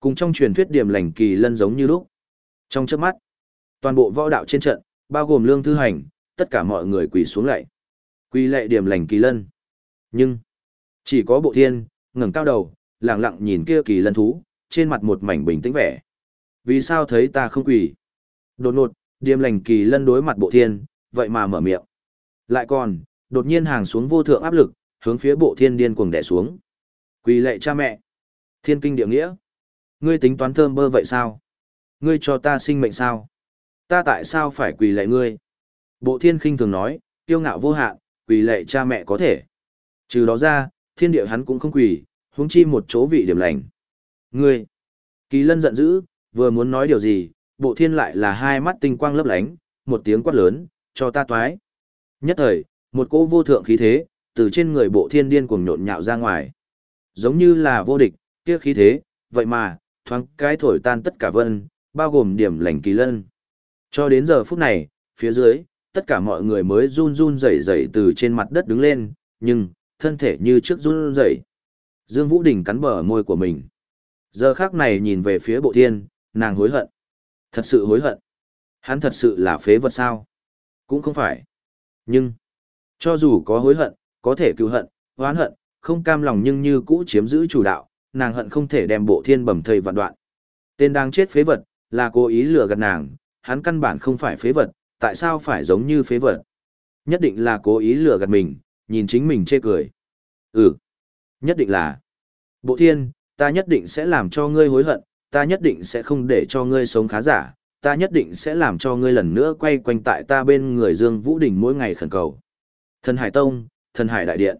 Cùng trong truyền thuyết điểm lành kỳ lân giống như lúc. Trong chớp mắt, toàn bộ võ đạo trên trận, bao gồm lương thư hành, tất cả mọi người quỳ xuống lại. Quỳ lệ điểm lành kỳ lân. Nhưng, chỉ có bộ thiên, ngẩng cao đầu, lặng lặng nhìn kia kỳ lân thú, trên mặt một mảnh bình tĩnh vẻ. Vì sao thấy ta không quỳ? Đột ngột, điểm lành kỳ lân đối mặt bộ thiên, vậy mà mở miệng. Lại còn, đột nhiên hàng xuống vô thượng áp lực, hướng phía bộ thiên điên cuồng đè xuống. Quỳ lệ cha mẹ. Thiên kinh địa nghĩa. Ngươi tính toán thơm bơ vậy sao? Ngươi cho ta sinh mệnh sao? Ta tại sao phải quỳ lạy ngươi? Bộ thiên khinh thường nói, kiêu ngạo vô hạn, quỳ lạy cha mẹ có thể. Trừ đó ra, thiên địa hắn cũng không quỳ, huống chi một chỗ vị điểm lành. Ngươi! Kỳ lân giận dữ, vừa muốn nói điều gì, bộ thiên lại là hai mắt tinh quang lấp lánh, một tiếng quát lớn, cho ta toái. Nhất thời, một cỗ vô thượng khí thế, từ trên người bộ thiên điên cuồng nhộn nhạo ra ngoài. Giống như là vô địch, kia khí thế, vậy mà, thoáng cái thổi tan tất cả vân, bao gồm điểm lành kỳ lân. Cho đến giờ phút này, phía dưới, tất cả mọi người mới run run rẩy rẩy từ trên mặt đất đứng lên, nhưng, thân thể như trước run rẩy. Dương Vũ Đình cắn bờ môi của mình. Giờ khác này nhìn về phía bộ thiên, nàng hối hận. Thật sự hối hận. Hắn thật sự là phế vật sao? Cũng không phải. Nhưng, cho dù có hối hận, có thể cứu hận, oán hận, không cam lòng nhưng như cũ chiếm giữ chủ đạo, nàng hận không thể đem bộ thiên bầm thầy vạn đoạn. Tên đang chết phế vật, là cố ý lừa gạt nàng, hắn căn bản không phải phế vật, tại sao phải giống như phế vật? Nhất định là cố ý lừa gạt mình, nhìn chính mình chê cười. Ừ, nhất định là. Bộ thiên, ta nhất định sẽ làm cho ngươi hối hận, ta nhất định sẽ không để cho ngươi sống khá giả, ta nhất định sẽ làm cho ngươi lần nữa quay quanh tại ta bên người Dương Vũ Đình mỗi ngày khẩn cầu. Thần Hải Tông, Thần Hải Đại Điện.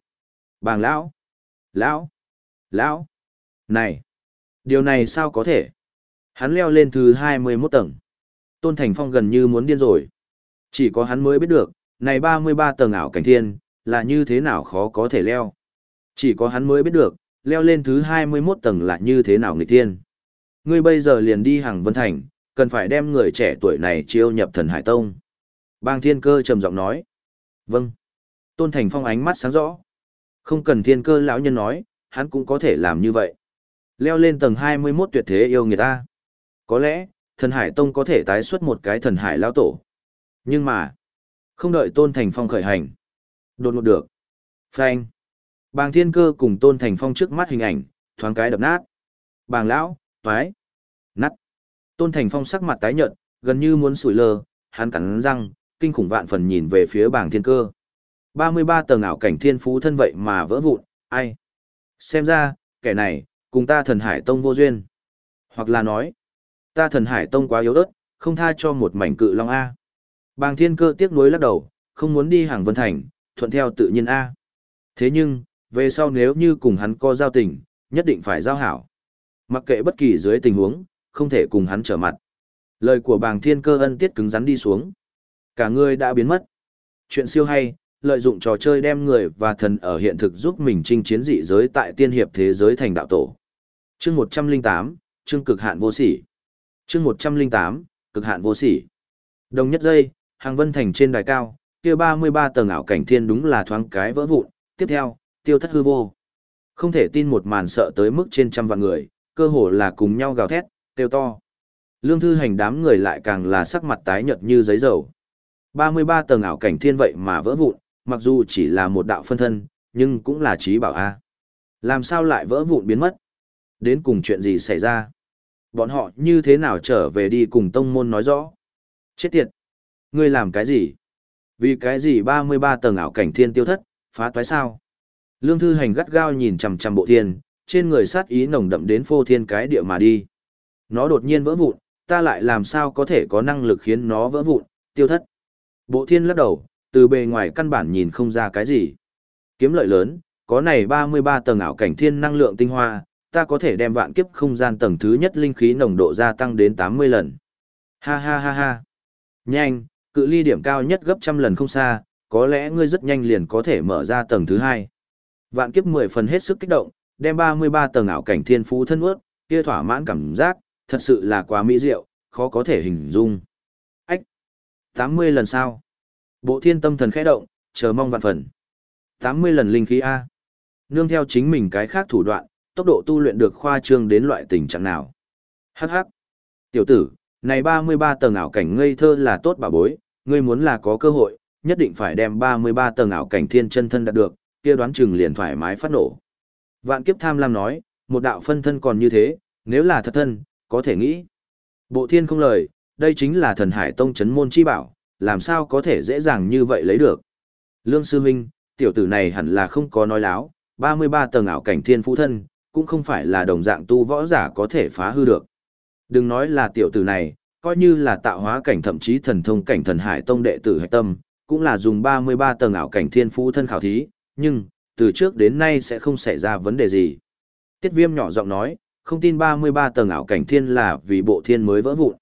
Bàng Lão, Lão, Lão. Này, điều này sao có thể? Hắn leo lên thứ 21 tầng. Tôn Thành Phong gần như muốn điên rồi. Chỉ có hắn mới biết được, này 33 tầng ảo cảnh thiên, là như thế nào khó có thể leo. Chỉ có hắn mới biết được, leo lên thứ 21 tầng là như thế nào nghịch thiên. Ngươi bây giờ liền đi hàng Vân Thành, cần phải đem người trẻ tuổi này chiêu nhập thần Hải Tông. Bang Thiên Cơ trầm giọng nói. Vâng. Tôn Thành Phong ánh mắt sáng rõ. Không cần Thiên Cơ lão nhân nói, hắn cũng có thể làm như vậy. Leo lên tầng 21 tuyệt thế yêu người ta. Có lẽ, thần Hải Tông có thể tái xuất một cái thần Hải lão tổ. Nhưng mà, không đợi Tôn Thành Phong khởi hành. Đột ngột được. Phanh. Bàng Thiên Cơ cùng Tôn Thành Phong trước mắt hình ảnh, thoáng cái đập nát. Bàng lão, toái. Nắt. Tôn Thành Phong sắc mặt tái nhợt, gần như muốn sủi lơ, hắn cắn răng, kinh khủng vạn phần nhìn về phía Bàng Thiên Cơ. 33 tầng ảo cảnh thiên phú thân vậy mà vỡ vụn, ai? Xem ra, kẻ này, cùng ta thần hải tông vô duyên. Hoặc là nói, ta thần hải tông quá yếu ớt, không tha cho một mảnh cự long A. Bàng thiên cơ tiếc nuối lắc đầu, không muốn đi hàng vân thành, thuận theo tự nhiên A. Thế nhưng, về sau nếu như cùng hắn có giao tình, nhất định phải giao hảo. Mặc kệ bất kỳ dưới tình huống, không thể cùng hắn trở mặt. Lời của bàng thiên cơ ân tiết cứng rắn đi xuống. Cả người đã biến mất. Chuyện siêu hay, lợi dụng trò chơi đem người và thần ở hiện thực giúp mình chinh chiến dị giới tại tiên hiệp thế giới thành đạo tổ. Chương 108, chương cực hạn vô sỉ. Chương 108, cực hạn vô sỉ. Đồng nhất giây, hàng vân thành trên đài cao, kia 33 tầng ảo cảnh thiên đúng là thoáng cái vỡ vụn, tiếp theo, tiêu thất hư vô. Không thể tin một màn sợ tới mức trên trăm vạn người, cơ hồ là cùng nhau gào thét, kêu to. Lương thư hành đám người lại càng là sắc mặt tái nhợt như giấy dầu. 33 tầng ảo cảnh thiên vậy mà vỡ vụn, mặc dù chỉ là một đạo phân thân, nhưng cũng là trí bảo A. Làm sao lại vỡ vụn biến mất? Đến cùng chuyện gì xảy ra? Bọn họ như thế nào trở về đi cùng tông môn nói rõ? Chết tiệt! Ngươi làm cái gì? Vì cái gì 33 tầng ảo cảnh thiên tiêu thất, phá toái sao? Lương thư hành gắt gao nhìn chằm chằm bộ thiên, trên người sát ý nồng đậm đến phô thiên cái địa mà đi. Nó đột nhiên vỡ vụn, ta lại làm sao có thể có năng lực khiến nó vỡ vụn, tiêu thất. Bộ thiên lắc đầu, từ bề ngoài căn bản nhìn không ra cái gì. Kiếm lợi lớn, có này 33 tầng ảo cảnh thiên năng lượng tinh hoa, ta có thể đem vạn kiếp không gian tầng thứ nhất linh khí nồng độ gia tăng đến 80 lần. Ha ha ha ha. Nhanh, cự ly điểm cao nhất gấp trăm lần không xa, có lẽ ngươi rất nhanh liền có thể mở ra tầng thứ hai. Vạn kiếp 10 phần hết sức kích động, đem 33 tầng ảo cảnh thiên phú thân ướt, kia thỏa mãn cảm giác, thật sự là quá mỹ diệu, khó có thể hình dung. Ách! 80 lần sao? Bộ thiên tâm thần khẽ động, chờ mong vạn phần. 80 lần linh khí A. Nương theo chính mình cái khác thủ đoạn, tốc độ tu luyện được khoa trương đến loại tình trạng nào. Hắc hắc. Tiểu tử, này 33 tầng ảo cảnh ngây thơ là tốt bà bối, ngươi muốn là có cơ hội, nhất định phải đem 33 tầng ảo cảnh thiên chân thân đạt được, kia đoán chừng liền thoải mái phát nổ. Vạn kiếp tham lam nói, một đạo phân thân còn như thế, nếu là thật thân, có thể nghĩ. Bộ thiên không lời, đây chính là thần hải tông chấn môn chi bảo, làm sao có thể dễ dàng như vậy lấy được. Lương sư huynh, tiểu tử này hẳn là không có nói láo, 33 tầng ảo cảnh thiên phú thân, cũng không phải là đồng dạng tu võ giả có thể phá hư được. Đừng nói là tiểu tử này, coi như là tạo hóa cảnh thậm chí thần thông cảnh thần hải tông đệ tử hạch tâm, cũng là dùng 33 tầng ảo cảnh thiên phú thân khảo thí, nhưng, từ trước đến nay sẽ không xảy ra vấn đề gì. Tiết viêm nhỏ giọng nói, không tin 33 tầng ảo cảnh thiên là vì bộ thiên mới vỡ vụn.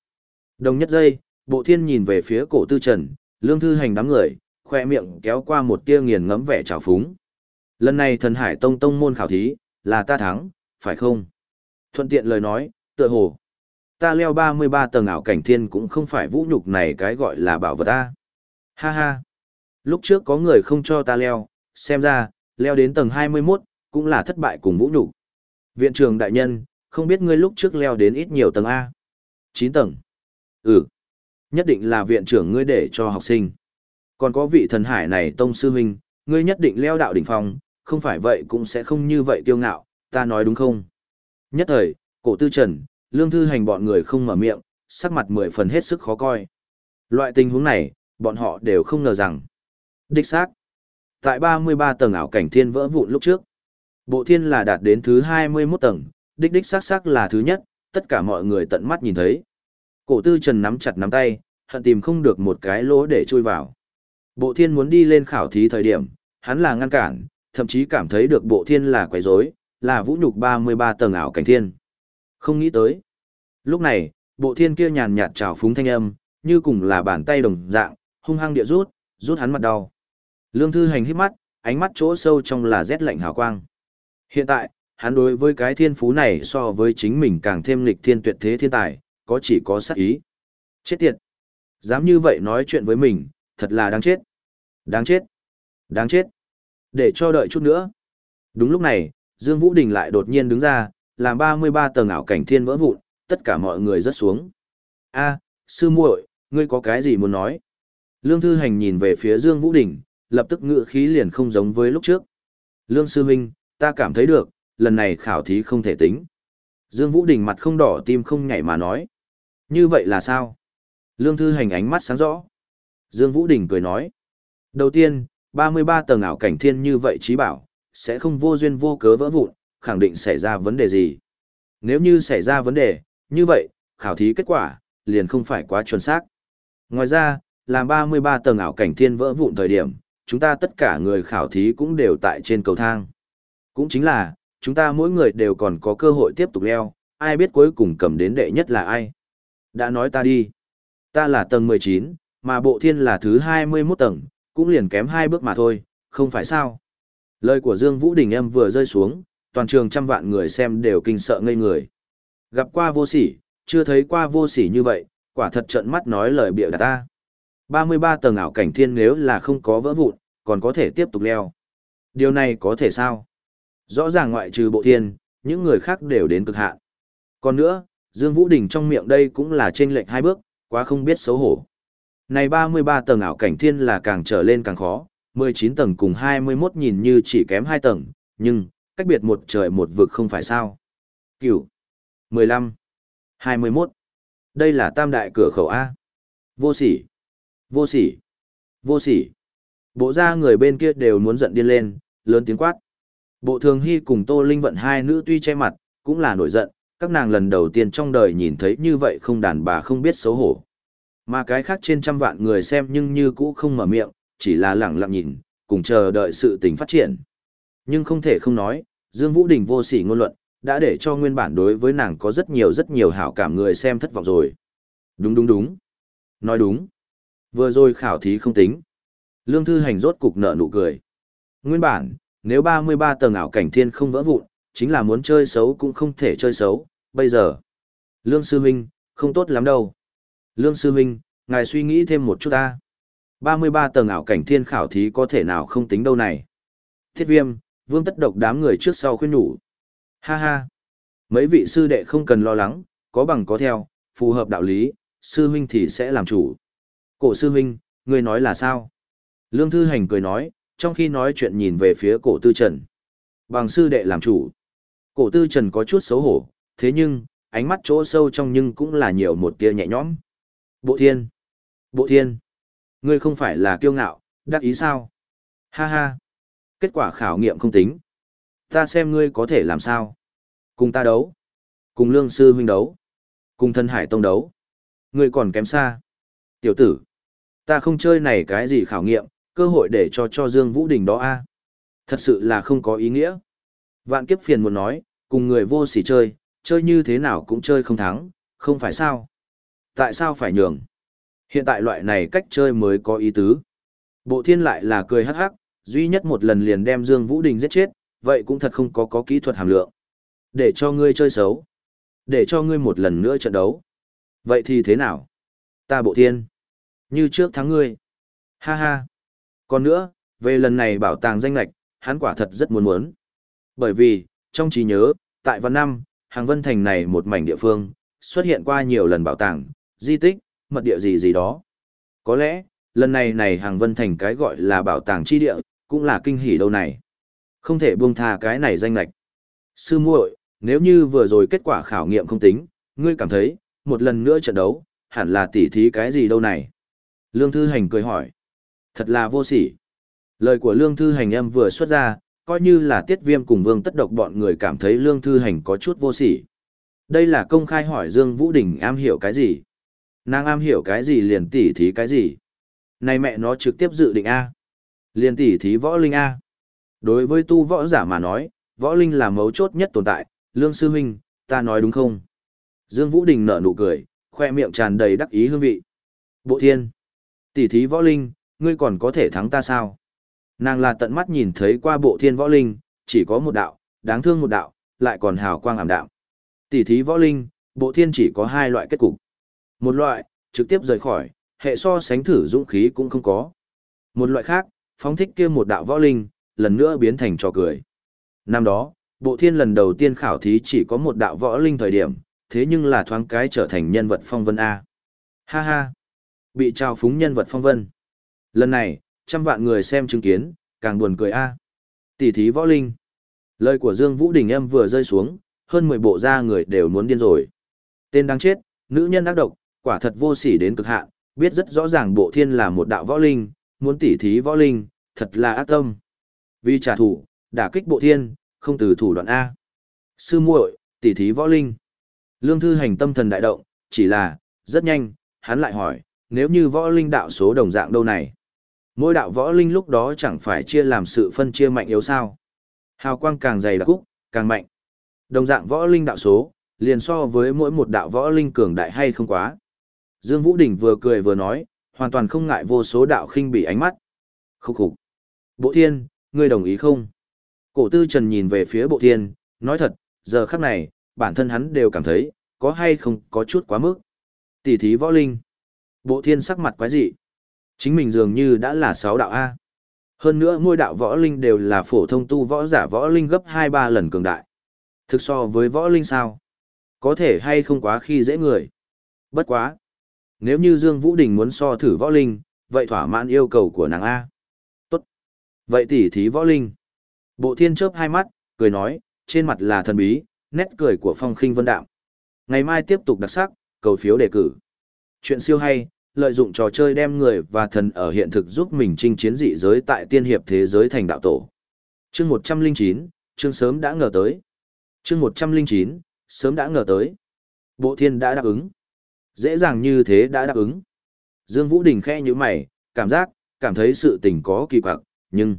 Đồng nhất giây, bộ thiên nhìn về phía cổ tư trần, lương thư hành đám người, khoe miệng kéo qua một tia nghiền ngẫm vẻ trào phúng. Lần này thần hải tông tông môn khảo thí, là ta thắng, phải không? Thuận tiện lời nói, tựa hồ. Ta leo 33 tầng ảo cảnh thiên cũng không phải vũ nhục này cái gọi là bảo vật ta. Ha ha. Lúc trước có người không cho ta leo, xem ra, leo đến tầng 21, cũng là thất bại cùng vũ nhục. Viện trưởng đại nhân, không biết ngươi lúc trước leo đến ít nhiều tầng A. Chín tầng. Ừ. Nhất định là viện trưởng ngươi để cho học sinh. Còn có vị thần hải này tông sư huynh, ngươi nhất định leo đạo đỉnh phong, không phải vậy cũng sẽ không như vậy kiêu ngạo, ta nói đúng không? Nhất thời, cổ tư trần, lương thư hành bọn người không mở miệng, sắc mặt mười phần hết sức khó coi. Loại tình huống này, bọn họ đều không ngờ rằng. Đích xác. Tại 33 tầng ảo cảnh thiên vỡ vụn lúc trước, bộ thiên là đạt đến thứ 21 tầng, đích đích xác xác là thứ nhất, tất cả mọi người tận mắt nhìn thấy. Cổ tư trần nắm chặt nắm tay, hận tìm không được một cái lỗ để chui vào. Bộ thiên muốn đi lên khảo thí thời điểm, hắn là ngăn cản, thậm chí cảm thấy được bộ thiên là quấy rối, là vũ nhục 33 tầng ảo cảnh thiên. Không nghĩ tới. Lúc này, bộ thiên kia nhàn nhạt trào phúng thanh âm, như cùng là bàn tay đồng dạng, hung hăng địa rút, rút hắn mặt đau. Lương Thư Hành hít mắt, ánh mắt chỗ sâu trong là rét lạnh hào quang. Hiện tại, hắn đối với cái thiên phú này so với chính mình càng thêm lịch thiên tuyệt thế thiên tài, có chỉ có sát ý. Chết tiệt! Dám như vậy nói chuyện với mình, thật là đáng chết. Đáng chết! Đáng chết! Để cho đợi chút nữa. Đúng lúc này, Dương Vũ Đình lại đột nhiên đứng ra, làm 33 tầng ảo cảnh thiên vỡ vụn, tất cả mọi người rớt xuống. A, sư muội, ngươi có cái gì muốn nói? Lương Thư Hành nhìn về phía Dương Vũ Đình, lập tức ngựa khí liền không giống với lúc trước. Lương Sư Minh, ta cảm thấy được, lần này khảo thí không thể tính. Dương Vũ Đình mặt không đỏ tim không nhảy mà nói. Như vậy là sao? Lương Thư Hành ánh mắt sáng rõ. Dương Vũ Đình cười nói. Đầu tiên, 33 tầng ảo cảnh thiên như vậy trí bảo, sẽ không vô duyên vô cớ vỡ vụn, khẳng định xảy ra vấn đề gì. Nếu như xảy ra vấn đề, như vậy, khảo thí kết quả, liền không phải quá chuẩn xác. Ngoài ra, làm 33 tầng ảo cảnh thiên vỡ vụn thời điểm, chúng ta tất cả người khảo thí cũng đều tại trên cầu thang. Cũng chính là, chúng ta mỗi người đều còn có cơ hội tiếp tục leo, ai biết cuối cùng cầm đến đệ nhất là ai. Đã nói ta đi. Ta là tầng 19, mà bộ thiên là thứ 21 tầng, cũng liền kém hai bước mà thôi, không phải sao. Lời của Dương Vũ Đình em vừa rơi xuống, toàn trường trăm vạn người xem đều kinh sợ ngây người. Gặp qua vô sỉ, chưa thấy qua vô sỉ như vậy, quả thật trận mắt nói lời bịa đặt ta. 33 tầng ảo cảnh thiên nếu là không có vỡ vụn, còn có thể tiếp tục leo. Điều này có thể sao? Rõ ràng ngoại trừ bộ thiên, những người khác đều đến cực hạn. Còn nữa, Dương Vũ Đình trong miệng đây cũng là trên lệnh hai bước, quá không biết xấu hổ. Này 33 tầng ảo cảnh thiên là càng trở lên càng khó, 19 tầng cùng 21 nhìn như chỉ kém 2 tầng, nhưng, cách biệt một trời một vực không phải sao. Cửu, 15, 21. Đây là tam đại cửa khẩu A. Vô sỉ, vô sỉ, vô sỉ. Bộ ra người bên kia đều muốn giận điên lên, lớn tiếng quát. Bộ thường hy cùng Tô Linh vận hai nữ tuy che mặt, cũng là nổi giận, các nàng lần đầu tiên trong đời nhìn thấy như vậy không đàn bà không biết xấu hổ. Mà cái khác trên trăm vạn người xem nhưng như cũ không mở miệng, chỉ là lẳng lặng nhìn, cùng chờ đợi sự tình phát triển. Nhưng không thể không nói, Dương Vũ Đình vô sỉ ngôn luận, đã để cho nguyên bản đối với nàng có rất nhiều rất nhiều hảo cảm người xem thất vọng rồi. Đúng đúng đúng. Nói đúng. Vừa rồi khảo thí không tính. Lương Thư Hành rốt cục nở nụ cười. Nguyên bản, nếu 33 tầng ảo cảnh thiên không vỡ vụn, chính là muốn chơi xấu cũng không thể chơi xấu, bây giờ. Lương Sư Minh, không tốt lắm đâu. Lương Sư Minh, ngài suy nghĩ thêm một chút ta. 33 tầng ảo cảnh thiên khảo thí có thể nào không tính đâu này. Thiết viêm, vương tất độc đám người trước sau khuyên nhủ. Ha ha. Mấy vị sư đệ không cần lo lắng, có bằng có theo, phù hợp đạo lý, sư huynh thì sẽ làm chủ. Cổ sư huynh, người nói là sao? Lương Thư Hành cười nói, trong khi nói chuyện nhìn về phía cổ tư trần. Bằng sư đệ làm chủ. Cổ tư trần có chút xấu hổ, thế nhưng, ánh mắt chỗ sâu trong nhưng cũng là nhiều một tia nhẹ nhõm. Bộ thiên. Bộ thiên. Ngươi không phải là kiêu ngạo, đắc ý sao? Ha ha. Kết quả khảo nghiệm không tính. Ta xem ngươi có thể làm sao. Cùng ta đấu. Cùng lương sư huynh đấu. Cùng thân hải tông đấu. Ngươi còn kém xa. Tiểu tử. Ta không chơi này cái gì khảo nghiệm, cơ hội để cho cho Dương Vũ Đình đó a Thật sự là không có ý nghĩa. Vạn kiếp phiền muốn nói, cùng người vô sỉ chơi, chơi như thế nào cũng chơi không thắng, không phải sao? Tại sao phải nhường? Hiện tại loại này cách chơi mới có ý tứ. Bộ thiên lại là cười hắc hắc, duy nhất một lần liền đem Dương Vũ Đình giết chết, vậy cũng thật không có có kỹ thuật hàm lượng. Để cho ngươi chơi xấu. Để cho ngươi một lần nữa trận đấu. Vậy thì thế nào? Ta bộ thiên. Như trước thắng ngươi. Ha ha. Còn nữa, về lần này bảo tàng danh lạch, hắn quả thật rất muốn muốn. Bởi vì, trong trí nhớ, tại văn năm, hàng vân thành này một mảnh địa phương, xuất hiện qua nhiều lần bảo tàng, di tích, mật địa gì gì đó. Có lẽ, lần này này hàng vân thành cái gọi là bảo tàng chi địa, cũng là kinh hỉ đâu này. Không thể buông tha cái này danh lạch. Sư muội, nếu như vừa rồi kết quả khảo nghiệm không tính, ngươi cảm thấy, một lần nữa trận đấu, hẳn là tỉ thí cái gì đâu này. Lương Thư Hành cười hỏi. Thật là vô sỉ. Lời của Lương Thư Hành em vừa xuất ra, coi như là tiết viêm cùng vương tất độc bọn người cảm thấy Lương Thư Hành có chút vô sỉ. Đây là công khai hỏi Dương Vũ Đình am hiểu cái gì? Nàng am hiểu cái gì liền tỉ thí cái gì? Này mẹ nó trực tiếp dự định A. Liền tỉ thí võ linh A. Đối với tu võ giả mà nói, võ linh là mấu chốt nhất tồn tại, Lương Sư Huynh, ta nói đúng không? Dương Vũ Đình nở nụ cười, khoe miệng tràn đầy đắc ý hương vị. Bộ thiên. Tỷ thí võ linh, ngươi còn có thể thắng ta sao? Nàng là tận mắt nhìn thấy qua bộ thiên võ linh, chỉ có một đạo, đáng thương một đạo, lại còn hào quang ảm đạm. Tỷ thí võ linh, bộ thiên chỉ có hai loại kết cục. Một loại, trực tiếp rời khỏi, hệ so sánh thử dũng khí cũng không có. Một loại khác, phóng thích kia một đạo võ linh, lần nữa biến thành trò cười. Năm đó, bộ thiên lần đầu tiên khảo thí chỉ có một đạo võ linh thời điểm, thế nhưng là thoáng cái trở thành nhân vật phong vân A. Ha ha! Bị trao phúng nhân vật phong vân. Lần này, trăm vạn người xem chứng kiến, càng buồn cười A. Tỷ thí võ linh. Lời của Dương Vũ Đình em vừa rơi xuống, hơn 10 bộ da người đều muốn điên rồi. Tên đáng chết, nữ nhân ác độc, quả thật vô sỉ đến cực hạn, biết rất rõ ràng bộ thiên là một đạo võ linh, muốn tỉ thí võ linh, thật là ác tâm. Vì trả thù, đả kích bộ thiên, không từ thủ đoạn A. Sư muội, tỉ thí võ linh. Lương Thư Hành tâm thần đại động, chỉ là, rất nhanh, hắn lại hỏi, nếu như võ linh đạo số đồng dạng đâu này? Mỗi đạo võ linh lúc đó chẳng phải chia làm sự phân chia mạnh yếu sao? Hào quang càng dày đặc cúc, càng mạnh. Đồng dạng võ linh đạo số, liền so với mỗi một đạo võ linh cường đại hay không quá. Dương Vũ Đình vừa cười vừa nói, hoàn toàn không ngại vô số đạo khinh bị ánh mắt. Khúc khục. Bộ thiên, ngươi đồng ý không? Cổ tư trần nhìn về phía bộ thiên, nói thật, giờ khắc này, bản thân hắn đều cảm thấy, có hay không có chút quá mức. Tỷ thí võ linh. Bộ thiên sắc mặt quái dị. Chính mình dường như đã là sáu đạo A. Hơn nữa ngôi đạo võ linh đều là phổ thông tu võ giả võ linh gấp 2-3 lần cường đại. Thực so với võ linh sao? Có thể hay không quá khi dễ người. Bất quá. Nếu như Dương Vũ Đình muốn so thử võ linh, vậy thỏa mãn yêu cầu của nàng A. Tốt. Vậy tỉ thí võ linh. Bộ thiên chớp hai mắt, cười nói, trên mặt là thần bí, nét cười của phong khinh vân đạm. Ngày mai tiếp tục đặc sắc, cầu phiếu đề cử. Chuyện siêu hay, lợi dụng trò chơi đem người và thần ở hiện thực giúp mình chinh chiến dị giới tại tiên hiệp thế giới thành đạo tổ. Chương 109, chương sớm đã ngờ tới. Chương 109, sớm đã ngờ tới. Bộ thiên đã đáp ứng. Dễ dàng như thế đã đáp ứng. Dương Vũ Đình khe như mày, cảm giác, cảm thấy sự tình có kỳ quặc, nhưng...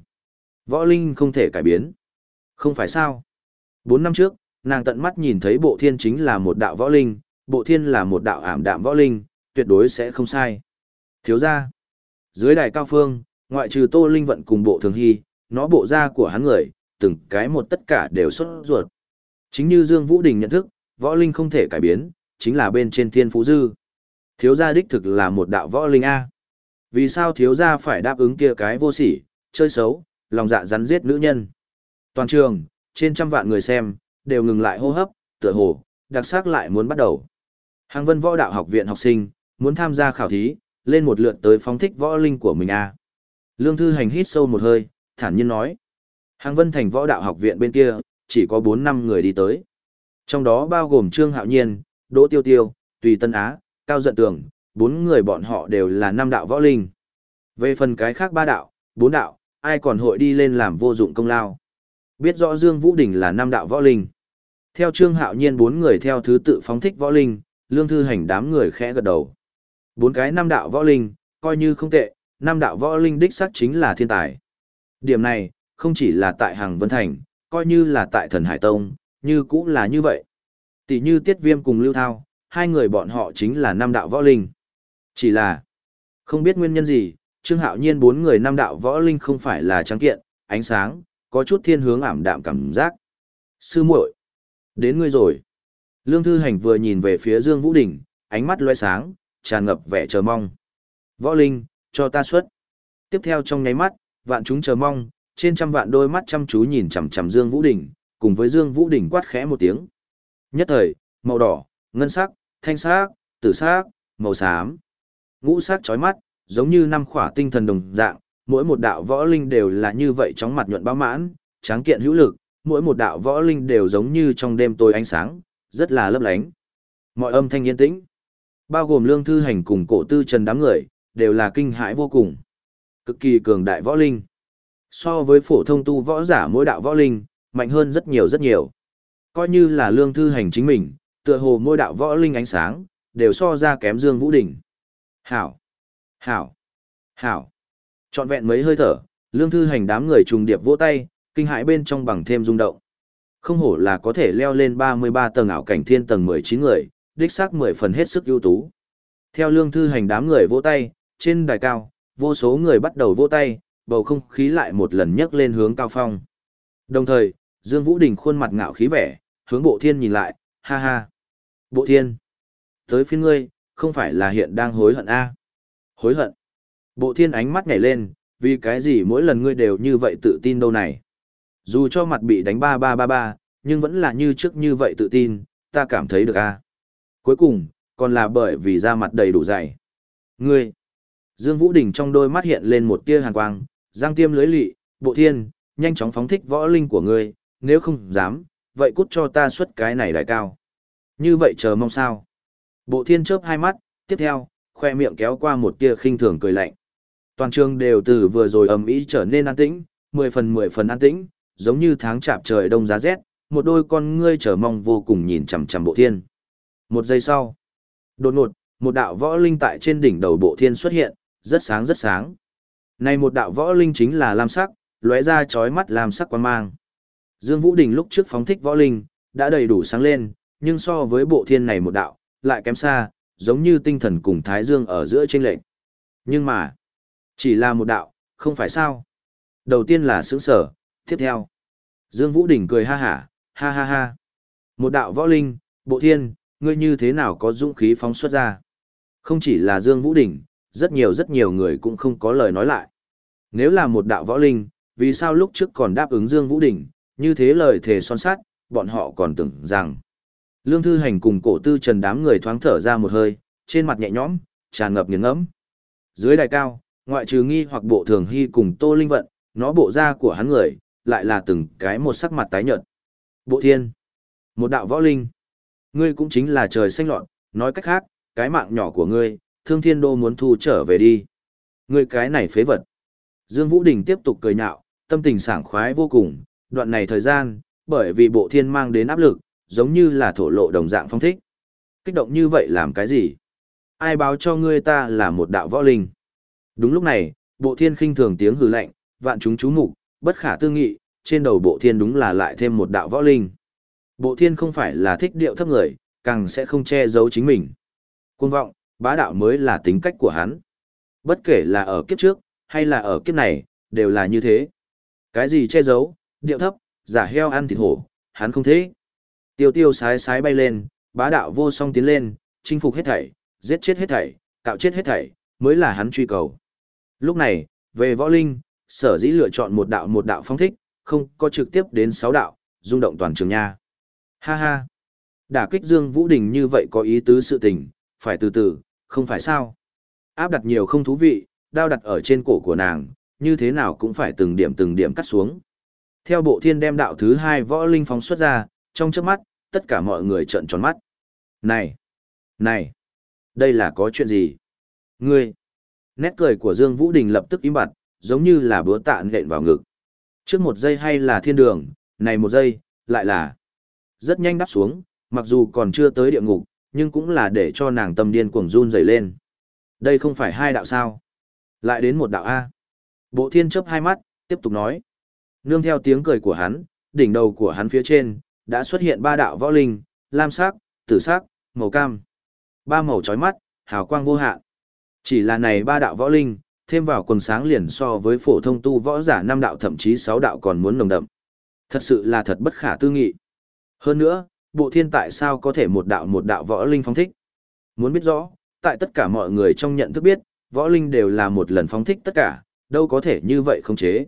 Võ Linh không thể cải biến. Không phải sao? Bốn năm trước, nàng tận mắt nhìn thấy bộ thiên chính là một đạo võ linh, bộ thiên là một đạo ảm đạm võ linh, tuyệt đối sẽ không sai. Thiếu ra, dưới đài cao phương, ngoại trừ tô linh vận cùng bộ thường hy, nó bộ da của hắn người, từng cái một tất cả đều xuất ruột. Chính như Dương Vũ Đình nhận thức, võ linh không thể cải biến, chính là bên trên thiên phú dư. Thiếu gia đích thực là một đạo võ linh A. Vì sao thiếu gia phải đáp ứng kia cái vô sỉ, chơi xấu, lòng dạ rắn giết nữ nhân. Toàn trường, trên trăm vạn người xem, đều ngừng lại hô hấp, tựa hồ, đặc sắc lại muốn bắt đầu. Hàng vân võ đạo học viện học sinh, muốn tham gia khảo thí, lên một lượt tới phóng thích võ linh của mình à. Lương Thư Hành hít sâu một hơi, thản nhiên nói. Hàng vân thành võ đạo học viện bên kia, chỉ có 4 năm người đi tới. Trong đó bao gồm Trương Hạo Nhiên, Đỗ Tiêu Tiêu, Tùy Tân Á, Cao Dận Tường, bốn người bọn họ đều là năm đạo võ linh. Về phần cái khác ba đạo, bốn đạo, ai còn hội đi lên làm vô dụng công lao. Biết rõ Dương Vũ Đình là năm đạo võ linh. Theo Trương Hạo Nhiên bốn người theo thứ tự phóng thích võ linh, Lương Thư Hành đám người khẽ gật đầu. Bốn cái năm đạo võ linh, coi như không tệ, năm đạo võ linh đích xác chính là thiên tài. Điểm này, không chỉ là tại Hàng Vân Thành, coi như là tại Thần Hải Tông, như cũng là như vậy. Tỷ như Tiết Viêm cùng Lưu Thao, hai người bọn họ chính là năm đạo võ linh. Chỉ là, không biết nguyên nhân gì, Trương Hạo Nhiên bốn người năm đạo võ linh không phải là trắng kiện, ánh sáng, có chút thiên hướng ảm đạm cảm giác. Sư muội, đến ngươi rồi. Lương Thư Hành vừa nhìn về phía Dương Vũ Đình, ánh mắt loe sáng, tràn ngập vẻ chờ mong. Võ linh, cho ta xuất. Tiếp theo trong nháy mắt, vạn chúng chờ mong, trên trăm vạn đôi mắt chăm chú nhìn chằm chằm Dương Vũ Đình, cùng với Dương Vũ Đình quát khẽ một tiếng. Nhất thời, màu đỏ, ngân sắc, thanh sắc, tử sắc, màu xám, ngũ sắc chói mắt, giống như năm khỏa tinh thần đồng dạng, mỗi một đạo võ linh đều là như vậy chóng mặt nhuận bá mãn, tráng kiện hữu lực, mỗi một đạo võ linh đều giống như trong đêm tối ánh sáng, rất là lấp lánh. Mọi âm thanh yên tĩnh, bao gồm lương thư hành cùng cổ tư trần đám người, đều là kinh hãi vô cùng. Cực kỳ cường đại võ linh. So với phổ thông tu võ giả mỗi đạo võ linh, mạnh hơn rất nhiều rất nhiều. Coi như là lương thư hành chính mình, tựa hồ mỗi đạo võ linh ánh sáng, đều so ra kém Dương Vũ Đỉnh. Hảo! Hảo! Hảo! Chọn vẹn mấy hơi thở, lương thư hành đám người trùng điệp vỗ tay, kinh hãi bên trong bằng thêm rung động. Không hổ là có thể leo lên 33 tầng ảo cảnh thiên tầng 19 người, đích xác 10 phần hết sức ưu tú. Theo lương thư hành đám người vỗ tay, trên đài cao, vô số người bắt đầu vỗ tay, bầu không khí lại một lần nhấc lên hướng cao phong. Đồng thời, Dương Vũ Đình khuôn mặt ngạo khí vẻ, hướng bộ thiên nhìn lại, ha ha. Bộ thiên, tới phiên ngươi, không phải là hiện đang hối hận a à? Hối hận. Bộ thiên ánh mắt nhảy lên, vì cái gì mỗi lần ngươi đều như vậy tự tin đâu này. Dù cho mặt bị đánh ba ba ba ba, nhưng vẫn là như trước như vậy tự tin, ta cảm thấy được a Cuối cùng, còn là bởi vì da mặt đầy đủ dày. Ngươi. Dương Vũ Đình trong đôi mắt hiện lên một tia hàn quang, giang tiêm lưới lị, bộ thiên, nhanh chóng phóng thích võ linh của ngươi, nếu không dám, vậy cút cho ta xuất cái này đại cao. Như vậy chờ mong sao. Bộ thiên chớp hai mắt, tiếp theo, khoe miệng kéo qua một tia khinh thường cười lạnh. Toàn trường đều từ vừa rồi ầm ĩ trở nên an tĩnh, mười phần mười phần an tĩnh, giống như tháng chạp trời đông giá rét, một đôi con ngươi chờ mong vô cùng nhìn chằm chằm bộ thiên. Một giây sau, đột ngột, một đạo võ linh tại trên đỉnh đầu bộ thiên xuất hiện, rất sáng rất sáng. Này một đạo võ linh chính là lam sắc, lóe ra chói mắt lam sắc quan mang. Dương Vũ Đình lúc trước phóng thích võ linh, đã đầy đủ sáng lên, nhưng so với bộ thiên này một đạo, lại kém xa, giống như tinh thần cùng Thái Dương ở giữa trên lệnh. Nhưng mà, chỉ là một đạo, không phải sao. Đầu tiên là sướng sở, tiếp theo. Dương Vũ Đình cười ha hả, ha ha ha. Một đạo võ linh, bộ thiên, ngươi như thế nào có dũng khí phóng xuất ra. Không chỉ là Dương Vũ Đình, rất nhiều rất nhiều người cũng không có lời nói lại. Nếu là một đạo võ linh, vì sao lúc trước còn đáp ứng Dương Vũ Đình, như thế lời thề son sát, bọn họ còn tưởng rằng. Lương Thư Hành cùng cổ tư trần đám người thoáng thở ra một hơi, trên mặt nhẹ nhõm, tràn ngập nghiền ngẫm. Dưới đài cao, ngoại trừ nghi hoặc bộ thường hy cùng Tô Linh Vận, nó bộ da của hắn người, lại là từng cái một sắc mặt tái nhợt. Bộ thiên, một đạo võ linh, ngươi cũng chính là trời xanh lọn, nói cách khác, cái mạng nhỏ của ngươi, thương thiên đô muốn thu trở về đi. Ngươi cái này phế vật. Dương Vũ Đình tiếp tục cười nhạo, tâm tình sảng khoái vô cùng, đoạn này thời gian, bởi vì bộ thiên mang đến áp lực, giống như là thổ lộ đồng dạng phong thích. Kích động như vậy làm cái gì? Ai báo cho ngươi ta là một đạo võ linh? Đúng lúc này, bộ thiên khinh thường tiếng hừ lạnh, vạn chúng chú mục, bất khả tư nghị, trên đầu bộ thiên đúng là lại thêm một đạo võ linh. Bộ thiên không phải là thích điệu thấp người, càng sẽ không che giấu chính mình. Cuồng vọng, bá đạo mới là tính cách của hắn. Bất kể là ở kiếp trước, hay là ở kiếp này, đều là như thế. Cái gì che giấu, điệu thấp, giả heo ăn thịt hổ, hắn không thế. Tiêu tiêu sái sái bay lên, bá đạo vô song tiến lên, chinh phục hết thảy, giết chết hết thảy, cạo chết hết thảy, mới là hắn truy cầu. Lúc này, về võ linh, sở dĩ lựa chọn một đạo một đạo phong thích, không có trực tiếp đến sáu đạo, rung động toàn trường nha. Ha ha. Đả kích Dương Vũ Đình như vậy có ý tứ sự tình, phải từ từ, không phải sao. Áp đặt nhiều không thú vị, đao đặt ở trên cổ của nàng, như thế nào cũng phải từng điểm từng điểm cắt xuống. Theo bộ thiên đem đạo thứ hai võ linh phóng xuất ra, trong trước mắt, tất cả mọi người trợn tròn mắt. Này! Này! Đây là có chuyện gì? Ngươi! Nét cười của Dương Vũ Đình lập tức im bặt, giống như là búa tạ nện vào ngực. Trước một giây hay là thiên đường, này một giây, lại là... Rất nhanh đắp xuống, mặc dù còn chưa tới địa ngục, nhưng cũng là để cho nàng tâm điên cuồng run rẩy lên. Đây không phải hai đạo sao? Lại đến một đạo A. Bộ thiên chấp hai mắt, tiếp tục nói. Nương theo tiếng cười của hắn, đỉnh đầu của hắn phía trên, đã xuất hiện ba đạo võ linh, lam sắc, tử sắc, màu cam. Ba màu chói mắt, hào quang vô hạn. Chỉ là này ba đạo võ linh, thêm vào quần sáng liền so với phổ thông tu võ giả năm đạo thậm chí sáu đạo còn muốn nồng đậm. Thật sự là thật bất khả tư nghị. Hơn nữa, bộ thiên tại sao có thể một đạo một đạo võ linh phóng thích? Muốn biết rõ, tại tất cả mọi người trong nhận thức biết, võ linh đều là một lần phóng thích tất cả, đâu có thể như vậy không chế.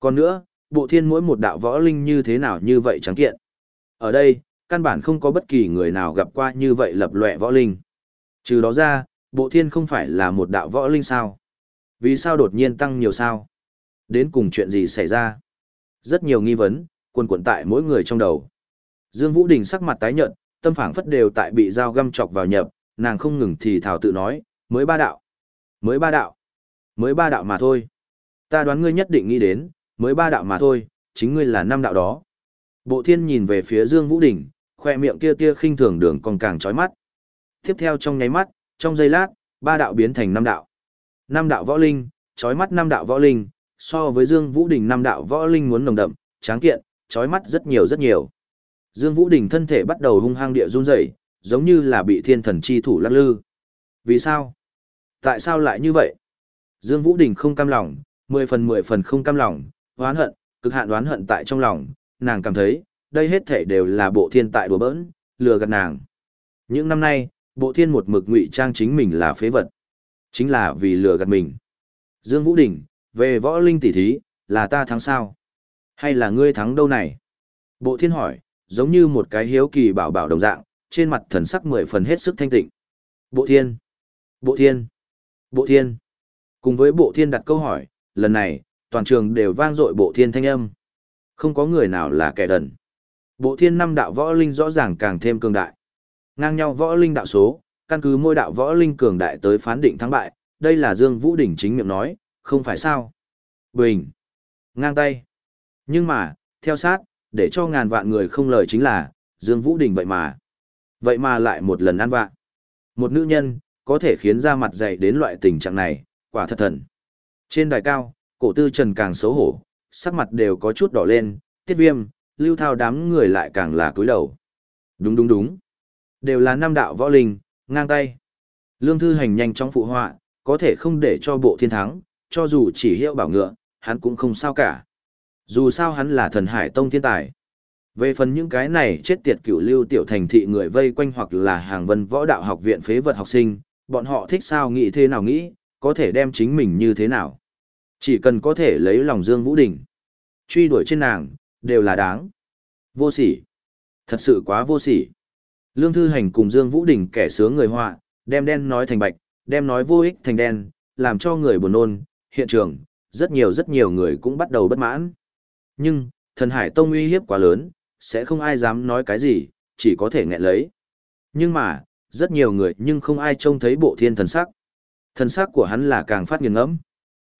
Còn nữa, bộ thiên mỗi một đạo võ linh như thế nào như vậy trắng kiện. Ở đây, căn bản không có bất kỳ người nào gặp qua như vậy lập lệ võ linh. Trừ đó ra, bộ thiên không phải là một đạo võ linh sao. Vì sao đột nhiên tăng nhiều sao? Đến cùng chuyện gì xảy ra? Rất nhiều nghi vấn, quần quần tại mỗi người trong đầu. Dương Vũ Đình sắc mặt tái nhợt, tâm phảng phất đều tại bị dao găm chọc vào nhập, nàng không ngừng thì thảo tự nói, mới ba đạo. Mới ba đạo. Mới ba đạo mà thôi. Ta đoán ngươi nhất định nghĩ đến, mới ba đạo mà thôi, chính ngươi là năm đạo đó. Bộ thiên nhìn về phía Dương Vũ Đình, khoe miệng kia tia khinh thường đường còn càng chói mắt. Tiếp theo trong nháy mắt, trong giây lát, ba đạo biến thành năm đạo. Năm đạo võ linh, chói mắt năm đạo võ linh, so với Dương Vũ Đình năm đạo võ linh muốn nồng đậm, tráng kiện, chói mắt rất nhiều rất nhiều. Dương Vũ Đình thân thể bắt đầu hung hăng địa run rẩy, giống như là bị thiên thần chi thủ lắc lư. Vì sao? Tại sao lại như vậy? Dương Vũ Đình không cam lòng, mười phần mười phần không cam lòng, oán hận, cực hạn oán hận tại trong lòng, nàng cảm thấy, đây hết thể đều là bộ thiên tại đùa bỡn, lừa gạt nàng. Những năm nay, bộ thiên một mực ngụy trang chính mình là phế vật. Chính là vì lừa gạt mình. Dương Vũ Đình, về võ linh tỷ thí, là ta thắng sao? Hay là ngươi thắng đâu này? Bộ thiên hỏi, giống như một cái hiếu kỳ bảo bảo đồng dạng, trên mặt thần sắc mười phần hết sức thanh tịnh. Bộ thiên, bộ thiên, bộ thiên. Cùng với bộ thiên đặt câu hỏi, lần này, toàn trường đều vang dội bộ thiên thanh âm. Không có người nào là kẻ đần. Bộ thiên năm đạo võ linh rõ ràng càng thêm cường đại. Ngang nhau võ linh đạo số, căn cứ môi đạo võ linh cường đại tới phán định thắng bại, đây là Dương Vũ Đỉnh chính miệng nói, không phải sao. Bình. Ngang tay. Nhưng mà, theo sát, để cho ngàn vạn người không lời chính là, Dương Vũ Đình vậy mà. Vậy mà lại một lần ăn vạn. Một nữ nhân, có thể khiến ra mặt dày đến loại tình trạng này, quả thật thần. Trên đài cao, cổ tư trần càng xấu hổ, sắc mặt đều có chút đỏ lên, tiết viêm, lưu thao đám người lại càng là cúi đầu. Đúng đúng đúng. Đều là năm đạo võ linh, ngang tay. Lương thư hành nhanh chóng phụ họa, có thể không để cho bộ thiên thắng, cho dù chỉ hiệu bảo ngựa, hắn cũng không sao cả. Dù sao hắn là thần hải tông thiên tài. Về phần những cái này chết tiệt cửu lưu tiểu thành thị người vây quanh hoặc là hàng vân võ đạo học viện phế vật học sinh, bọn họ thích sao nghĩ thế nào nghĩ, có thể đem chính mình như thế nào. Chỉ cần có thể lấy lòng Dương Vũ Đình. Truy đuổi trên nàng, đều là đáng. Vô sỉ. Thật sự quá vô sỉ. Lương Thư Hành cùng Dương Vũ Đình kẻ sướng người họa, đem đen nói thành bạch, đem nói vô ích thành đen, làm cho người buồn nôn, hiện trường, rất nhiều rất nhiều người cũng bắt đầu bất mãn. Nhưng, thần hải tông uy hiếp quá lớn, sẽ không ai dám nói cái gì, chỉ có thể nghẹn lấy. Nhưng mà, rất nhiều người nhưng không ai trông thấy bộ thiên thần sắc. Thần sắc của hắn là càng phát nghiền ngẫm.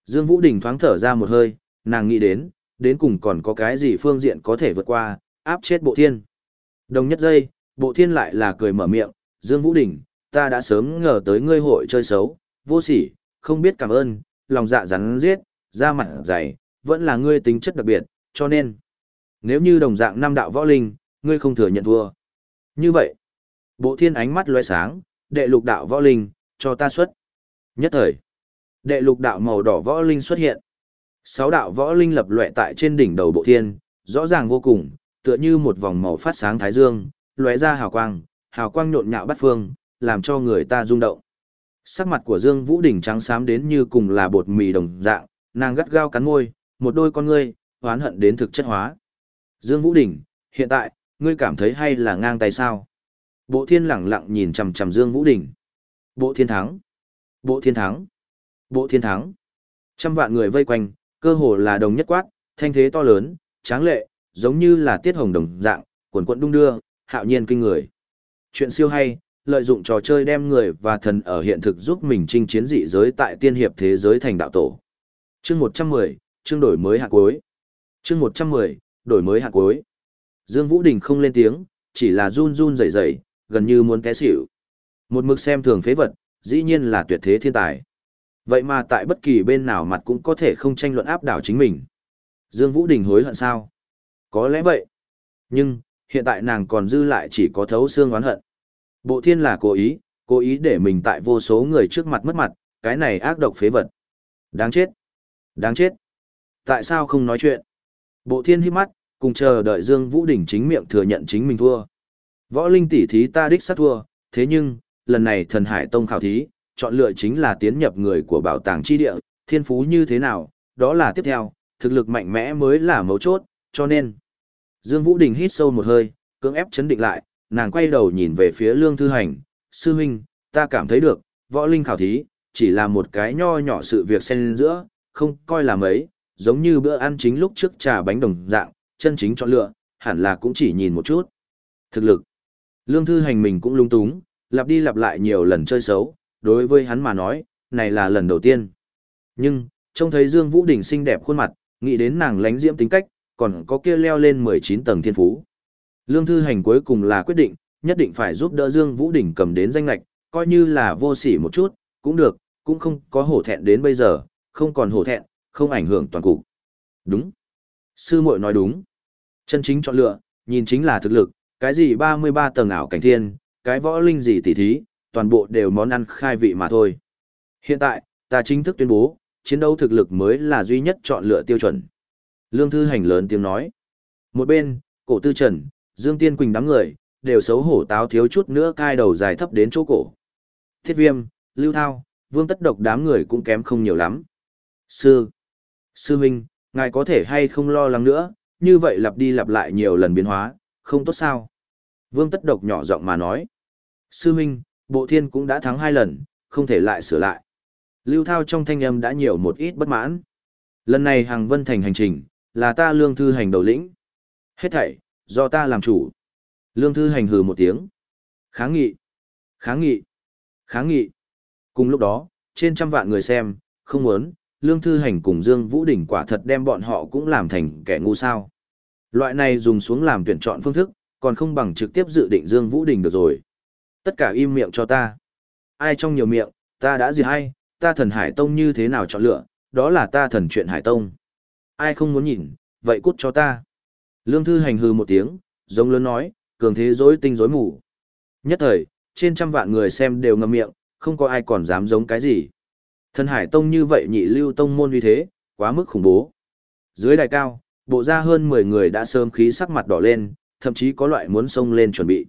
Dương Vũ Đình thoáng thở ra một hơi, nàng nghĩ đến, đến cùng còn có cái gì phương diện có thể vượt qua, áp chết bộ thiên. Đồng nhất giây, bộ thiên lại là cười mở miệng, Dương Vũ Đình, ta đã sớm ngờ tới ngươi hội chơi xấu, vô sỉ, không biết cảm ơn, lòng dạ rắn giết, da mặt dày, vẫn là ngươi tính chất đặc biệt, cho nên, nếu như đồng dạng năm đạo võ linh, ngươi không thừa nhận thua. Như vậy, bộ thiên ánh mắt loe sáng, đệ lục đạo võ linh, cho ta xuất. Nhất thời, đệ lục đạo màu đỏ võ linh xuất hiện. Sáu đạo võ linh lập loẹ tại trên đỉnh đầu bộ thiên, rõ ràng vô cùng, tựa như một vòng màu phát sáng thái dương, lóe ra hào quang, hào quang nhộn nhạo bắt phương, làm cho người ta rung động. Sắc mặt của Dương Vũ Đình trắng xám đến như cùng là bột mì đồng dạng, nàng gắt gao cắn môi, một đôi con ngươi, hoán hận đến thực chất hóa. Dương Vũ Đình, hiện tại, ngươi cảm thấy hay là ngang tay sao? Bộ thiên lẳng lặng nhìn chầm chầm Dương Vũ Đình. Bộ thiên thắng. Bộ thiên thắng. Bộ thiên thắng. Trăm vạn người vây quanh, cơ hồ là đồng nhất quát, thanh thế to lớn, tráng lệ, giống như là tiết hồng đồng dạng, cuộn cuộn đung đưa, hạo nhiên kinh người. Chuyện siêu hay, lợi dụng trò chơi đem người và thần ở hiện thực giúp mình chinh chiến dị giới tại tiên hiệp thế giới thành đạo tổ. Chương 110, chương đổi mới hạ cuối. Chương 110, đổi mới hạ cuối. Dương Vũ Đình không lên tiếng, chỉ là run run rẩy rẩy, gần như muốn té xỉu. Một mực xem thường phế vật, dĩ nhiên là tuyệt thế thiên tài. Vậy mà tại bất kỳ bên nào mặt cũng có thể không tranh luận áp đảo chính mình. Dương Vũ Đình hối hận sao? Có lẽ vậy. Nhưng, hiện tại nàng còn dư lại chỉ có thấu xương oán hận. Bộ thiên là cố ý, cố ý để mình tại vô số người trước mặt mất mặt, cái này ác độc phế vật. Đáng chết. Đáng chết. Tại sao không nói chuyện? Bộ thiên hít mắt, cùng chờ đợi Dương Vũ Đình chính miệng thừa nhận chính mình thua. Võ linh tỷ thí ta đích sát thua, thế nhưng, lần này thần hải tông khảo thí, chọn lựa chính là tiến nhập người của bảo tàng chi địa, thiên phú như thế nào, đó là tiếp theo, thực lực mạnh mẽ mới là mấu chốt, cho nên. Dương Vũ Đình hít sâu một hơi, cưỡng ép chấn định lại, nàng quay đầu nhìn về phía Lương Thư Hành, sư huynh, ta cảm thấy được, võ linh khảo thí, chỉ là một cái nho nhỏ sự việc xen giữa, không coi là mấy, giống như bữa ăn chính lúc trước trà bánh đồng dạng, chân chính chọn lựa, hẳn là cũng chỉ nhìn một chút. Thực lực. Lương Thư Hành mình cũng lung túng, lặp đi lặp lại nhiều lần chơi xấu, đối với hắn mà nói, này là lần đầu tiên. Nhưng, trông thấy Dương Vũ Đình xinh đẹp khuôn mặt, nghĩ đến nàng lánh diễm tính cách, còn có kia leo lên 19 tầng thiên phú. Lương Thư Hành cuối cùng là quyết định, nhất định phải giúp đỡ Dương Vũ Đình cầm đến danh lạch, coi như là vô sỉ một chút, cũng được, cũng không có hổ thẹn đến bây giờ, không còn hổ thẹn, không ảnh hưởng toàn cục. Đúng. Sư muội nói đúng. Chân chính chọn lựa, nhìn chính là thực lực, cái gì 33 tầng ảo cảnh thiên, cái võ linh gì tỉ thí, toàn bộ đều món ăn khai vị mà thôi. Hiện tại, ta chính thức tuyên bố, chiến đấu thực lực mới là duy nhất chọn lựa tiêu chuẩn. Lương Thư Hành lớn tiếng nói. Một bên, cổ tư trần, Dương Tiên Quỳnh đám người, đều xấu hổ táo thiếu chút nữa cai đầu dài thấp đến chỗ cổ. Thiết viêm, lưu thao, vương tất độc đám người cũng kém không nhiều lắm. Sư, sư huynh, ngài có thể hay không lo lắng nữa, như vậy lặp đi lặp lại nhiều lần biến hóa, không tốt sao. Vương tất độc nhỏ giọng mà nói. Sư huynh, bộ thiên cũng đã thắng hai lần, không thể lại sửa lại. Lưu thao trong thanh âm đã nhiều một ít bất mãn. Lần này hàng vân thành hành trình, là ta lương thư hành đầu lĩnh. Hết thảy, do ta làm chủ. Lương thư hành hừ một tiếng. Kháng nghị. Kháng nghị. Kháng nghị. Cùng lúc đó, trên trăm vạn người xem, không muốn, Lương Thư Hành cùng Dương Vũ Đình quả thật đem bọn họ cũng làm thành kẻ ngu sao. Loại này dùng xuống làm tuyển chọn phương thức, còn không bằng trực tiếp dự định Dương Vũ Đình được rồi. Tất cả im miệng cho ta. Ai trong nhiều miệng, ta đã gì hay, ta thần Hải Tông như thế nào chọn lựa, đó là ta thần chuyện Hải Tông. Ai không muốn nhìn, vậy cút cho ta. Lương Thư Hành hừ một tiếng, giống lớn nói, cường thế dối tinh dối mù. Nhất thời, trên trăm vạn người xem đều ngậm miệng, không có ai còn dám giống cái gì. Thần Hải Tông như vậy nhị lưu tông môn uy thế, quá mức khủng bố. Dưới đài cao, bộ ra hơn 10 người đã sớm khí sắc mặt đỏ lên, thậm chí có loại muốn xông lên chuẩn bị.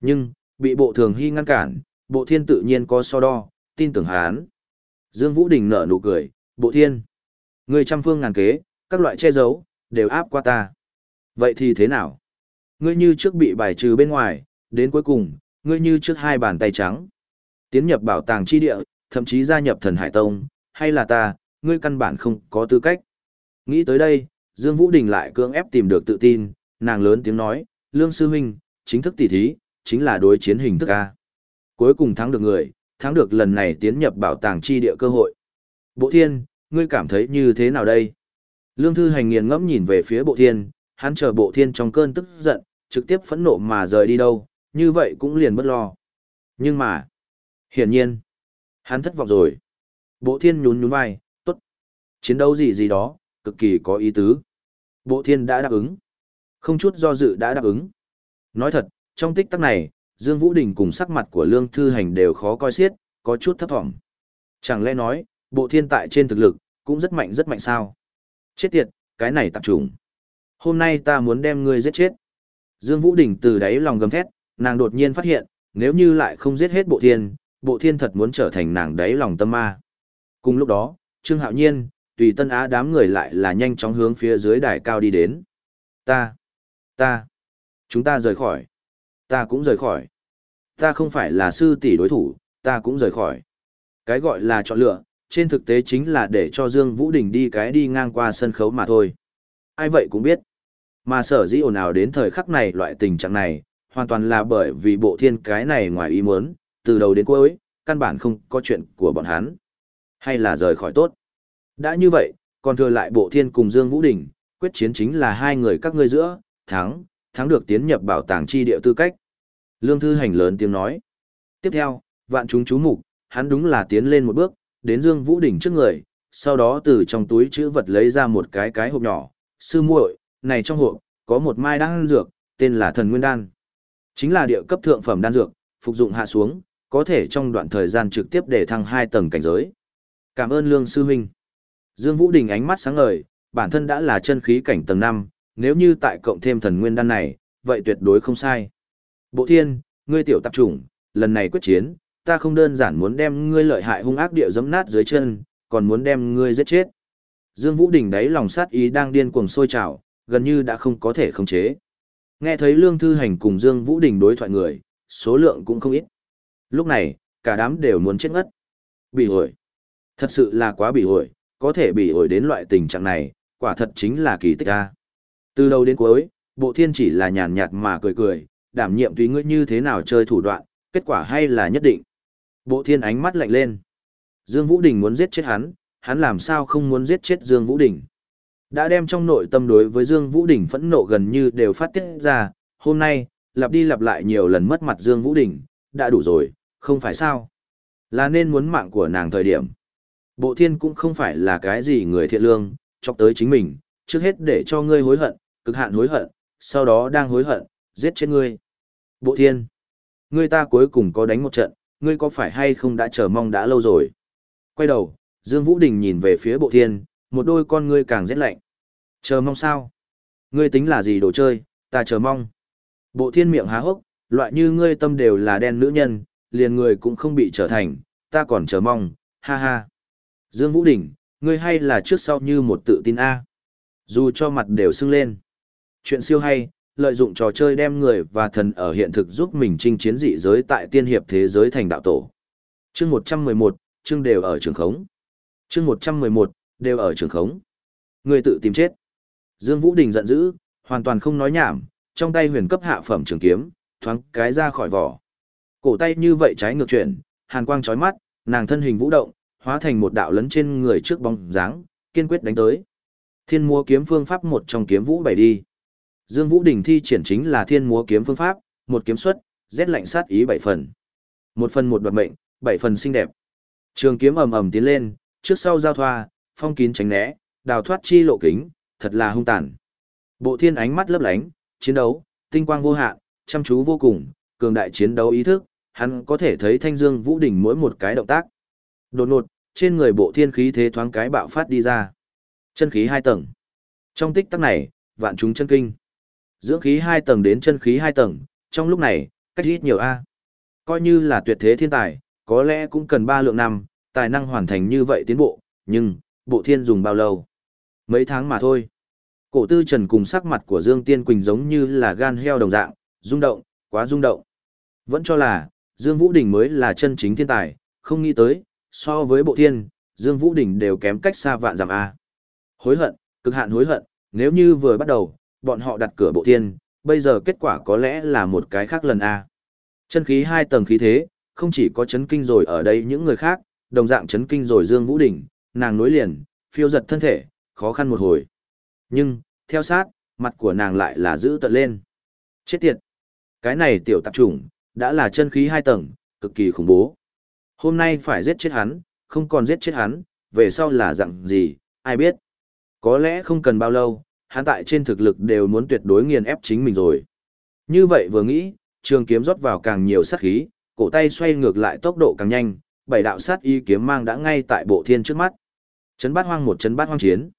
Nhưng, bị bộ thường hy ngăn cản, bộ thiên tự nhiên có so đo, tin tưởng hán. Dương Vũ Đình nở nụ cười, bộ thiên. Người trăm phương ngàn kế, các loại che giấu, đều áp qua ta. Vậy thì thế nào? Ngươi như trước bị bài trừ bên ngoài, đến cuối cùng, ngươi như trước hai bàn tay trắng. Tiến nhập bảo tàng chi địa, thậm chí gia nhập thần hải tông, hay là ta, ngươi căn bản không có tư cách. Nghĩ tới đây, Dương Vũ Đình lại cưỡng ép tìm được tự tin, nàng lớn tiếng nói, Lương Sư Huynh, chính thức tỷ thí, chính là đối chiến hình thức A. Cuối cùng thắng được người, thắng được lần này tiến nhập bảo tàng chi địa cơ hội. Bộ thiên, ngươi cảm thấy như thế nào đây? Lương Thư Hành nghiền ngẫm nhìn về phía bộ thiên, hắn chờ bộ thiên trong cơn tức giận, trực tiếp phẫn nộ mà rời đi đâu, như vậy cũng liền bất lo. Nhưng mà, hiển nhiên, hắn thất vọng rồi. Bộ thiên nhún nhún vai, tốt. Chiến đấu gì gì đó, cực kỳ có ý tứ. Bộ thiên đã đáp ứng. Không chút do dự đã đáp ứng. Nói thật, trong tích tắc này, Dương Vũ Đình cùng sắc mặt của Lương Thư Hành đều khó coi xiết, có chút thấp thỏm. Chẳng lẽ nói, bộ thiên tại trên thực lực, cũng rất mạnh rất mạnh sao? Chết tiệt, cái này tạp trùng. Hôm nay ta muốn đem ngươi giết chết. Dương Vũ Đình từ đáy lòng gầm thét, nàng đột nhiên phát hiện, nếu như lại không giết hết bộ thiên, bộ thiên thật muốn trở thành nàng đáy lòng tâm ma. Cùng lúc đó, Trương Hạo Nhiên, tùy tân á đám người lại là nhanh chóng hướng phía dưới đài cao đi đến. Ta, ta, chúng ta rời khỏi, ta cũng rời khỏi. Ta không phải là sư tỷ đối thủ, ta cũng rời khỏi. Cái gọi là chọn lựa, trên thực tế chính là để cho Dương Vũ Đình đi cái đi ngang qua sân khấu mà thôi. Ai vậy cũng biết. Mà sở dĩ ồn ào đến thời khắc này loại tình trạng này, hoàn toàn là bởi vì bộ thiên cái này ngoài ý muốn, từ đầu đến cuối, căn bản không có chuyện của bọn hắn. Hay là rời khỏi tốt. Đã như vậy, còn thừa lại bộ thiên cùng Dương Vũ Đình, quyết chiến chính là hai người các ngươi giữa, thắng, thắng được tiến nhập bảo tàng chi địa tư cách. Lương Thư Hành lớn tiếng nói. Tiếp theo, vạn chúng chú mục, hắn đúng là tiến lên một bước, đến Dương Vũ Đình trước người, sau đó từ trong túi chữ vật lấy ra một cái cái hộp nhỏ, sư muội, này trong hộp, có một mai đan dược, tên là thần nguyên đan. Chính là địa cấp thượng phẩm đan dược, phục dụng hạ xuống, có thể trong đoạn thời gian trực tiếp để thăng hai tầng cảnh giới. Cảm ơn Lương Sư Huynh. Dương Vũ Đình ánh mắt sáng ngời, bản thân đã là chân khí cảnh tầng 5, nếu như tại cộng thêm thần nguyên đan này, vậy tuyệt đối không sai. Bộ thiên, ngươi tiểu tạp chủng, lần này quyết chiến, ta không đơn giản muốn đem ngươi lợi hại hung ác địa giẫm nát dưới chân, còn muốn đem ngươi giết chết. Dương Vũ Đình đáy lòng sát ý đang điên cuồng sôi trào, gần như đã không có thể khống chế. Nghe thấy Lương Thư Hành cùng Dương Vũ Đình đối thoại người, số lượng cũng không ít. Lúc này, cả đám đều muốn chết ngất. Bị ổi. Thật sự là quá bị ổi, có thể bị ổi đến loại tình trạng này, quả thật chính là kỳ tích a. Từ đầu đến cuối, bộ thiên chỉ là nhàn nhạt mà cười cười, đảm nhiệm tùy ngươi như thế nào chơi thủ đoạn, kết quả hay là nhất định. Bộ thiên ánh mắt lạnh lên. Dương Vũ Đình muốn giết chết hắn, hắn làm sao không muốn giết chết Dương Vũ Đình. Đã đem trong nội tâm đối với Dương Vũ Đình phẫn nộ gần như đều phát tiết ra, hôm nay, lặp đi lặp lại nhiều lần mất mặt Dương Vũ Đình, đã đủ rồi, không phải sao. Là nên muốn mạng của nàng thời điểm. Bộ thiên cũng không phải là cái gì người thiện lương, chọc tới chính mình, trước hết để cho ngươi hối hận, cực hạn hối hận, sau đó đang hối hận, giết chết ngươi. Bộ thiên, ngươi ta cuối cùng có đánh một trận, ngươi có phải hay không đã chờ mong đã lâu rồi. Quay đầu, Dương Vũ Đình nhìn về phía bộ thiên, một đôi con ngươi càng rét lạnh. Chờ mong sao? Ngươi tính là gì đồ chơi, ta chờ mong. Bộ thiên miệng há hốc, loại như ngươi tâm đều là đen nữ nhân, liền người cũng không bị trở thành, ta còn chờ mong, ha ha. Dương Vũ Đình, ngươi hay là trước sau như một tự tin A. Dù cho mặt đều sưng lên. Chuyện siêu hay, lợi dụng trò chơi đem người và thần ở hiện thực giúp mình chinh chiến dị giới tại tiên hiệp thế giới thành đạo tổ. Chương 111, chương đều ở trường khống. Chương 111, đều ở trường khống. Người tự tìm chết. Dương Vũ Đình giận dữ, hoàn toàn không nói nhảm, trong tay huyền cấp hạ phẩm trường kiếm, thoáng cái ra khỏi vỏ. Cổ tay như vậy trái ngược chuyển, hàn quang chói mắt, nàng thân hình vũ động, hóa thành một đạo lấn trên người trước bóng dáng, kiên quyết đánh tới. Thiên múa kiếm phương pháp một trong kiếm vũ bảy đi. Dương Vũ Đình thi triển chính là thiên múa kiếm phương pháp, một kiếm xuất, rét lạnh sát ý bảy phần. Một phần một đoạt mệnh, bảy phần xinh đẹp. Trường kiếm ầm ầm tiến lên, trước sau giao thoa, phong kín tránh né, đào thoát chi lộ kính, thật là hung tàn. Bộ thiên ánh mắt lấp lánh, chiến đấu, tinh quang vô hạn, chăm chú vô cùng, cường đại chiến đấu ý thức, hắn có thể thấy thanh dương vũ đỉnh mỗi một cái động tác. Đột ngột, trên người bộ thiên khí thế thoáng cái bạo phát đi ra. Chân khí hai tầng. Trong tích tắc này, vạn chúng chân kinh. Dưỡng khí hai tầng đến chân khí hai tầng, trong lúc này, cách ít nhiều A. Coi như là tuyệt thế thiên tài, có lẽ cũng cần ba lượng năm, tài năng hoàn thành như vậy tiến bộ, nhưng, bộ thiên dùng bao lâu? Mấy tháng mà thôi. Cổ tư trần cùng sắc mặt của Dương Tiên Quỳnh giống như là gan heo đồng dạng, rung động, quá rung động. Vẫn cho là, Dương Vũ Đình mới là chân chính thiên tài, không nghĩ tới, so với bộ thiên, Dương Vũ Đình đều kém cách xa vạn dặm A. Hối hận, cực hạn hối hận, nếu như vừa bắt đầu, bọn họ đặt cửa bộ thiên, bây giờ kết quả có lẽ là một cái khác lần A. Chân khí hai tầng khí thế, không chỉ có chấn kinh rồi ở đây những người khác, đồng dạng chấn kinh rồi Dương Vũ Đình, nàng nối liền, phiêu giật thân thể, khó khăn một hồi. Nhưng, theo sát, mặt của nàng lại là giữ tận lên. Chết tiệt! Cái này tiểu tạp chủng, đã là chân khí hai tầng, cực kỳ khủng bố. Hôm nay phải giết chết hắn, không còn giết chết hắn, về sau là dạng gì, ai biết. Có lẽ không cần bao lâu, hắn tại trên thực lực đều muốn tuyệt đối nghiền ép chính mình rồi. Như vậy vừa nghĩ, trường kiếm rót vào càng nhiều sát khí, cổ tay xoay ngược lại tốc độ càng nhanh, bảy đạo sát y kiếm mang đã ngay tại bộ thiên trước mắt. Chấn bát hoang một chấn bát hoang chiến.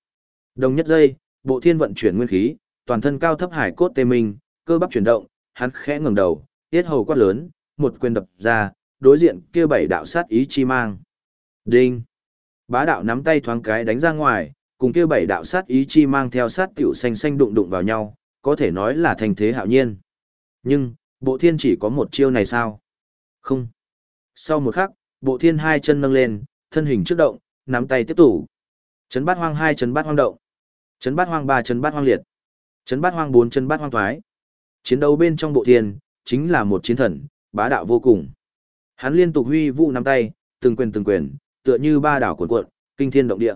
Đồng nhất giây, bộ thiên vận chuyển nguyên khí, toàn thân cao thấp hải cốt tê minh, cơ bắp chuyển động, hắn khẽ ngẩng đầu, tiết hầu quát lớn, một quyền đập ra, đối diện kia bảy đạo sát ý chi mang. Đinh! Bá đạo nắm tay thoáng cái đánh ra ngoài, cùng kia bảy đạo sát ý chi mang theo sát tiểu xanh xanh đụng đụng vào nhau, có thể nói là thành thế hạo nhiên. Nhưng, bộ thiên chỉ có một chiêu này sao? Không. Sau một khắc, bộ thiên hai chân nâng lên, thân hình trước động, nắm tay tiếp tục. Chấn bát hoang hai chấn bát hoang động. Chấn bát hoang ba chấn bát hoang liệt. Chấn bát hoang bốn chấn bát hoang thoái. Chiến đấu bên trong bộ thiên, chính là một chiến thần, bá đạo vô cùng. Hắn liên tục huy vũ nắm tay, từng quyền từng quyền, tựa như ba đảo cuộn cuộn, kinh thiên động địa.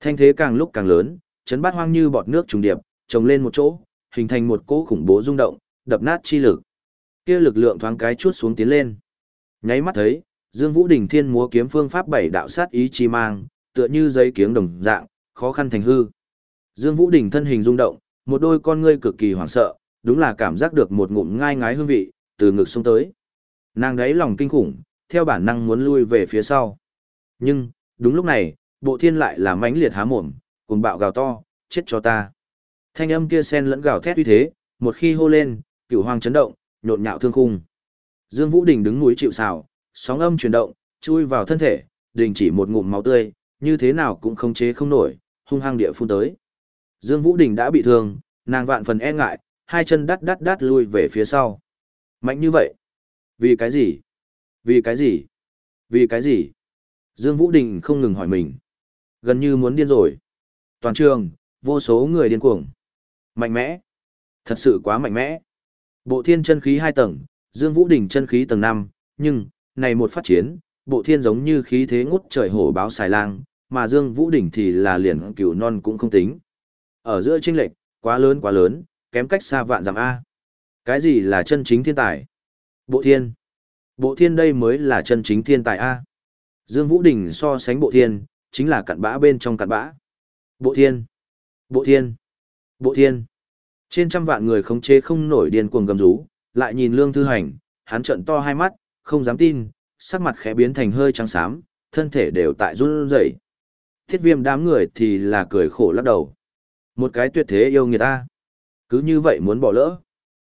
Thanh thế càng lúc càng lớn, chấn bát hoang như bọt nước trùng điệp, trồng lên một chỗ, hình thành một cỗ khủng bố rung động, đập nát chi lực. Kia lực lượng thoáng cái chuốt xuống tiến lên. Nháy mắt thấy, Dương Vũ Đình Thiên múa kiếm phương pháp bảy đạo sát ý chi mang, tựa như giấy kiếng đồng dạng, khó khăn thành hư. Dương Vũ Đình thân hình rung động, một đôi con ngươi cực kỳ hoảng sợ, đúng là cảm giác được một ngụm ngai ngái hương vị từ ngực xuống tới. Nàng đấy lòng kinh khủng, theo bản năng muốn lui về phía sau. Nhưng, đúng lúc này, bộ thiên lại là mãnh liệt há mồm, cùng bạo gào to, chết cho ta. Thanh âm kia sen lẫn gào thét uy thế, một khi hô lên, cửu hoang chấn động, nhộn nhạo thương khung. Dương Vũ Đình đứng núi chịu sào, sóng âm chuyển động, chui vào thân thể, đình chỉ một ngụm máu tươi, như thế nào cũng không chế không nổi, hung hăng địa phun tới. Dương Vũ Đình đã bị thương, nàng vạn phần e ngại, hai chân đắt đắt đắt lui về phía sau. Mạnh như vậy? Vì cái gì? Vì cái gì? Vì cái gì? Dương Vũ Đình không ngừng hỏi mình. Gần như muốn điên rồi. Toàn trường, vô số người điên cuồng. Mạnh mẽ. Thật sự quá mạnh mẽ. Bộ thiên chân khí 2 tầng, Dương Vũ Đình chân khí tầng 5, nhưng, này một phát chiến, bộ thiên giống như khí thế ngút trời hổ báo xài lang, mà Dương Vũ Đình thì là liền cửu non cũng không tính. Ở giữa chênh lệch, quá lớn quá lớn, kém cách xa vạn dặm A. Cái gì là chân chính thiên tài? Bộ thiên. Bộ thiên đây mới là chân chính thiên tài A. Dương Vũ Đình so sánh bộ thiên, chính là cặn bã bên trong cặn bã. Bộ thiên. Bộ thiên. Bộ thiên. Trên trăm vạn người khống chế không nổi điên cuồng gầm rú, lại nhìn Lương Thư Hành, hắn trợn to hai mắt, không dám tin, sắc mặt khẽ biến thành hơi trắng xám, thân thể đều tại run rẩy. Thiết viêm đám người thì là cười khổ lắc đầu. Một cái tuyệt thế yêu người ta. Cứ như vậy muốn bỏ lỡ.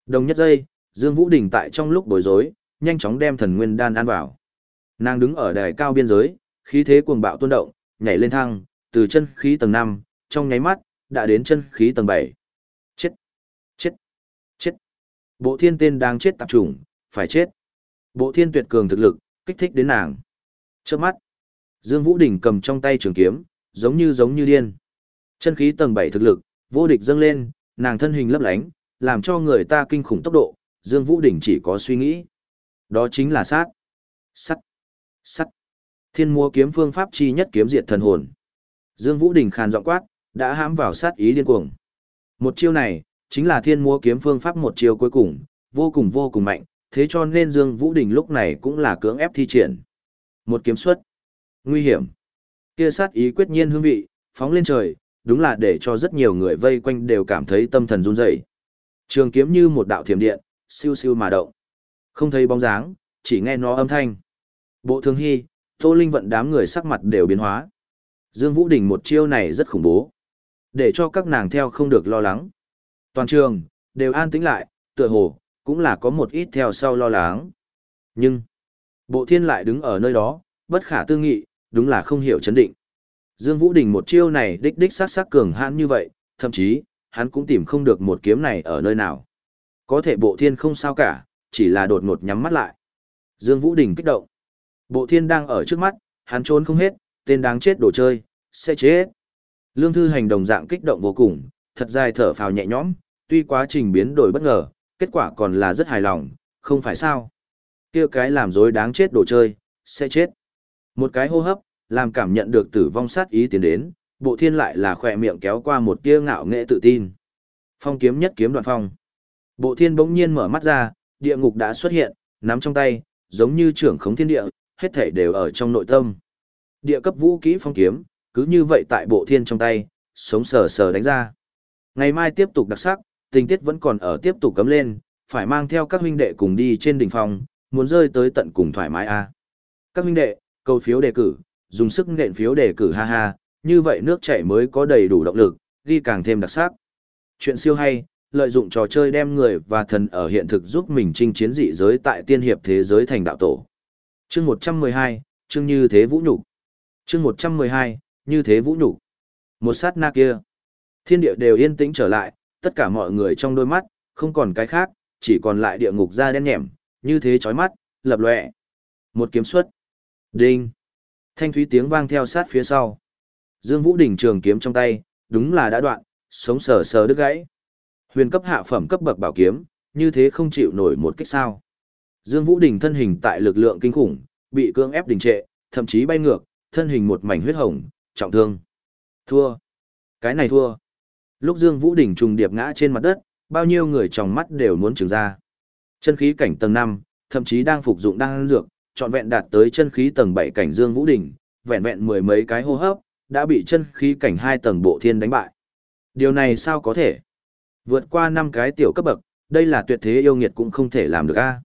Đồng nhất giây, Dương Vũ Đình tại trong lúc bối rối, nhanh chóng đem thần nguyên đan ăn vào. Nàng đứng ở đài cao biên giới, khí thế cuồng bạo tuôn động, nhảy lên thang từ chân khí tầng 5, trong nháy mắt, đã đến chân khí tầng 7. Chết! Chết! Chết! Bộ thiên tên đang chết tạp trùng, phải chết. Bộ thiên tuyệt cường thực lực, kích thích đến nàng. Trước mắt, Dương Vũ Đình cầm trong tay trường kiếm, giống như giống như điên. Chân khí tầng 7 thực lực, vô địch dâng lên, nàng thân hình lấp lánh, làm cho người ta kinh khủng tốc độ, Dương Vũ Đình chỉ có suy nghĩ. Đó chính là sát. Sắt. Sắt. Thiên múa kiếm phương pháp chi nhất kiếm diệt thần hồn. Dương Vũ Đình khàn giọng quát, đã hãm vào sát ý điên cuồng. Một chiêu này, chính là thiên múa kiếm phương pháp một chiêu cuối cùng, vô cùng vô cùng mạnh, thế cho nên Dương Vũ Đình lúc này cũng là cưỡng ép thi triển. Một kiếm xuất. Nguy hiểm. Kia sát ý quyết nhiên hương vị, phóng lên trời, đúng là để cho rất nhiều người vây quanh đều cảm thấy tâm thần run rẩy. Trường kiếm như một đạo thiểm điện, siêu siêu mà động. Không thấy bóng dáng, chỉ nghe nó âm thanh. Bộ Thương Hy, Tô Linh vận đám người sắc mặt đều biến hóa. Dương Vũ Đình một chiêu này rất khủng bố. Để cho các nàng theo không được lo lắng. Toàn trường, đều an tĩnh lại, tựa hồ, cũng là có một ít theo sau lo lắng. Nhưng, bộ thiên lại đứng ở nơi đó, bất khả tư nghị, đúng là không hiểu chấn định. Dương Vũ Đình một chiêu này đích đích sát sát cường hãn như vậy, thậm chí, hắn cũng tìm không được một kiếm này ở nơi nào. Có thể bộ thiên không sao cả, chỉ là đột ngột nhắm mắt lại. Dương Vũ Đình kích động. Bộ thiên đang ở trước mắt, hắn trốn không hết, tên đáng chết đồ chơi, sẽ chết. Lương Thư hành đồng dạng kích động vô cùng, thật dài thở phào nhẹ nhõm, tuy quá trình biến đổi bất ngờ, kết quả còn là rất hài lòng, không phải sao. kia cái làm dối đáng chết đồ chơi, sẽ chết. Một cái hô hấp, làm cảm nhận được tử vong sát ý tiến đến, bộ thiên lại là khỏe miệng kéo qua một tia ngạo nghệ tự tin. Phong kiếm nhất kiếm đoạn phong. Bộ thiên bỗng nhiên mở mắt ra, địa ngục đã xuất hiện, nắm trong tay, giống như trưởng khống thiên địa, hết thể đều ở trong nội tâm. Địa cấp vũ kỹ phong kiếm, cứ như vậy tại bộ thiên trong tay, sống sờ sờ đánh ra. Ngày mai tiếp tục đặc sắc, tình tiết vẫn còn ở tiếp tục cấm lên, phải mang theo các huynh đệ cùng đi trên đỉnh phòng, muốn rơi tới tận cùng thoải mái a. À. Các huynh đệ, cầu phiếu đề cử, dùng sức nện phiếu đề cử ha ha, như vậy nước chảy mới có đầy đủ động lực, ghi càng thêm đặc sắc. Chuyện siêu hay, lợi dụng trò chơi đem người và thần ở hiện thực giúp mình chinh chiến dị giới tại tiên hiệp thế giới thành đạo tổ. Chương 112, chương như thế vũ nhục. Chương 112, như thế vũ nhục. Một sát na kia, thiên địa đều yên tĩnh trở lại, tất cả mọi người trong đôi mắt, không còn cái khác, chỉ còn lại địa ngục da đen nhẻm, như thế chói mắt, lập lòe. Một kiếm xuất. Đinh. Thanh thúy tiếng vang theo sát phía sau. Dương Vũ đỉnh trường kiếm trong tay, đúng là đã đoạn, sống sờ sờ đứt gãy. Huyền cấp hạ phẩm cấp bậc bảo kiếm, như thế không chịu nổi một kích sao. Dương Vũ Đình thân hình tại lực lượng kinh khủng, bị cưỡng ép đình trệ, thậm chí bay ngược, thân hình một mảnh huyết hồng, trọng thương. Thua. Cái này thua. Lúc Dương Vũ Đình trùng điệp ngã trên mặt đất, bao nhiêu người trong mắt đều muốn trừng ra. Chân khí cảnh tầng 5, thậm chí đang phục dụng đang dược, trọn vẹn đạt tới chân khí tầng 7 cảnh Dương Vũ đỉnh, vẹn vẹn mười mấy cái hô hấp, đã bị chân khí cảnh 2 tầng bộ thiên đánh bại. Điều này sao có thể? Vượt qua 5 cái tiểu cấp bậc, đây là tuyệt thế yêu nghiệt cũng không thể làm được a.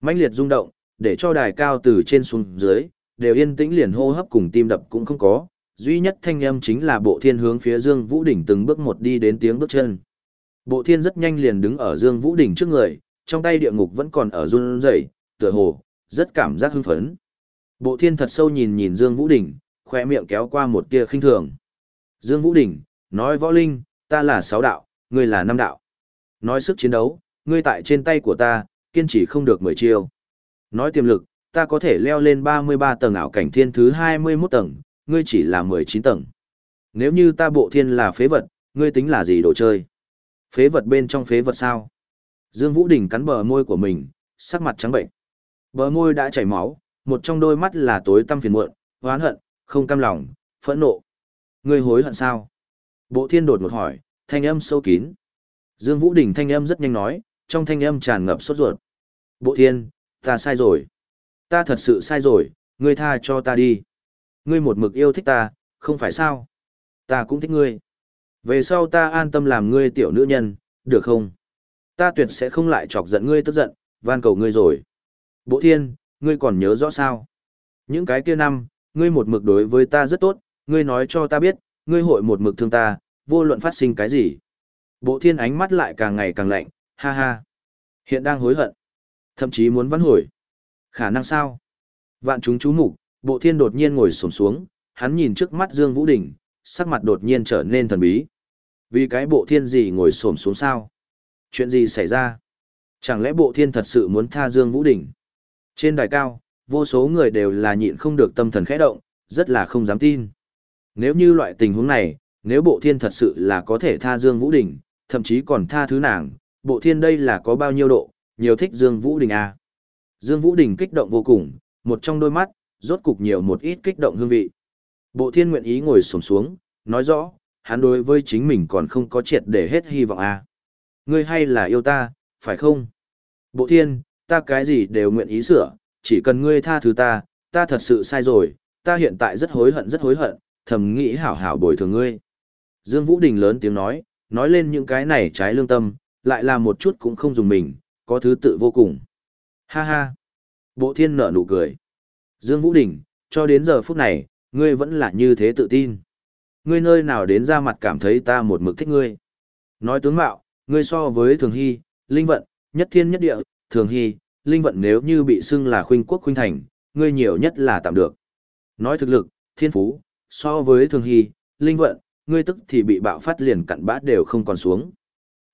Mãnh liệt rung động, để cho đài cao từ trên xuống dưới, đều yên tĩnh liền hô hấp cùng tim đập cũng không có, duy nhất thanh âm chính là bộ thiên hướng phía Dương Vũ Đỉnh từng bước một đi đến tiếng bước chân. Bộ thiên rất nhanh liền đứng ở Dương Vũ Đỉnh trước người, trong tay địa ngục vẫn còn ở run rẩy, tựa hồ, rất cảm giác hưng phấn. Bộ thiên thật sâu nhìn nhìn Dương Vũ Đình, khỏe miệng kéo qua một tia khinh thường. Dương Vũ Đình nói võ linh, ta là sáu đạo, ngươi là năm đạo. Nói sức chiến đấu, ngươi tại trên tay của ta, kiên trì không được mười chiêu. Nói tiềm lực, ta có thể leo lên 33 tầng ảo cảnh thiên thứ 21 tầng, ngươi chỉ là 19 tầng. Nếu như ta bộ thiên là phế vật, ngươi tính là gì đồ chơi? Phế vật bên trong phế vật sao? Dương Vũ Đình cắn bờ môi của mình, sắc mặt trắng bệnh. Bờ môi đã chảy máu, một trong đôi mắt là tối tăm phiền muộn, oán hận, không cam lòng, phẫn nộ. Ngươi hối hận sao? Bộ thiên đột một hỏi, thanh âm sâu kín. Dương Vũ Đình thanh âm rất nhanh nói, trong thanh âm tràn ngập sốt ruột. Bộ thiên, ta sai rồi. Ta thật sự sai rồi, ngươi tha cho ta đi. Ngươi một mực yêu thích ta, không phải sao? Ta cũng thích ngươi. Về sau ta an tâm làm ngươi tiểu nữ nhân, được không? Ta tuyệt sẽ không lại chọc giận ngươi tức giận, van cầu ngươi rồi. Bộ thiên, ngươi còn nhớ rõ sao? Những cái kia năm, ngươi một mực đối với ta rất tốt, ngươi nói cho ta biết, ngươi hội một mực thương ta, vô luận phát sinh cái gì. Bộ thiên ánh mắt lại càng ngày càng lạnh, ha ha. Hiện đang hối hận. Thậm chí muốn vãn hồi. Khả năng sao? Vạn chúng chú mục, bộ thiên đột nhiên ngồi sổm xuống, hắn nhìn trước mắt Dương Vũ Đình, sắc mặt đột nhiên trở nên thần bí. Vì cái bộ thiên gì ngồi xổm xuống sao? Chuyện gì xảy ra? Chẳng lẽ bộ thiên thật sự muốn tha Dương Vũ Đình? Trên đài cao, vô số người đều là nhịn không được tâm thần khẽ động, rất là không dám tin. Nếu như loại tình huống này, nếu bộ thiên thật sự là có thể tha Dương Vũ Đình, thậm chí còn tha thứ nàng, bộ thiên đây là có bao nhiêu độ, nhiều thích Dương Vũ Đình à. Dương Vũ Đình kích động vô cùng, một trong đôi mắt, rốt cục nhiều một ít kích động hương vị. Bộ thiên nguyện ý ngồi sổm xuống, nói rõ, hắn đối với chính mình còn không có triệt để hết hy vọng à. Ngươi hay là yêu ta, phải không? Bộ thiên, ta cái gì đều nguyện ý sửa, chỉ cần ngươi tha thứ ta, ta thật sự sai rồi, ta hiện tại rất hối hận rất hối hận, thầm nghĩ hảo hảo bồi thường ngươi. Dương Vũ Đình lớn tiếng nói, nói lên những cái này trái lương tâm, lại là một chút cũng không dùng mình, có thứ tự vô cùng. Ha ha. Bộ thiên nở nụ cười. Dương Vũ Đình, cho đến giờ phút này, ngươi vẫn là như thế tự tin. Ngươi nơi nào đến ra mặt cảm thấy ta một mực thích ngươi. Nói tướng mạo, ngươi so với Thường Hy, Linh Vận, Nhất Thiên Nhất Địa, Thường Hy, Linh Vận nếu như bị xưng là khuynh quốc khuynh thành, ngươi nhiều nhất là tạm được. Nói thực lực, thiên phú, so với Thường Hy, Linh Vận, ngươi tức thì bị bạo phát liền cặn bát đều không còn xuống.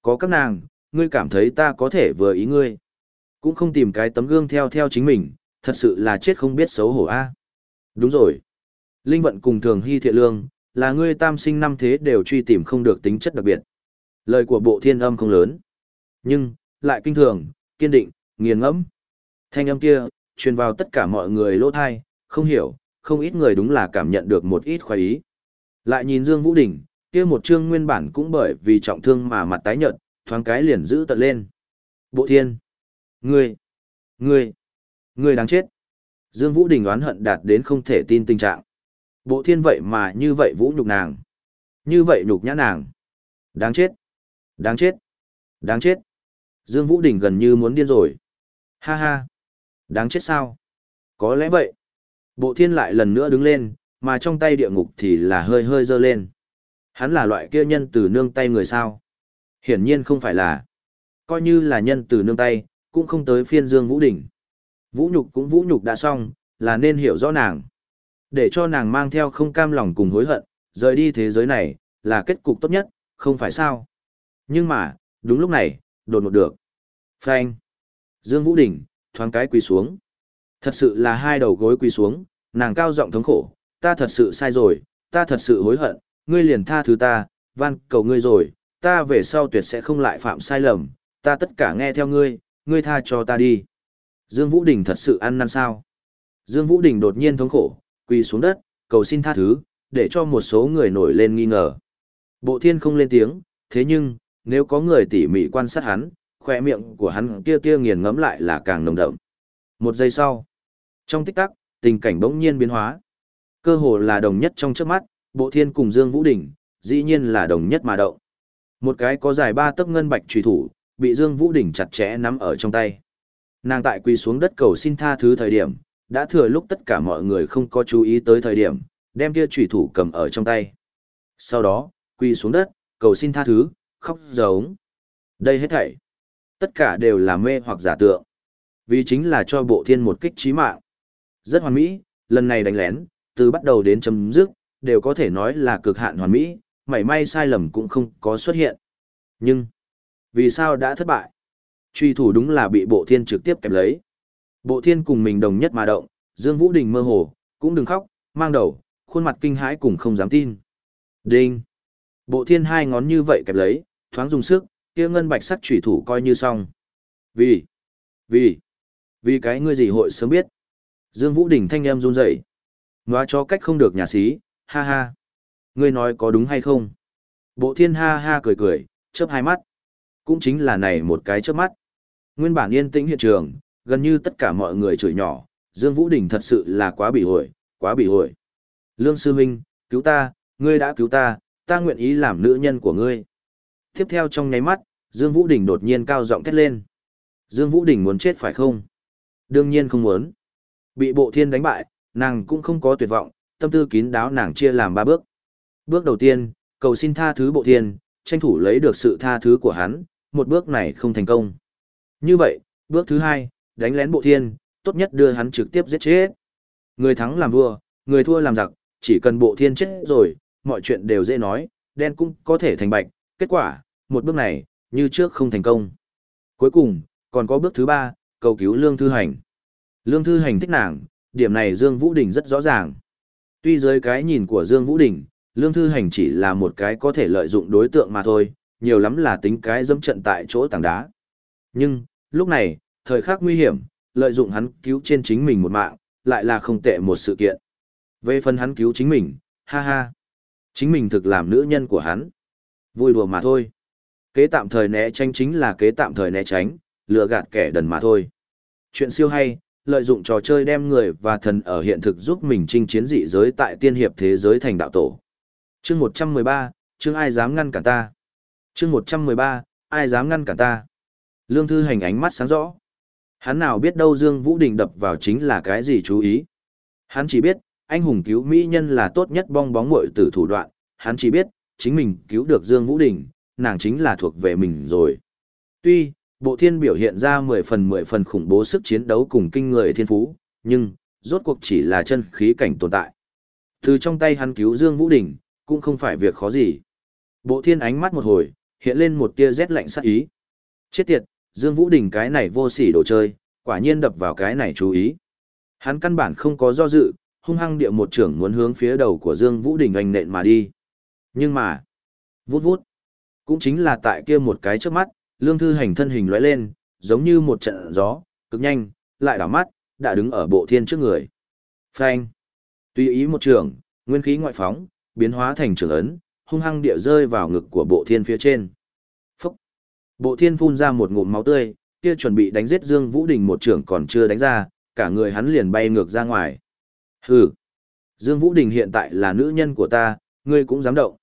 Có các nàng, ngươi cảm thấy ta có thể vừa ý ngươi. Cũng không tìm cái tấm gương theo theo chính mình, thật sự là chết không biết xấu hổ a. À? Đúng rồi. Linh vận cùng thường hy thiện lương, là ngươi tam sinh năm thế đều truy tìm không được tính chất đặc biệt. Lời của bộ thiên âm không lớn, nhưng, lại kinh thường, kiên định, nghiền ngẫm. Thanh âm kia, truyền vào tất cả mọi người lỗ thai, không hiểu, không ít người đúng là cảm nhận được một ít khoái ý. Lại nhìn Dương Vũ Đình, kia một chương nguyên bản cũng bởi vì trọng thương mà mặt tái nhợt, thoáng cái liền giữ tận lên. Bộ thiên! Ngươi! Ngươi! Ngươi đáng chết! Dương Vũ Đình oán hận đạt đến không thể tin tình trạng. Bộ thiên vậy mà như vậy vũ nhục nàng. Như vậy nhục nhã nàng. Đáng chết! Đáng chết! Đáng chết! Dương Vũ Đình gần như muốn điên rồi. Ha ha! Đáng chết sao? Có lẽ vậy. Bộ thiên lại lần nữa đứng lên, mà trong tay địa ngục thì là hơi hơi dơ lên. Hắn là loại kia nhân từ nương tay người sao? Hiển nhiên không phải là. Coi như là nhân từ nương tay, cũng không tới phiên Dương Vũ Đỉnh. Vũ nhục cũng vũ nhục đã xong, là nên hiểu rõ nàng. Để cho nàng mang theo không cam lòng cùng hối hận, rời đi thế giới này, là kết cục tốt nhất, không phải sao. Nhưng mà, đúng lúc này, đột ngột được. Phanh. Dương Vũ Đình, thoáng cái quỳ xuống. Thật sự là hai đầu gối quỳ xuống, nàng cao giọng thống khổ, ta thật sự sai rồi, ta thật sự hối hận, ngươi liền tha thứ ta, van cầu ngươi rồi, ta về sau tuyệt sẽ không lại phạm sai lầm, ta tất cả nghe theo ngươi, ngươi tha cho ta đi. Dương Vũ Đình thật sự ăn năn sao? Dương Vũ Đình đột nhiên thống khổ, quỳ xuống đất, cầu xin tha thứ, để cho một số người nổi lên nghi ngờ. Bộ thiên không lên tiếng, thế nhưng, nếu có người tỉ mỉ quan sát hắn, khỏe miệng của hắn kia kia nghiền ngẫm lại là càng nồng đậm. Một giây sau, trong tích tắc, tình cảnh bỗng nhiên biến hóa. Cơ hồ là đồng nhất trong trước mắt, bộ thiên cùng Dương Vũ Đình, dĩ nhiên là đồng nhất mà động. Một cái có dài ba tấc ngân bạch trùy thủ, bị Dương Vũ Đình chặt chẽ nắm ở trong tay. Nàng tại quỳ xuống đất cầu xin tha thứ thời điểm, đã thừa lúc tất cả mọi người không có chú ý tới thời điểm, đem kia trùy thủ cầm ở trong tay. Sau đó, quỳ xuống đất, cầu xin tha thứ, khóc giống. Đây hết thảy. Tất cả đều là mê hoặc giả tượng. Vì chính là cho bộ thiên một kích trí mạng. Rất hoàn mỹ, lần này đánh lén, từ bắt đầu đến chấm dứt, đều có thể nói là cực hạn hoàn mỹ, mảy may sai lầm cũng không có xuất hiện. Nhưng, vì sao đã thất bại? Truy thủ đúng là bị bộ thiên trực tiếp kẹp lấy. Bộ thiên cùng mình đồng nhất mà động, Dương Vũ Đình mơ hồ, cũng đừng khóc, mang đầu, khuôn mặt kinh hãi cùng không dám tin. Đinh! Bộ thiên hai ngón như vậy kẹp lấy, thoáng dùng sức, kia ngân bạch sắc chủy thủ coi như xong. Vì, vì, vì cái ngươi gì hội sớm biết. Dương Vũ Đình thanh em run rẩy. Nóa cho cách không được nhà sĩ, ha ha. Ngươi nói có đúng hay không? Bộ thiên ha ha cười cười, chớp hai mắt. Cũng chính là này một cái chớp mắt. Nguyên bản yên tĩnh hiện trường, gần như tất cả mọi người chửi nhỏ, Dương Vũ Đình thật sự là quá bị hội, quá bị hội. Lương Sư Minh, cứu ta, ngươi đã cứu ta, ta nguyện ý làm nữ nhân của ngươi. Tiếp theo trong nháy mắt, Dương Vũ Đình đột nhiên cao giọng thét lên. Dương Vũ Đình muốn chết phải không? Đương nhiên không muốn. Bị bộ thiên đánh bại, nàng cũng không có tuyệt vọng, tâm tư kín đáo nàng chia làm ba bước. Bước đầu tiên, cầu xin tha thứ bộ thiên, tranh thủ lấy được sự tha thứ của hắn, một bước này không thành công. Như vậy, bước thứ hai, đánh lén bộ thiên, tốt nhất đưa hắn trực tiếp giết chết. Người thắng làm vua, người thua làm giặc, chỉ cần bộ thiên chết rồi, mọi chuyện đều dễ nói, đen cũng có thể thành bạch. Kết quả, một bước này, như trước không thành công. Cuối cùng, còn có bước thứ ba, cầu cứu Lương Thư Hành. Lương Thư Hành thích nàng, điểm này Dương Vũ Đình rất rõ ràng. Tuy dưới cái nhìn của Dương Vũ Đình, Lương Thư Hành chỉ là một cái có thể lợi dụng đối tượng mà thôi, nhiều lắm là tính cái dâm trận tại chỗ tảng đá. Nhưng, lúc này, thời khắc nguy hiểm, lợi dụng hắn cứu trên chính mình một mạng, lại là không tệ một sự kiện. Về phần hắn cứu chính mình, ha ha. Chính mình thực làm nữ nhân của hắn. Vui đùa mà thôi. Kế tạm thời né tránh chính là kế tạm thời né tránh, lừa gạt kẻ đần mà thôi. Chuyện siêu hay, lợi dụng trò chơi đem người và thần ở hiện thực giúp mình chinh chiến dị giới tại tiên hiệp thế giới thành đạo tổ. Chương 113, chương ai dám ngăn cản ta? Chương 113, ai dám ngăn cản ta? Lương Thư Hành ánh mắt sáng rõ. Hắn nào biết đâu Dương Vũ Đình đập vào chính là cái gì chú ý. Hắn chỉ biết, anh hùng cứu mỹ nhân là tốt nhất bong bóng muội tử thủ đoạn, hắn chỉ biết, chính mình cứu được Dương Vũ Đình, nàng chính là thuộc về mình rồi. Tuy, bộ thiên biểu hiện ra 10 phần 10 phần khủng bố sức chiến đấu cùng kinh người thiên phú, nhưng, rốt cuộc chỉ là chân khí cảnh tồn tại. Từ trong tay hắn cứu Dương Vũ Đình, cũng không phải việc khó gì. Bộ thiên ánh mắt một hồi, hiện lên một tia rét lạnh sắc ý. Chết tiệt, Dương Vũ Đình cái này vô sỉ đồ chơi, quả nhiên đập vào cái này chú ý. Hắn căn bản không có do dự, hung hăng địa một trưởng muốn hướng phía đầu của Dương Vũ Đình anh nện mà đi. Nhưng mà, vút vút, cũng chính là tại kia một cái trước mắt, Lương Thư Hành thân hình lóe lên, giống như một trận gió, cực nhanh, lại đảo mắt, đã đứng ở bộ thiên trước người. Phanh. Tùy ý một trưởng nguyên khí ngoại phóng, biến hóa thành trưởng ấn, hung hăng địa rơi vào ngực của bộ thiên phía trên. Phúc. Bộ thiên phun ra một ngụm máu tươi, kia chuẩn bị đánh giết Dương Vũ Đình một trưởng còn chưa đánh ra, cả người hắn liền bay ngược ra ngoài. Hừ. Dương Vũ Đình hiện tại là nữ nhân của ta, ngươi cũng dám động.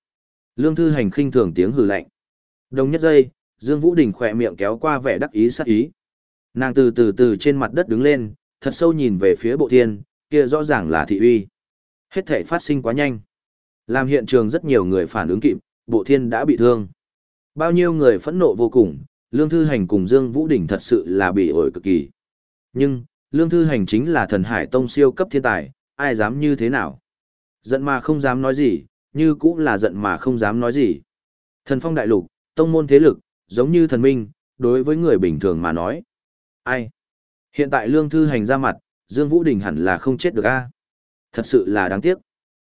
Lương Thư Hành khinh thường tiếng hừ lạnh. Đồng nhất giây, Dương Vũ Đình khỏe miệng kéo qua vẻ đắc ý sắc ý. Nàng từ từ từ trên mặt đất đứng lên, thật sâu nhìn về phía bộ thiên, kia rõ ràng là thị uy. Hết thể phát sinh quá nhanh. Làm hiện trường rất nhiều người phản ứng kịp, bộ thiên đã bị thương. Bao nhiêu người phẫn nộ vô cùng, Lương Thư Hành cùng Dương Vũ Đình thật sự là bị ổi cực kỳ. Nhưng, Lương Thư Hành chính là thần hải tông siêu cấp thiên tài, ai dám như thế nào? Giận mà không dám nói gì, như cũng là giận mà không dám nói gì. Thần phong đại lục, tông môn thế lực, giống như thần minh, đối với người bình thường mà nói. Ai? Hiện tại Lương Thư Hành ra mặt, Dương Vũ Đình hẳn là không chết được a. Thật sự là đáng tiếc.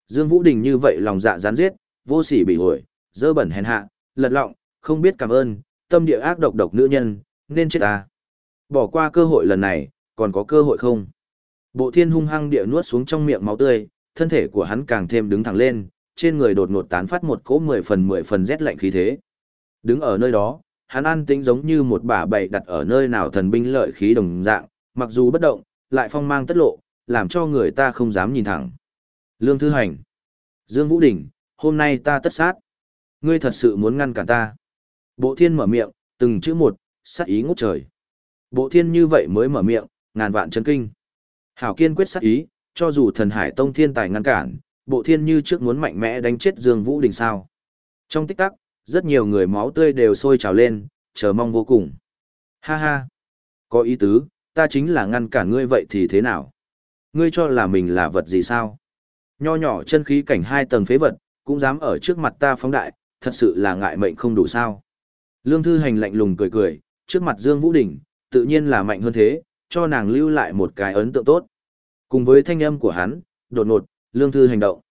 Dương Vũ Đình như vậy lòng dạ gián giết, vô sỉ bị ổi, dơ bẩn hèn hạ, lật lọng, không biết cảm ơn, tâm địa ác độc độc nữ nhân, nên chết ta. Bỏ qua cơ hội lần này, còn có cơ hội không? Bộ thiên hung hăng địa nuốt xuống trong miệng máu tươi, thân thể của hắn càng thêm đứng thẳng lên, trên người đột ngột tán phát một cỗ mười phần mười phần rét lạnh khí thế. Đứng ở nơi đó, hắn an tĩnh giống như một bả bậy đặt ở nơi nào thần binh lợi khí đồng dạng, mặc dù bất động, lại phong mang tất lộ, làm cho người ta không dám nhìn thẳng. Lương Thư Hành, Dương Vũ Đình, hôm nay ta tất sát. Ngươi thật sự muốn ngăn cản ta. Bộ thiên mở miệng, từng chữ một, sát ý ngút trời. Bộ thiên như vậy mới mở miệng, ngàn vạn chân kinh. Hảo kiên quyết sát ý, cho dù thần hải tông thiên tài ngăn cản, bộ thiên như trước muốn mạnh mẽ đánh chết Dương Vũ Đình sao. Trong tích tắc, rất nhiều người máu tươi đều sôi trào lên, chờ mong vô cùng. Ha ha, có ý tứ, ta chính là ngăn cản ngươi vậy thì thế nào? Ngươi cho là mình là vật gì sao? Nho nhỏ chân khí cảnh hai tầng phế vật, cũng dám ở trước mặt ta phóng đại, thật sự là ngại mệnh không đủ sao. Lương Thư Hành lạnh lùng cười cười, trước mặt Dương Vũ Đình, tự nhiên là mạnh hơn thế, cho nàng lưu lại một cái ấn tượng tốt. Cùng với thanh âm của hắn, đột ngột, Lương Thư hành động.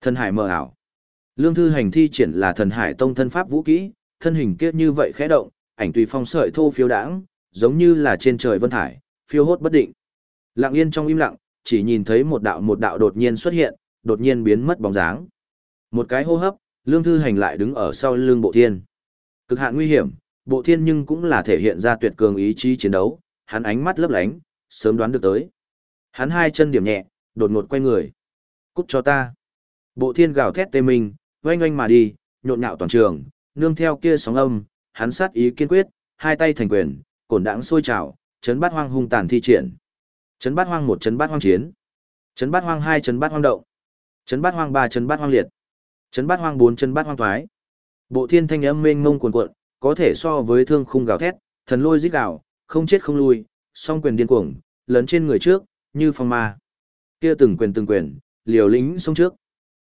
thần hải mờ ảo. Lương Thư hành thi triển là thần hải tông thân pháp vũ kỹ, thân hình kiết như vậy khẽ động, ảnh tùy phong sợi thô phiêu đãng, giống như là trên trời vân thải, phiêu hốt bất định. Lặng yên trong im lặng, chỉ nhìn thấy một đạo một đạo đột nhiên xuất hiện, đột nhiên biến mất bóng dáng. Một cái hô hấp, Lương Thư Hành lại đứng ở sau lưng Bộ Thiên. Cực hạn nguy hiểm, Bộ Thiên nhưng cũng là thể hiện ra tuyệt cường ý chí chiến đấu, hắn ánh mắt lấp lánh, sớm đoán được tới. Hắn hai chân điểm nhẹ, đột ngột quay người. Cút cho ta. Bộ Thiên gào thét tê mình, oanh oanh mà đi, nhộn nhạo toàn trường, nương theo kia sóng âm, hắn sát ý kiên quyết, hai tay thành quyền, cổn đãng sôi trào, chấn bát hoang hung tàn thi triển. Chấn bát hoang một chấn bát hoang chiến. Chấn bát hoang hai chấn bát hoang động. Chấn bát hoang ba chấn bát hoang liệt. Chấn bát hoang bốn chấn bát hoang thoái. Bộ thiên thanh âm mênh mông cuồn cuộn, có thể so với thương khung gào thét, thần lôi rít gào, không chết không lui, song quyền điên cuồng, lớn trên người trước, như phong ma. Kia từng quyền từng quyền, liều lĩnh xông trước.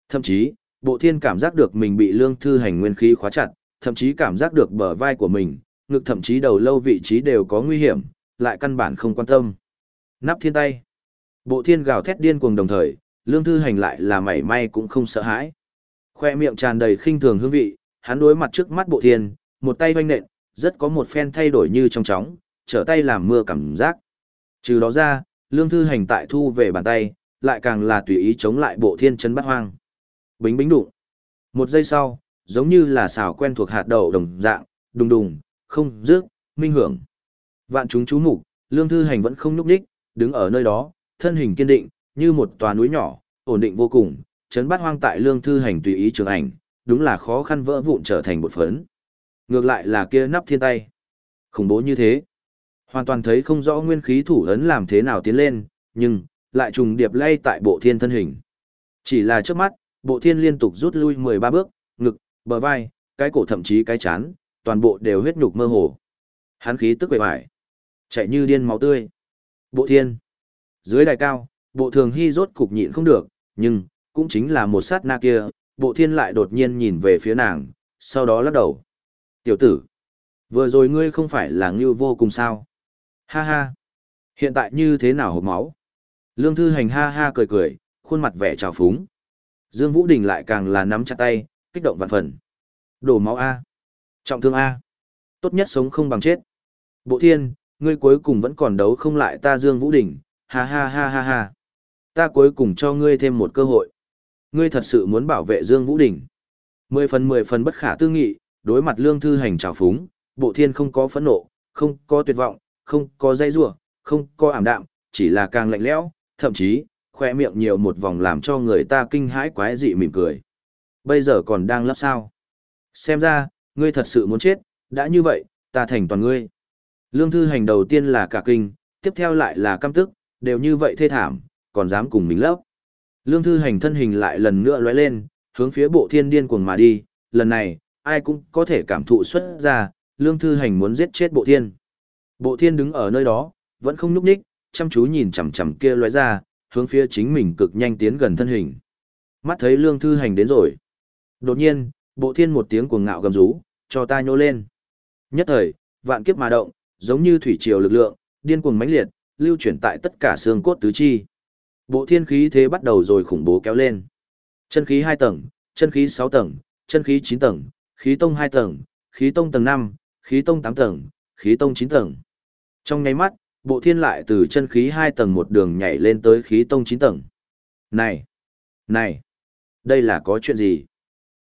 Thậm chí, bộ thiên cảm giác được mình bị lương thư hành nguyên khí khóa chặt, thậm chí cảm giác được bờ vai của mình, ngực thậm chí đầu lâu vị trí đều có nguy hiểm, lại căn bản không quan tâm. Nắp thiên tay. Bộ thiên gào thét điên cuồng đồng thời, lương thư hành lại là mảy may cũng không sợ hãi. Khoe miệng tràn đầy khinh thường hương vị, hắn đối mặt trước mắt bộ thiên, một tay hoanh nện, rất có một phen thay đổi như trong chóng, trở tay làm mưa cảm giác. Trừ đó ra, lương thư hành tại thu về bàn tay, lại càng là tùy ý chống lại bộ thiên chấn bắt hoang. Bính bính đụng. Một giây sau, giống như là xào quen thuộc hạt đậu đồng dạng, đùng đùng, không, rước, minh hưởng. Vạn chúng chú mục, lương thư hành vẫn không nhúc đích, đứng ở nơi đó, thân hình kiên định, như một tòa núi nhỏ, ổn định vô cùng, chấn bắt hoang tại lương thư hành tùy ý trường ảnh, đúng là khó khăn vỡ vụn trở thành một phấn. Ngược lại là kia nắp thiên tay. Khủng bố như thế. Hoàn toàn thấy không rõ nguyên khí thủ ấn làm thế nào tiến lên, nhưng, lại trùng điệp lay tại bộ thiên thân hình. Chỉ là trước mắt, bộ thiên liên tục rút lui 13 bước, ngực, bờ vai, cái cổ thậm chí cái chán, toàn bộ đều huyết nhục mơ hồ. Hắn khí tức quệ bại, chạy như điên máu tươi. Bộ thiên. Dưới đài cao, bộ thường hy rốt cục nhịn không được, nhưng, cũng chính là một sát na kia, bộ thiên lại đột nhiên nhìn về phía nàng, sau đó lắc đầu. Tiểu tử, vừa rồi ngươi không phải là ngưu vô cùng sao? Ha ha, hiện tại như thế nào hộp máu? Lương Thư Hành ha ha cười cười, khuôn mặt vẻ trào phúng. Dương Vũ Đình lại càng là nắm chặt tay, kích động vạn phần. Đổ máu A. Trọng thương A. Tốt nhất sống không bằng chết. Bộ thiên, ngươi cuối cùng vẫn còn đấu không lại ta Dương Vũ Đình, ha ha ha ha ha. Ta cuối cùng cho ngươi thêm một cơ hội. Ngươi thật sự muốn bảo vệ Dương Vũ Đình. Mười phần mười phần bất khả tư nghị, đối mặt lương thư hành trào phúng, bộ thiên không có phẫn nộ, không có tuyệt vọng, không có dây rủa không có ảm đạm, chỉ là càng lạnh lẽo, thậm chí, khoe miệng nhiều một vòng làm cho người ta kinh hãi quái dị mỉm cười. Bây giờ còn đang lắp sao? Xem ra, ngươi thật sự muốn chết, đã như vậy, ta thành toàn ngươi. Lương thư hành đầu tiên là cả kinh, tiếp theo lại là căm tức, đều như vậy thê thảm, còn dám cùng mình lấp. Lương thư hành thân hình lại lần nữa lóe lên, hướng phía bộ thiên điên cuồng mà đi, lần này, ai cũng có thể cảm thụ xuất ra, lương thư hành muốn giết chết bộ thiên. Bộ thiên đứng ở nơi đó, vẫn không nhúc nhích, chăm chú nhìn chằm chằm kia loại ra, hướng phía chính mình cực nhanh tiến gần thân hình. Mắt thấy lương thư hành đến rồi. Đột nhiên, bộ thiên một tiếng cuồng ngạo gầm rú, cho ta nhô lên. Nhất thời, vạn kiếp mà động, giống như thủy triều lực lượng, điên cuồng mãnh liệt, lưu chuyển tại tất cả xương cốt tứ chi. Bộ thiên khí thế bắt đầu rồi khủng bố kéo lên. Chân khí 2 tầng, chân khí 6 tầng, chân khí 9 tầng, khí tông 2 tầng, khí tông tầng 5, khí tông 8 tầng, khí tông 9 tầng. Trong nháy mắt, bộ thiên lại từ chân khí 2 tầng một đường nhảy lên tới khí tông 9 tầng. Này! Này! Đây là có chuyện gì?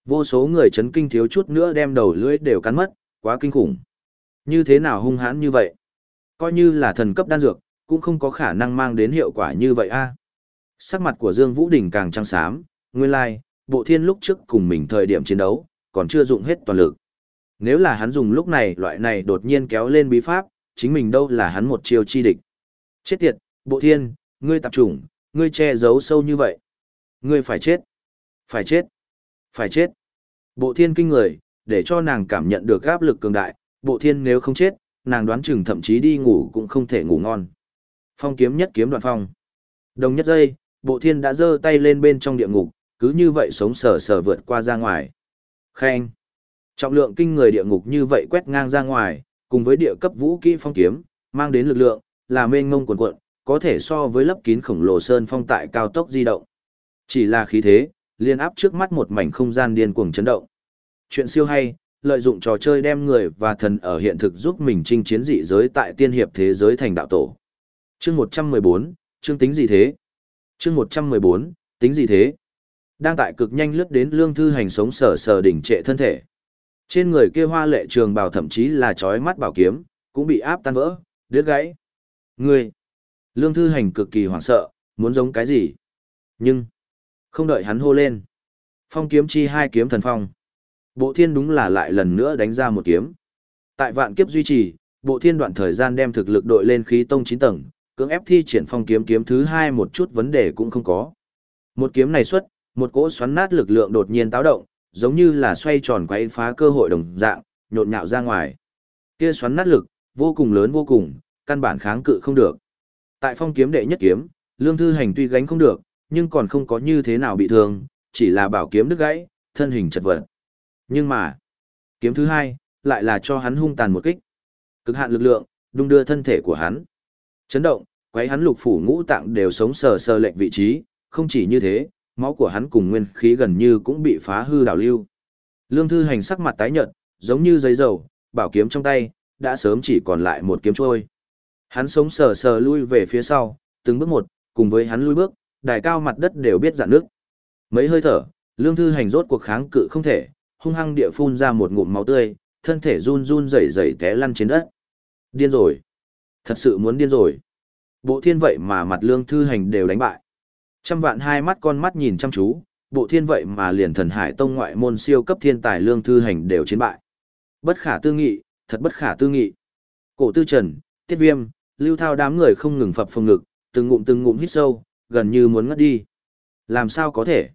Vô số người chấn kinh thiếu chút nữa đem đầu lưỡi đều cắn mất, quá kinh khủng. Như thế nào hung hãn như vậy? Coi như là thần cấp đan dược, cũng không có khả năng mang đến hiệu quả như vậy a. À? Sắc mặt của Dương Vũ Đình càng trắng xám, nguyên lai, like, bộ thiên lúc trước cùng mình thời điểm chiến đấu, còn chưa dụng hết toàn lực. Nếu là hắn dùng lúc này loại này đột nhiên kéo lên bí pháp, chính mình đâu là hắn một chiêu chi địch. Chết tiệt, bộ thiên, ngươi tập trung, ngươi che giấu sâu như vậy. Ngươi phải chết. Phải chết. Phải chết. Bộ thiên kinh người, để cho nàng cảm nhận được áp lực cường đại, bộ thiên nếu không chết, nàng đoán chừng thậm chí đi ngủ cũng không thể ngủ ngon. Phong kiếm nhất kiếm đoạn phong. Đồng nhất giây, bộ thiên đã giơ tay lên bên trong địa ngục, cứ như vậy sống sờ sờ vượt qua ra ngoài. Khen. Trọng lượng kinh người địa ngục như vậy quét ngang ra ngoài, cùng với địa cấp vũ kỹ phong kiếm, mang đến lực lượng, là mênh ngông cuồn cuộn, có thể so với lấp kín khổng lồ sơn phong tại cao tốc di động. Chỉ là khí thế, liên áp trước mắt một mảnh không gian điên cuồng chấn động. Chuyện siêu hay, lợi dụng trò chơi đem người và thần ở hiện thực giúp mình chinh chiến dị giới tại tiên hiệp thế giới thành đạo tổ. Chương 114, chương tính gì thế? Chương 114, tính gì thế? Đang tại cực nhanh lướt đến lương thư hành sống sờ sờ đỉnh trệ thân thể. Trên người kia hoa lệ trường bào thậm chí là chói mắt bảo kiếm, cũng bị áp tan vỡ, đứt gãy. Ngươi! Lương thư hành cực kỳ hoảng sợ, muốn giống cái gì? Nhưng, không đợi hắn hô lên. Phong kiếm chi hai kiếm thần phong. Bộ thiên đúng là lại lần nữa đánh ra một kiếm. Tại vạn kiếp duy trì, bộ thiên đoạn thời gian đem thực lực đội lên khí tông 9 tầng, cưỡng ép thi triển phong kiếm kiếm thứ hai một chút vấn đề cũng không có. Một kiếm này xuất, một cỗ xoắn nát lực lượng đột nhiên táo động, giống như là xoay tròn quấy phá cơ hội đồng dạng, nhộn nhạo ra ngoài. Kia xoắn nát lực, vô cùng lớn vô cùng, căn bản kháng cự không được. Tại phong kiếm đệ nhất kiếm, lương thư hành tuy gánh không được, nhưng còn không có như thế nào bị thương, chỉ là bảo kiếm đứt gãy, thân hình chật vật. Nhưng mà, kiếm thứ hai, lại là cho hắn hung tàn một kích. Cực hạn lực lượng, đung đưa thân thể của hắn. Chấn động, quấy hắn lục phủ ngũ tạng đều sống sờ sờ lệnh vị trí, không chỉ như thế, máu của hắn cùng nguyên khí gần như cũng bị phá hư đảo lưu. Lương Thư Hành sắc mặt tái nhợt, giống như giấy dầu, bảo kiếm trong tay, đã sớm chỉ còn lại một kiếm trôi. Hắn sống sờ sờ lui về phía sau, từng bước một, cùng với hắn lui bước, đài cao mặt đất đều biết dạn nước. Mấy hơi thở, Lương Thư Hành rốt cuộc kháng cự không thể, hung hăng địa phun ra một ngụm máu tươi, thân thể run run rẩy rẩy té lăn trên đất. Điên rồi. Thật sự muốn điên rồi. Bộ thiên vậy mà mặt Lương Thư Hành đều đánh bại. Trăm vạn hai mắt con mắt nhìn chăm chú, bộ thiên vậy mà liền thần hải tông ngoại môn siêu cấp thiên tài lương thư hành đều chiến bại. Bất khả tư nghị, thật bất khả tư nghị. Cổ tư trần, tiết viêm, lưu thao đám người không ngừng phập phồng ngực, từng ngụm từng ngụm hít sâu, gần như muốn ngất đi. Làm sao có thể?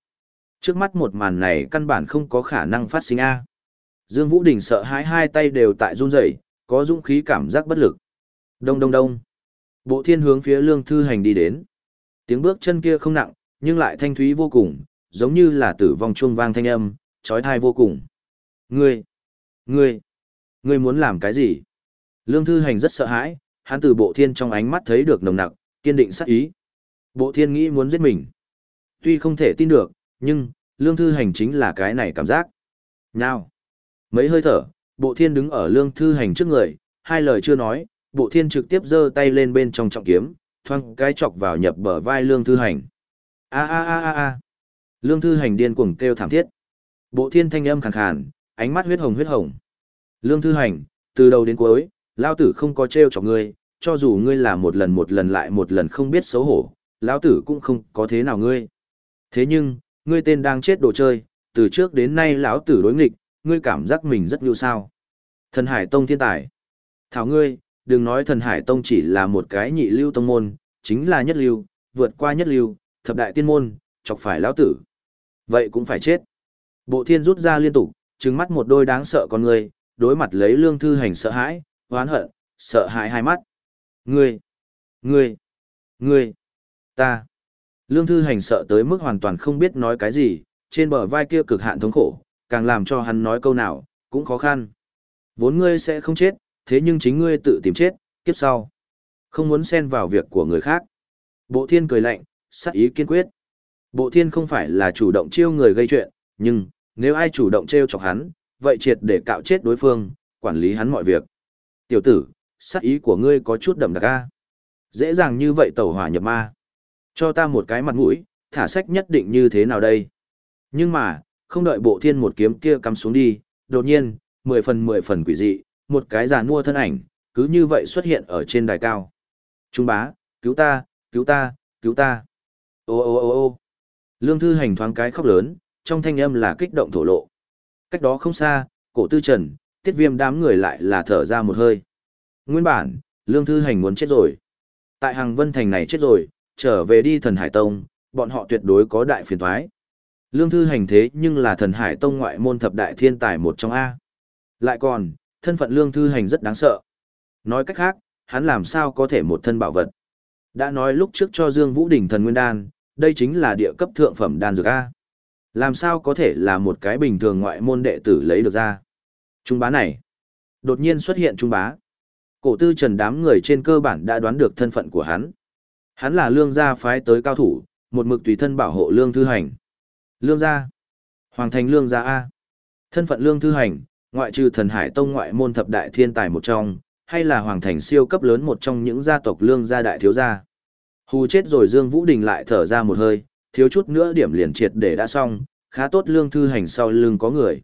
Trước mắt một màn này căn bản không có khả năng phát sinh A. Dương Vũ Đình sợ hãi hai tay đều tại run rẩy, có dũng khí cảm giác bất lực. Đông đông đông. Bộ thiên hướng phía lương thư hành đi đến. Tiếng bước chân kia không nặng, nhưng lại thanh thúy vô cùng, giống như là tử vong chuông vang thanh âm, trói thai vô cùng. Ngươi, ngươi, ngươi muốn làm cái gì? Lương Thư Hành rất sợ hãi, hắn từ bộ thiên trong ánh mắt thấy được nồng nặc, kiên định sát ý. Bộ thiên nghĩ muốn giết mình. Tuy không thể tin được, nhưng, Lương Thư Hành chính là cái này cảm giác. Nào! Mấy hơi thở, bộ thiên đứng ở Lương Thư Hành trước người, hai lời chưa nói, bộ thiên trực tiếp giơ tay lên bên trong trọng kiếm, thoang cái chọc vào nhập bờ vai lương thư hành. A a a a a. Lương thư hành điên cuồng kêu thảm thiết. Bộ thiên thanh âm khàn khàn, ánh mắt huyết hồng huyết hồng. Lương thư hành, từ đầu đến cuối, lao tử không có trêu chọc ngươi, cho dù ngươi là một lần một lần lại một lần không biết xấu hổ, lão tử cũng không có thế nào ngươi. Thế nhưng, ngươi tên đang chết đồ chơi, từ trước đến nay lão tử đối nghịch, ngươi cảm giác mình rất nhu sao. Thần Hải Tông thiên tài. Thảo ngươi, đừng nói thần hải tông chỉ là một cái nhị lưu tông môn, chính là nhất lưu, vượt qua nhất lưu, thập đại tiên môn, chọc phải lão tử. Vậy cũng phải chết. Bộ thiên rút ra liên tục, trừng mắt một đôi đáng sợ con người, đối mặt lấy lương thư hành sợ hãi, hoán hận, sợ hãi hai mắt. Ngươi, ngươi, ngươi, ta. Lương thư hành sợ tới mức hoàn toàn không biết nói cái gì, trên bờ vai kia cực hạn thống khổ, càng làm cho hắn nói câu nào, cũng khó khăn. Vốn ngươi sẽ không chết, thế nhưng chính ngươi tự tìm chết, kiếp sau. Không muốn xen vào việc của người khác. Bộ thiên cười lạnh, sắc ý kiên quyết. Bộ thiên không phải là chủ động chiêu người gây chuyện, nhưng, nếu ai chủ động trêu chọc hắn, vậy triệt để cạo chết đối phương, quản lý hắn mọi việc. Tiểu tử, sắc ý của ngươi có chút đậm đặc a. Dễ dàng như vậy tẩu hỏa nhập ma. Cho ta một cái mặt mũi, thả sách nhất định như thế nào đây? Nhưng mà, không đợi bộ thiên một kiếm kia cắm xuống đi, đột nhiên, mười phần mười phần quỷ dị, một cái giàn mua thân ảnh, cứ như vậy xuất hiện ở trên đài cao. Trung bá, cứu ta, cứu ta, cứu ta. Ô ô ô ô Lương Thư Hành thoáng cái khóc lớn, trong thanh âm là kích động thổ lộ. Cách đó không xa, cổ tư trần, tiết viêm đám người lại là thở ra một hơi. Nguyên bản, Lương Thư Hành muốn chết rồi. Tại hàng vân thành này chết rồi, trở về đi thần Hải Tông, bọn họ tuyệt đối có đại phiền thoái. Lương Thư Hành thế nhưng là thần Hải Tông ngoại môn thập đại thiên tài một trong A. Lại còn, thân phận Lương Thư Hành rất đáng sợ. Nói cách khác, hắn làm sao có thể một thân bảo vật. Đã nói lúc trước cho Dương Vũ Đình thần nguyên đan, đây chính là địa cấp thượng phẩm đan dược A. Làm sao có thể là một cái bình thường ngoại môn đệ tử lấy được ra. Trung bá này. Đột nhiên xuất hiện trung bá. Cổ tư trần đám người trên cơ bản đã đoán được thân phận của hắn. Hắn là lương gia phái tới cao thủ, một mực tùy thân bảo hộ lương thư hành. Lương gia. Hoàng thành lương gia A. Thân phận lương thư hành, ngoại trừ thần hải tông ngoại môn thập đại thiên tài một trong, hay là hoàng thành siêu cấp lớn một trong những gia tộc lương gia đại thiếu gia. Hù chết rồi Dương Vũ Đình lại thở ra một hơi, thiếu chút nữa điểm liền triệt để đã xong, khá tốt lương thư hành sau lưng có người.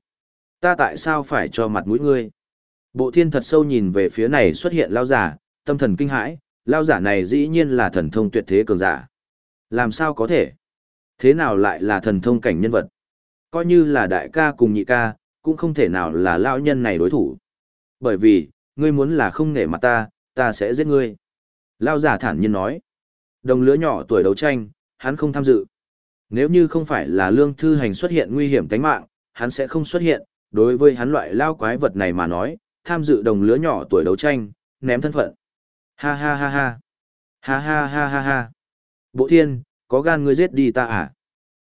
Ta tại sao phải cho mặt mũi ngươi? Bộ thiên thật sâu nhìn về phía này xuất hiện lao giả, tâm thần kinh hãi, lao giả này dĩ nhiên là thần thông tuyệt thế cường giả. Làm sao có thể? Thế nào lại là thần thông cảnh nhân vật? Coi như là đại ca cùng nhị ca, cũng không thể nào là lao nhân này đối thủ. Bởi vì, ngươi muốn là không nể mặt ta, ta sẽ giết ngươi. Lao giả thản nhiên nói. Đồng lứa nhỏ tuổi đấu tranh, hắn không tham dự. Nếu như không phải là lương thư hành xuất hiện nguy hiểm tính mạng, hắn sẽ không xuất hiện. Đối với hắn loại lao quái vật này mà nói, tham dự đồng lứa nhỏ tuổi đấu tranh, ném thân phận. Ha ha ha ha. Ha ha ha ha ha. Bộ thiên, có gan ngươi giết đi ta à?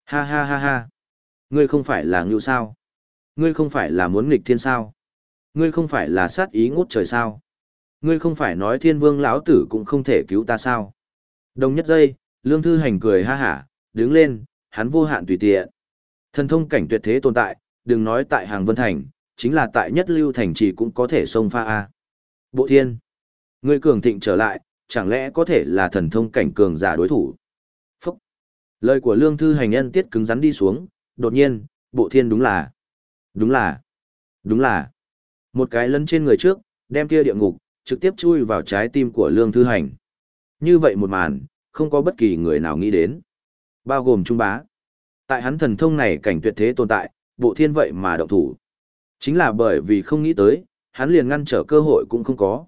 Ha ha ha ha. Ngươi không phải là ngưu sao? Ngươi không phải là muốn nghịch thiên sao? Ngươi không phải là sát ý ngút trời sao? Ngươi không phải nói thiên vương lão tử cũng không thể cứu ta sao? Đồng nhất giây, lương thư hành cười ha hả, đứng lên, hắn vô hạn tùy tiện. Thần thông cảnh tuyệt thế tồn tại, đừng nói tại hàng vân thành, chính là tại nhất lưu thành trì cũng có thể xông pha a. Bộ thiên, ngươi cường thịnh trở lại, chẳng lẽ có thể là thần thông cảnh cường giả đối thủ? Phúc! Lời của lương thư hành nhân tiết cứng rắn đi xuống, đột nhiên, bộ thiên đúng là, đúng là, đúng là. Một cái lấn trên người trước, đem kia địa ngục, trực tiếp chui vào trái tim của lương thư hành. Như vậy một màn, không có bất kỳ người nào nghĩ đến. Bao gồm Trung Bá. Tại hắn thần thông này cảnh tuyệt thế tồn tại, bộ thiên vậy mà động thủ. Chính là bởi vì không nghĩ tới, hắn liền ngăn trở cơ hội cũng không có.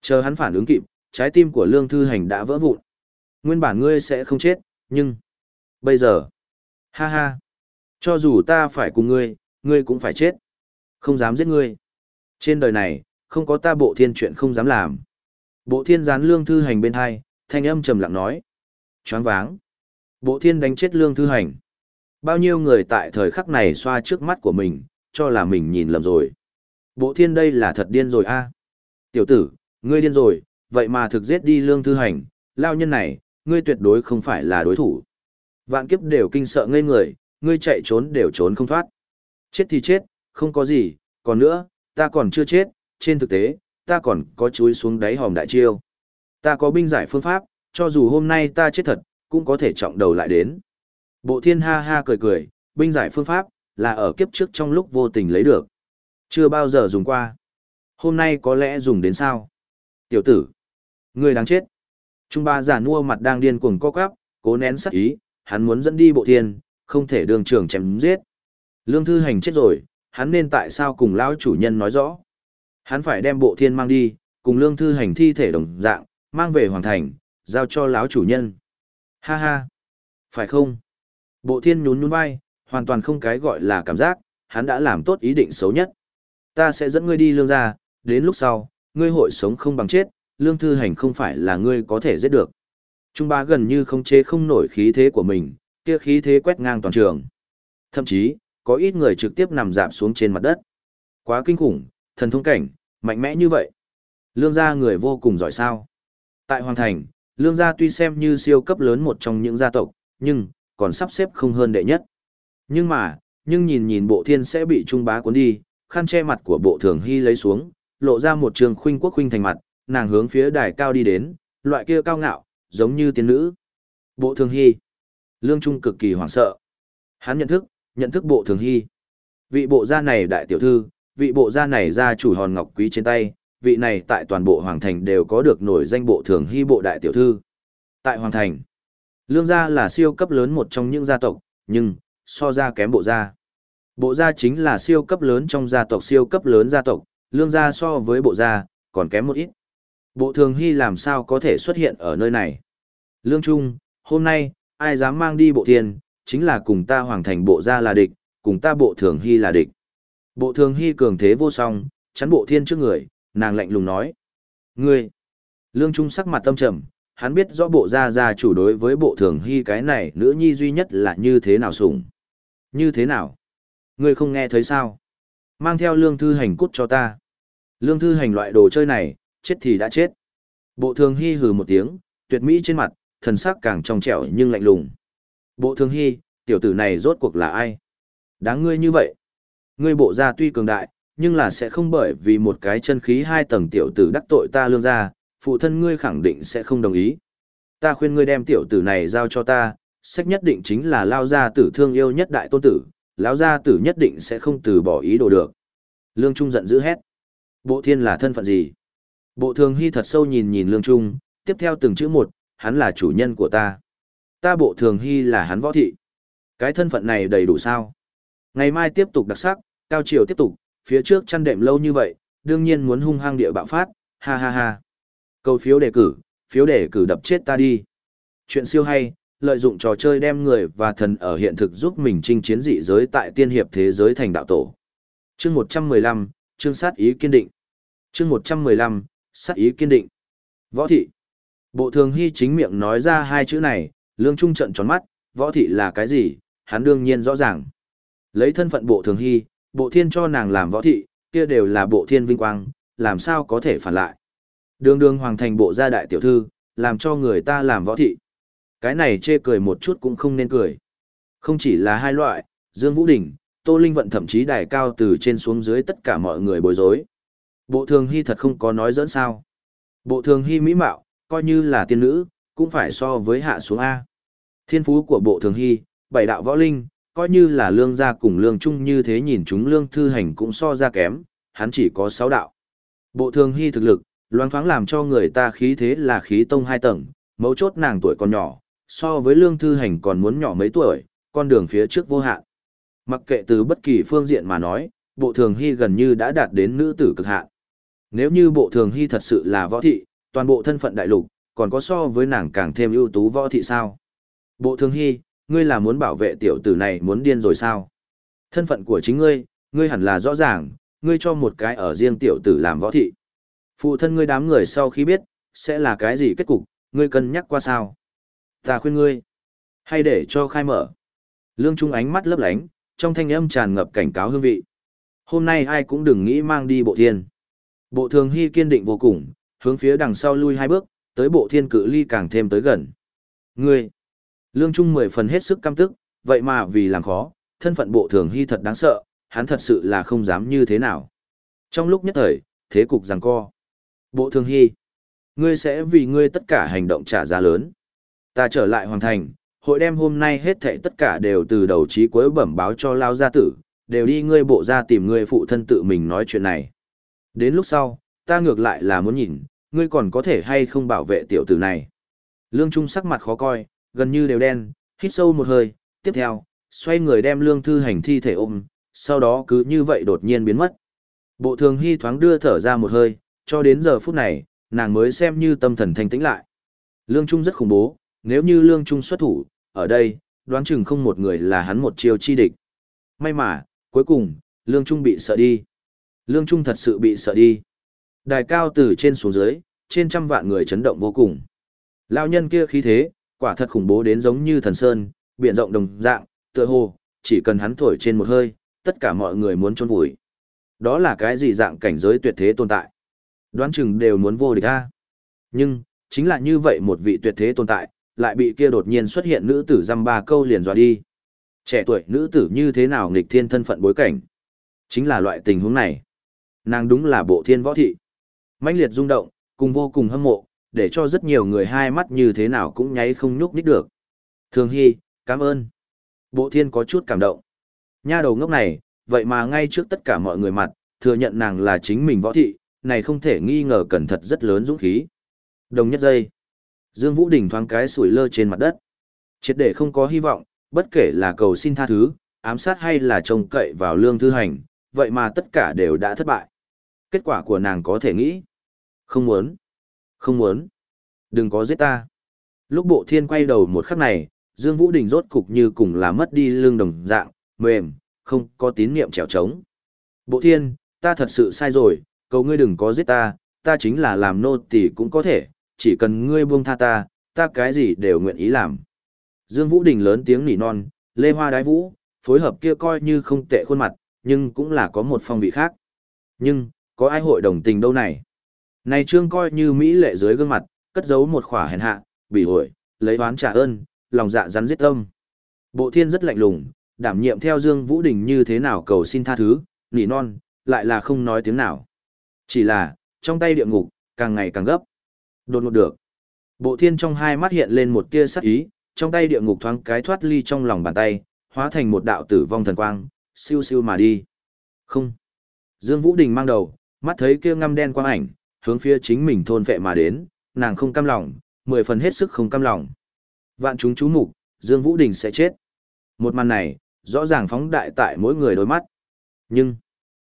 Chờ hắn phản ứng kịp, trái tim của Lương Thư Hành đã vỡ vụn. Nguyên bản ngươi sẽ không chết, nhưng... Bây giờ... Ha ha! Cho dù ta phải cùng ngươi, ngươi cũng phải chết. Không dám giết ngươi. Trên đời này, không có ta bộ thiên chuyện không dám làm. Bộ thiên gián Lương Thư Hành bên hai, thanh âm trầm lặng nói. Choáng váng. Bộ thiên đánh chết Lương Thư Hành. Bao nhiêu người tại thời khắc này xoa trước mắt của mình, cho là mình nhìn lầm rồi. Bộ thiên đây là thật điên rồi a Tiểu tử, ngươi điên rồi, vậy mà thực giết đi lương thư hành, lao nhân này, ngươi tuyệt đối không phải là đối thủ. Vạn kiếp đều kinh sợ ngây người, ngươi chạy trốn đều trốn không thoát. Chết thì chết, không có gì, còn nữa, ta còn chưa chết, trên thực tế, ta còn có chuối xuống đáy hòm đại chiêu. Ta có binh giải phương pháp, cho dù hôm nay ta chết thật, cũng có thể trọng đầu lại đến. Bộ thiên ha ha cười cười, binh giải phương pháp, là ở kiếp trước trong lúc vô tình lấy được. Chưa bao giờ dùng qua. Hôm nay có lẽ dùng đến sao? Tiểu tử, người đáng chết. Trung ba giả nua mặt đang điên cuồng co quắp, cố nén sắc ý, hắn muốn dẫn đi bộ thiên, không thể đường trường chém giết. Lương thư hành chết rồi, hắn nên tại sao cùng lão chủ nhân nói rõ. Hắn phải đem bộ thiên mang đi, cùng lương thư hành thi thể đồng dạng, mang về hoàng thành, giao cho lão chủ nhân. Ha ha, phải không? Bộ thiên nhún nhún vai, hoàn toàn không cái gọi là cảm giác, hắn đã làm tốt ý định xấu nhất. Ta sẽ dẫn ngươi đi lương ra, đến lúc sau, ngươi hội sống không bằng chết, lương thư hành không phải là ngươi có thể giết được. Trung ba gần như không chế không nổi khí thế của mình, kia khí thế quét ngang toàn trường. Thậm chí, có ít người trực tiếp nằm dạp xuống trên mặt đất. Quá kinh khủng, thần thông cảnh, mạnh mẽ như vậy. Lương gia người vô cùng giỏi sao. Tại Hoàng Thành, Lương gia tuy xem như siêu cấp lớn một trong những gia tộc, nhưng, còn sắp xếp không hơn đệ nhất. Nhưng mà, nhưng nhìn nhìn bộ thiên sẽ bị trung bá cuốn đi, khăn che mặt của bộ thường hy lấy xuống, lộ ra một trường khuynh quốc khuynh thành mặt, nàng hướng phía đài cao đi đến, loại kia cao ngạo, giống như tiên nữ. Bộ thường hy. Lương Trung cực kỳ hoảng sợ. Hắn nhận thức, nhận thức bộ thường hy. Vị bộ gia này đại tiểu thư, vị bộ gia này gia chủ hòn ngọc quý trên tay, vị này tại toàn bộ hoàng thành đều có được nổi danh bộ thường hy bộ đại tiểu thư. Tại hoàng thành, lương gia là siêu cấp lớn một trong những gia tộc, nhưng, so ra kém bộ gia. Bộ gia chính là siêu cấp lớn trong gia tộc siêu cấp lớn gia tộc, lương gia so với bộ gia, còn kém một ít. Bộ thường hy làm sao có thể xuất hiện ở nơi này? Lương Trung, hôm nay, ai dám mang đi bộ tiền? Chính là cùng ta hoàng thành bộ gia là địch, cùng ta bộ thường hy là địch. Bộ thường hy cường thế vô song, chắn bộ thiên trước người, nàng lạnh lùng nói. Ngươi! Lương Trung sắc mặt tâm trầm, hắn biết rõ bộ gia gia chủ đối với bộ thường hy cái này nữ nhi duy nhất là như thế nào sủng. Như thế nào? Ngươi không nghe thấy sao? Mang theo lương thư hành cút cho ta. Lương thư hành loại đồ chơi này, chết thì đã chết. Bộ thường hy hừ một tiếng, tuyệt mỹ trên mặt, thần sắc càng trong trẻo nhưng lạnh lùng. Bộ thường hy, tiểu tử này rốt cuộc là ai? Đáng ngươi như vậy. Ngươi bộ gia tuy cường đại, nhưng là sẽ không bởi vì một cái chân khí hai tầng tiểu tử đắc tội ta lương gia, phụ thân ngươi khẳng định sẽ không đồng ý. Ta khuyên ngươi đem tiểu tử này giao cho ta, sách nhất định chính là lao gia tử thương yêu nhất đại tôn tử, lão gia tử nhất định sẽ không từ bỏ ý đồ được. Lương Trung giận dữ hét. Bộ thiên là thân phận gì? Bộ thường hy thật sâu nhìn nhìn Lương Trung, tiếp theo từng chữ một, hắn là chủ nhân của ta. Ta bộ thường hy là hắn võ thị. Cái thân phận này đầy đủ sao? Ngày mai tiếp tục đặc sắc, cao chiều tiếp tục, phía trước chăn đệm lâu như vậy, đương nhiên muốn hung hăng địa bạo phát, ha ha ha. Câu phiếu đề cử, phiếu đề cử đập chết ta đi. Chuyện siêu hay, lợi dụng trò chơi đem người và thần ở hiện thực giúp mình chinh chiến dị giới tại tiên hiệp thế giới thành đạo tổ. Chương 115, chương sát ý kiên định. Chương 115, sát ý kiên định. Võ thị. Bộ thường hy chính miệng nói ra hai chữ này, lương trung trận tròn mắt, võ thị là cái gì, hắn đương nhiên rõ ràng. Lấy thân phận bộ thường hy, bộ thiên cho nàng làm võ thị, kia đều là bộ thiên vinh quang, làm sao có thể phản lại. Đường đường hoàng thành bộ gia đại tiểu thư, làm cho người ta làm võ thị. Cái này chê cười một chút cũng không nên cười. Không chỉ là hai loại, Dương Vũ Đình, Tô Linh Vận thậm chí đài cao từ trên xuống dưới tất cả mọi người bối rối. Bộ thường hy thật không có nói dẫn sao. Bộ thường hy mỹ mạo, coi như là tiên nữ, cũng phải so với hạ xuống A. Thiên phú của bộ thường hy, bảy đạo võ linh, coi như là lương gia cùng lương chung như thế nhìn chúng lương thư hành cũng so ra kém, hắn chỉ có sáu đạo. Bộ thường hy thực lực, loáng thoáng làm cho người ta khí thế là khí tông hai tầng, mấu chốt nàng tuổi còn nhỏ, so với lương thư hành còn muốn nhỏ mấy tuổi, con đường phía trước vô hạn. Mặc kệ từ bất kỳ phương diện mà nói, bộ thường hy gần như đã đạt đến nữ tử cực hạn. Nếu như bộ thường hy thật sự là võ thị, toàn bộ thân phận đại lục, còn có so với nàng càng thêm ưu tú võ thị sao? Bộ thường hy, ngươi là muốn bảo vệ tiểu tử này muốn điên rồi sao? Thân phận của chính ngươi, ngươi hẳn là rõ ràng, ngươi cho một cái ở riêng tiểu tử làm võ thị. Phụ thân ngươi đám người sau khi biết, sẽ là cái gì kết cục, ngươi cân nhắc qua sao? Ta khuyên ngươi, hay để cho khai mở. Lương Trung ánh mắt lấp lánh, trong thanh âm tràn ngập cảnh cáo hương vị. Hôm nay ai cũng đừng nghĩ mang đi bộ thiên. Bộ thường hy kiên định vô cùng, hướng phía đằng sau lui hai bước, tới bộ thiên cự ly càng thêm tới gần. Ngươi, Lương Trung mười phần hết sức căm tức, vậy mà vì làm khó, thân phận bộ thường hy thật đáng sợ, hắn thật sự là không dám như thế nào. Trong lúc nhất thời, thế cục giằng co. Bộ thường hy, ngươi sẽ vì ngươi tất cả hành động trả giá lớn. Ta trở lại hoàn thành, hội đem hôm nay hết thảy tất cả đều từ đầu chí cuối bẩm báo cho lao gia tử, đều đi ngươi bộ ra tìm ngươi phụ thân tự mình nói chuyện này. Đến lúc sau, ta ngược lại là muốn nhìn, ngươi còn có thể hay không bảo vệ tiểu tử này. Lương Trung sắc mặt khó coi, gần như đều đen, hít sâu một hơi, tiếp theo, xoay người đem lương thư hành thi thể ôm, sau đó cứ như vậy đột nhiên biến mất. Bộ thường hy thoáng đưa thở ra một hơi, cho đến giờ phút này, nàng mới xem như tâm thần thanh tĩnh lại. Lương Trung rất khủng bố, nếu như Lương Trung xuất thủ, ở đây, đoán chừng không một người là hắn một chiêu chi địch. May mà, cuối cùng, Lương Trung bị sợ đi. Lương Trung thật sự bị sợ đi. Đài cao từ trên xuống dưới, trên trăm vạn người chấn động vô cùng. Lao nhân kia khí thế, quả thật khủng bố đến giống như thần sơn, biển rộng đồng dạng, tựa hồ, chỉ cần hắn thổi trên một hơi, tất cả mọi người muốn trôn vùi. Đó là cái gì dạng cảnh giới tuyệt thế tồn tại? Đoán chừng đều muốn vô địch a. Nhưng, chính là như vậy một vị tuyệt thế tồn tại, lại bị kia đột nhiên xuất hiện nữ tử dăm ba câu liền dọa đi. Trẻ tuổi nữ tử như thế nào nghịch thiên thân phận bối cảnh? Chính là loại tình huống này. Nàng đúng là bộ thiên võ thị mãnh liệt rung động, cùng vô cùng hâm mộ, để cho rất nhiều người hai mắt như thế nào cũng nháy không nhúc nhích được. Thường Hy, cảm ơn. Bộ thiên có chút cảm động. Nha đầu ngốc này, vậy mà ngay trước tất cả mọi người mặt, thừa nhận nàng là chính mình võ thị, này không thể nghi ngờ cẩn thật rất lớn dũng khí. Đồng nhất giây. Dương Vũ Đình thoáng cái sủi lơ trên mặt đất. Triệt để không có hy vọng, bất kể là cầu xin tha thứ, ám sát hay là trông cậy vào lương thư hành, vậy mà tất cả đều đã thất bại. Kết quả của nàng có thể nghĩ. Không muốn. Không muốn. Đừng có giết ta. Lúc bộ thiên quay đầu một khắc này, Dương Vũ Đình rốt cục như cùng là mất đi lương đồng dạng, mềm, không có tín niệm trèo trống. Bộ thiên, ta thật sự sai rồi, cầu ngươi đừng có giết ta, ta chính là làm nô tỳ cũng có thể, chỉ cần ngươi buông tha ta, ta cái gì đều nguyện ý làm. Dương Vũ Đình lớn tiếng nỉ non, lê hoa đái vũ, phối hợp kia coi như không tệ khuôn mặt, nhưng cũng là có một phong vị khác. Nhưng, có ai hội đồng tình đâu này? Này trương coi như Mỹ lệ dưới gương mặt, cất giấu một khỏa hèn hạ, bị hội, lấy oán trả ơn, lòng dạ rắn giết tâm. Bộ thiên rất lạnh lùng, đảm nhiệm theo Dương Vũ Đình như thế nào cầu xin tha thứ, nỉ non, lại là không nói tiếng nào. Chỉ là, trong tay địa ngục, càng ngày càng gấp. Đột ngột được. Bộ thiên trong hai mắt hiện lên một tia sắc ý, trong tay địa ngục thoáng cái thoát ly trong lòng bàn tay, hóa thành một đạo tử vong thần quang, siêu siêu mà đi. Không. Dương Vũ Đình mang đầu, mắt thấy kia ngăm đen quang ảnh, hướng phía chính mình thôn vệ mà đến, nàng không cam lòng, mười phần hết sức không cam lòng. Vạn chúng chú mục, Dương Vũ Đình sẽ chết. Một màn này, rõ ràng phóng đại tại mỗi người đôi mắt. Nhưng,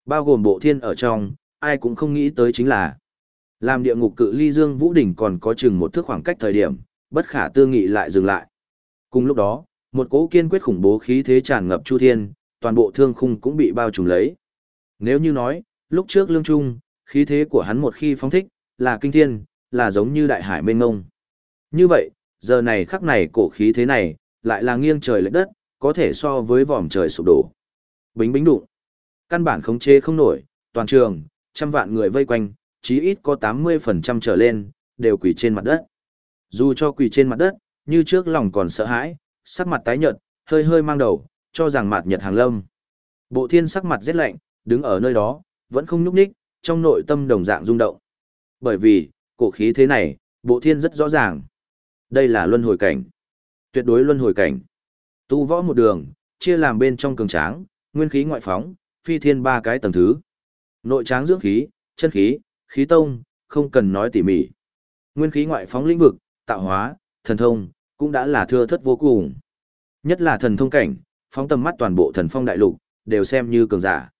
bao gồm bộ thiên ở trong, ai cũng không nghĩ tới chính là làm địa ngục cự ly Dương Vũ Đỉnh còn có chừng một thước khoảng cách thời điểm, bất khả tư nghị lại dừng lại. Cùng lúc đó, một cỗ kiên quyết khủng bố khí thế tràn ngập chu thiên, toàn bộ thương khung cũng bị bao trùm lấy. Nếu như nói, lúc trước lương trung, khí thế của hắn một khi phóng thích, là kinh thiên, là giống như đại hải mênh ngông. Như vậy, giờ này khắc này cổ khí thế này, lại là nghiêng trời lệch đất, có thể so với vòm trời sụp đổ. Bính bính đụng. Căn bản khống chế không nổi, toàn trường, trăm vạn người vây quanh, chí ít có 80% trở lên, đều quỳ trên mặt đất. Dù cho quỳ trên mặt đất, như trước lòng còn sợ hãi, sắc mặt tái nhợt, hơi hơi mang đầu, cho rằng mặt nhật hàng lâm. Bộ thiên sắc mặt rất lạnh, đứng ở nơi đó, vẫn không nhúc nhích, trong nội tâm đồng dạng rung động. Bởi vì, cổ khí thế này, bộ thiên rất rõ ràng. Đây là luân hồi cảnh. Tuyệt đối luân hồi cảnh. Tu võ một đường, chia làm bên trong cường tráng, nguyên khí ngoại phóng, phi thiên ba cái tầng thứ. Nội tráng dưỡng khí, chân khí, khí tông, không cần nói tỉ mỉ. Nguyên khí ngoại phóng lĩnh vực, tạo hóa, thần thông, cũng đã là thưa thất vô cùng. Nhất là thần thông cảnh, phóng tầm mắt toàn bộ thần phong đại lục, đều xem như cường giả.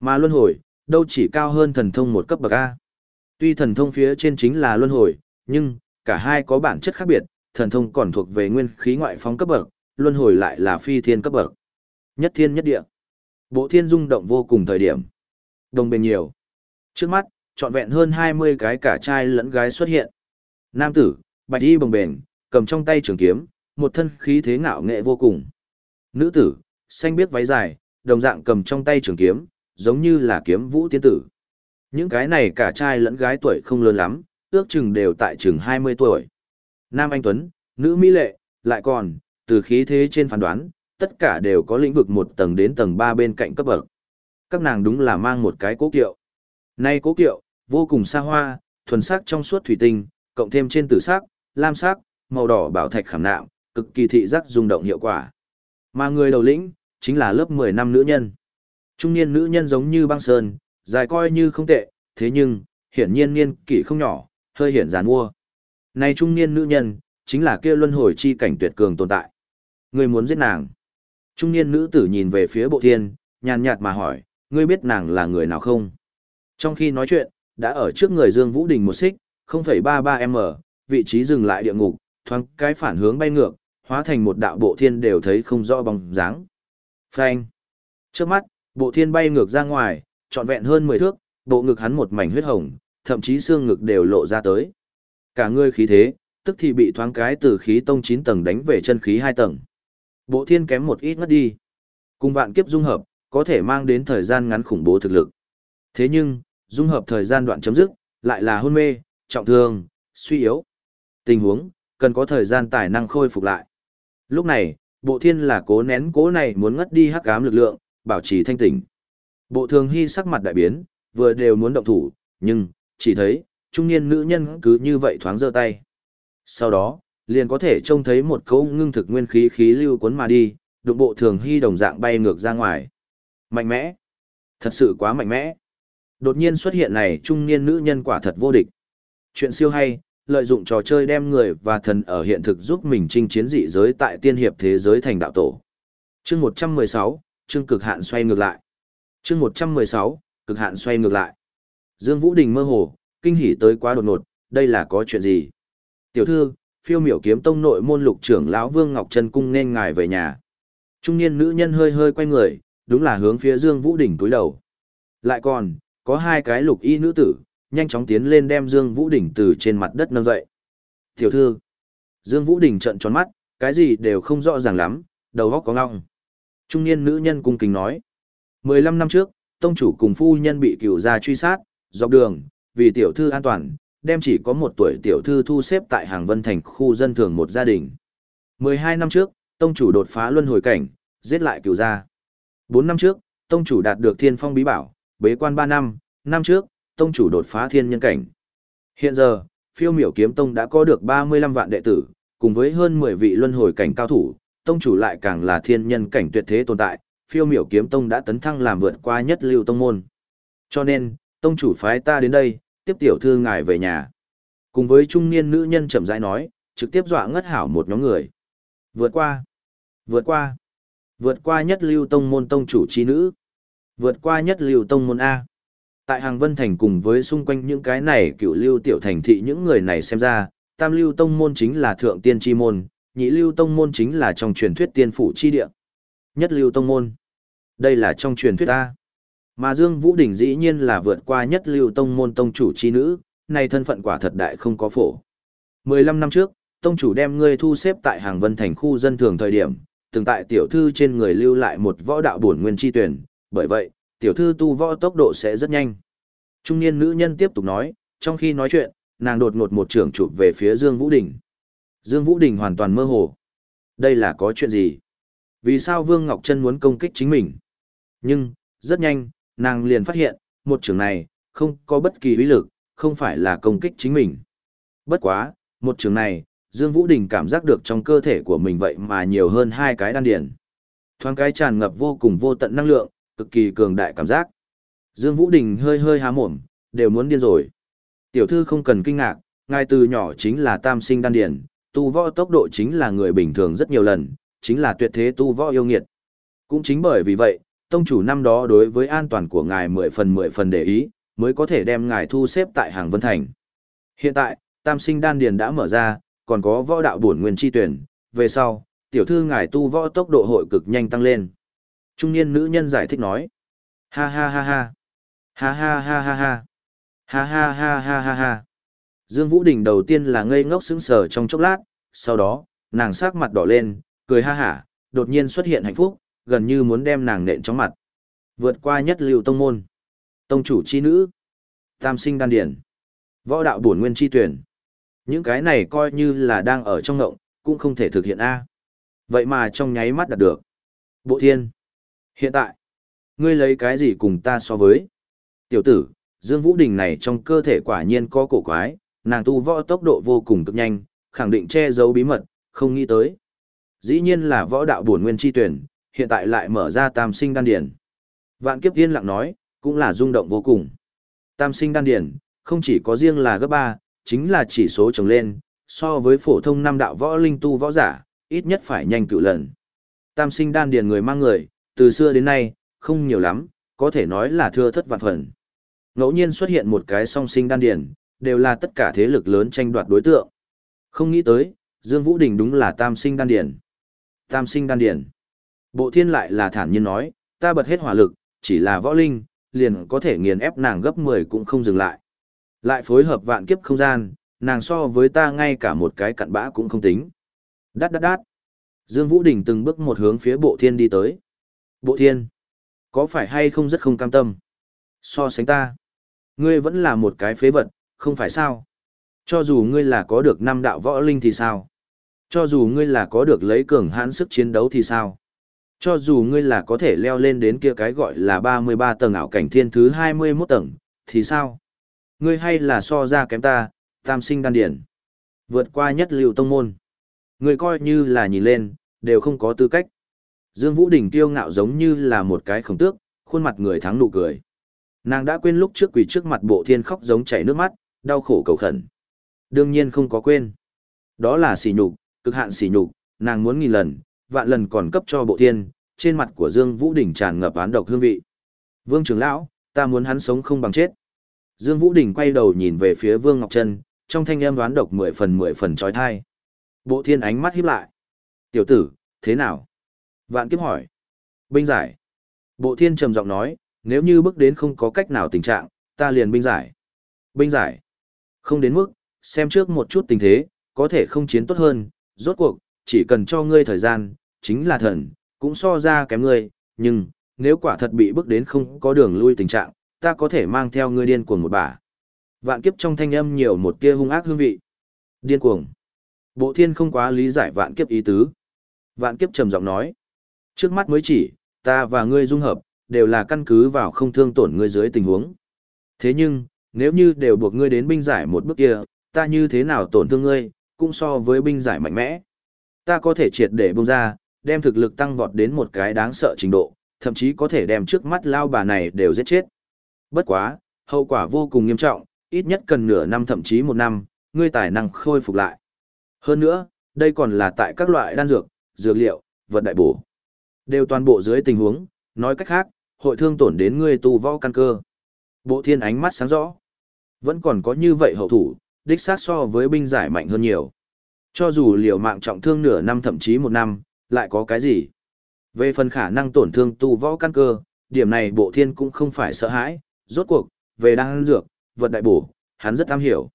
Mà luân hồi, đâu chỉ cao hơn thần thông một cấp bậc A. Tuy thần thông phía trên chính là luân hồi, nhưng, cả hai có bản chất khác biệt, thần thông còn thuộc về nguyên khí ngoại phóng cấp bậc, luân hồi lại là phi thiên cấp bậc. Nhất thiên nhất địa. Bộ thiên rung động vô cùng thời điểm. Đồng bền nhiều. Trước mắt, trọn vẹn hơn 20 cái cả trai lẫn gái xuất hiện. Nam tử, bạch y bồng bền, cầm trong tay trường kiếm, một thân khí thế ngạo nghệ vô cùng. Nữ tử, xanh biết váy dài, đồng dạng cầm trong tay trường kiếm, giống như là kiếm vũ tiên tử. Những cái này cả trai lẫn gái tuổi không lớn lắm, ước chừng đều tại chừng 20 tuổi. Nam anh Tuấn, nữ mỹ lệ, lại còn, từ khí thế trên phán đoán, tất cả đều có lĩnh vực một tầng đến tầng 3 bên cạnh cấp bậc. Các nàng đúng là mang một cái cố kiệu. Nay cố kiệu, vô cùng xa hoa, thuần sắc trong suốt thủy tinh, cộng thêm trên tử sắc, lam sắc, màu đỏ bảo thạch khảm nạm, cực kỳ thị giác rung động hiệu quả. Mà người đầu lĩnh, chính là lớp 10 năm nữ nhân. Trung niên nữ nhân giống như băng sơn, dài coi như không tệ, thế nhưng, hiển nhiên niên kỷ không nhỏ, hơi hiển giàn mua. Này trung niên nữ nhân, chính là kia luân hồi chi cảnh tuyệt cường tồn tại. Người muốn giết nàng. Trung niên nữ tử nhìn về phía bộ thiên, nhàn nhạt mà hỏi, ngươi biết nàng là người nào không? Trong khi nói chuyện, đã ở trước người Dương Vũ Đình một xích, 0,33m, vị trí dừng lại địa ngục, thoáng cái phản hướng bay ngược, hóa thành một đạo bộ thiên đều thấy không rõ bóng dáng. Phanh. Trước mắt, bộ thiên bay ngược ra ngoài, trọn vẹn hơn 10 thước, bộ ngực hắn một mảnh huyết hồng, thậm chí xương ngực đều lộ ra tới. Cả người khí thế, tức thì bị thoáng cái từ khí tông 9 tầng đánh về chân khí 2 tầng. Bộ thiên kém một ít ngất đi. Cùng vạn kiếp dung hợp, có thể mang đến thời gian ngắn khủng bố thực lực. Thế nhưng, dung hợp thời gian đoạn chấm dứt, lại là hôn mê, trọng thương, suy yếu. Tình huống, cần có thời gian tài năng khôi phục lại. Lúc này, bộ thiên là cố nén cố này muốn ngất đi hắc ám lực lượng, bảo trì thanh tỉnh. Bộ thường hy sắc mặt đại biến, vừa đều muốn động thủ, nhưng, chỉ thấy, trung niên nữ nhân cứ như vậy thoáng giơ tay. Sau đó, liền có thể trông thấy một cấu ngưng thực nguyên khí khí lưu cuốn mà đi, đụng bộ thường hy đồng dạng bay ngược ra ngoài. Mạnh mẽ. Thật sự quá mạnh mẽ. Đột nhiên xuất hiện này trung niên nữ nhân quả thật vô địch. Chuyện siêu hay, lợi dụng trò chơi đem người và thần ở hiện thực giúp mình chinh chiến dị giới tại tiên hiệp thế giới thành đạo tổ. Chương 116, chương cực hạn xoay ngược lại. Chương 116, cực hạn xoay ngược lại. Dương Vũ Đình mơ hồ, kinh hỉ tới quá đột ngột, đây là có chuyện gì? Tiểu thư, phiêu miểu kiếm tông nội môn lục trưởng lão Vương Ngọc Trân cung nên ngài về nhà. Trung niên nữ nhân hơi hơi quay người, đúng là hướng phía Dương Vũ Đình túi đầu. Lại còn, có hai cái lục y nữ tử, nhanh chóng tiến lên đem Dương Vũ Đình từ trên mặt đất nâng dậy. Tiểu thư, Dương Vũ Đình trợn tròn mắt, cái gì đều không rõ ràng lắm, đầu óc có ngọng. Trung niên nữ nhân cung kính nói. 15 năm trước, tông chủ cùng phu nhân bị cửu gia truy sát, dọc đường, vì tiểu thư an toàn, đem chỉ có một tuổi tiểu thư thu xếp tại hàng vân thành khu dân thường một gia đình. 12 năm trước, tông chủ đột phá luân hồi cảnh, giết lại cửu gia. 4 năm trước, tông chủ đạt được thiên phong bí bảo, bế quan 3 năm, năm trước, tông chủ đột phá thiên nhân cảnh. Hiện giờ, phiêu miểu kiếm tông đã có được 35 vạn đệ tử, cùng với hơn 10 vị luân hồi cảnh cao thủ, tông chủ lại càng là thiên nhân cảnh tuyệt thế tồn tại, phiêu miểu kiếm tông đã tấn thăng làm vượt qua nhất lưu tông môn. Cho nên, tông chủ phái ta đến đây, tiếp tiểu thư ngài về nhà. Cùng với trung niên nữ nhân chậm rãi nói, trực tiếp dọa ngất hảo một nhóm người. Vượt qua, vượt qua, vượt qua nhất lưu tông môn tông chủ chi nữ, vượt qua nhất lưu tông môn A. Tại hàng vân thành cùng với xung quanh những cái này cựu lưu tiểu thành thị những người này xem ra, tam lưu tông môn chính là thượng tiên chi môn, nhị lưu tông môn chính là trong truyền thuyết tiên phủ chi địa. Nhất lưu tông môn. Đây là trong truyền thuyết A. Mà Dương Vũ Đình dĩ nhiên là vượt qua nhất lưu tông môn tông chủ chi nữ, này thân phận quả thật đại không có phổ. 15 năm trước, tông chủ đem ngươi thu xếp tại hàng vân thành khu dân thường thời điểm, từng tại tiểu thư trên người lưu lại một võ đạo bổn nguyên chi tuyển, bởi vậy, tiểu thư tu võ tốc độ sẽ rất nhanh. Trung niên nữ nhân tiếp tục nói, trong khi nói chuyện, nàng đột ngột một trưởng chụp về phía Dương Vũ Đình. Dương Vũ Đình hoàn toàn mơ hồ. Đây là có chuyện gì? Vì sao Vương Ngọc Trân muốn công kích chính mình? Nhưng, rất nhanh, nàng liền phát hiện, một trường này, không có bất kỳ uy lực, không phải là công kích chính mình. Bất quá, một trường này, Dương Vũ Đình cảm giác được trong cơ thể của mình vậy mà nhiều hơn hai cái đan điển. Thoáng cái tràn ngập vô cùng vô tận năng lượng, cực kỳ cường đại cảm giác. Dương Vũ Đình hơi hơi há mồm, đều muốn điên rồi. Tiểu thư không cần kinh ngạc, ngài từ nhỏ chính là tam sinh đan điển, tu võ tốc độ chính là người bình thường rất nhiều lần, chính là tuyệt thế tu võ yêu nghiệt. Cũng chính bởi vì vậy, tông chủ năm đó đối với an toàn của ngài mười phần mười phần để ý, mới có thể đem ngài thu xếp tại hàng Vân Thành. Hiện tại, tam sinh đan điền đã mở ra, còn có võ đạo bổn nguyên chi tuyển, về sau, tiểu thư ngài tu võ tốc độ hội cực nhanh tăng lên. Trung niên nữ nhân giải thích nói. Ha ha ha ha. Ha ha ha ha ha. Ha ha ha ha ha ha. Dương Vũ Đình đầu tiên là ngây ngốc sững sờ trong chốc lát, sau đó, nàng sắc mặt đỏ lên, cười ha hả, đột nhiên xuất hiện hạnh phúc, gần như muốn đem nàng nện trong mặt. Vượt qua nhất lưu tông môn. Tông chủ chi nữ. Tam sinh đan điển. Võ đạo bổn nguyên chi tuyển. Những cái này coi như là đang ở trong ngộng, cũng không thể thực hiện A. Vậy mà trong nháy mắt đạt được. Bộ thiên. Hiện tại, ngươi lấy cái gì cùng ta so với? Tiểu tử, Dương Vũ Đình này trong cơ thể quả nhiên có cổ quái, nàng tu võ tốc độ vô cùng cực nhanh, khẳng định che giấu bí mật, không nghĩ tới. Dĩ nhiên là võ đạo bổn nguyên chi tuyển, hiện tại lại mở ra tam sinh đan điển. Vạn kiếp tiên lặng nói, cũng là rung động vô cùng. Tam sinh đan điển, không chỉ có riêng là gấp ba, chính là chỉ số trồng lên, so với phổ thông năm đạo võ linh tu võ giả, ít nhất phải nhanh cựu lần. Tam sinh đan điển người mang người, từ xưa đến nay, không nhiều lắm, có thể nói là thưa thất vạn phần. Ngẫu nhiên xuất hiện một cái song sinh đan điển, đều là tất cả thế lực lớn tranh đoạt đối tượng. Không nghĩ tới, Dương Vũ Đình đúng là tam sinh đan điển. Tam sinh đan điển. Bộ thiên lại là thản nhiên nói, ta bật hết hỏa lực, chỉ là võ linh, liền có thể nghiền ép nàng gấp 10 cũng không dừng lại. Lại phối hợp vạn kiếp không gian, nàng so với ta ngay cả một cái cặn bã cũng không tính. Đát đát đát. Dương Vũ Đình từng bước một hướng phía bộ thiên đi tới. Bộ thiên, có phải hay không rất không cam tâm? So sánh ta, ngươi vẫn là một cái phế vật, không phải sao? Cho dù ngươi là có được năm đạo võ linh thì sao? Cho dù ngươi là có được lấy cường hãn sức chiến đấu thì sao? Cho dù ngươi là có thể leo lên đến kia cái gọi là 33 tầng ảo cảnh thiên thứ 21 tầng, thì sao? Ngươi hay là so ra kém ta, tam sinh đan điển. Vượt qua nhất liệu tông môn. Ngươi coi như là nhìn lên, đều không có tư cách. Dương Vũ Đình kiêu ngạo giống như là một cái khổng tước, khuôn mặt người thắng nụ cười. Nàng đã quên lúc trước quỳ trước mặt bộ thiên khóc giống chảy nước mắt, đau khổ cầu khẩn. Đương nhiên không có quên. Đó là sỉ nhục, cực hạn sỉ nhục, nàng muốn nghìn lần, vạn lần còn cấp cho bộ thiên, trên mặt của Dương Vũ Đình tràn ngập án độc hương vị. Vương trưởng lão, ta muốn hắn sống không bằng chết. Dương Vũ Đình quay đầu nhìn về phía Vương Ngọc Trân, trong thanh âm đoán độc mười phần mười phần trói thai. Bộ thiên ánh mắt híp lại. Tiểu tử, thế nào? Vạn kiếp hỏi. Binh giải. Bộ thiên trầm giọng nói, nếu như bước đến không có cách nào tình trạng, ta liền binh giải. Binh giải. Không đến mức, xem trước một chút tình thế, có thể không chiến tốt hơn, rốt cuộc, chỉ cần cho ngươi thời gian, chính là thần, cũng so ra kém ngươi, nhưng, nếu quả thật bị bước đến không có đường lui tình trạng, ta có thể mang theo ngươi điên cuồng một bà Vạn kiếp trong thanh âm nhiều một tia hung ác hương vị. Điên cuồng. Bộ thiên không quá lý giải vạn kiếp ý tứ. Vạn kiếp trầm giọng nói. Trước mắt mới chỉ, ta và ngươi dung hợp, đều là căn cứ vào không thương tổn ngươi dưới tình huống. Thế nhưng, nếu như đều buộc ngươi đến binh giải một bước kia, ta như thế nào tổn thương ngươi, cũng so với binh giải mạnh mẽ. Ta có thể triệt để bung ra, đem thực lực tăng vọt đến một cái đáng sợ trình độ, thậm chí có thể đem trước mắt lao bà này đều giết chết. Bất quá, hậu quả vô cùng nghiêm trọng, ít nhất cần nửa năm thậm chí một năm, ngươi tài năng khôi phục lại. Hơn nữa, đây còn là tại các loại đan dược, dược liệu, vật đại bổ. Đều toàn bộ dưới tình huống, nói cách khác, hội thương tổn đến ngươi tu võ căn cơ. Bộ thiên ánh mắt sáng rõ. Vẫn còn có như vậy hậu thủ, đích xác so với binh giải mạnh hơn nhiều. Cho dù liều mạng trọng thương nửa năm thậm chí một năm, lại có cái gì? Về phần khả năng tổn thương tu võ căn cơ, điểm này bộ thiên cũng không phải sợ hãi, rốt cuộc, về đan dược, vật đại bổ, hắn rất am hiểu.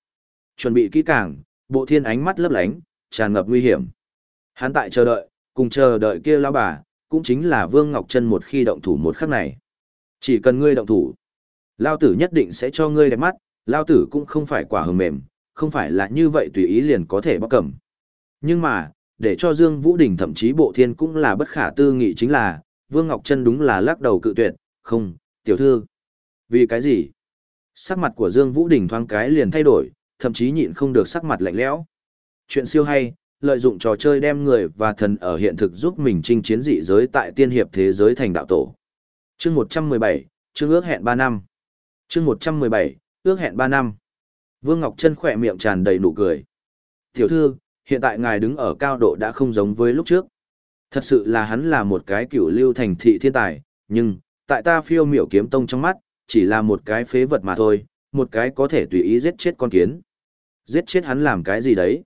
Chuẩn bị kỹ càng, bộ thiên ánh mắt lấp lánh, tràn ngập nguy hiểm. Hắn tại chờ đợi, cùng chờ đợi kia lão bà, cũng chính là Vương Ngọc Trân một khi động thủ một khắc này. Chỉ cần ngươi động thủ, lao tử nhất định sẽ cho ngươi đẹp mắt, lao tử cũng không phải quả hờ mềm, không phải là như vậy tùy ý liền có thể bóc cầm. Nhưng mà, để cho Dương Vũ Đình thậm chí bộ thiên cũng là bất khả tư nghị chính là, Vương Ngọc Trân đúng là lắc đầu cự tuyệt, không, tiểu thư. Vì cái gì? Sắc mặt của Dương Vũ Đình thoáng cái liền thay đổi, thậm chí nhịn không được sắc mặt lạnh lẽo. Chuyện siêu hay, lợi dụng trò chơi đem người và thần ở hiện thực giúp mình chinh chiến dị giới tại tiên hiệp thế giới thành đạo tổ. Chương 117, chương ước hẹn 3 năm. Chương 117, ước hẹn 3 năm. Vương Ngọc Trân khỏe miệng tràn đầy nụ cười. Tiểu thư, hiện tại ngài đứng ở cao độ đã không giống với lúc trước. Thật sự là hắn là một cái cửu lưu thành thị thiên tài, nhưng, tại ta phiêu miểu kiếm tông trong mắt, chỉ là một cái phế vật mà thôi, một cái có thể tùy ý giết chết con kiến. Giết chết hắn làm cái gì đấy?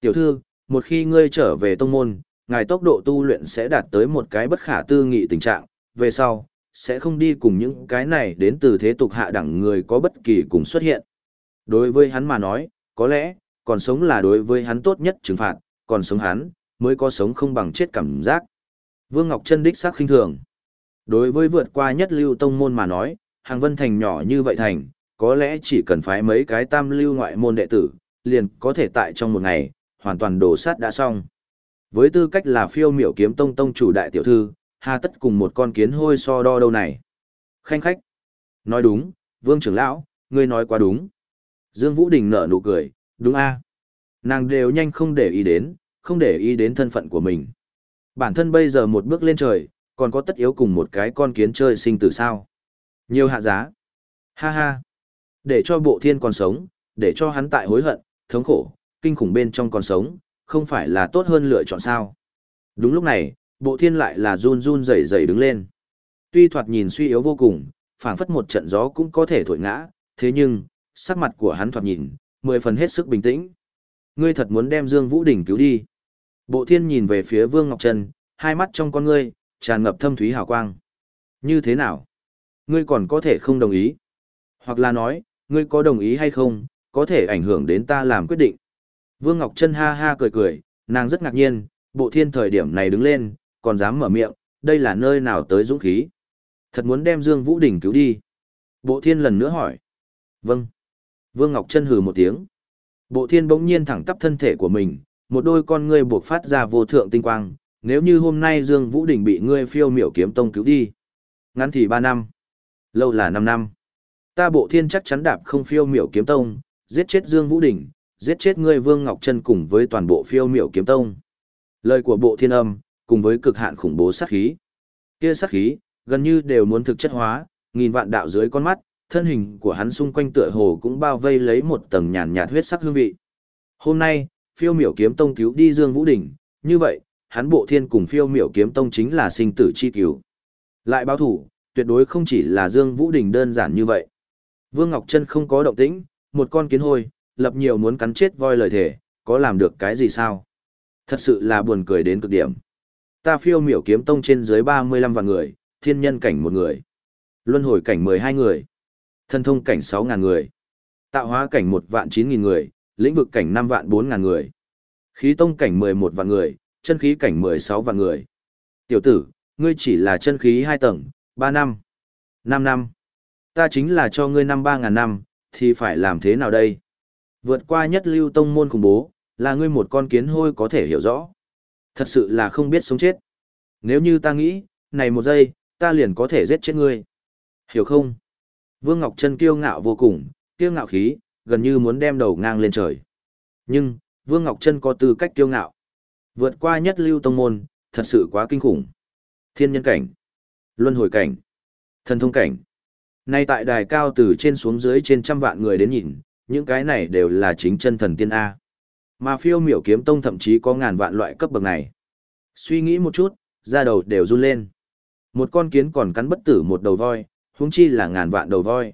Tiểu thư, một khi ngươi trở về tông môn, ngài tốc độ tu luyện sẽ đạt tới một cái bất khả tư nghị tình trạng, về sau, sẽ không đi cùng những cái này đến từ thế tục hạ đẳng người có bất kỳ cùng xuất hiện. Đối với hắn mà nói, có lẽ, còn sống là đối với hắn tốt nhất trừng phạt, còn sống hắn, mới có sống không bằng chết cảm giác. Vương Ngọc Trân đích xác khinh thường. Đối với vượt qua nhất lưu tông môn mà nói, hàng vân thành nhỏ như vậy thành, có lẽ chỉ cần phái mấy cái tam lưu ngoại môn đệ tử, liền có thể tại trong một ngày, hoàn toàn đổ sát đã xong. Với tư cách là phiêu miểu kiếm tông tông chủ đại tiểu thư, hà tất cùng một con kiến hôi so đo đâu này. Khanh khách. Nói đúng, vương trưởng lão, ngươi nói quá đúng. Dương Vũ Đình nở nụ cười, đúng a Nàng đều nhanh không để ý đến, không để ý đến thân phận của mình. Bản thân bây giờ một bước lên trời, còn có tất yếu cùng một cái con kiến chơi sinh tử sao. Nhiều hạ giá. Ha ha. Để cho bộ thiên còn sống, để cho hắn tại hối hận, thống khổ, kinh khủng bên trong còn sống, không phải là tốt hơn lựa chọn sao. Đúng lúc này, bộ thiên lại là run run rẩy rẩy đứng lên. Tuy thoạt nhìn suy yếu vô cùng, phảng phất một trận gió cũng có thể thổi ngã, thế nhưng, sắc mặt của hắn thoạt nhìn, mười phần hết sức bình tĩnh. Ngươi thật muốn đem Dương Vũ Đình cứu đi. Bộ thiên nhìn về phía Vương Ngọc Trân, hai mắt trong con ngươi, tràn ngập thâm thúy hào quang. Như thế nào? Ngươi còn có thể không đồng ý? Hoặc là nói, ngươi có đồng ý hay không, có thể ảnh hưởng đến ta làm quyết định. Vương Ngọc Trân ha ha cười cười, nàng rất ngạc nhiên, bộ thiên thời điểm này đứng lên, còn dám mở miệng, đây là nơi nào tới dũng khí. Thật muốn đem Dương Vũ Đình cứu đi. Bộ thiên lần nữa hỏi. Vâng. Vương Ngọc Trân hừ một tiếng. Bộ thiên bỗng nhiên thẳng tắp thân thể của mình, một đôi con ngươi buộc phát ra vô thượng tinh quang, nếu như hôm nay Dương Vũ Đình bị ngươi phiêu miểu kiếm tông cứu đi. Ngắn thì 3 năm, lâu là 5 năm. Ta bộ thiên chắc chắn đạp không phiêu miểu kiếm tông, giết chết Dương Vũ Đình, giết chết ngươi Vương Ngọc Trân cùng với toàn bộ phiêu miểu kiếm tông. Lời của bộ thiên âm, cùng với cực hạn khủng bố sát khí. Kia sát khí, gần như đều muốn thực chất hóa, nghìn vạn đạo dưới con mắt, thân hình của hắn xung quanh tựa hồ cũng bao vây lấy một tầng nhàn nhạt huyết sắc hương vị. Hôm nay, phiêu miểu kiếm tông cứu đi Dương Vũ Đình, như vậy, hắn bộ thiên cùng phiêu miểu kiếm tông chính là sinh tử chi cứu. Lại báo thủ, tuyệt đối không chỉ là Dương Vũ Đình đơn giản như vậy. Vương Ngọc Trân không có động tĩnh, một con kiến hôi, lập nhiều muốn cắn chết voi lời thể, có làm được cái gì sao? Thật sự là buồn cười đến cực điểm. Ta phiêu miểu kiếm tông trên dưới 35 vạn người, thiên nhân cảnh một người, luân hồi cảnh 12 người, thân thông cảnh 6.000 người, tạo hóa cảnh 1 vạn 9.000 người, lĩnh vực cảnh 5 vạn 4.000 người, khí tông cảnh 11 vạn người, chân khí cảnh 16 vạn người. Tiểu tử, ngươi chỉ là chân khí 2 tầng, 3 năm, 5 năm. Ta chính là cho ngươi năm 3.000 năm, thì phải làm thế nào đây? Vượt qua nhất lưu tông môn khủng bố, là ngươi một con kiến hôi có thể hiểu rõ. Thật sự là không biết sống chết. Nếu như ta nghĩ, này một giây, ta liền có thể giết chết ngươi. Hiểu không? Vương Ngọc Trân kiêu ngạo vô cùng, kiêu ngạo khí, gần như muốn đem đầu ngang lên trời. Nhưng, Vương Ngọc Trân có tư cách kiêu ngạo. Vượt qua nhất lưu tông môn, thật sự quá kinh khủng. Thiên nhân cảnh, luân hồi cảnh, thần thông cảnh. Nay tại đài cao từ trên xuống dưới trên trăm vạn người đến nhìn, những cái này đều là chính chân thần tiên A. Mà phiêu miểu kiếm tông thậm chí có ngàn vạn loại cấp bậc này. Suy nghĩ một chút, da đầu đều run lên. Một con kiến còn cắn bất tử một đầu voi, huống chi là ngàn vạn đầu voi.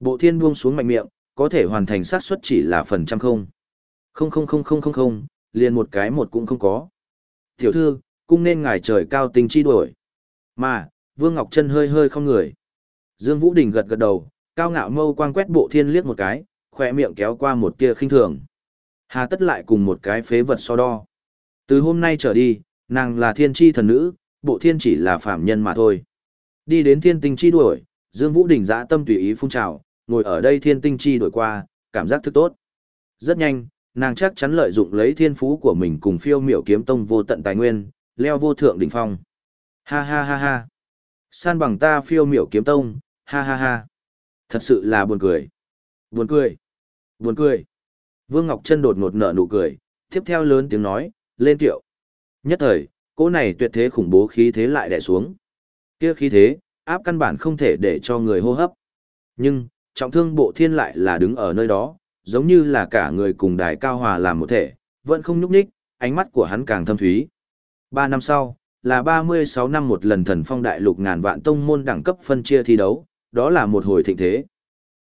Bộ thiên buông xuống mạnh miệng, có thể hoàn thành xác suất chỉ là phần trăm không. Không không không không không không, liền một cái một cũng không có. Tiểu thư, cũng nên ngài trời cao tình chi đổi. Mà, Vương Ngọc Trân hơi hơi không người. Dương Vũ Đình gật gật đầu, cao ngạo mâu quang quét bộ thiên liếc một cái, khỏe miệng kéo qua một tia khinh thường. Hà tất lại cùng một cái phế vật so đo. Từ hôm nay trở đi, nàng là thiên tri thần nữ, bộ thiên chỉ là phạm nhân mà thôi. Đi đến thiên tinh chi đuổi, Dương Vũ Đình dã tâm tùy ý phun trào, ngồi ở đây thiên tinh chi đuổi qua, cảm giác thức tốt. Rất nhanh, nàng chắc chắn lợi dụng lấy thiên phú của mình cùng phiêu miểu kiếm tông vô tận tài nguyên, leo vô thượng đỉnh phong. Ha ha ha ha. San bằng ta phiêu miểu kiếm tông, ha ha ha. Thật sự là buồn cười. Buồn cười. Buồn cười. Vương Ngọc Trân đột ngột nở nụ cười, tiếp theo lớn tiếng nói, lên tiệu. Nhất thời, cỗ này tuyệt thế khủng bố khí thế lại đè xuống. Kia khí thế, áp căn bản không thể để cho người hô hấp. Nhưng, trọng thương bộ thiên lại là đứng ở nơi đó, giống như là cả người cùng đài cao hòa làm một thể, vẫn không nhúc nhích, ánh mắt của hắn càng thâm thúy. Ba năm sau, là 36 năm một lần thần phong đại lục ngàn vạn tông môn đẳng cấp phân chia thi đấu, đó là một hồi thịnh thế.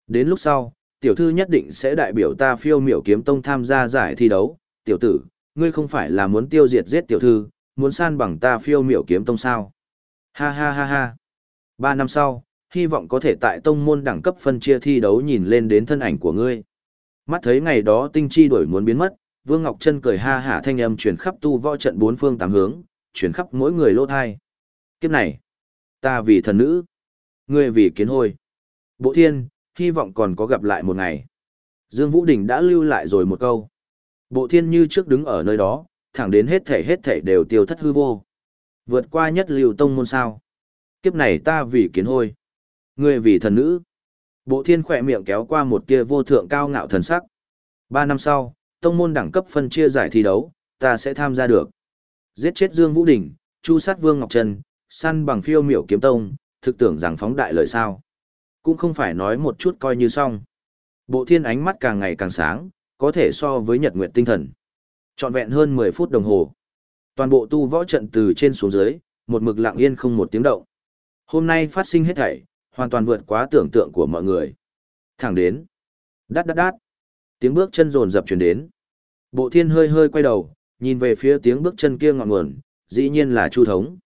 Đến lúc sau, tiểu thư nhất định sẽ đại biểu ta phiêu miểu kiếm tông tham gia giải thi đấu, tiểu tử, ngươi không phải là muốn tiêu diệt giết tiểu thư, muốn san bằng ta phiêu miểu kiếm tông sao. Ha ha ha ha. Ba năm sau, hy vọng có thể tại tông môn đẳng cấp phân chia thi đấu nhìn lên đến thân ảnh của ngươi. Mắt thấy ngày đó tinh chi đổi muốn biến mất, Vương Ngọc Trân cười ha hả thanh âm truyền khắp tu võ trận bốn phương tám hướng, truyền khắp mỗi người lỗ thai. Kiếp này, ta vì thần nữ, ngươi vì kiến hôi. Bộ thiên, hy vọng còn có gặp lại một ngày. Dương Vũ Đình đã lưu lại rồi một câu. Bộ thiên như trước đứng ở nơi đó, thẳng đến hết thể hết thể đều tiêu thất hư vô. Vượt qua nhất lưu tông môn sao. Kiếp này ta vì kiến hôi. Ngươi vì thần nữ. Bộ thiên khỏe miệng kéo qua một kia vô thượng cao ngạo thần sắc. Ba năm sau, tông môn đẳng cấp phân chia giải thi đấu, ta sẽ tham gia được. Giết chết Dương Vũ Đình, chu sát Vương Ngọc Trân, săn bằng phiêu miểu kiếm tông, thực tưởng rằng phóng đại lợi sao. Cũng không phải nói một chút coi như xong. Bộ thiên ánh mắt càng ngày càng sáng, có thể so với nhật nguyệt tinh thần. Trọn vẹn hơn 10 phút đồng hồ. Toàn bộ tu võ trận từ trên xuống dưới, một mực lặng yên không một tiếng động. Hôm nay phát sinh hết thảy, hoàn toàn vượt quá tưởng tượng của mọi người. Thẳng đến. Đát đát đát. Tiếng bước chân rồn dập chuyển đến. Bộ thiên hơi hơi quay đầu, nhìn về phía tiếng bước chân kia ngọn nguồn, dĩ nhiên là Chu Thống.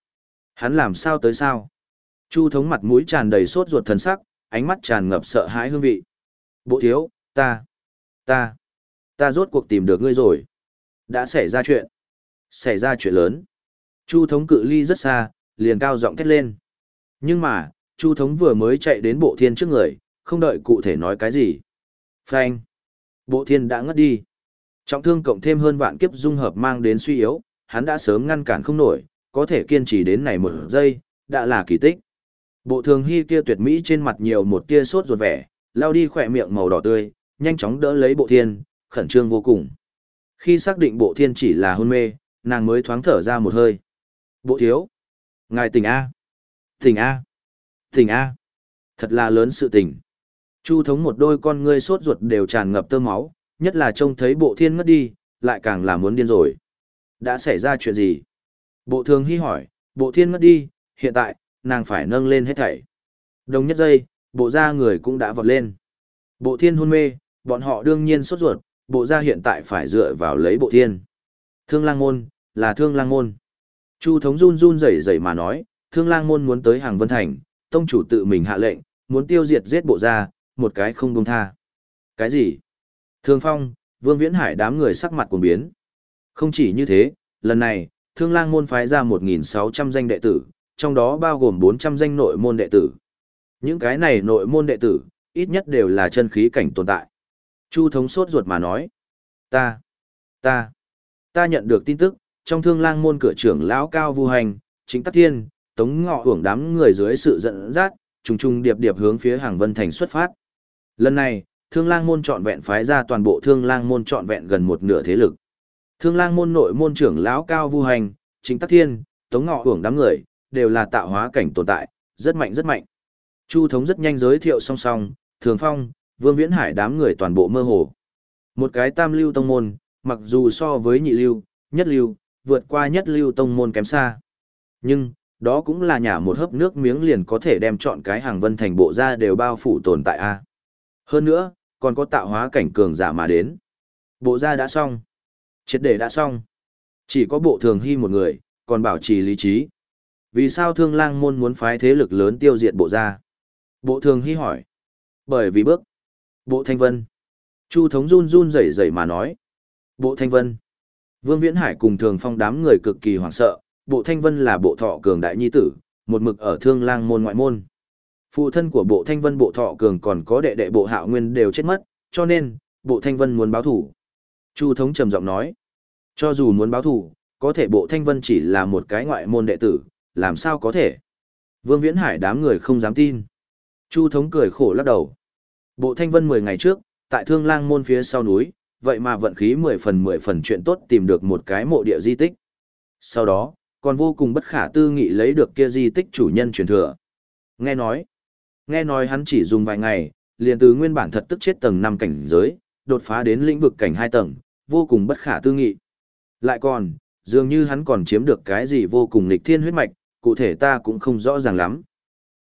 Hắn làm sao tới sao? Chu Thống mặt mũi tràn đầy sốt ruột thần sắc, ánh mắt tràn ngập sợ hãi hương vị. Bộ thiếu, ta, ta, ta rốt cuộc tìm được ngươi rồi. Đã xảy ra chuyện. Xảy ra chuyện lớn. Chu Thống cự ly rất xa, liền cao giọng thét lên. Nhưng mà, Chu Thống vừa mới chạy đến bộ thiên trước người, không đợi cụ thể nói cái gì. Phanh. Bộ thiên đã ngất đi. Trọng thương cộng thêm hơn vạn kiếp dung hợp mang đến suy yếu, hắn đã sớm ngăn cản không nổi, có thể kiên trì đến này một giây, đã là kỳ tích. Bộ thường hy kia tuyệt mỹ trên mặt nhiều một tia sốt ruột vẻ, lao đi khỏe miệng màu đỏ tươi, nhanh chóng đỡ lấy bộ thiên, khẩn trương vô cùng. Khi xác định bộ thiên chỉ là hôn mê, nàng mới thoáng thở ra một hơi. Bộ thiếu. Ngài tỉnh A. Tỉnh A. Tỉnh A. Thật là lớn sự tỉnh. Chu thống một đôi con ngươi sốt ruột đều tràn ngập tơ máu, nhất là trông thấy bộ thiên ngất đi, lại càng là muốn điên rồi. Đã xảy ra chuyện gì? Bộ thường hy hỏi, bộ thiên ngất đi, hiện tại, nàng phải nâng lên hết thảy. Đồng nhất giây, bộ gia người cũng đã vọt lên. Bộ thiên hôn mê, bọn họ đương nhiên sốt ruột, bộ gia hiện tại phải dựa vào lấy bộ thiên. Thương lang môn, là thương lang môn. Chu thống run run rẩy rẩy mà nói, thương lang môn muốn tới hàng vân thành, tông chủ tự mình hạ lệnh, muốn tiêu diệt giết bộ gia, một cái không buông tha. Cái gì? Thương phong, vương viễn hải đám người sắc mặt cuồng biến. Không chỉ như thế, lần này, thương lang môn phái ra 1.600 danh đệ tử, trong đó bao gồm 400 danh nội môn đệ tử. Những cái này nội môn đệ tử, ít nhất đều là chân khí cảnh tồn tại. Chu thống sốt ruột mà nói. Ta, ta, ta nhận được tin tức, trong thương lang môn cửa trưởng lão cao vu hành, chính tắc thiên, tống ngọ hưởng đám người dưới sự dẫn dắt, trùng trùng điệp điệp hướng phía hàng vân thành xuất phát. Lần này, thương lang môn trọn vẹn phái ra toàn bộ thương lang môn trọn vẹn gần một nửa thế lực. Thương lang môn nội môn trưởng lão cao vu hành, chính tắc thiên, tống ngọ hưởng đám người, đều là tạo hóa cảnh tồn tại, rất mạnh rất mạnh. Chu thống rất nhanh giới thiệu song song, thường phong, vương viễn hải đám người toàn bộ mơ hồ. Một cái tam lưu tông môn, mặc dù so với nhị lưu, nhất lưu, vượt qua nhất lưu tông môn kém xa. Nhưng, đó cũng là nhà một hớp nước miếng liền có thể đem chọn cái hàng vân thành bộ ra đều bao phủ tồn tại a. Hơn nữa, còn có tạo hóa cảnh cường giả mà đến. Bộ ra đã xong. Triệt để đã xong. Chỉ có bộ thường hy một người, còn bảo trì lý trí. Vì sao thương lang môn muốn phái thế lực lớn tiêu diệt bộ gia? Bộ thường hy hỏi. Bởi vì bước. Bộ thanh vân. Chu thống run run rẩy rẩy mà nói. Bộ thanh vân. Vương Viễn Hải cùng thường phong đám người cực kỳ hoảng sợ, bộ thanh vân là bộ thọ cường đại nhi tử, một mực ở thương lang môn ngoại môn. Phụ thân của bộ thanh vân bộ thọ cường còn có đệ đệ bộ hạo nguyên đều chết mất, cho nên, bộ thanh vân muốn báo thủ. Chu thống trầm giọng nói, cho dù muốn báo thủ, có thể bộ thanh vân chỉ là một cái ngoại môn đệ tử, làm sao có thể. Vương Viễn Hải đám người không dám tin. Chu thống cười khổ lắc đầu. Bộ thanh vân 10 ngày trước, tại thương lang môn phía sau núi, vậy mà vận khí 10 phần 10 phần chuyện tốt tìm được một cái mộ địa di tích. Sau đó, còn vô cùng bất khả tư nghị lấy được kia di tích chủ nhân truyền thừa. Nghe nói, nghe nói hắn chỉ dùng vài ngày, liền từ nguyên bản thật tức chết tầng 5 cảnh giới, đột phá đến lĩnh vực cảnh 2 tầng, vô cùng bất khả tư nghị. Lại còn, dường như hắn còn chiếm được cái gì vô cùng nghịch thiên huyết mạch, cụ thể ta cũng không rõ ràng lắm.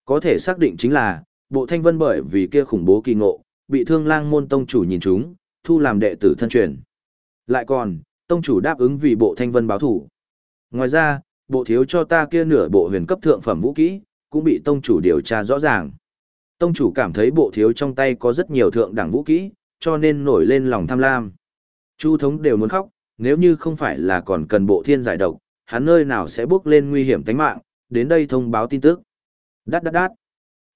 Có thể xác định chính là, bộ thanh vân bởi vì kia khủng bố kỳ ngộ, bị thương lang môn tông chủ nhìn chúng, thu làm đệ tử thân truyền. Lại còn, tông chủ đáp ứng vì bộ thanh vân báo thủ. Ngoài ra, bộ thiếu cho ta kia nửa bộ huyền cấp thượng phẩm vũ kỹ, cũng bị tông chủ điều tra rõ ràng. Tông chủ cảm thấy bộ thiếu trong tay có rất nhiều thượng đẳng vũ kỹ, cho nên nổi lên lòng tham lam. Chu thống đều muốn khóc, nếu như không phải là còn cần bộ thiên giải độc, hắn nơi nào sẽ bước lên nguy hiểm tính mạng, đến đây thông báo tin tức. Đát đát đát.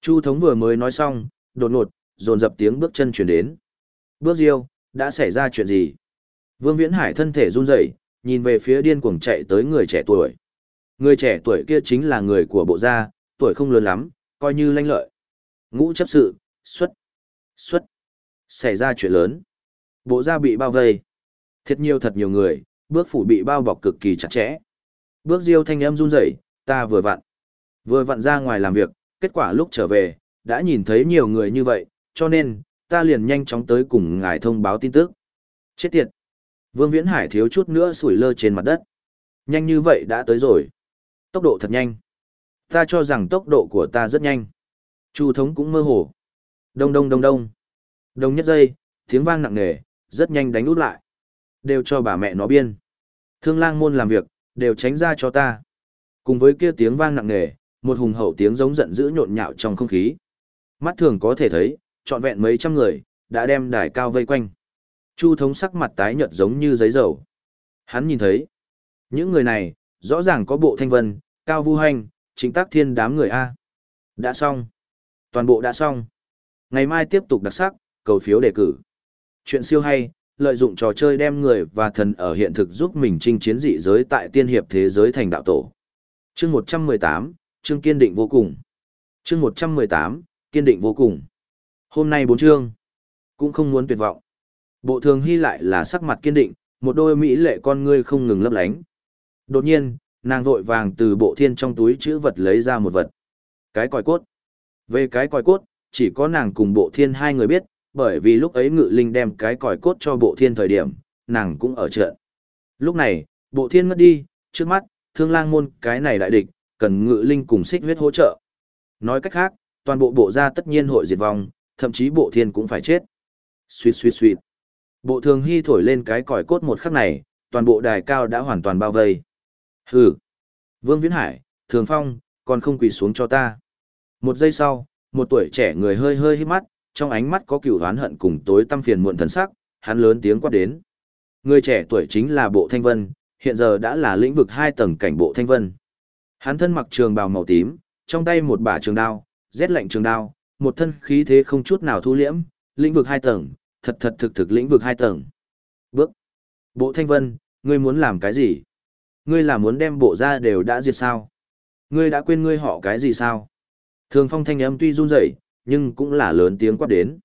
Chu thống vừa mới nói xong, đột ngột, dồn dập tiếng bước chân chuyển đến. Bước diêu đã xảy ra chuyện gì? Vương Viễn Hải thân thể run rẩy, nhìn về phía điên cuồng chạy tới người trẻ tuổi. Người trẻ tuổi kia chính là người của bộ gia, tuổi không lớn lắm, coi như lanh lợi. Ngũ chấp sự, xuất, xuất. Xảy ra chuyện lớn. Bộ gia bị bao vây. thiệt nhiều thật nhiều người, bước phủ bị bao bọc cực kỳ chặt chẽ. Bước diêu thanh âm run rẩy, ta vừa vặn. Vừa vặn ra ngoài làm việc, kết quả lúc trở về, đã nhìn thấy nhiều người như vậy, cho nên, ta liền nhanh chóng tới cùng ngài thông báo tin tức. Chết tiệt! Vương Viễn Hải thiếu chút nữa sủi lơ trên mặt đất. Nhanh như vậy đã tới rồi. Tốc độ thật nhanh. Ta cho rằng tốc độ của ta rất nhanh. Chu thống cũng mơ hồ. Đông đông đông đông. Đông nhất giây, tiếng vang nặng nề, rất nhanh đánh út lại. Đều cho bà mẹ nó biên. Thương lang môn làm việc, đều tránh ra cho ta. Cùng với kia tiếng vang nặng nề, một hùng hậu tiếng giống giận dữ nhộn nhạo trong không khí. Mắt thường có thể thấy, trọn vẹn mấy trăm người, đã đem đài cao vây quanh. Chu thống sắc mặt tái nhợt giống như giấy dầu. Hắn nhìn thấy, những người này, rõ ràng có bộ thanh vân, cao vu hành, chính tác thiên đám người A. Đã xong. Toàn bộ đã xong. Ngày mai tiếp tục đặc sắc, cầu phiếu đề cử. Chuyện siêu hay, lợi dụng trò chơi đem người và thần ở hiện thực giúp mình chinh chiến dị giới tại tiên hiệp thế giới thành đạo tổ. Chương 118, chương kiên định vô cùng. Chương 118, kiên định vô cùng. Hôm nay bốn chương, cũng không muốn tuyệt vọng. Bộ thường hy lại là sắc mặt kiên định, một đôi mỹ lệ con ngươi không ngừng lấp lánh. Đột nhiên, nàng vội vàng từ bộ thiên trong túi chữ vật lấy ra một vật. Cái còi cốt. Về cái còi cốt, chỉ có nàng cùng bộ thiên hai người biết, bởi vì lúc ấy ngự linh đem cái còi cốt cho bộ thiên thời điểm, nàng cũng ở trận. Lúc này, bộ thiên mất đi, trước mắt, thương lang môn cái này đại địch, cần ngự linh cùng xích huyết hỗ trợ. Nói cách khác, toàn bộ bộ gia tất nhiên hội diệt vong, thậm chí bộ thiên cũng phải chết. Suýt suýt suýt. Bộ thường hy thổi lên cái còi cốt một khắc này, toàn bộ đài cao đã hoàn toàn bao vây. Hừ. Vương Viễn Hải, Thường Phong, còn không quỳ xuống cho ta. Một giây sau, một tuổi trẻ người hơi hơi hít mắt, trong ánh mắt có cựu oán hận cùng tối tâm phiền muộn thần sắc, hắn lớn tiếng quát đến. Người trẻ tuổi chính là Bộ Thanh Vân, hiện giờ đã là lĩnh vực hai tầng cảnh Bộ Thanh Vân. Hắn thân mặc trường bào màu tím, trong tay một bả trường đao, rét lạnh trường đao, một thân khí thế không chút nào thu liễm, lĩnh vực hai tầng, thật thật thực thực lĩnh vực hai tầng. Bước. Bộ Thanh Vân, ngươi muốn làm cái gì? Ngươi là muốn đem bộ ra đều đã diệt sao? Ngươi đã quên ngươi họ cái gì sao? Thường phong thanh âm tuy run rẩy, nhưng cũng là lớn tiếng quát đến.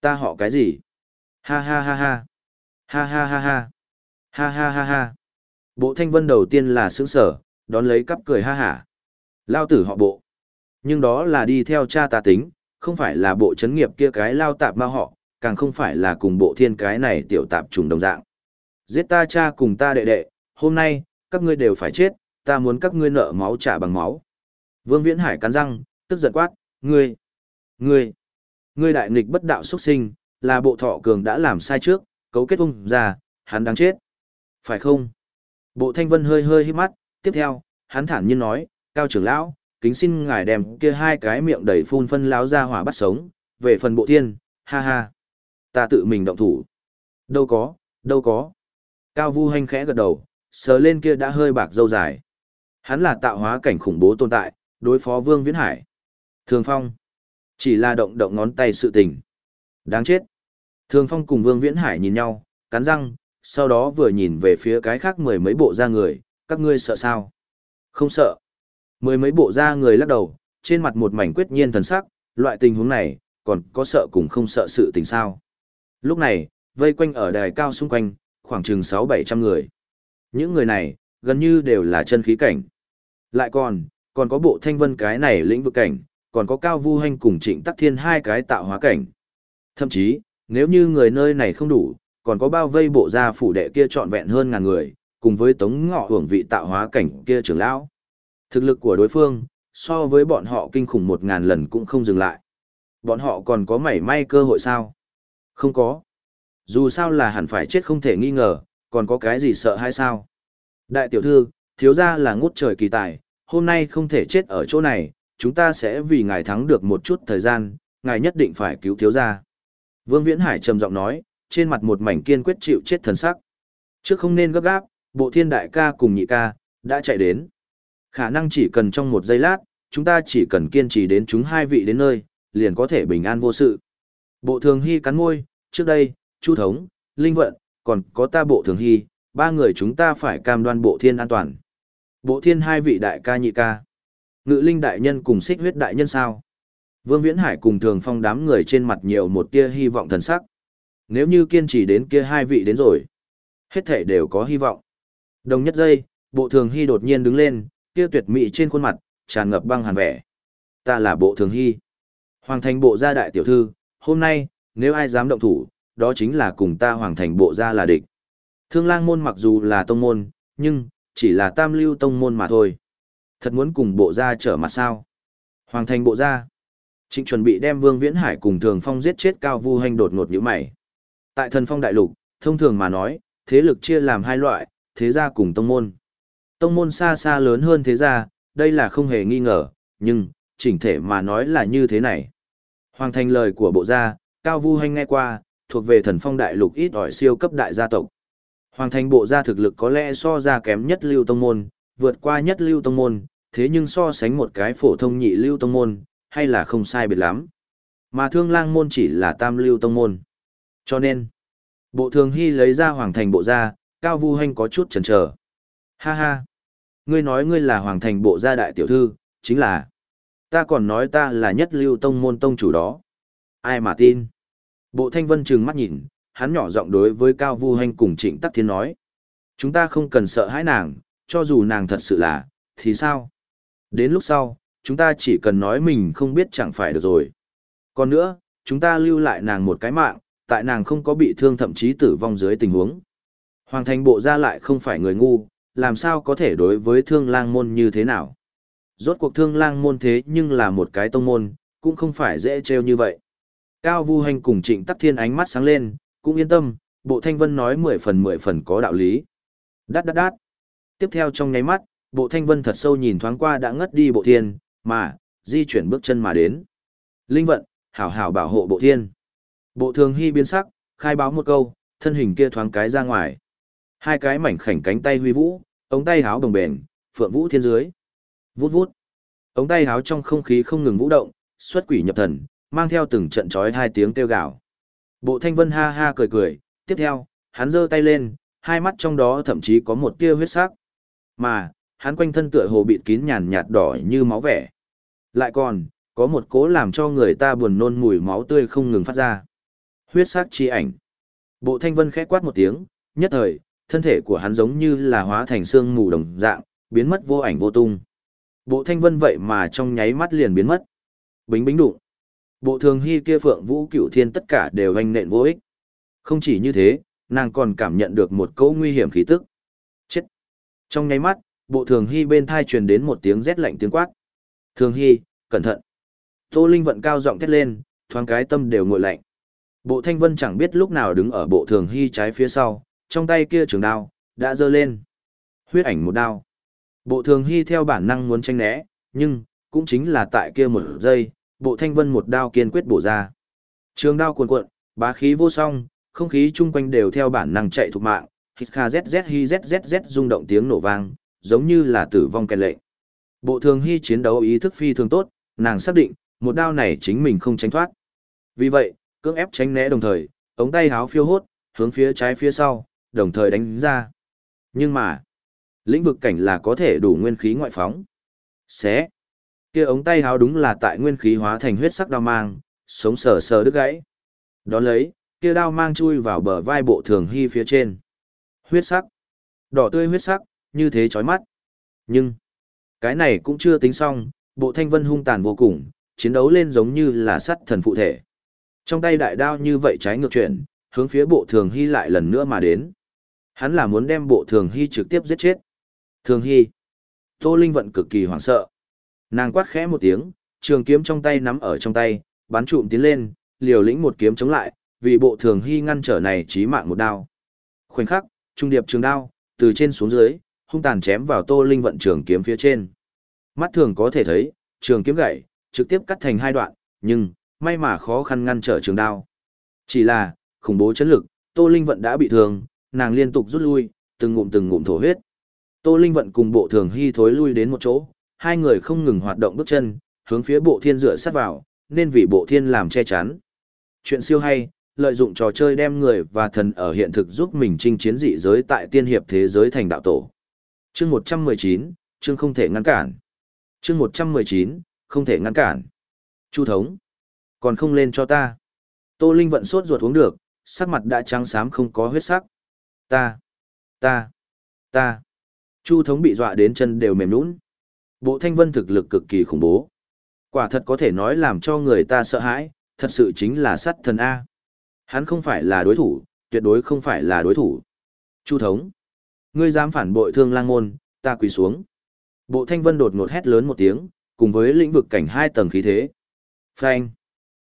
Ta họ cái gì? Ha ha ha ha. Ha ha ha ha. Ha ha ha ha. Bộ thanh vân đầu tiên là sướng sở, đón lấy cắp cười ha hả. Lao tử họ bộ. Nhưng đó là đi theo cha ta tính, không phải là bộ chấn nghiệp kia cái lao tạp ma họ, càng không phải là cùng bộ thiên cái này tiểu tạp trùng đồng dạng. Giết ta cha cùng ta đệ đệ, hôm nay, các ngươi đều phải chết, ta muốn các ngươi nợ máu trả bằng máu. Vương Viễn Hải cắn răng, tức giận quát, ngươi, ngươi, ngươi đại nghịch bất đạo xuất sinh, là bộ thọ cường đã làm sai trước, cấu kết ung ra, hắn đáng chết. Phải không? Bộ thanh vân hơi hơi hít mắt, tiếp theo, hắn thản nhiên nói, cao trưởng lão, kính xin ngài đem kia hai cái miệng đầy phun phân lão ra hỏa bắt sống, về phần bộ thiên, ha ha. Ta tự mình động thủ. Đâu có, đâu có. Cao vu hanh khẽ gật đầu, sờ lên kia đã hơi bạc dâu dài. Hắn là tạo hóa cảnh khủng bố tồn tại, đối phó Vương Viễn Hải. Thường Phong. Chỉ là động động ngón tay sự tình. Đáng chết. Thường Phong cùng Vương Viễn Hải nhìn nhau, cắn răng, sau đó vừa nhìn về phía cái khác mười mấy bộ da người, các ngươi sợ sao? Không sợ. Mười mấy bộ da người lắc đầu, trên mặt một mảnh quyết nhiên thần sắc, loại tình huống này, còn có sợ cùng không sợ sự tình sao. Lúc này, vây quanh ở đài cao xung quanh, khoảng chừng sáu bảy trăm người. Những người này, gần như đều là chân khí cảnh. Lại còn, còn có bộ thanh vân cái này lĩnh vực cảnh, còn có cao vu hành cùng trịnh tắc thiên hai cái tạo hóa cảnh. Thậm chí, nếu như người nơi này không đủ, còn có bao vây bộ gia phủ đệ kia trọn vẹn hơn ngàn người, cùng với tống ngọ hưởng vị tạo hóa cảnh kia trưởng lão. Thực lực của đối phương, so với bọn họ kinh khủng một ngàn lần cũng không dừng lại. Bọn họ còn có mảy may cơ hội sao? Không có. Dù sao là hẳn phải chết không thể nghi ngờ, còn có cái gì sợ hay sao? Đại tiểu thư, thiếu gia là ngút trời kỳ tài, hôm nay không thể chết ở chỗ này, chúng ta sẽ vì ngài thắng được một chút thời gian, ngài nhất định phải cứu thiếu gia. Vương Viễn Hải trầm giọng nói, trên mặt một mảnh kiên quyết chịu chết thần sắc. Trước không nên gấp gáp, bộ thiên đại ca cùng nhị ca, đã chạy đến. Khả năng chỉ cần trong một giây lát, chúng ta chỉ cần kiên trì đến chúng hai vị đến nơi, liền có thể bình an vô sự. Bộ thường hy cắn môi, trước đây, Chu Thống, Linh Vận, còn có ta bộ thường hy, ba người chúng ta phải cam đoan bộ thiên an toàn. Bộ thiên hai vị đại ca nhị ca. Ngự linh đại nhân cùng xích huyết đại nhân sao? Vương Viễn Hải cùng thường phong đám người trên mặt nhiều một tia hy vọng thần sắc. Nếu như kiên trì đến kia hai vị đến rồi, hết thể đều có hy vọng. Đồng nhất giây, bộ thường hy đột nhiên đứng lên, kia tuyệt mỹ trên khuôn mặt, tràn ngập băng hàn vẻ. Ta là bộ thường hy. Hoàng thành bộ gia đại tiểu thư, hôm nay, nếu ai dám động thủ, đó chính là cùng ta hoàng thành bộ gia là địch. Thương lang môn mặc dù là tông môn, nhưng, chỉ là tam lưu tông môn mà thôi. Thật muốn cùng bộ gia trở mặt sao? Hoàng thành bộ gia. Trịnh chuẩn bị đem Vương Viễn Hải cùng Thường Phong giết chết Cao Vu Hành đột ngột như mày. Tại thần phong đại lục, thông thường mà nói, thế lực chia làm hai loại, thế gia cùng tông môn. Tông môn xa xa lớn hơn thế gia, đây là không hề nghi ngờ, nhưng, chỉnh thể mà nói là như thế này. Hoàng thành lời của bộ gia, Cao Vu Hành nghe qua, thuộc về thần phong đại lục ít ỏi siêu cấp đại gia tộc. Hoàng thành bộ gia thực lực có lẽ so ra kém nhất lưu tông môn, vượt qua nhất lưu tông môn, thế nhưng so sánh một cái phổ thông nhị lưu tông môn, hay là không sai biệt lắm. Mà thương lang môn chỉ là tam lưu tông môn. Cho nên, Bộ thường hy lấy ra hoàng thành bộ ra, cao vu hanh có chút chần chờ. Ha ha! Ngươi nói ngươi là hoàng thành bộ gia đại tiểu thư, chính là... Ta còn nói ta là nhất lưu tông môn tông chủ đó. Ai mà tin? Bộ thanh vân trừng mắt nhìn, hắn nhỏ giọng đối với cao vu hanh cùng trịnh tắc thiên nói. Chúng ta không cần sợ hãi nàng, cho dù nàng thật sự là, thì sao? Đến lúc sau, chúng ta chỉ cần nói mình không biết chẳng phải được rồi. Còn nữa, chúng ta lưu lại nàng một cái mạng, tại nàng không có bị thương thậm chí tử vong dưới tình huống. Hoàng thành bộ ra lại không phải người ngu, làm sao có thể đối với thương lang môn như thế nào. Rốt cuộc thương lang môn thế nhưng là một cái tông môn, cũng không phải dễ trêu như vậy. Cao Vu Hành cùng Trịnh Tắc Thiên ánh mắt sáng lên, cũng yên tâm, bộ thanh vân nói mười phần mười phần có đạo lý. Đát đát đát. Tiếp theo trong nháy mắt, bộ thanh vân thật sâu nhìn thoáng qua đã ngất đi bộ thiên, mà, di chuyển bước chân mà đến. Linh vận, hảo hảo bảo hộ bộ thiên. Bộ thường hy biến sắc, khai báo một câu, thân hình kia thoáng cái ra ngoài. Hai cái mảnh khảnh cánh tay huy vũ, ống tay háo đồng bền, phượng vũ thiên dưới. Vút vút. Ống tay háo trong không khí không ngừng vũ động, xuất quỷ nhập thần, mang theo từng trận trói hai tiếng kêu gào. Bộ thanh vân ha ha cười cười, tiếp theo, hắn giơ tay lên, hai mắt trong đó thậm chí có một tia huyết sắc. Mà, hắn quanh thân tựa hồ bịt kín nhàn nhạt đỏ như máu vẻ. Lại còn, có một cố làm cho người ta buồn nôn mùi máu tươi không ngừng phát ra. Huyết sắc chi ảnh. Bộ thanh vân khẽ quát một tiếng, nhất thời, thân thể của hắn giống như là hóa thành xương mù đồng dạng, biến mất vô ảnh vô tung. Bộ thanh vân vậy mà trong nháy mắt liền biến mất. Bính bính đụng. Bộ thường hy kia phượng vũ cửu thiên tất cả đều anh nện vô ích. Không chỉ như thế, nàng còn cảm nhận được một cỗ nguy hiểm khí tức. Chết. Trong nháy mắt, bộ thường hy bên thai truyền đến một tiếng rét lạnh tiếng quát. Thường hy, cẩn thận. Tô Linh vận cao giọng thét lên, thoáng cái tâm đều nguội lạnh. Bộ thanh vân chẳng biết lúc nào đứng ở bộ thường hy trái phía sau, trong tay kia trường đao, đã giơ lên. Huyết ảnh một đao. Bộ thường hy theo bản năng muốn tranh né, nhưng, cũng chính là tại kia một giây, bộ thanh vân một đao kiên quyết bổ ra. Trường đao cuồn cuộn, bá khí vô song, không khí chung quanh đều theo bản năng chạy thục mạng, hít kha zzz hi zzz rung động tiếng nổ vang, giống như là tử vong kèn lệnh. Bộ thường hy chiến đấu ý thức phi thường tốt, nàng xác định, một đao này chính mình không tránh thoát. Vì vậy, cưỡng ép tránh né đồng thời, ống tay háo phiêu hốt, hướng phía trái phía sau, đồng thời đánh ra. Nhưng mà, lĩnh vực cảnh là có thể đủ nguyên khí ngoại phóng. Xé. Kia ống tay háo đúng là tại nguyên khí hóa thành huyết sắc đao mang, sống sờ sờ đứt gãy. Đón lấy, kia đao mang chui vào bờ vai bộ thường hy phía trên. Huyết sắc. Đỏ tươi huyết sắc, như thế chói mắt. Nhưng, cái này cũng chưa tính xong, bộ thanh vân hung tàn vô cùng, chiến đấu lên giống như là sắt thần phụ thể. Trong tay đại đao như vậy trái ngược chuyển, hướng phía bộ thường hy lại lần nữa mà đến. Hắn là muốn đem bộ thường hy trực tiếp giết chết. Thường hy. Tô Linh vận cực kỳ hoảng sợ. Nàng quát khẽ một tiếng, trường kiếm trong tay nắm ở trong tay, bắn trụm tiến lên, liều lĩnh một kiếm chống lại, vì bộ thường hy ngăn trở này chí mạng một đao. Khoảnh khắc, trung điệp trường đao, từ trên xuống dưới, hung tàn chém vào Tô Linh vận trường kiếm phía trên. Mắt thường có thể thấy, trường kiếm gãy, trực tiếp cắt thành hai đoạn, nhưng, may mà khó khăn ngăn trở trường đao. Chỉ là, khủng bố chấn lực, Tô Linh vận đã bị thương, nàng liên tục rút lui, từng ngụm từng ngụm thổ huyết. Tô Linh vận cùng bộ thường hy thối lui đến một chỗ, hai người không ngừng hoạt động bước chân, hướng phía bộ thiên dựa sát vào, nên vì bộ thiên làm che chắn. Chuyện siêu hay, lợi dụng trò chơi đem người và thần ở hiện thực giúp mình chinh chiến dị giới tại tiên hiệp thế giới thành đạo tổ. Chương 119, chương không thể ngăn cản. Chương 119, không thể ngăn cản. Chu thống, còn không lên cho ta. Tô Linh vận sốt ruột uống được, sắc mặt đã trắng xám không có huyết sắc. Ta, ta, ta. Chu thống bị dọa đến chân đều mềm nũng. Bộ thanh vân thực lực cực kỳ khủng bố. Quả thật có thể nói làm cho người ta sợ hãi, thật sự chính là sát thần A. Hắn không phải là đối thủ, tuyệt đối không phải là đối thủ. Chu thống. Ngươi dám phản bội thương lang môn, ta quỳ xuống. Bộ thanh vân đột ngột hét lớn một tiếng, cùng với lĩnh vực cảnh hai tầng khí thế. Phanh.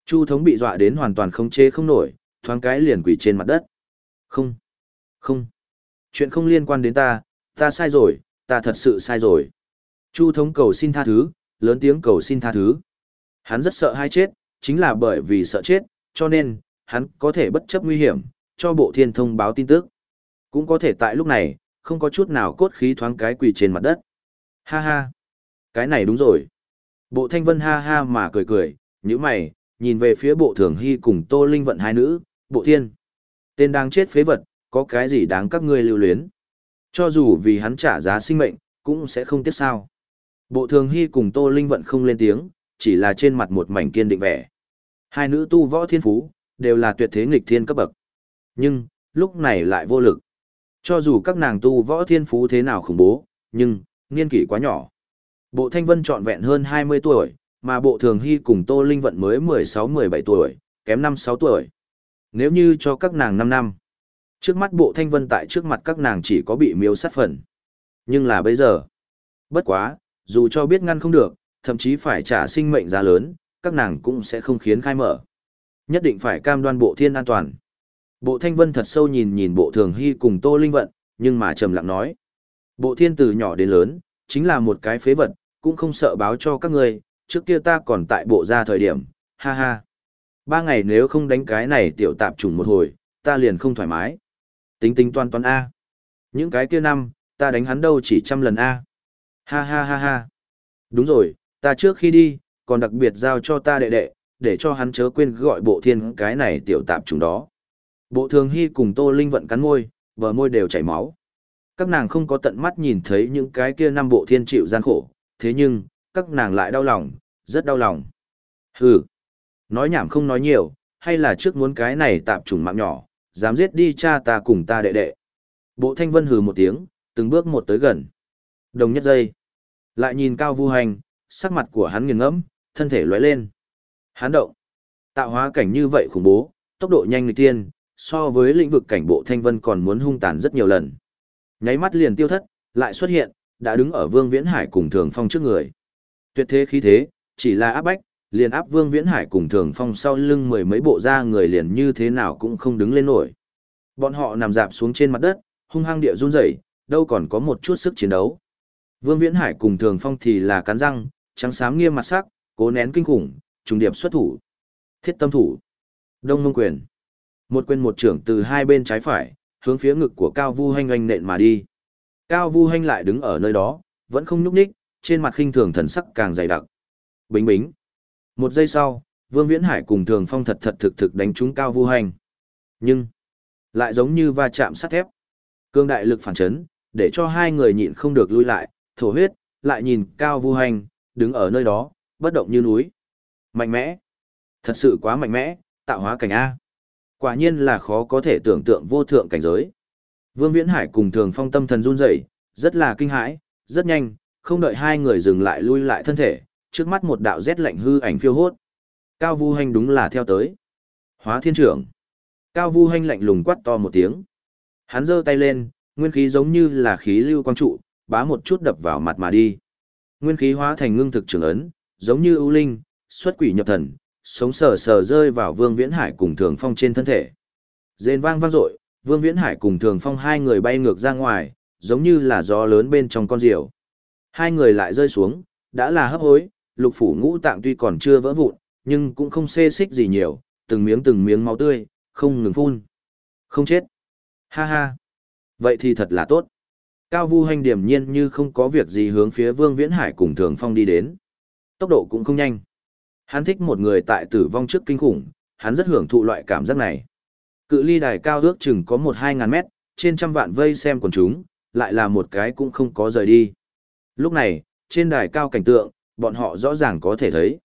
Chu thống bị dọa đến hoàn toàn không chế không nổi, thoáng cái liền quỳ trên mặt đất. Không. Không. Chuyện không liên quan đến ta, ta sai rồi, ta thật sự sai rồi. Chu thống cầu xin tha thứ, lớn tiếng cầu xin tha thứ. Hắn rất sợ hai chết, chính là bởi vì sợ chết, cho nên, hắn có thể bất chấp nguy hiểm, cho bộ thiên thông báo tin tức. Cũng có thể tại lúc này, không có chút nào cốt khí thoáng cái quỳ trên mặt đất. Ha ha, cái này đúng rồi. Bộ thanh vân ha ha mà cười cười, như mày, nhìn về phía bộ thường hy cùng tô linh vận hai nữ, bộ thiên. Tên đang chết phế vật, có cái gì đáng các ngươi lưu luyến. Cho dù vì hắn trả giá sinh mệnh, cũng sẽ không tiếc sao. Bộ thường hy cùng Tô Linh Vận không lên tiếng, chỉ là trên mặt một mảnh kiên định vẻ. Hai nữ tu võ thiên phú, đều là tuyệt thế nghịch thiên cấp bậc. Nhưng, lúc này lại vô lực. Cho dù các nàng tu võ thiên phú thế nào khủng bố, nhưng, niên kỷ quá nhỏ. Bộ Thanh Vân trọn vẹn hơn 20 tuổi, mà bộ Thường Hy cùng Tô Linh Vận mới 16-17 tuổi, kém 5-6 tuổi. Nếu như cho các nàng 5 năm, trước mắt bộ Thanh Vân tại trước mặt các nàng chỉ có bị miêu sát phần. Nhưng là bây giờ, bất quá, dù cho biết ngăn không được, thậm chí phải trả sinh mệnh giá lớn, các nàng cũng sẽ không khiến khai mở. Nhất định phải cam đoan bộ thiên an toàn. Bộ Thanh Vân thật sâu nhìn nhìn bộ Thường Hy cùng Tô Linh Vận, nhưng mà trầm lặng nói. Bộ thiên từ nhỏ đến lớn, chính là một cái phế vật, cũng không sợ báo cho các ngươi, trước kia ta còn tại bộ ra thời điểm, ha ha. Ba ngày nếu không đánh cái này tiểu tạp trùng một hồi, ta liền không thoải mái. Tính tính toan toan A. Những cái kia năm, ta đánh hắn đâu chỉ trăm lần A. Ha ha ha ha. Đúng rồi, ta trước khi đi, còn đặc biệt giao cho ta đệ đệ, để cho hắn chớ quên gọi bộ thiên cái này tiểu tạp trùng đó. Bộ thường hy cùng Tô Linh vận cắn môi, bờ môi đều chảy máu. Các nàng không có tận mắt nhìn thấy những cái kia năm bộ thiên chịu gian khổ, thế nhưng, các nàng lại đau lòng, rất đau lòng. Hừ, nói nhảm không nói nhiều, hay là trước muốn cái này tạp trùng mạng nhỏ, dám giết đi cha ta cùng ta đệ đệ. Bộ thanh vân hừ một tiếng, từng bước một tới gần. Đồng nhất giây. Lại nhìn cao vu hành, sắc mặt của hắn nghiêng ngẫm, thân thể lóe lên. Hắn động. Tạo hóa cảnh như vậy khủng bố, tốc độ nhanh người tiên, so với lĩnh vực cảnh bộ thanh vân còn muốn hung tàn rất nhiều lần. Nháy mắt liền tiêu thất, lại xuất hiện, đã đứng ở Vương Viễn Hải cùng Thường Phong trước người. Tuyệt thế khí thế, chỉ là áp bách, liền áp Vương Viễn Hải cùng Thường Phong sau lưng mười mấy bộ da người liền như thế nào cũng không đứng lên nổi. Bọn họ nằm dạp xuống trên mặt đất, hung hăng địa run rẩy, đâu còn có một chút sức chiến đấu. Vương Viễn Hải cùng Thường Phong thì là cắn răng, trắng xám nghiêm mặt sắc, cố nén kinh khủng, trùng điệp xuất thủ. Thiết tâm thủ. Đông Mông quyền. Một quyền một trưởng từ hai bên trái phải, hướng phía ngực của Cao Vu Hanh oanh nện mà đi. Cao Vu Hanh lại đứng ở nơi đó, vẫn không nhúc nhích, trên mặt khinh thường thần sắc càng dày đặc. Bính bính. Một giây sau, Vương Viễn Hải cùng Thường Phong thật thật thực thực đánh trúng Cao Vu Hành. Nhưng, lại giống như va chạm sắt thép. Cương đại lực phản chấn, để cho hai người nhịn không được lui lại, thổ huyết, lại nhìn Cao Vu Hành, đứng ở nơi đó, bất động như núi. Mạnh mẽ. Thật sự quá mạnh mẽ, tạo hóa cảnh A. Quả nhiên là khó có thể tưởng tượng vô thượng cảnh giới. Vương Viễn Hải cùng Thường Phong tâm thần run rẩy, rất là kinh hãi, rất nhanh, không đợi hai người dừng lại lui lại thân thể, trước mắt một đạo rét lạnh hư ảnh phiêu hốt. Cao Vu Hành đúng là theo tới. Hóa Thiên trưởng. Cao Vu Hành lạnh lùng quát to một tiếng. Hắn giơ tay lên, nguyên khí giống như là khí lưu quang trụ, bá một chút đập vào mặt mà đi. Nguyên khí hóa thành ngưng thực trường ấn, giống như ưu linh, xuất quỷ nhập thần, sống sờ sờ rơi vào Vương Viễn Hải cùng Thường Phong trên thân thể. Rên vang vang dội, Vương Viễn Hải cùng Thường Phong hai người bay ngược ra ngoài, giống như là gió lớn bên trong con diều. Hai người lại rơi xuống, đã là hấp hối, lục phủ ngũ tạng tuy còn chưa vỡ vụn, nhưng cũng không xê xích gì nhiều, từng miếng từng miếng máu tươi, không ngừng phun. Không chết. Ha ha. Vậy thì thật là tốt. Cao Vu Hành điểm nhiên như không có việc gì hướng phía Vương Viễn Hải cùng Thường Phong đi đến. Tốc độ cũng không nhanh. Hắn thích một người tại tử vong trước kinh khủng, hắn rất hưởng thụ loại cảm giác này. Cự ly đài cao ước chừng có một hai ngàn mét, trên trăm vạn vây xem quần chúng, lại là một cái cũng không có rời đi. Lúc này, trên đài cao cảnh tượng, bọn họ rõ ràng có thể thấy.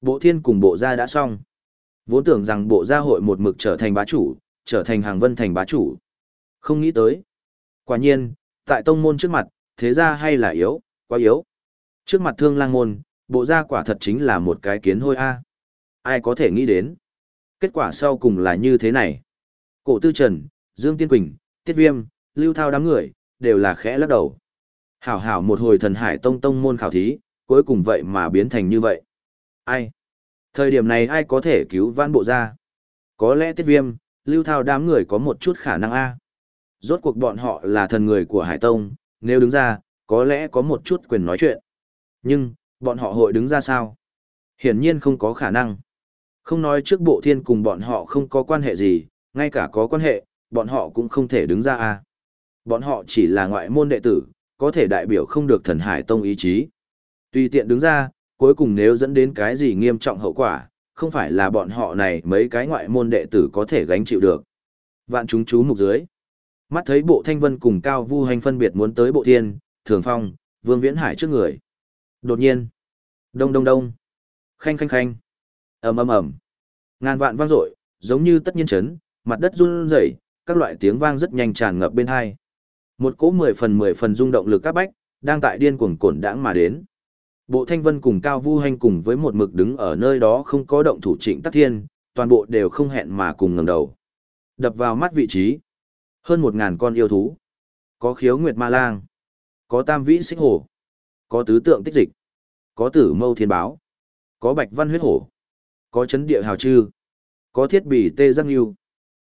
Bộ thiên cùng bộ gia đã xong. Vốn tưởng rằng bộ gia hội một mực trở thành bá chủ, trở thành hàng vân thành bá chủ. Không nghĩ tới. Quả nhiên, tại tông môn trước mặt, thế gia hay là yếu, quá yếu. Trước mặt thương lang môn, bộ gia quả thật chính là một cái kiến hôi a. Ai có thể nghĩ đến. Kết quả sau cùng là như thế này. Cổ tư trần, Dương Tiên Quỳnh, Tiết Viêm, Lưu Thao đám người, đều là khẽ lắc đầu. Hảo hảo một hồi thần hải tông tông môn khảo thí, cuối cùng vậy mà biến thành như vậy. Ai? Thời điểm này ai có thể cứu vãn bộ gia? Có lẽ Tiết Viêm, Lưu Thao đám người có một chút khả năng a. Rốt cuộc bọn họ là thần người của Hải Tông, nếu đứng ra, có lẽ có một chút quyền nói chuyện. Nhưng, bọn họ hội đứng ra sao? Hiển nhiên không có khả năng. Không nói trước bộ thiên cùng bọn họ không có quan hệ gì, ngay cả có quan hệ, bọn họ cũng không thể đứng ra a. Bọn họ chỉ là ngoại môn đệ tử, có thể đại biểu không được thần hải tông ý chí. Tùy tiện đứng ra, cuối cùng nếu dẫn đến cái gì nghiêm trọng hậu quả, không phải là bọn họ này mấy cái ngoại môn đệ tử có thể gánh chịu được. Vạn chúng chú mục dưới. Mắt thấy bộ thanh vân cùng cao vu hành phân biệt muốn tới bộ thiên, thường phong, vương viễn hải trước người. Đột nhiên. Đông đông đông. Khanh khanh khanh. ầm ầm ầm. Ngàn vạn vang dội, giống như tất nhiên chấn, mặt đất run rẩy, các loại tiếng vang rất nhanh tràn ngập bên hai. Một cỗ mười phần mười phần rung động lực các bách, đang tại điên cuồng cổn đãng mà đến. Bộ Thanh Vân cùng Cao Vu Hành cùng với một mực đứng ở nơi đó không có động thủ trịnh tắc thiên, toàn bộ đều không hẹn mà cùng ngẩng đầu. Đập vào mắt vị trí. Hơn một ngàn con yêu thú. Có khiếu nguyệt ma lang. Có tam vĩ xích hổ. Có tứ tượng tích dịch. Có tử mâu thiên báo. Có bạch văn huyết hổ. Có chấn địa hào chư. Có thiết bị tê giác yêu.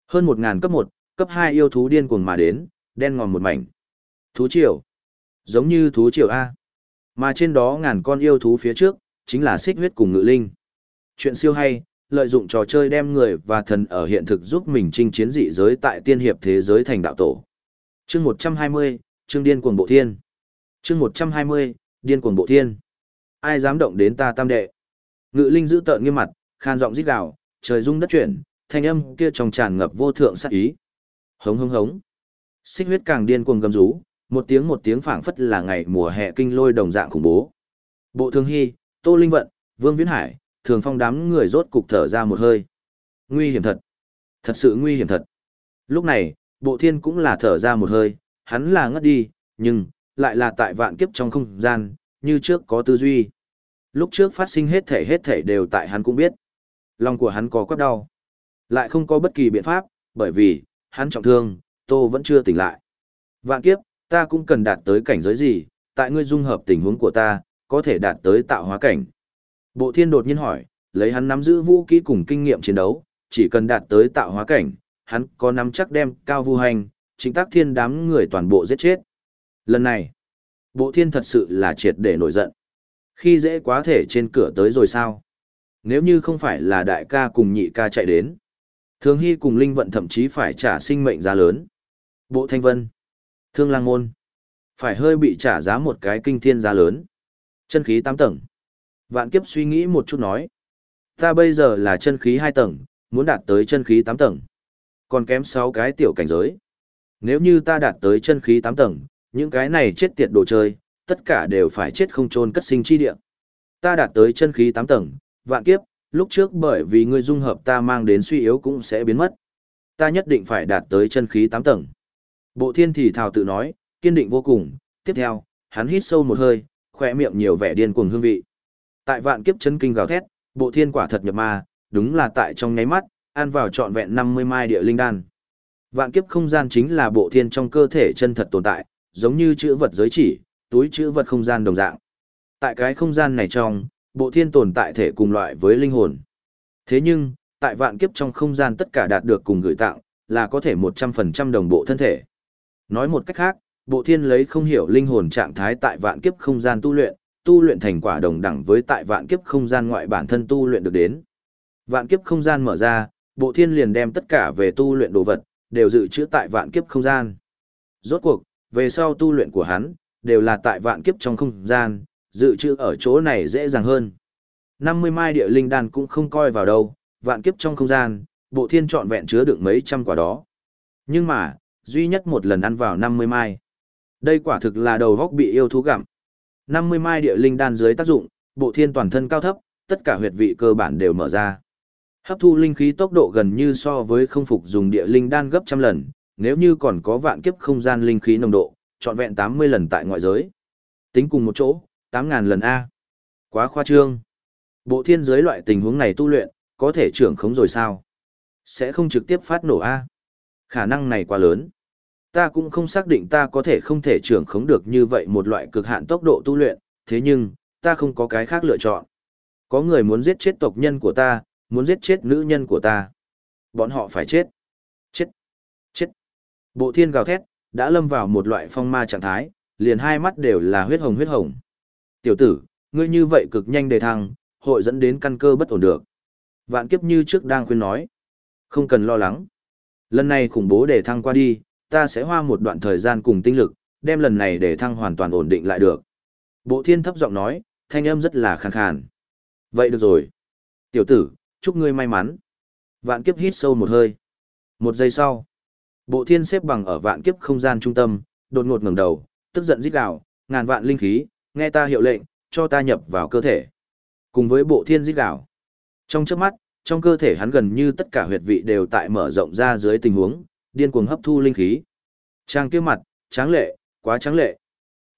Hơn một ngàn cấp một, cấp hai yêu thú điên cuồng mà đến, đen ngòm một mảnh. Thú triều. Giống như thú triều A. Mà trên đó ngàn con yêu thú phía trước, chính là xích huyết cùng ngự linh. Chuyện siêu hay, lợi dụng trò chơi đem người và thần ở hiện thực giúp mình chinh chiến dị giới tại tiên hiệp thế giới thành đạo tổ. Chương 120, chương điên cuồng bộ thiên. Chương 120, điên cuồng bộ thiên. Ai dám động đến ta tam đệ? Ngự linh giữ tợn nghiêm mặt, khan giọng rít gào, trời rung đất chuyển, thanh âm kia trong tràn ngập vô thượng sát ý. Hống hống hống. Xích huyết càng điên cuồng gầm rú, một tiếng một tiếng phảng phất là ngày mùa hè kinh lôi đồng dạng khủng bố. Bộ Thương Hy, Tô Linh Vận, Vương Viễn Hải, Thường Phong đám người rốt cục thở ra một hơi. Nguy hiểm thật. Thật sự nguy hiểm thật. Lúc này, Bộ Thiên cũng là thở ra một hơi, hắn là ngất đi, nhưng, lại là tại vạn kiếp trong không gian, như trước có tư duy. Lúc trước phát sinh hết thể hết thể đều tại hắn cũng biết. Lòng của hắn có quắp đau. Lại không có bất kỳ biện pháp, bởi vì, hắn trọng thương, Tô vẫn chưa tỉnh lại. Vạn kiếp, ta cũng cần đạt tới cảnh giới gì, tại ngươi dung hợp tình huống của ta, có thể đạt tới tạo hóa cảnh. Bộ thiên đột nhiên hỏi, lấy hắn nắm giữ vũ kỹ cùng kinh nghiệm chiến đấu, chỉ cần đạt tới tạo hóa cảnh, hắn có nắm chắc đem cao vu hành, chính tác thiên đám người toàn bộ giết chết. Lần này, bộ thiên thật sự là triệt để nổi giận. Khi dễ quá thể trên cửa tới rồi sao? Nếu như không phải là đại ca cùng nhị ca chạy đến, thường hy cùng linh vận thậm chí phải trả sinh mệnh giá lớn. Bộ thanh vân. Thương lang môn. Phải hơi bị trả giá một cái kinh thiên giá lớn. Chân khí 8 tầng. Vạn kiếp suy nghĩ một chút nói. Ta bây giờ là chân khí 2 tầng, muốn đạt tới chân khí 8 tầng. Còn kém 6 cái tiểu cảnh giới. Nếu như ta đạt tới chân khí 8 tầng, những cái này chết tiệt đồ chơi, tất cả đều phải chết không trôn cất sinh chi địa. Ta đạt tới chân khí 8 tầng, vạn kiếp, lúc trước bởi vì ngươi dung hợp ta mang đến suy yếu cũng sẽ biến mất. Ta nhất định phải đạt tới chân khí 8 tầng. Bộ thiên thì thào tự nói, kiên định vô cùng, tiếp theo, hắn hít sâu một hơi, khỏe miệng nhiều vẻ điên cuồng hương vị. Tại vạn kiếp chân kinh gào thét, bộ thiên quả thật nhập ma, đúng là tại trong nháy mắt, ăn vào trọn vẹn 50 mai địa linh đan. Vạn kiếp không gian chính là bộ thiên trong cơ thể chân thật tồn tại, giống như chữ vật giới chỉ, túi chữ vật không gian đồng dạng. Tại cái không gian này trong, bộ thiên tồn tại thể cùng loại với linh hồn. Thế nhưng, tại vạn kiếp trong không gian tất cả đạt được cùng gửi tặng, là có thể 100% đồng bộ thân thể. Nói một cách khác, bộ thiên lấy không hiểu linh hồn trạng thái tại vạn kiếp không gian tu luyện, tu luyện thành quả đồng đẳng với tại vạn kiếp không gian ngoại bản thân tu luyện được đến. Vạn kiếp không gian mở ra, bộ thiên liền đem tất cả về tu luyện đồ vật, đều dự trữ tại vạn kiếp không gian. Rốt cuộc, về sau tu luyện của hắn, đều là tại vạn kiếp trong không gian, dự trữ ở chỗ này dễ dàng hơn. 50 mai địa linh đan cũng không coi vào đâu, vạn kiếp trong không gian, bộ thiên trọn vẹn chứa được mấy trăm quả đó. Nhưng mà, duy nhất một lần ăn vào 50 mai. Đây quả thực là đầu góc bị yêu thú gặm. 50 mai địa linh đan dưới tác dụng, bộ thiên toàn thân cao thấp, tất cả huyệt vị cơ bản đều mở ra. Hấp thu linh khí tốc độ gần như so với không phục dùng địa linh đan gấp trăm lần, nếu như còn có vạn kiếp không gian linh khí nồng độ, trọn vẹn 80 lần tại ngoại giới. Tính cùng một chỗ, 8.000 lần A. Quá khoa trương. Bộ thiên giới loại tình huống này tu luyện, có thể trưởng khống rồi sao? Sẽ không trực tiếp phát nổ A. Khả năng này quá lớn. Ta cũng không xác định ta có thể không thể trưởng khống được như vậy một loại cực hạn tốc độ tu luyện, thế nhưng, ta không có cái khác lựa chọn. Có người muốn giết chết tộc nhân của ta, muốn giết chết nữ nhân của ta. Bọn họ phải chết. Chết. Chết. Bộ thiên gào thét, đã lâm vào một loại phong ma trạng thái, liền hai mắt đều là huyết hồng huyết hồng. Tiểu tử, ngươi như vậy cực nhanh đề thăng, hội dẫn đến căn cơ bất ổn được. Vạn kiếp như trước đang khuyên nói. Không cần lo lắng. Lần này khủng bố để thăng qua đi, ta sẽ hoa một đoạn thời gian cùng tinh lực, đem lần này để thăng hoàn toàn ổn định lại được. Bộ thiên thấp giọng nói, thanh âm rất là khàn khàn. Vậy được rồi. Tiểu tử, chúc ngươi may mắn. Vạn kiếp hít sâu một hơi. Một giây sau, Bộ thiên xếp bằng ở vạn kiếp không gian trung tâm, đột ngột ngẩng đầu, tức giận rít gào, ngàn vạn linh khí, nghe ta hiệu lệnh, cho ta nhập vào cơ thể. Cùng với bộ thiên rít gào. Trong chớp mắt, trong cơ thể hắn gần như tất cả huyệt vị đều tại mở rộng ra dưới tình huống, điên cuồng hấp thu linh khí. Trang kia mặt, tráng lệ, quá tráng lệ.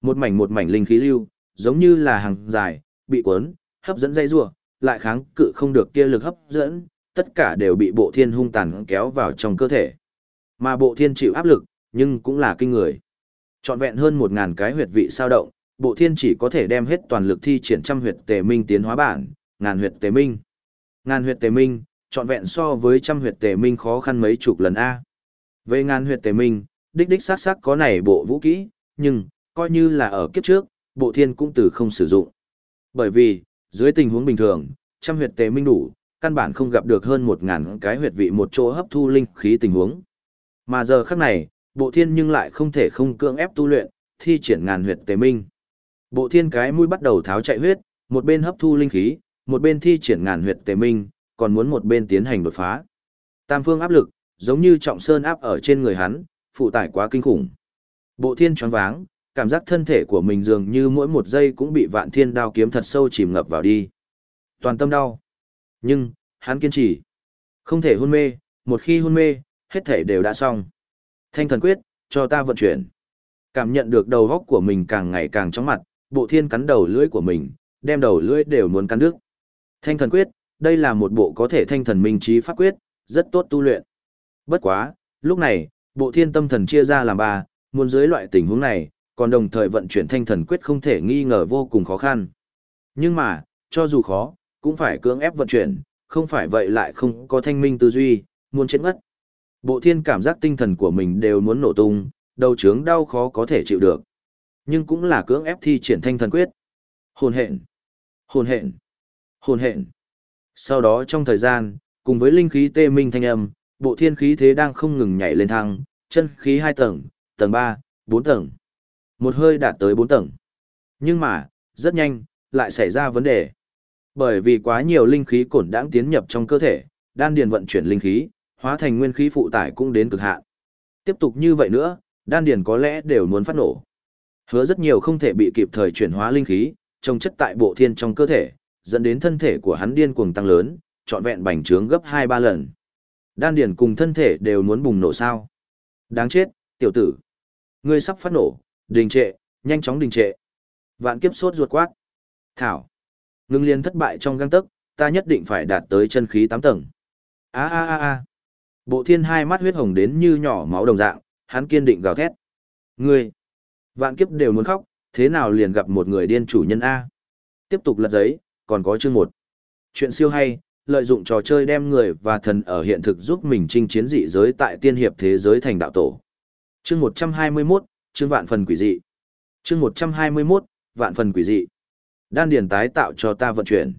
Một mảnh một mảnh linh khí lưu, giống như là hàng dài, bị cuốn, hấp dẫn dây rùa, lại kháng cự không được kia lực hấp dẫn, tất cả đều bị bộ thiên hung tàn kéo vào trong cơ thể. Mà bộ thiên chịu áp lực, nhưng cũng là kinh người. Trọn vẹn hơn một ngàn cái huyệt vị sao động, bộ thiên chỉ có thể đem hết toàn lực thi triển trăm huyệt tề minh tiến hóa bản, ngàn huyệt tề minh. Ngàn huyệt tề minh, trọn vẹn so với trăm huyệt tề minh khó khăn mấy chục lần A. Về ngàn huyệt tề minh, đích đích xác xác có này bộ vũ kỹ, nhưng, coi như là ở kiếp trước, bộ thiên cũng từ không sử dụng. Bởi vì, dưới tình huống bình thường, trăm huyệt tề minh đủ, căn bản không gặp được hơn một ngàn cái huyệt vị một chỗ hấp thu linh khí tình huống. Mà giờ khắc này, bộ thiên nhưng lại không thể không cưỡng ép tu luyện, thi triển ngàn huyệt tề minh. Bộ thiên cái mũi bắt đầu tháo chạy huyết, một bên hấp thu linh khí, một bên thi triển ngàn huyệt tề minh, còn muốn một bên tiến hành đột phá. Tam phương áp lực, giống như trọng sơn áp ở trên người hắn, phụ tải quá kinh khủng. Bộ thiên choáng váng, cảm giác thân thể của mình dường như mỗi một giây cũng bị vạn thiên đao kiếm thật sâu chìm ngập vào đi. Toàn tâm đau. Nhưng, hắn kiên trì. Không thể hôn mê, một khi hôn mê, hết thể đều đã xong. Thanh thần quyết, cho ta vận chuyển. Cảm nhận được đầu góc của mình càng ngày càng chóng mặt, bộ thiên cắn đầu lưỡi của mình, đem đầu lưỡi đều muốn cắn đứt. Thanh thần quyết, đây là một bộ có thể thanh thần minh trí pháp quyết, rất tốt tu luyện. Bất quá, lúc này, bộ thiên tâm thần chia ra làm ba, muốn dưới loại tình huống này, còn đồng thời vận chuyển thanh thần quyết không thể nghi ngờ vô cùng khó khăn. Nhưng mà, cho dù khó, cũng phải cưỡng ép vận chuyển, không phải vậy lại không có thanh minh tư duy, muốn chết ngất. Bộ thiên cảm giác tinh thần của mình đều muốn nổ tung, đầu trướng đau khó có thể chịu được. Nhưng cũng là cưỡng ép thi triển thanh thần quyết. Hồn hện, hồn hện, hồn hện. Sau đó trong thời gian, cùng với linh khí tê minh thanh âm, bộ thiên khí thế đang không ngừng nhảy lên thăng, chân khí 2 tầng, tầng 3, 4 tầng. Một hơi đạt tới 4 tầng. Nhưng mà, rất nhanh, lại xảy ra vấn đề. Bởi vì quá nhiều linh khí cổn đãng tiến nhập trong cơ thể, đan điền vận chuyển linh khí, hóa thành nguyên khí phụ tải cũng đến cực hạn. Tiếp tục như vậy nữa, đan điền có lẽ đều muốn phát nổ. Hứa rất nhiều không thể bị kịp thời chuyển hóa linh khí, trồng chất tại bộ thiên trong cơ thể, dẫn đến thân thể của hắn điên cuồng tăng lớn, trọn vẹn bành trướng gấp 2-3 lần. Đan điền cùng thân thể đều muốn bùng nổ sao. Đáng chết, tiểu tử. Ngươi sắp phát nổ, đình trệ, nhanh chóng đình trệ. Vạn kiếp sốt ruột quát. Thảo. Ngưng liên thất bại trong găng tấc, ta nhất định phải đạt tới chân khí 8 tầng. A a a a. Bộ thiên hai mắt huyết hồng đến như nhỏ máu đồng dạng, hắn kiên định gào thét. Ngươi. Vạn kiếp đều muốn khóc, thế nào liền gặp một người điên chủ nhân A. Tiếp tục lật giấy, còn có chương một. Chuyện siêu hay, lợi dụng trò chơi đem người và thần ở hiện thực giúp mình chinh chiến dị giới tại tiên hiệp thế giới thành đạo tổ. Chương 121, chương vạn phần quỷ dị. Chương 121, vạn phần quỷ dị. Đan điền tái tạo cho ta vận chuyển.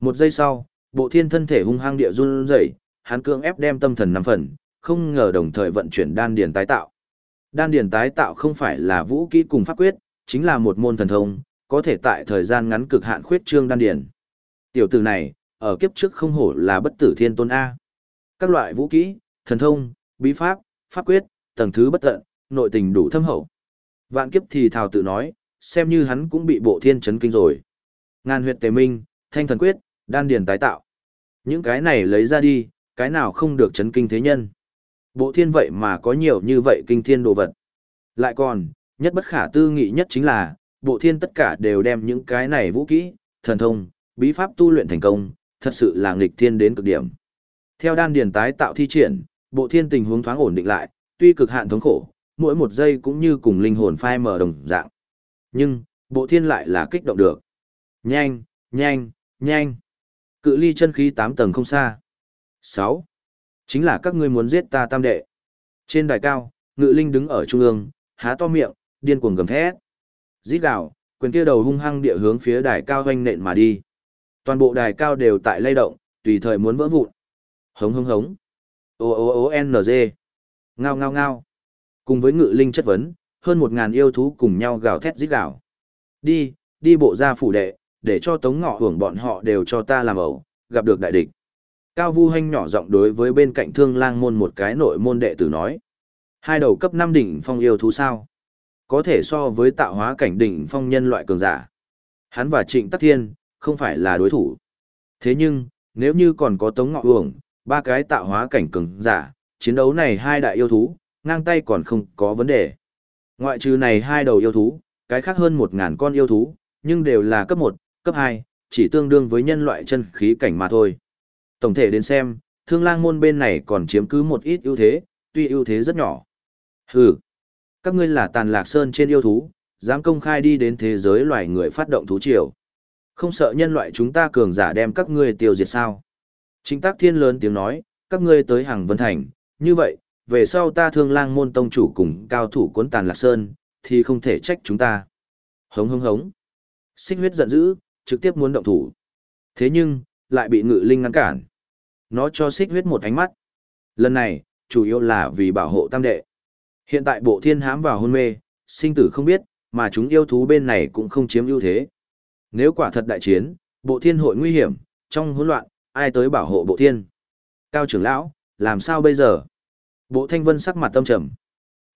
Một giây sau, bộ thiên thân thể hung hăng địa run rẩy, hắn cưỡng ép đem tâm thần năm phần, không ngờ đồng thời vận chuyển đan điền tái tạo. Đan điền tái tạo không phải là vũ kỹ cùng pháp quyết, chính là một môn thần thông, có thể tại thời gian ngắn cực hạn khuyết trương đan điền. Tiểu tử này, ở kiếp trước không hổ là bất tử thiên tôn A. Các loại vũ kỹ, thần thông, bí pháp, pháp quyết, tầng thứ bất tận, nội tình đủ thâm hậu. Vạn kiếp thì thào tự nói, xem như hắn cũng bị bộ thiên chấn kinh rồi. Ngàn huyệt tề minh, thanh thần quyết, đan điền tái tạo. Những cái này lấy ra đi, cái nào không được chấn kinh thế nhân. Bộ thiên vậy mà có nhiều như vậy kinh thiên đồ vật. Lại còn, nhất bất khả tư nghị nhất chính là, bộ thiên tất cả đều đem những cái này vũ kỹ, thần thông, bí pháp tu luyện thành công, thật sự là nghịch thiên đến cực điểm. Theo đan điền tái tạo thi triển, bộ thiên tình huống thoáng ổn định lại, tuy cực hạn thống khổ, mỗi một giây cũng như cùng linh hồn phai mở đồng dạng. Nhưng, bộ thiên lại là kích động được. Nhanh, nhanh, nhanh. Cự ly chân khí 8 tầng không xa. 6. Chính là các ngươi muốn giết ta tam đệ. Trên đài cao, ngự linh đứng ở trung ương, há to miệng, điên cuồng gầm thét. Rít gào, quyền kia đầu hung hăng địa hướng phía đài cao hoanh nện mà đi. Toàn bộ đài cao đều tại lay động, tùy thời muốn vỡ vụn. Hống hống hống. O O O N G. Ngao ngao ngao. Cùng với ngự linh chất vấn, hơn một ngàn yêu thú cùng nhau gào thét rít gào. Đi, đi bộ ra phủ đệ, để cho tống ngọ hưởng bọn họ đều cho ta làm ẩu, gặp được đại địch. Cao Vu Hanh nhỏ giọng đối với bên cạnh Thương Lang môn một cái nội môn đệ tử nói. Hai đầu cấp năm đỉnh phong yêu thú sao? Có thể so với tạo hóa cảnh đỉnh phong nhân loại cường giả. Hắn và Trịnh Tắc Thiên, không phải là đối thủ. Thế nhưng, nếu như còn có Tống Ngọ Uổng, ba cái tạo hóa cảnh cường giả, chiến đấu này hai đại yêu thú, ngang tay còn không có vấn đề. Ngoại trừ này hai đầu yêu thú, cái khác hơn 1.000 con yêu thú, nhưng đều là cấp 1, cấp 2, chỉ tương đương với nhân loại chân khí cảnh mà thôi. Tổng thể đến xem, thương lang môn bên này còn chiếm cứ một ít ưu thế, tuy ưu thế rất nhỏ. Hừ, các ngươi là tàn lạc sơn trên yêu thú, dám công khai đi đến thế giới loài người phát động thú triều. Không sợ nhân loại chúng ta cường giả đem các ngươi tiêu diệt sao. Chính tác thiên lớn tiếng nói, các ngươi tới hàng vân thành, như vậy, về sau ta thương lang môn tông chủ cùng cao thủ cuốn tàn lạc sơn, thì không thể trách chúng ta. Hống hống hống. Xích huyết giận dữ, trực tiếp muốn động thủ. Thế nhưng, lại bị ngự linh ngăn cản. Nó cho xích huyết một ánh mắt. Lần này, chủ yếu là vì bảo hộ tam đệ. Hiện tại bộ thiên Hám vào hôn mê, sinh tử không biết, mà chúng yêu thú bên này cũng không chiếm ưu thế. Nếu quả thật đại chiến, bộ thiên hội nguy hiểm, trong hỗn loạn, ai tới bảo hộ bộ thiên? Cao trưởng lão, làm sao bây giờ? Bộ thanh vân sắc mặt tâm trầm.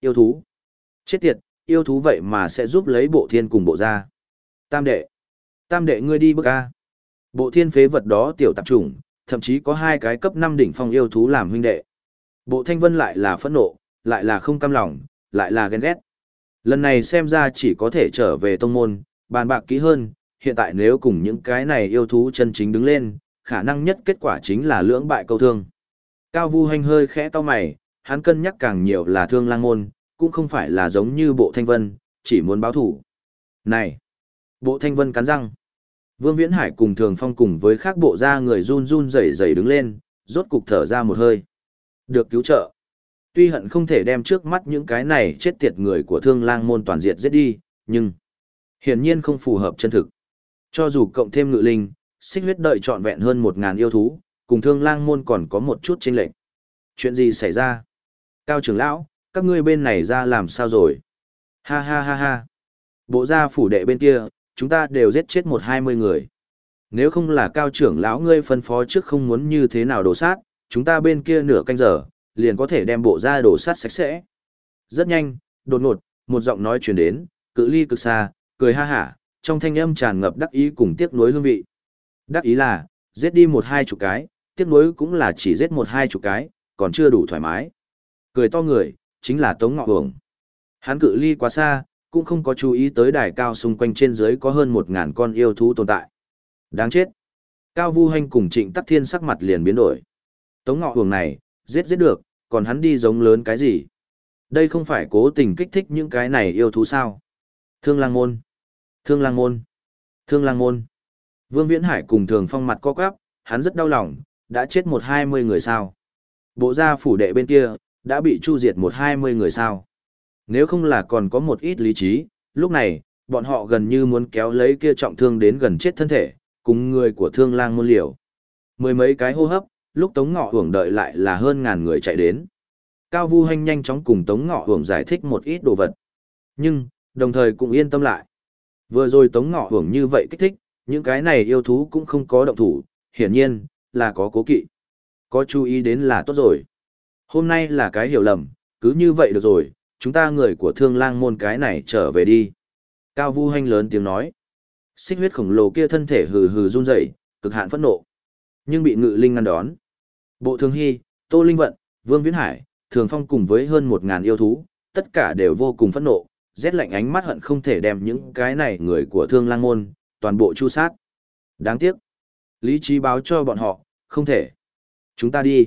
Yêu thú. Chết tiệt, yêu thú vậy mà sẽ giúp lấy bộ thiên cùng bộ ra. Tam đệ. Tam đệ ngươi đi bước A. Bộ thiên phế vật đó tiểu tạp chủng, thậm chí có hai cái cấp 5 đỉnh phong yêu thú làm huynh đệ. Bộ thanh vân lại là phẫn nộ, lại là không cam lòng, lại là ghen ghét. Lần này xem ra chỉ có thể trở về tông môn, bàn bạc kỹ hơn, hiện tại nếu cùng những cái này yêu thú chân chính đứng lên, khả năng nhất kết quả chính là lưỡng bại câu thương. Cao Vu Hành hơi khẽ to mày, hắn cân nhắc càng nhiều là thương lang môn, cũng không phải là giống như bộ thanh vân, chỉ muốn báo thủ. Này! Bộ thanh vân cắn răng. Vương Viễn Hải cùng Thường Phong cùng với khác bộ ra người run run rẩy rẩy đứng lên, rốt cục thở ra một hơi. Được cứu trợ. Tuy hận không thể đem trước mắt những cái này chết tiệt người của thương lang môn toàn diệt giết đi, nhưng hiển nhiên không phù hợp chân thực. Cho dù cộng thêm ngự linh, xích huyết đợi trọn vẹn hơn một ngàn yêu thú, cùng thương lang môn còn có một chút chênh lệch. Chuyện gì xảy ra? Cao trưởng lão, các ngươi bên này ra làm sao rồi? Ha ha ha ha. Bộ gia phủ đệ bên kia, chúng ta đều giết chết một hai mươi người. Nếu không là cao trưởng lão ngươi phân phó trước không muốn như thế nào đổ sát, chúng ta bên kia nửa canh giờ, liền có thể đem bộ da đổ sát sạch sẽ. Rất nhanh, đột ngột, một giọng nói truyền đến, cự ly cực xa, cười ha hả, trong thanh âm tràn ngập đắc ý cùng tiếc nuối hương vị. Đắc ý là, giết đi một hai chục cái, tiếc nuối cũng là chỉ giết một hai chục cái, còn chưa đủ thoải mái. Cười to người, chính là Tống Ngọ Hưởng. Hắn cự ly quá xa, cũng không có chú ý tới đài cao xung quanh trên dưới có hơn một ngàn con yêu thú tồn tại. Đáng chết. Cao Vu Hành cùng Trịnh Tắc Thiên sắc mặt liền biến đổi. Tống Ngọ Hưởng này, giết giết được, còn hắn đi giống lớn cái gì? Đây không phải cố tình kích thích những cái này yêu thú sao? Thương lang môn. Thương lang môn. Thương lang môn. Vương Viễn Hải cùng thường phong mặt co quắp, hắn rất đau lòng, đã chết một hai mươi người sao. Bộ gia phủ đệ bên kia, đã bị chu diệt một hai mươi người sao. Nếu không là còn có một ít lý trí, lúc này, bọn họ gần như muốn kéo lấy kia trọng thương đến gần chết thân thể, cùng người của thương lang môn liều. Mười mấy cái hô hấp, lúc Tống Ngọ Hưởng đợi lại là hơn ngàn người chạy đến. Cao Vu Hành nhanh chóng cùng Tống Ngọ Hưởng giải thích một ít đồ vật. Nhưng, đồng thời cũng yên tâm lại. Vừa rồi Tống Ngọ Hưởng như vậy kích thích, những cái này yêu thú cũng không có động thủ, hiển nhiên, là có cố kỵ. Có chú ý đến là tốt rồi. Hôm nay là cái hiểu lầm, cứ như vậy được rồi, chúng ta người của thương lang môn cái này trở về đi. Cao Vu Hành lớn tiếng nói. Xích huyết khổng lồ kia thân thể hừ hừ run rẩy, cực hạn phẫn nộ. Nhưng bị ngự linh ngăn đón. Bộ Thường Hy, Tô Linh Vận, Vương Viễn Hải, Thường Phong cùng với hơn một ngàn yêu thú, tất cả đều vô cùng phẫn nộ, rét lạnh ánh mắt hận không thể đem những cái này người của Thương Lang Môn, toàn bộ chu sát. Đáng tiếc. Lý trí báo cho bọn họ, không thể. Chúng ta đi.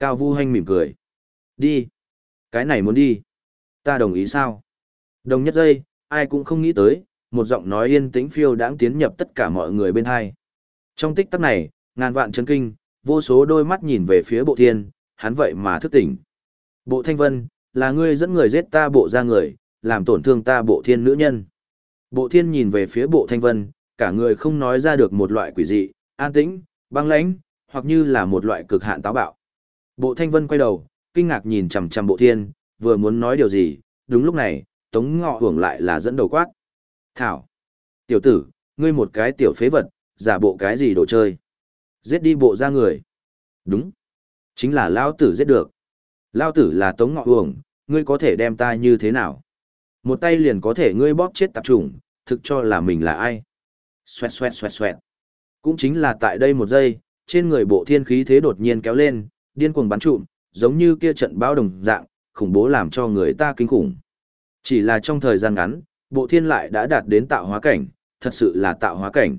Cao Vu Hành mỉm cười. Đi. Cái này muốn đi. Ta đồng ý sao? Đồng nhất giây, ai cũng không nghĩ tới, một giọng nói yên tĩnh phiêu đãng tiến nhập tất cả mọi người bên hai. Trong tích tắc này, ngàn vạn chấn kinh, vô số đôi mắt nhìn về phía bộ thiên, hắn vậy mà thức tỉnh. Bộ thanh vân, là ngươi dẫn người giết ta bộ ra người, làm tổn thương ta bộ thiên nữ nhân. Bộ thiên nhìn về phía bộ thanh vân, cả người không nói ra được một loại quỷ dị, an tĩnh, băng lãnh, hoặc như là một loại cực hạn táo bạo. Bộ thanh vân quay đầu, kinh ngạc nhìn chằm chằm bộ thiên, vừa muốn nói điều gì, đúng lúc này, tống ngọ hưởng lại là dẫn đầu quát. Thảo! Tiểu tử, ngươi một cái tiểu phế vật, giả bộ cái gì đồ chơi. Giết đi bộ ra người. Đúng. Chính là Lao Tử giết được. Lao Tử là Tống Ngọ Uổng, ngươi có thể đem ta như thế nào? Một tay liền có thể ngươi bóp chết tạp trùng, thực cho là mình là ai? Xoẹt xoẹt xoẹt xoẹt. Cũng chính là tại đây một giây, trên người bộ thiên khí thế đột nhiên kéo lên, điên cuồng bắn trụm, giống như kia trận bão đồng dạng, khủng bố làm cho người ta kinh khủng. Chỉ là trong thời gian ngắn, bộ thiên lại đã đạt đến tạo hóa cảnh, thật sự là tạo hóa cảnh.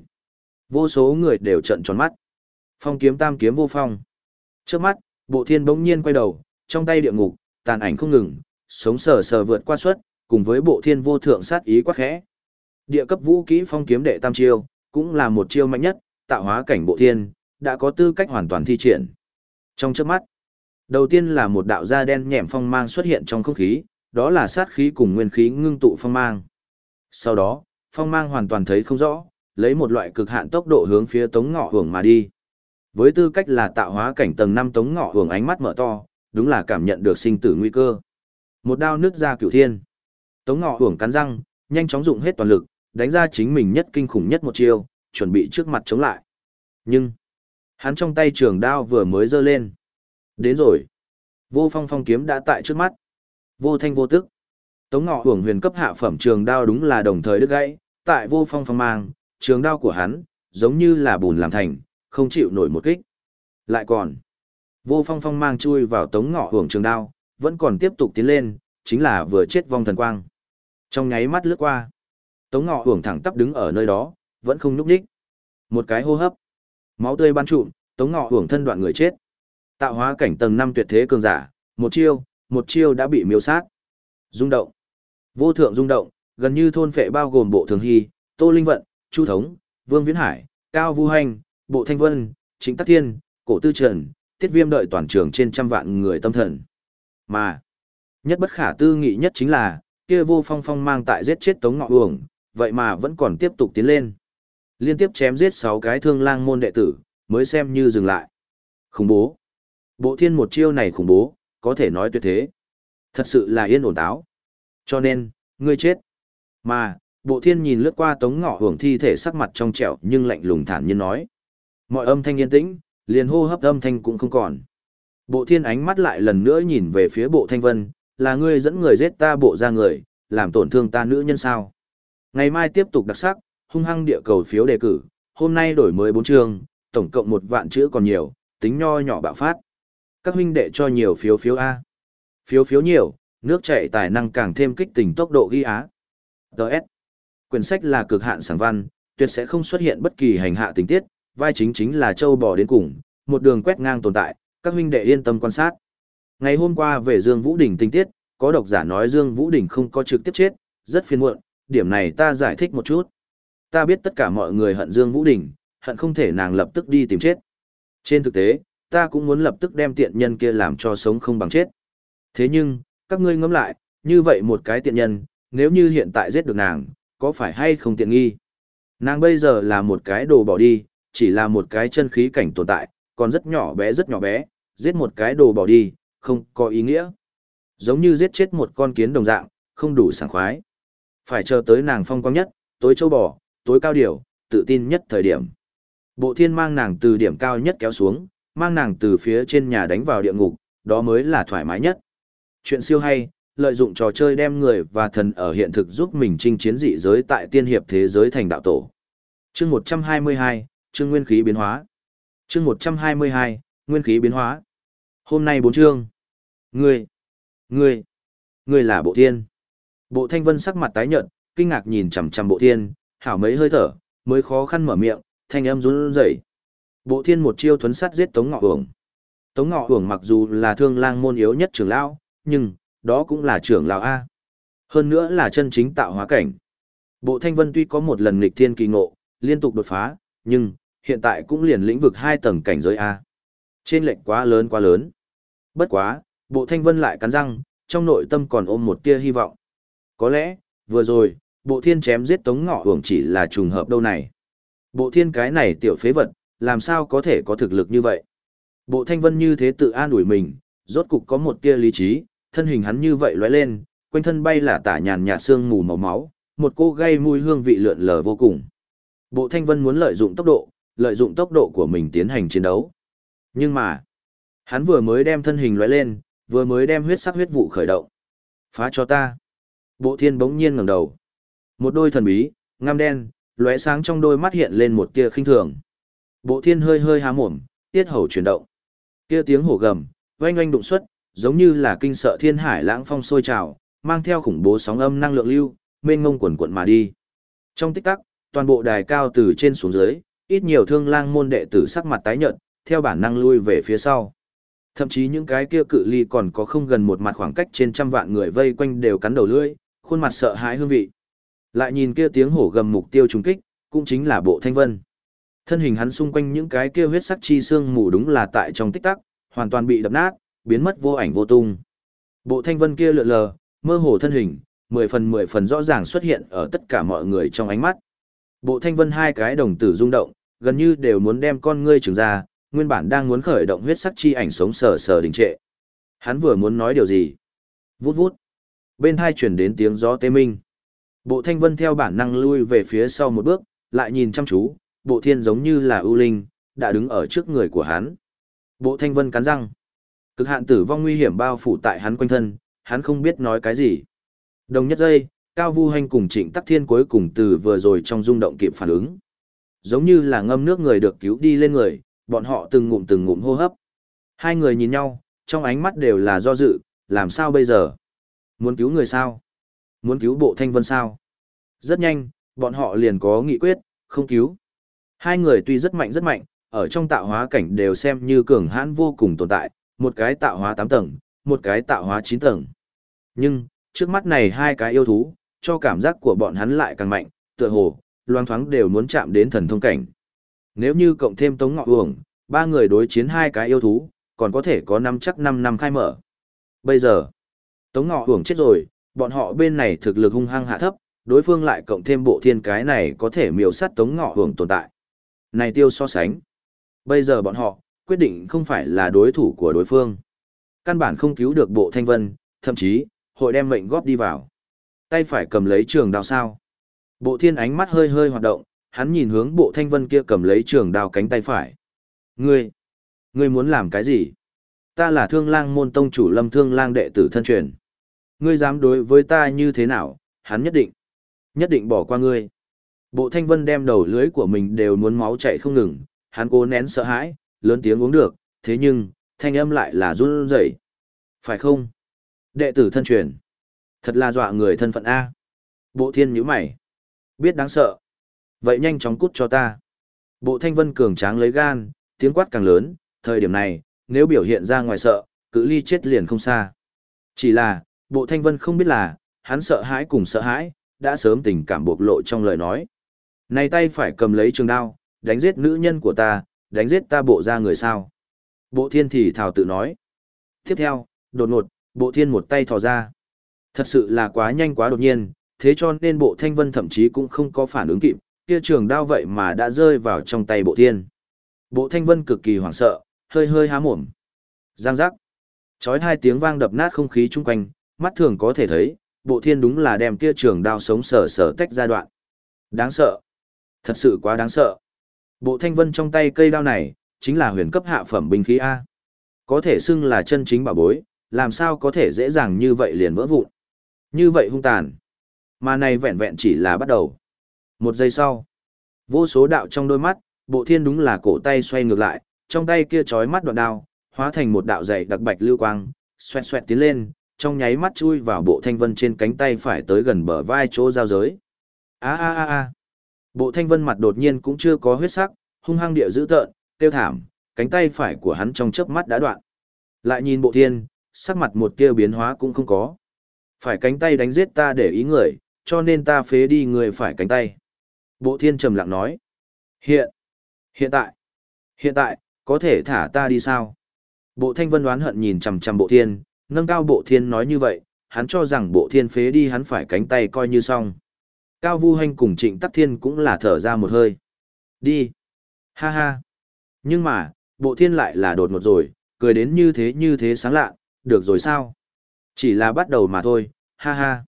Vô số người đều trận tròn mắt. Phong kiếm tam kiếm vô phong. Trước mắt, bộ thiên bỗng nhiên quay đầu, trong tay địa ngục, tàn ảnh không ngừng, sống sờ sờ vượt qua suất, cùng với bộ thiên vô thượng sát ý quá khẽ. Địa cấp vũ kỹ phong kiếm đệ tam chiêu, cũng là một chiêu mạnh nhất, tạo hóa cảnh bộ thiên, đã có tư cách hoàn toàn thi triển. Trong chớp mắt, đầu tiên là một đạo da đen nhẹm phong mang xuất hiện trong không khí, đó là sát khí cùng nguyên khí ngưng tụ phong mang. Sau đó, phong mang hoàn toàn thấy không rõ, lấy một loại cực hạn tốc độ hướng phía tống ngọ hưởng mà đi. Với tư cách là tạo hóa cảnh tầng năm tống ngọ hưởng ánh mắt mở to, đúng là cảm nhận được sinh tử nguy cơ. Một đao nứt ra cửu thiên. Tống ngọ hưởng cắn răng, nhanh chóng dụng hết toàn lực, đánh ra chính mình nhất kinh khủng nhất một chiêu, chuẩn bị trước mặt chống lại. Nhưng, hắn trong tay trường đao vừa mới giơ lên. Đến rồi. Vô phong phong kiếm đã tại trước mắt. Vô thanh vô tức. Tống ngọ hưởng huyền cấp hạ phẩm trường đao đúng là đồng thời đứt gãy, tại vô phong phong mang, trường đao của hắn, giống như là bùn làm thành, không chịu nổi một kích. Lại còn, vô phong phong mang chui vào tống ngọ hưởng trường đao, vẫn còn tiếp tục tiến lên, chính là vừa chết vong thần quang. Trong nháy mắt lướt qua, tống ngọ hưởng thẳng tắp đứng ở nơi đó, vẫn không nhúc đích. Một cái hô hấp, máu tươi bắn trụm, tống ngọ hưởng thân đoạn người chết. Tạo hóa cảnh tầng 5 tuyệt thế cường giả, một chiêu, một chiêu đã bị miêu sát. Rung động. Vô thượng rung động, gần như thôn phệ bao gồm bộ thường hy, tô linh vận, chu thống, vương viễn hải, cao vu hành, bộ thanh vân, chính tắc thiên, cổ tư trần, tiết viêm đợi toàn trường trên trăm vạn người tâm thần. Mà, nhất bất khả tư nghị nhất chính là, kia vô phong phong mang tại giết chết tống ngọ uổng, vậy mà vẫn còn tiếp tục tiến lên. Liên tiếp chém giết 6 cái thương lang môn đệ tử, mới xem như dừng lại. Khủng bố. Bộ thiên một chiêu này khủng bố, có thể nói tuyệt thế. Thật sự là yên ổn táo. Cho nên, ngươi chết. Mà, bộ thiên nhìn lướt qua tống ngọ hưởng thi thể sắc mặt trong trẻo nhưng lạnh lùng thản nhiên nói. Mọi âm thanh yên tĩnh, liền hô hấp âm thanh cũng không còn. Bộ thiên ánh mắt lại lần nữa nhìn về phía bộ thanh vân, là ngươi dẫn người giết ta bộ ra người, làm tổn thương ta nữ nhân sao. Ngày mai tiếp tục đặc sắc, hung hăng địa cầu phiếu đề cử, hôm nay đổi mới bốn chương, tổng cộng một vạn chữ còn nhiều, tính nho nhỏ bạo phát. Các huynh đệ cho nhiều phiếu phiếu A. Phiếu phiếu nhiều, nước chảy tài năng càng thêm kích tình tốc độ ghi á. Đợt. Quyển sách là cực hạn sáng văn, tuyệt sẽ không xuất hiện bất kỳ hành hạ tình tiết, vai chính chính là châu bò đến cùng, một đường quét ngang tồn tại, các huynh đệ yên tâm quan sát. Ngày hôm qua về Dương Vũ Đình tình tiết, có độc giả nói Dương Vũ Đình không có trực tiếp chết, rất phiền muộn, điểm này ta giải thích một chút. Ta biết tất cả mọi người hận Dương Vũ Đình, hận không thể nàng lập tức đi tìm chết. Trên thực tế, ta cũng muốn lập tức đem tiện nhân kia làm cho sống không bằng chết. Thế nhưng, các ngươi ngẫm lại, như vậy một cái tiện nhân, nếu như hiện tại giết được nàng, có phải hay không tiện nghi? Nàng bây giờ là một cái đồ bỏ đi, chỉ là một cái chân khí cảnh tồn tại, còn rất nhỏ bé rất nhỏ bé, giết một cái đồ bỏ đi, không có ý nghĩa. Giống như giết chết một con kiến đồng dạng, không đủ sảng khoái. Phải chờ tới nàng phong quang nhất, tối châu bò, tối cao điểu, tự tin nhất thời điểm. Bộ thiên mang nàng từ điểm cao nhất kéo xuống, mang nàng từ phía trên nhà đánh vào địa ngục, đó mới là thoải mái nhất. Chuyện siêu hay, lợi dụng trò chơi đem người và thần ở hiện thực giúp mình chinh chiến dị giới tại tiên hiệp thế giới thành đạo tổ. Chương 122, chương nguyên khí biến hóa. Chương 122, nguyên khí biến hóa. Hôm nay bốn chương. Ngươi, ngươi, ngươi là bộ thiên. Bộ thanh vân sắc mặt tái nhợt, kinh ngạc nhìn chằm chằm bộ thiên, hảo mấy hơi thở, mới khó khăn mở miệng, thanh âm run rẩy. Bộ thiên một chiêu thuấn sát giết Tống Ngọ Hưởng. Tống Ngọ Hưởng mặc dù là thương lang môn yếu nhất trưởng lão, nhưng đó cũng là trưởng lão a. Hơn nữa là chân chính tạo hóa cảnh. Bộ Thanh Vân tuy có một lần nghịch thiên kỳ ngộ, liên tục đột phá, nhưng hiện tại cũng liền lĩnh vực hai tầng cảnh giới a. Trên lệnh quá lớn quá lớn. Bất quá, Bộ Thanh Vân lại cắn răng, trong nội tâm còn ôm một tia hy vọng. Có lẽ, vừa rồi, Bộ Thiên chém giết Tống Ngọ Hưởng chỉ là trùng hợp đâu này. Bộ Thiên cái này tiểu phế vật, làm sao có thể có thực lực như vậy? Bộ Thanh Vân như thế tự an ủi mình, rốt cục có một tia lý trí, thân hình hắn như vậy lóe lên, quanh thân bay là tả nhàn nhạt xương mù màu máu, một cô gây mùi hương vị lượn lờ vô cùng. Bộ Thanh Vân muốn lợi dụng tốc độ, lợi dụng tốc độ của mình tiến hành chiến đấu. Nhưng mà, hắn vừa mới đem thân hình lóe lên, vừa mới đem huyết sắc huyết vụ khởi động. Phá cho ta. Bộ thiên bỗng nhiên ngẩng đầu. Một đôi thần bí, ngăm đen, lóe sáng trong đôi mắt hiện lên một tia khinh thường. Bộ thiên hơi hơi há mồm, tiết hầu chuyển động. Kia tiếng hổ gầm, oanh oanh đụng xuất, giống như là kinh sợ thiên hải lãng phong sôi trào, mang theo khủng bố sóng âm năng lượng lưu, mênh ngông quần quận mà đi. Trong tích tắc, toàn bộ đài cao từ trên xuống dưới, ít nhiều thương lang môn đệ tử sắc mặt tái nhợt, theo bản năng lui về phía sau. Thậm chí những cái kia cự ly còn có không gần một mặt khoảng cách trên trăm vạn người vây quanh đều cắn đầu lưỡi, khuôn mặt sợ hãi hương vị. Lại nhìn kia tiếng hổ gầm mục tiêu trúng kích, cũng chính là bộ thanh vân. Thân hình hắn xung quanh những cái kia huyết sắc chi xương mù đúng là tại trong tích tắc, hoàn toàn bị đập nát, biến mất vô ảnh vô tung. Bộ thanh vân kia lượn lờ, mơ hồ thân hình, mười phần mười phần rõ ràng xuất hiện ở tất cả mọi người trong ánh mắt. Bộ thanh vân hai cái đồng tử rung động, gần như đều muốn đem con ngươi trừng ra, nguyên bản đang muốn khởi động huyết sắc chi ảnh sống sờ sờ đình trệ. Hắn vừa muốn nói điều gì? Vút vút. Bên hai chuyển đến tiếng gió tê minh. Bộ thanh vân theo bản năng lui về phía sau một bước, lại nhìn chăm chú, bộ thiên giống như là ưu linh, đã đứng ở trước người của hắn. Bộ thanh vân cắn răng. Cực hạn tử vong nguy hiểm bao phủ tại hắn quanh thân, hắn không biết nói cái gì. Đồng nhất giây, Cao Vu Hành cùng Trịnh Tắc Thiên cuối cùng từ vừa rồi trong rung động kịp phản ứng. Giống như là ngâm nước người được cứu đi lên người, bọn họ từng ngụm từng ngụm hô hấp. Hai người nhìn nhau, trong ánh mắt đều là do dự, làm sao bây giờ? Muốn cứu người sao? Muốn cứu bộ thanh vân sao? Rất nhanh, bọn họ liền có nghị quyết, không cứu. Hai người tuy rất mạnh rất mạnh, ở trong tạo hóa cảnh đều xem như cường hãn vô cùng tồn tại, một cái tạo hóa 8 tầng, một cái tạo hóa 9 tầng. Nhưng, trước mắt này hai cái yêu thú, cho cảm giác của bọn hắn lại càng mạnh, tựa hồ, loang thoáng đều muốn chạm đến thần thông cảnh. Nếu như cộng thêm Tống Ngọ Uổng, ba người đối chiến hai cái yêu thú, còn có thể có năm chắc 5 năm khai mở. Bây giờ, Tống Ngọ Uổng chết rồi, bọn họ bên này thực lực hung hăng hạ thấp, đối phương lại cộng thêm bộ thiên cái này có thể miêu sát Tống Ngọ Uổng tồn tại. Này tiêu so sánh. Bây giờ bọn họ, quyết định không phải là đối thủ của đối phương. Căn bản không cứu được bộ thanh vân, thậm chí, hội đem mệnh góp đi vào. Tay phải cầm lấy trường đao sao. Bộ thiên ánh mắt hơi hơi hoạt động, hắn nhìn hướng bộ thanh vân kia cầm lấy trường đao cánh tay phải. Ngươi, ngươi muốn làm cái gì? Ta là thương lang môn tông chủ lâm thương lang đệ tử thân truyền. Ngươi dám đối với ta như thế nào, hắn nhất định, nhất định bỏ qua ngươi. Bộ thanh vân đem đầu lưới của mình đều muốn máu chạy không ngừng, hắn cố nén sợ hãi, lớn tiếng uống được, thế nhưng, thanh âm lại là run rẩy. Phải không? Đệ tử thân truyền. Thật là dọa người thân phận A. Bộ thiên nhíu mày. Biết đáng sợ. Vậy nhanh chóng cút cho ta. Bộ thanh vân cường tráng lấy gan, tiếng quát càng lớn, thời điểm này, nếu biểu hiện ra ngoài sợ, cự ly chết liền không xa. Chỉ là, bộ thanh vân không biết là, hắn sợ hãi cùng sợ hãi, đã sớm tình cảm bộc lộ trong lời nói. Này tay phải cầm lấy trường đao, đánh giết nữ nhân của ta, đánh giết ta bộ ra người sao. Bộ thiên thì thảo tự nói. Tiếp theo, đột ngột, bộ thiên một tay thò ra. Thật sự là quá nhanh quá đột nhiên, thế cho nên bộ thanh vân thậm chí cũng không có phản ứng kịp, kia trường đao vậy mà đã rơi vào trong tay bộ thiên. Bộ thanh vân cực kỳ hoảng sợ, hơi hơi há mồm. Giang giác. Chói hai tiếng vang đập nát không khí chung quanh, mắt thường có thể thấy, bộ thiên đúng là đem kia trường đao sống sờ sờ tách ra đoạn. Đáng sợ. Thật sự quá đáng sợ. Bộ thanh vân trong tay cây đao này, chính là huyền cấp hạ phẩm binh khí A. Có thể xưng là chân chính bảo bối, làm sao có thể dễ dàng như vậy liền vỡ vụn. Như vậy hung tàn. Mà này vẹn vẹn chỉ là bắt đầu. Một giây sau, vô số đạo trong đôi mắt, bộ thiên đúng là cổ tay xoay ngược lại, trong tay kia chói mắt đoạn đao, hóa thành một đạo dày đặc bạch lưu quang, xoẹt xoẹt tiến lên, trong nháy mắt chui vào bộ thanh vân trên cánh tay phải tới gần bờ vai chỗ giao giới. A a a a. Bộ thanh vân mặt đột nhiên cũng chưa có huyết sắc, hung hăng địa dữ tợn, tiêu thảm, cánh tay phải của hắn trong chớp mắt đã đoạn. Lại nhìn bộ thiên, sắc mặt một tia biến hóa cũng không có. Phải cánh tay đánh giết ta để ý người, cho nên ta phế đi người phải cánh tay. Bộ thiên trầm lặng nói. Hiện, hiện tại, hiện tại, có thể thả ta đi sao? Bộ thanh vân đoán hận nhìn chằm chằm bộ thiên, nâng cao bộ thiên nói như vậy, hắn cho rằng bộ thiên phế đi hắn phải cánh tay coi như xong. Cao Vu Hành cùng Trịnh Tắc Thiên cũng là thở ra một hơi. Đi. Ha ha. Nhưng mà, bộ thiên lại là đột ngột rồi, cười đến như thế như thế sáng lạ, được rồi sao? Chỉ là bắt đầu mà thôi, ha ha.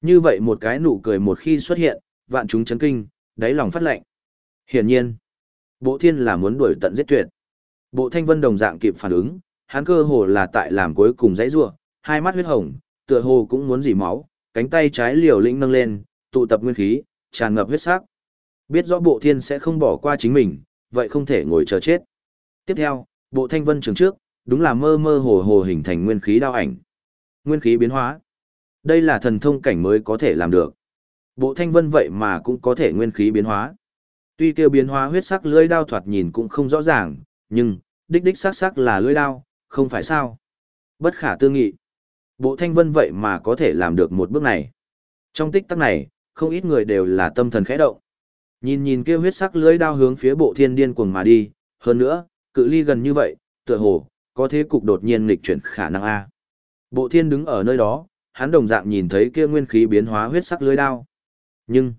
Như vậy một cái nụ cười một khi xuất hiện, vạn chúng chấn kinh, đáy lòng phát lệnh. Hiển nhiên, bộ thiên là muốn đuổi tận giết tuyệt. Bộ thanh vân đồng dạng kịp phản ứng, hắn cơ hồ là tại làm cuối cùng dãy rua, hai mắt huyết hồng, tựa hồ cũng muốn dỉ máu, cánh tay trái liều lĩnh nâng lên, tụ tập nguyên khí, tràn ngập huyết sắc. Biết rõ bộ thiên sẽ không bỏ qua chính mình, vậy không thể ngồi chờ chết. Tiếp theo, bộ thanh vân trường trước, đúng là mơ mơ hồ hồ hình thành nguyên khí đao ảnh. Nguyên khí biến hóa. Đây là thần thông cảnh mới có thể làm được. Bộ thanh vân vậy mà cũng có thể nguyên khí biến hóa. Tuy kêu biến hóa huyết sắc lưỡi đao thoạt nhìn cũng không rõ ràng, nhưng, đích đích sắc sắc là lưỡi đao, không phải sao. Bất khả tư nghị. Bộ thanh vân vậy mà có thể làm được một bước này. Trong tích tắc này, không ít người đều là tâm thần khẽ động. Nhìn nhìn kêu huyết sắc lưỡi đao hướng phía bộ thiên điên cuồng mà đi, hơn nữa, cự ly gần như vậy, tựa hồ, có thế cục đột nhiên nghịch chuyển khả năng A. Bộ thiên đứng ở nơi đó, hắn đồng dạng nhìn thấy kia nguyên khí biến hóa huyết sắc lưới đao. Nhưng,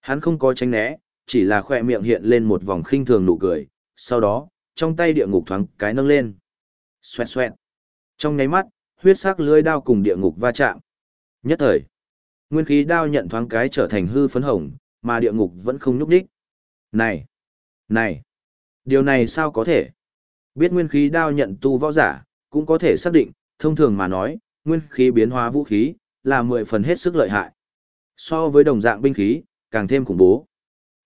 hắn không có tránh né, chỉ là khoe miệng hiện lên một vòng khinh thường nụ cười, sau đó, trong tay địa ngục thoáng cái nâng lên. Xoẹt xoẹt. Trong nháy mắt, huyết sắc lưới đao cùng địa ngục va chạm. Nhất thời, nguyên khí đao nhận thoáng cái trở thành hư phấn hồng, mà địa ngục vẫn không nhúc nhích. Này, này, điều này sao có thể? Biết nguyên khí đao nhận tu võ giả, cũng có thể xác định, thông thường mà nói, nguyên khí biến hóa vũ khí, là mười phần hết sức lợi hại. So với đồng dạng binh khí, càng thêm khủng bố.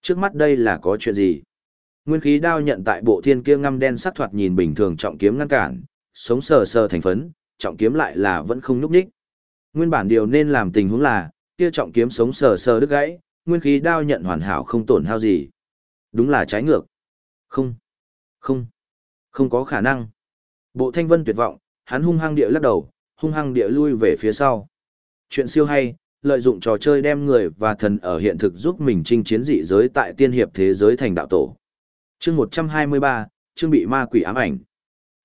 Trước mắt đây là có chuyện gì? Nguyên khí đao nhận tại bộ thiên kia ngăm đen sắc thoạt nhìn bình thường trọng kiếm ngăn cản, sống sờ sờ thành phấn, trọng kiếm lại là vẫn không nhúc nhích. Nguyên bản điều nên làm tình huống là, kia trọng kiếm sống sờ sờ đứt gãy, nguyên khí đao nhận hoàn hảo không tổn hao gì. Đúng là trái ngược. Không, không, không có khả năng. Bộ thanh vân tuyệt vọng, hắn hung hăng địa lắc đầu, hung hăng địa lui về phía sau. Chuyện siêu hay, lợi dụng trò chơi đem người và thần ở hiện thực giúp mình chinh chiến dị giới tại tiên hiệp thế giới thành đạo tổ. Chương 123, chương bị ma quỷ ám ảnh.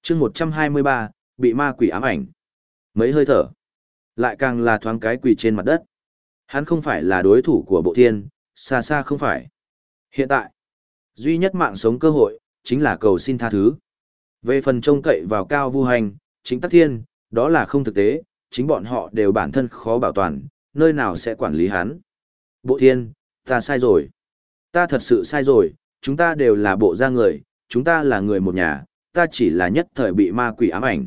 Chương 123, bị ma quỷ ám ảnh. Mấy hơi thở, lại càng là thoáng cái quỷ trên mặt đất. Hắn không phải là đối thủ của bộ thiên, xa xa không phải. Hiện tại, duy nhất mạng sống cơ hội, chính là cầu xin tha thứ. Về phần trông cậy vào cao vu hành, chính tắc thiên, đó là không thực tế, chính bọn họ đều bản thân khó bảo toàn, nơi nào sẽ quản lý hắn. Bộ thiên, ta sai rồi. Ta thật sự sai rồi, chúng ta đều là bộ gia người, chúng ta là người một nhà, ta chỉ là nhất thời bị ma quỷ ám ảnh.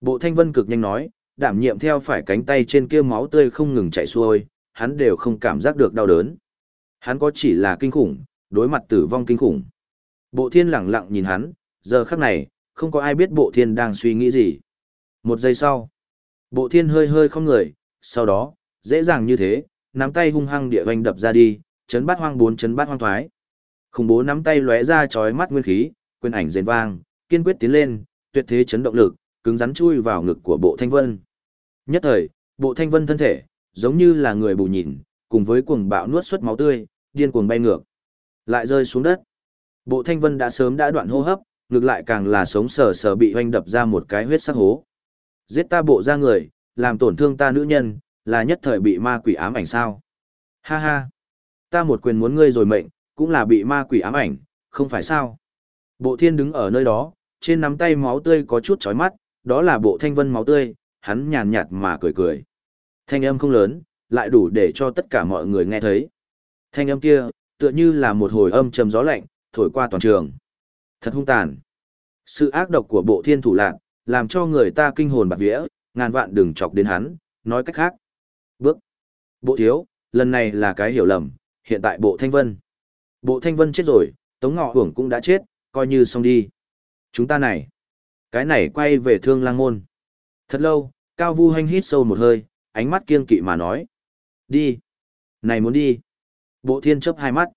Bộ thanh vân cực nhanh nói, đảm nhiệm theo phải cánh tay trên kia máu tươi không ngừng chảy xuôi, hắn đều không cảm giác được đau đớn. Hắn có chỉ là kinh khủng, đối mặt tử vong kinh khủng. Bộ thiên lặng lặng nhìn hắn, giờ khắc này, không có ai biết bộ thiên đang suy nghĩ gì. Một giây sau, bộ thiên hơi hơi không người, sau đó, dễ dàng như thế, nắm tay hung hăng địa vành đập ra đi, chấn bát hoang bốn chấn bát hoang thoái. Khủng bố nắm tay lóe ra chói mắt nguyên khí, quyền ảnh rền vang, kiên quyết tiến lên, tuyệt thế chấn động lực, cứng rắn chui vào ngực của bộ thanh vân. Nhất thời, bộ thanh vân thân thể, giống như là người bù nhìn, cùng với cuồng bạo nuốt xuất máu tươi, điên cuồng bay ngược. Lại rơi xuống đất. Bộ thanh vân đã sớm đã đoạn hô hấp, ngược lại càng là sống sờ sờ bị hoanh đập ra một cái huyết sắc hố. Giết ta bộ ra người, làm tổn thương ta nữ nhân, là nhất thời bị ma quỷ ám ảnh sao. Ha ha. Ta một quyền muốn ngươi rồi mệnh, cũng là bị ma quỷ ám ảnh, không phải sao. Bộ thiên đứng ở nơi đó, trên nắm tay máu tươi có chút chói mắt, đó là bộ thanh vân máu tươi, hắn nhàn nhạt mà cười cười. Thanh âm không lớn, lại đủ để cho tất cả mọi người nghe thấy. Thanh âm kia, tựa như là một hồi âm trầm gió lạnh, thổi qua toàn trường. Thật hung tàn. Sự ác độc của bộ thiên thủ lạc, làm cho người ta kinh hồn bạc vía, ngàn vạn đừng chọc đến hắn, nói cách khác. Bước. Bộ thiếu, lần này là cái hiểu lầm, hiện tại bộ thanh vân. Bộ thanh vân chết rồi, tống ngọ hưởng cũng đã chết, coi như xong đi. Chúng ta này. Cái này quay về thương lang môn. Thật lâu, Cao Vu Hanh hít sâu một hơi, ánh mắt kiên kỵ mà nói. Đi. Này muốn đi. Bộ thiên chấp hai mắt.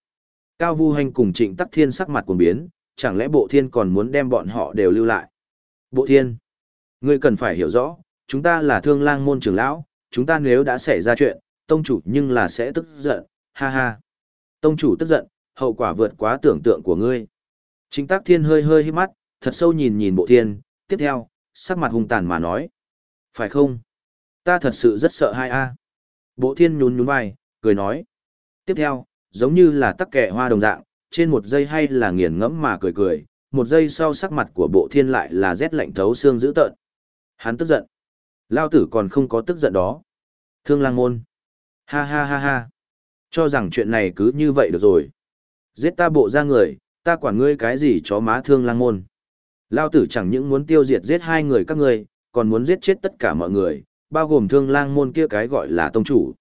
Cao Vu hanh cùng trịnh tắc thiên sắc mặt cuồng biến, chẳng lẽ bộ thiên còn muốn đem bọn họ đều lưu lại. Bộ thiên. Ngươi cần phải hiểu rõ, chúng ta là thương lang môn trưởng lão, chúng ta nếu đã xảy ra chuyện, tông chủ nhưng là sẽ tức giận, ha ha. Tông chủ tức giận, hậu quả vượt quá tưởng tượng của ngươi. Chính Tác thiên hơi hơi hít mắt, thật sâu nhìn nhìn bộ thiên, tiếp theo, sắc mặt hung tàn mà nói. Phải không? Ta thật sự rất sợ hai a. Bộ thiên nhún nhún vai, cười nói. Tiếp theo, giống như là tắc kẻ hoa đồng dạng, trên một giây hay là nghiền ngẫm mà cười cười, một giây sau sắc mặt của bộ thiên lại là rét lạnh thấu xương dữ tợn. Hắn tức giận. Lao tử còn không có tức giận đó. Thương lang môn. Ha ha ha ha. Cho rằng chuyện này cứ như vậy được rồi. Giết ta bộ ra người, ta quản ngươi cái gì chó má thương lang môn. Lao tử chẳng những muốn tiêu diệt giết hai người các ngươi, còn muốn giết chết tất cả mọi người, bao gồm thương lang môn kia cái gọi là tông chủ.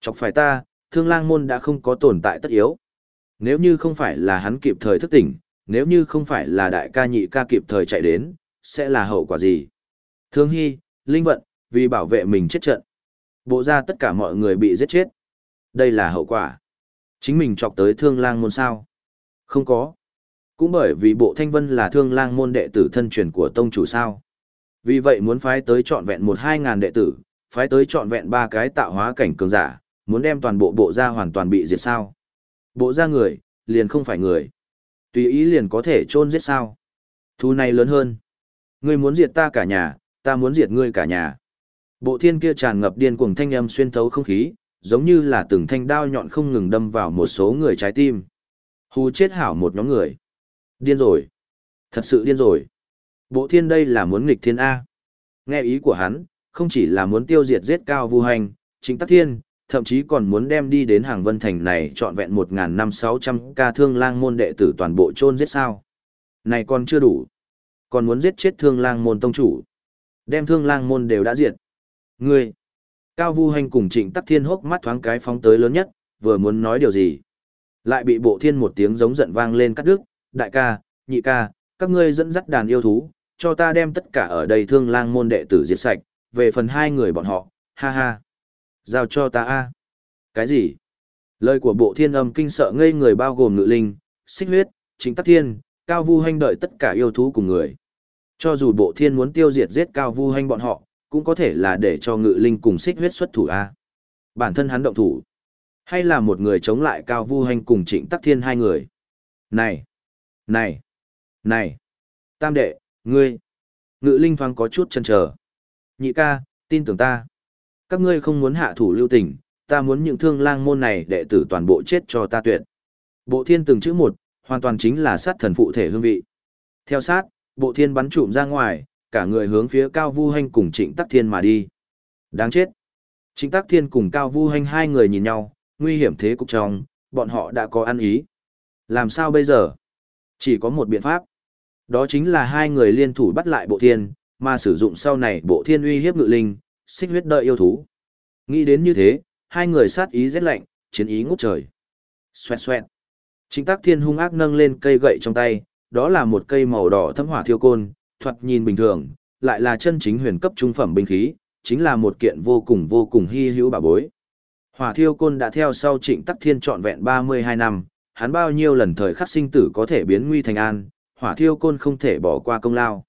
Chọc phải ta, thương lang môn đã không có tồn tại tất yếu. Nếu như không phải là hắn kịp thời thức tỉnh, nếu như không phải là đại ca nhị ca kịp thời chạy đến, sẽ là hậu quả gì? Thương Hy, Linh Vận, vì bảo vệ mình chết trận. Bộ ra tất cả mọi người bị giết chết. Đây là hậu quả. Chính mình chọc tới thương lang môn sao? Không có. Cũng bởi vì bộ thanh vân là thương lang môn đệ tử thân truyền của tông chủ sao. Vì vậy muốn phái tới trọn vẹn một hai ngàn đệ tử, phái tới trọn vẹn ba cái tạo hóa cảnh cường giả, muốn đem toàn bộ bộ gia hoàn toàn bị diệt sao. Bộ gia người, liền không phải người. Tùy ý liền có thể chôn giết sao. Thu này lớn hơn. Ngươi muốn diệt ta cả nhà, ta muốn diệt ngươi cả nhà. Bộ thiên kia tràn ngập điên cuồng thanh âm xuyên thấu không khí, giống như là từng thanh đao nhọn không ngừng đâm vào một số người trái tim. Hù chết hảo một nhóm người. Điên rồi. Thật sự điên rồi. Bộ thiên đây là muốn nghịch thiên A. Nghe ý của hắn, không chỉ là muốn tiêu diệt giết cao vu hành, chính tắc thiên, thậm chí còn muốn đem đi đến hàng vân thành này trọn vẹn một năm sáu trăm ca thương lang môn đệ tử toàn bộ chôn giết sao. Này còn chưa đủ. Còn muốn giết chết thương lang môn tông chủ. Đem thương lang môn đều đã diệt. Ngươi. Cao vu hành cùng trịnh tắc thiên hốc mắt thoáng cái phóng tới lớn nhất, vừa muốn nói điều gì. Lại bị bộ thiên một tiếng giống giận vang lên cắt đứt, đại ca, nhị ca, các ngươi dẫn dắt đàn yêu thú, cho ta đem tất cả ở đây thương lang môn đệ tử diệt sạch, về phần hai người bọn họ, ha ha. Giao cho ta a. Cái gì? Lời của bộ thiên âm kinh sợ ngây người bao gồm ngự linh, xích huyết, chính tắc thiên, cao vu hành đợi tất cả yêu thú cùng người. Cho dù bộ thiên muốn tiêu diệt giết cao vu hành bọn họ, cũng có thể là để cho ngự linh cùng xích huyết xuất thủ a. Bản thân hắn động thủ. Hay là một người chống lại cao vu hành cùng trịnh tắc thiên hai người. Này! Này! Này! Tam đệ, ngươi! Ngự linh thoáng có chút chân chờ. Nhị ca, tin tưởng ta. Các ngươi không muốn hạ thủ lưu tình, ta muốn những thương lang môn này đệ tử toàn bộ chết cho ta tuyệt. Bộ thiên từng chữ một, hoàn toàn chính là sát thần phụ thể hương vị. Theo sát, bộ thiên bắn trụm ra ngoài, cả người hướng phía cao vu hanh cùng trịnh tắc thiên mà đi. Đáng chết. Trịnh tắc thiên cùng cao vu hanh hai người nhìn nhau, nguy hiểm thế cục trong, bọn họ đã có ăn ý. Làm sao bây giờ? Chỉ có một biện pháp. Đó chính là hai người liên thủ bắt lại bộ thiên, mà sử dụng sau này bộ thiên uy hiếp ngự linh, xích huyết đợi yêu thú. Nghĩ đến như thế, hai người sát ý rét lạnh, chiến ý ngút trời. Xoẹt xoẹt. Chính tác thiên hung ác nâng lên cây gậy trong tay, đó là một cây màu đỏ thâm hỏa thiêu côn, thoạt nhìn bình thường, lại là chân chính huyền cấp trung phẩm binh khí, chính là một kiện vô cùng vô cùng hy hữu bảo bối. Hỏa thiêu côn đã theo sau trịnh tắc thiên trọn vẹn 32 năm, hắn bao nhiêu lần thời khắc sinh tử có thể biến nguy thành an, hỏa thiêu côn không thể bỏ qua công lao.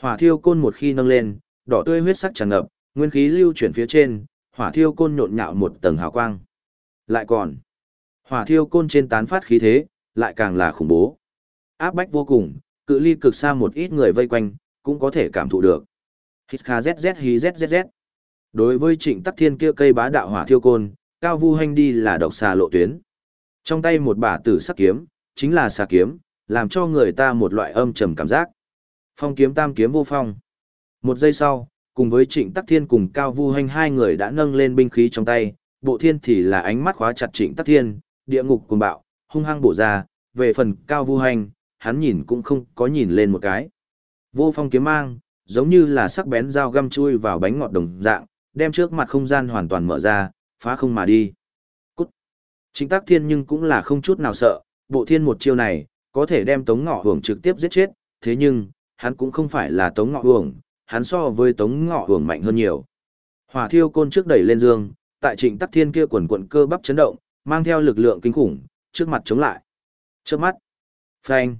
Hỏa thiêu côn một khi nâng lên, đỏ tươi huyết sắc tràn ngập, nguyên khí lưu chuyển phía trên, hỏa thiêu côn nhộn nhạo một tầng hào quang. Lại còn, hỏa thiêu côn trên tán phát khí thế, lại càng là khủng bố. Áp bách vô cùng, cự ly cực xa một ít người vây quanh, cũng có thể cảm thụ được. Hít kha zzz hí zzz. Đối với trịnh tắc thiên kia cây bá đạo hỏa thiêu côn, cao vu hành đi là độc xà lộ tuyến. Trong tay một bả tử sắc kiếm, chính là xà kiếm, làm cho người ta một loại âm trầm cảm giác. Phong kiếm tam kiếm vô phong. Một giây sau, cùng với trịnh tắc thiên cùng cao vu hành hai người đã nâng lên binh khí trong tay, bộ thiên thì là ánh mắt khóa chặt trịnh tắc thiên, địa ngục cùng bạo, hung hăng bổ ra, về phần cao vu hành, hắn nhìn cũng không có nhìn lên một cái. Vô phong kiếm mang, giống như là sắc bén dao găm chui vào bánh ngọt đồng dạng, đem trước mặt không gian hoàn toàn mở ra, phá không mà đi. Cút! Trịnh tắc thiên nhưng cũng là không chút nào sợ, bộ thiên một chiêu này, có thể đem tống ngọ hưởng trực tiếp giết chết, thế nhưng, hắn cũng không phải là tống ngọ hưởng, hắn so với tống ngọ hưởng mạnh hơn nhiều. Hỏa thiêu côn trước đẩy lên dương, tại trịnh tắc thiên kia quần quận cơ bắp chấn động, mang theo lực lượng kinh khủng, trước mặt chống lại. Trước mắt, phanh,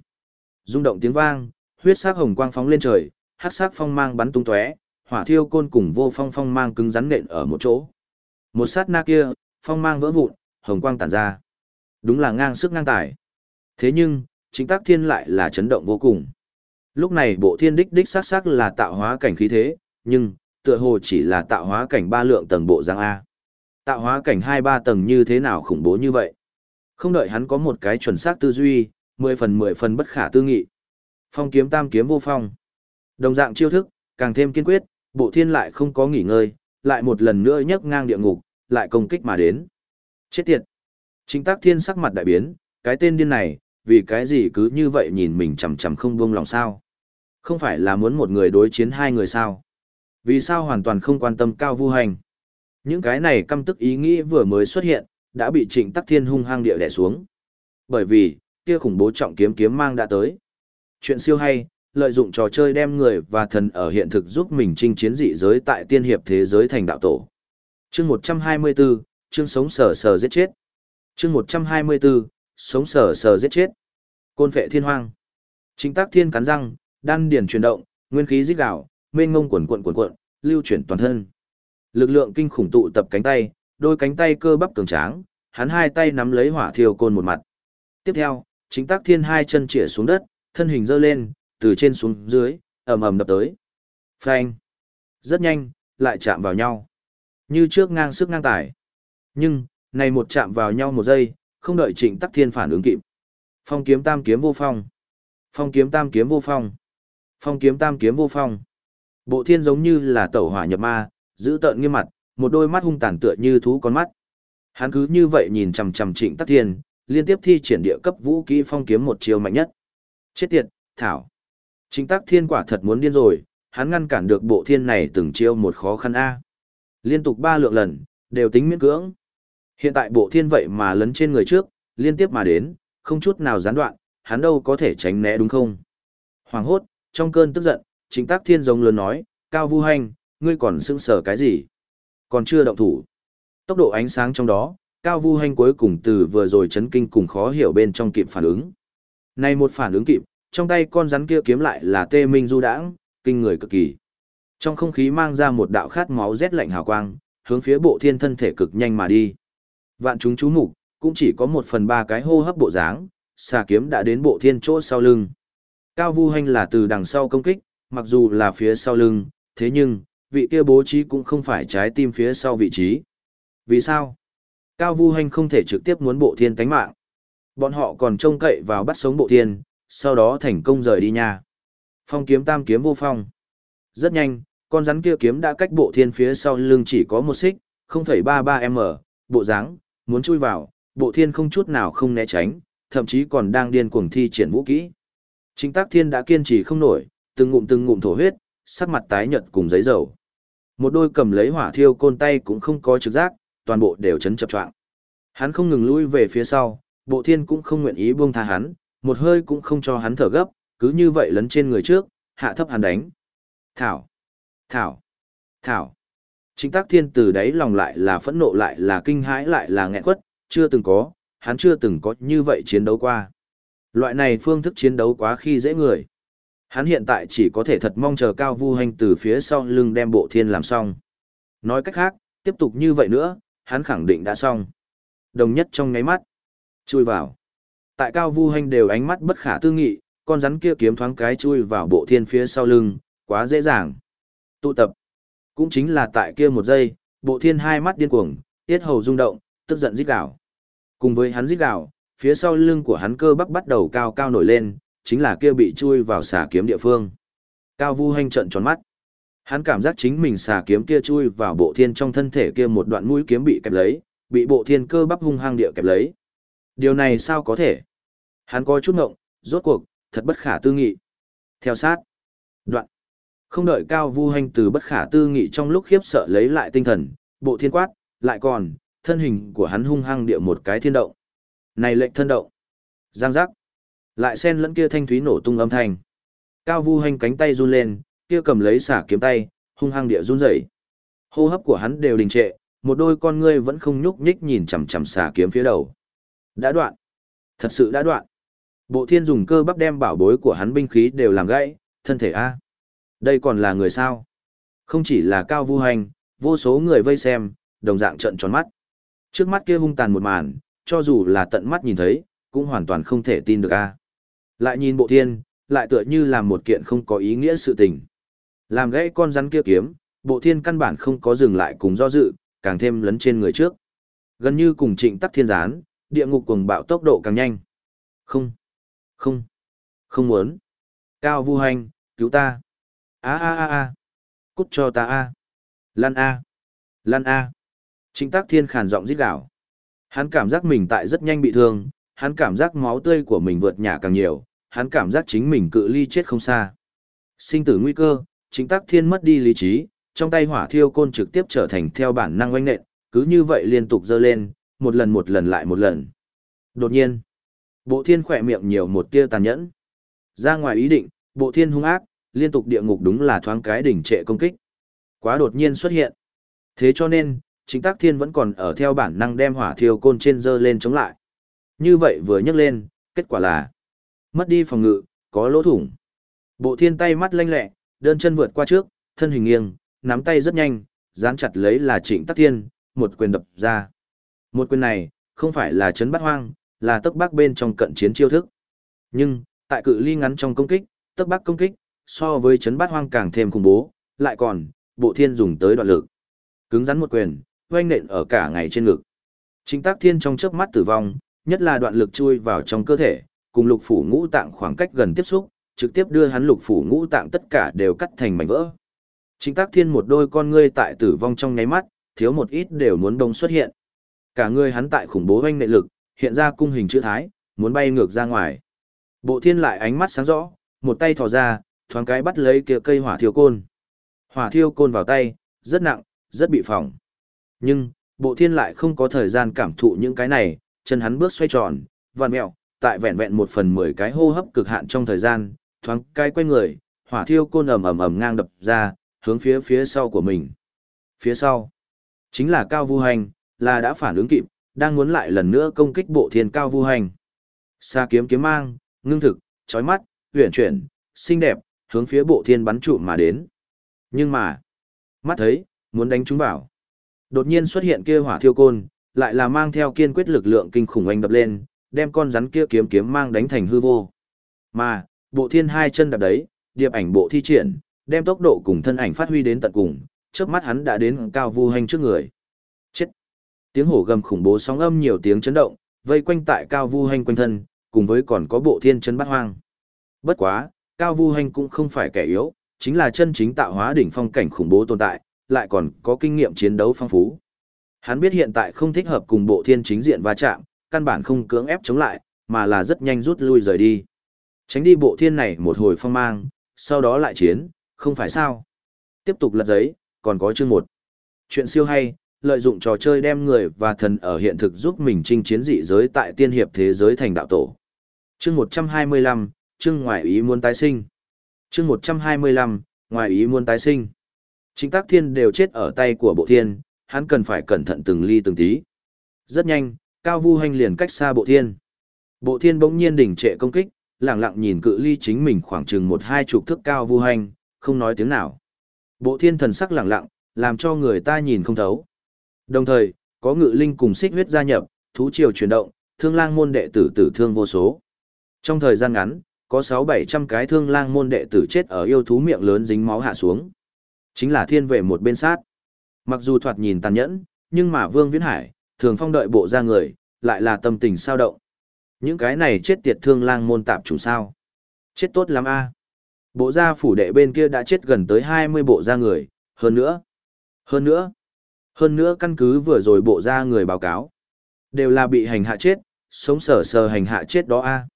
rung động tiếng vang, huyết sắc hồng quang phóng lên trời, hắc sắc phong mang bắn tung tóe, hỏa thiêu côn cùng vô phong phong mang cứng rắn nện ở một chỗ. Một sát na kia, phong mang vỡ vụn, hồng quang tản ra. Đúng là ngang sức ngang tài. Thế nhưng, chính tác thiên lại là chấn động vô cùng. Lúc này bộ thiên đích đích sắc sắc là tạo hóa cảnh khí thế, nhưng, tựa hồ chỉ là tạo hóa cảnh ba lượng tầng bộ giang A. Tạo hóa cảnh hai ba tầng như thế nào khủng bố như vậy? Không đợi hắn có một cái chuẩn xác tư duy, mười phần mười phần bất khả tư nghị. Phong kiếm tam kiếm vô phong. Đồng dạng chiêu thức, càng thêm kiên quyết, bộ thiên lại không có nghỉ ngơi, lại một lần nữa nhấc ngang địa ngục, lại công kích mà đến. Chết tiệt! Chính tác thiên sắc mặt đại biến, cái tên điên này, vì cái gì cứ như vậy nhìn mình chằm chằm không buông lòng sao? Không phải là muốn một người đối chiến hai người sao? Vì sao hoàn toàn không quan tâm cao vu hành? Những cái này căm tức ý nghĩ vừa mới xuất hiện, đã bị trịnh tắc thiên hung hăng địa đẻ xuống. Bởi vì, kia khủng bố trọng kiếm kiếm mang đã tới. Chuyện siêu hay, lợi dụng trò chơi đem người và thần ở hiện thực giúp mình chinh chiến dị giới tại tiên hiệp thế giới thành đạo tổ. Chương 124, chương sống sờ sờ giết chết. Chương 124, sống sờ sờ giết chết. Côn phệ thiên hoang. Trịnh Tắc thiên cắn răng, đan điền chuyển động, nguyên khí rít gào, mênh mông quần quần quần quần, lưu chuyển toàn thân. Lực lượng kinh khủng tụ tập cánh tay, đôi cánh tay cơ bắp cường tráng, hắn hai tay nắm lấy hỏa thiêu côn một mặt. Tiếp theo, chính tác thiên hai chân chĩa xuống đất, thân hình dơ lên, từ trên xuống dưới, ầm ầm đập tới. Phanh. Rất nhanh, lại chạm vào nhau. Như trước ngang sức ngang tải. Nhưng, này một chạm vào nhau một giây, không đợi trịnh tắc thiên phản ứng kịp. Phong kiếm tam kiếm vô phong. Phong kiếm tam kiếm vô phong. Phong kiếm tam kiếm vô phong. Bộ thiên giống như là tẩu hỏa nhập ma, giữ tợn nghiêm mặt, một đôi mắt hung tàn tựa như thú con mắt. Hắn cứ như vậy nhìn chằm chằm trịnh tắc thiên, liên tiếp thi triển địa cấp vũ kỹ phong kiếm một chiều mạnh nhất. Chết tiệt, thảo. Trịnh tắc thiên quả thật muốn điên rồi, hắn ngăn cản được bộ thiên này từng chiêu một khó khăn A. Liên tục ba lượng lần, đều tính miễn cưỡng. Hiện tại bộ thiên vậy mà lấn trên người trước, liên tiếp mà đến, không chút nào gián đoạn, hắn đâu có thể tránh né đúng không? Hoàng hốt, trong cơn tức giận, chính tác thiên giống lớn nói, cao vu hành, ngươi còn sững sờ cái gì? Còn chưa động thủ. Tốc độ ánh sáng trong đó, cao vu hành cuối cùng từ vừa rồi chấn kinh cùng khó hiểu bên trong kịp phản ứng. Này một phản ứng kịp, trong tay con rắn kia kiếm lại là tê minh du đãng, kinh người cực kỳ. Trong không khí mang ra một đạo khát máu rét lạnh hào quang, hướng phía bộ thiên thân thể cực nhanh mà đi. Vạn chúng chú mục, cũng chỉ có một phần ba cái hô hấp bộ dáng, xà kiếm đã đến bộ thiên chỗ sau lưng. Cao vu hành là từ đằng sau công kích, mặc dù là phía sau lưng, thế nhưng, vị kia bố trí cũng không phải trái tim phía sau vị trí. Vì sao? Cao vu hành không thể trực tiếp muốn bộ thiên tánh mạng. Bọn họ còn trông cậy vào bắt sống bộ thiên, sau đó thành công rời đi nha. Phong kiếm tam kiếm vô phong. Rất nhanh, con rắn kia kiếm đã cách bộ thiên phía sau lưng chỉ có một xích, 0,33m, bộ dáng muốn chui vào, bộ thiên không chút nào không né tránh, thậm chí còn đang điên cuồng thi triển vũ kỹ. Trịnh tác thiên đã kiên trì không nổi, từng ngụm từng ngụm thổ huyết, sắc mặt tái nhợt cùng giấy dầu. Một đôi cầm lấy hỏa thiêu côn tay cũng không có trực giác, toàn bộ đều chấn chập choạng. Hắn không ngừng lui về phía sau, bộ thiên cũng không nguyện ý buông tha hắn, một hơi cũng không cho hắn thở gấp, cứ như vậy lấn trên người trước, hạ thấp hắn đánh. Thảo, thảo, thảo. Trịnh tác thiên từ đấy lòng lại là phẫn nộ lại là kinh hãi lại là nghẹn quất, chưa từng có, hắn chưa từng có như vậy chiến đấu qua. Loại này phương thức chiến đấu quá khi dễ người. Hắn hiện tại chỉ có thể thật mong chờ cao vu hành từ phía sau lưng đem bộ thiên làm xong. Nói cách khác, tiếp tục như vậy nữa, hắn khẳng định đã xong. Đồng nhất trong ngáy mắt. Chui vào. Tại cao vu hành đều ánh mắt bất khả tư nghị, con rắn kia kiếm thoáng cái chui vào bộ thiên phía sau lưng, quá dễ dàng. Tụ tập. Cũng chính là tại kia một giây, bộ thiên hai mắt điên cuồng, tiết hầu rung động, tức giận rít gào. Cùng với hắn rít gào, phía sau lưng của hắn cơ bắp bắt đầu cao cao nổi lên, chính là kia bị chui vào xà kiếm địa phương. Cao Vu Hành trợn tròn mắt. Hắn cảm giác chính mình xà kiếm kia chui vào bộ thiên trong thân thể kia một đoạn mũi kiếm bị kẹp lấy, bị bộ thiên cơ bắp hung hăng địa kẹp lấy. Điều này sao có thể? Hắn có chút ngộng, rốt cuộc, thật bất khả tư nghị. Theo sát. Đoạn. Không đợi Cao Vu Hành từ bất khả tư nghị trong lúc khiếp sợ lấy lại tinh thần, bộ thiên quát, lại còn, thân hình của hắn hung hăng địa một cái thiên động. Này lệnh thân động. Giang giác. Lại xen lẫn kia thanh thúy nổ tung âm thanh. Cao Vu Hành cánh tay run lên, kia cầm lấy xả kiếm tay, hung hăng địa run rẩy. Hô hấp của hắn đều đình trệ, một đôi con ngươi vẫn không nhúc nhích nhìn chằm chằm xả kiếm phía đầu. Đã đoạn. Thật sự đã đoạn. Bộ thiên dùng cơ bắp đem bảo bối của hắn binh khí đều làm gãy, thân thể A. Đây còn là người sao? Không chỉ là cao vu hành, vô số người vây xem, đồng dạng trận tròn mắt. Trước mắt kia hung tàn một màn, cho dù là tận mắt nhìn thấy, cũng hoàn toàn không thể tin được A. Lại nhìn bộ thiên, lại tựa như làm một kiện không có ý nghĩa sự tình. Làm gãy con rắn kia kiếm, bộ thiên căn bản không có dừng lại cùng do dự, càng thêm lấn trên người trước. Gần như cùng trịnh tắc thiên gián, địa ngục cuồng bạo tốc độ càng nhanh. Không. Không. Không muốn. Cao vu hành, cứu ta. a a a a Cút cho ta a Lan a Lan a Trịnh tác thiên khàn giọng rít gào. Hắn cảm giác mình tại rất nhanh bị thương, hắn cảm giác máu tươi của mình vượt nhả càng nhiều, hắn cảm giác chính mình cự ly chết không xa. Sinh tử nguy cơ, chính tác thiên mất đi lý trí, trong tay hỏa thiêu côn trực tiếp trở thành theo bản năng oanh nện, cứ như vậy liên tục dơ lên, một lần một lần lại một lần. Đột nhiên, bộ thiên khỏe miệng nhiều một tia tàn nhẫn. Ra ngoài ý định, bộ thiên hung ác, liên tục địa ngục đúng là thoáng cái đỉnh trệ công kích. Quá đột nhiên xuất hiện. Thế cho nên, chính tác thiên vẫn còn ở theo bản năng đem hỏa thiêu côn trên dơ lên chống lại. Như vậy vừa nhấc lên, kết quả là mất đi phòng ngự, có lỗ thủng. Bộ thiên tay mắt lanh lẹ, đơn chân vượt qua trước, thân hình nghiêng, nắm tay rất nhanh, dán chặt lấy là trịnh tắc thiên, một quyền đập ra. Một quyền này, không phải là chấn bắt hoang, là tấc bắc bên trong cận chiến chiêu thức. Nhưng, tại cự ly ngắn trong công kích, tấc bắc công kích, so với chấn bắt hoang càng thêm khủng bố, lại còn, bộ thiên dùng tới đoạn lực. Cứng rắn một quyền, oanh nện ở cả ngày trên ngực. Trịnh tắc thiên trong chớp mắt tử vong, nhất là đoạn lực chui vào trong cơ thể, cùng lục phủ ngũ tạng khoảng cách gần tiếp xúc, trực tiếp đưa hắn lục phủ ngũ tạng tất cả đều cắt thành mảnh vỡ. Trịnh tác thiên một đôi con ngươi tại tử vong trong nháy mắt, thiếu một ít đều muốn đông xuất hiện. Cả người hắn tại khủng bố oanh nệ lực, hiện ra cung hình chữ thái, muốn bay ngược ra ngoài. Bộ thiên lại ánh mắt sáng rõ, một tay thò ra, thoáng cái bắt lấy kia cây hỏa thiêu côn. Hỏa thiêu côn vào tay, rất nặng, rất bị phỏng. Nhưng, bộ thiên lại không có thời gian cảm thụ những cái này, chân hắn bước xoay tròn, vằn mẹo, tại vẹn vẹn một phần mười cái hô hấp cực hạn trong thời gian, thoáng cái quay người, hỏa thiêu côn ầm ầm ầm ngang đập ra, hướng phía phía sau của mình. Phía sau, chính là Cao Vu Hành, là đã phản ứng kịp, đang muốn lại lần nữa công kích bộ thiên Cao Vu Hành. Sa kiếm kiếm mang, ngưng thực, chói mắt, huyền chuyển, xinh đẹp, hướng phía bộ thiên bắn trụ mà đến. Nhưng mà, mắt thấy, muốn đánh chúng vào. Đột nhiên xuất hiện kia hỏa thiêu côn, lại là mang theo kiên quyết lực lượng kinh khủng anh đập lên, đem con rắn kia kiếm kiếm mang đánh thành hư vô. Mà, bộ thiên hai chân đạp đấy, điệp ảnh bộ thi triển, đem tốc độ cùng thân ảnh phát huy đến tận cùng, trước mắt hắn đã đến cao vu hành trước người. Chết! Tiếng hổ gầm khủng bố sóng âm nhiều tiếng chấn động, vây quanh tại cao vu hành quanh thân, cùng với còn có bộ thiên chân bắt hoang. Bất quá, cao vu hành cũng không phải kẻ yếu, chính là chân chính tạo hóa đỉnh phong cảnh khủng bố tồn tại, lại còn có kinh nghiệm chiến đấu phong phú. Hắn biết hiện tại không thích hợp cùng bộ thiên chính diện va chạm, căn bản không cưỡng ép chống lại, mà là rất nhanh rút lui rời đi. Tránh đi bộ thiên này một hồi phong mang, sau đó lại chiến, không phải sao. Tiếp tục lật giấy, còn có chương một. Chuyện siêu hay, lợi dụng trò chơi đem người và thần ở hiện thực giúp mình chinh chiến dị giới tại tiên hiệp thế giới thành đạo tổ. Chương 125, chương ngoại ý muốn tái sinh. Chương 125, ngoại ý muốn tái sinh. Chính tác thiên đều chết ở tay của bộ thiên, hắn cần phải cẩn thận từng ly từng tí. Rất nhanh, Cao Vu Hành liền cách xa bộ thiên. Bộ thiên bỗng nhiên đình trệ công kích, lặng lặng nhìn cự ly chính mình khoảng chừng một hai chục thước Cao Vu Hành, không nói tiếng nào. Bộ thiên thần sắc lặng lặng, làm cho người ta nhìn không thấu. Đồng thời, có ngự linh cùng xích huyết gia nhập, thú triều chuyển động, thương lang môn đệ tử tử thương vô số. Trong thời gian ngắn, có sáu bảy trăm cái thương lang môn đệ tử chết ở yêu thú miệng lớn dính máu hạ xuống. Chính là thiên vệ một bên sát. Mặc dù thoạt nhìn tàn nhẫn, nhưng mà Vương Viễn Hải, thường phong đợi bộ ra người, lại là tâm tình sao động. Những cái này chết tiệt thương lang môn tạp chủ sao. Chết tốt lắm a Bộ gia phủ đệ bên kia đã chết gần tới 20 bộ gia người, hơn nữa. Hơn nữa. Hơn nữa căn cứ vừa rồi bộ gia người báo cáo. Đều là bị hành hạ chết, sống sờ sờ hành hạ chết đó a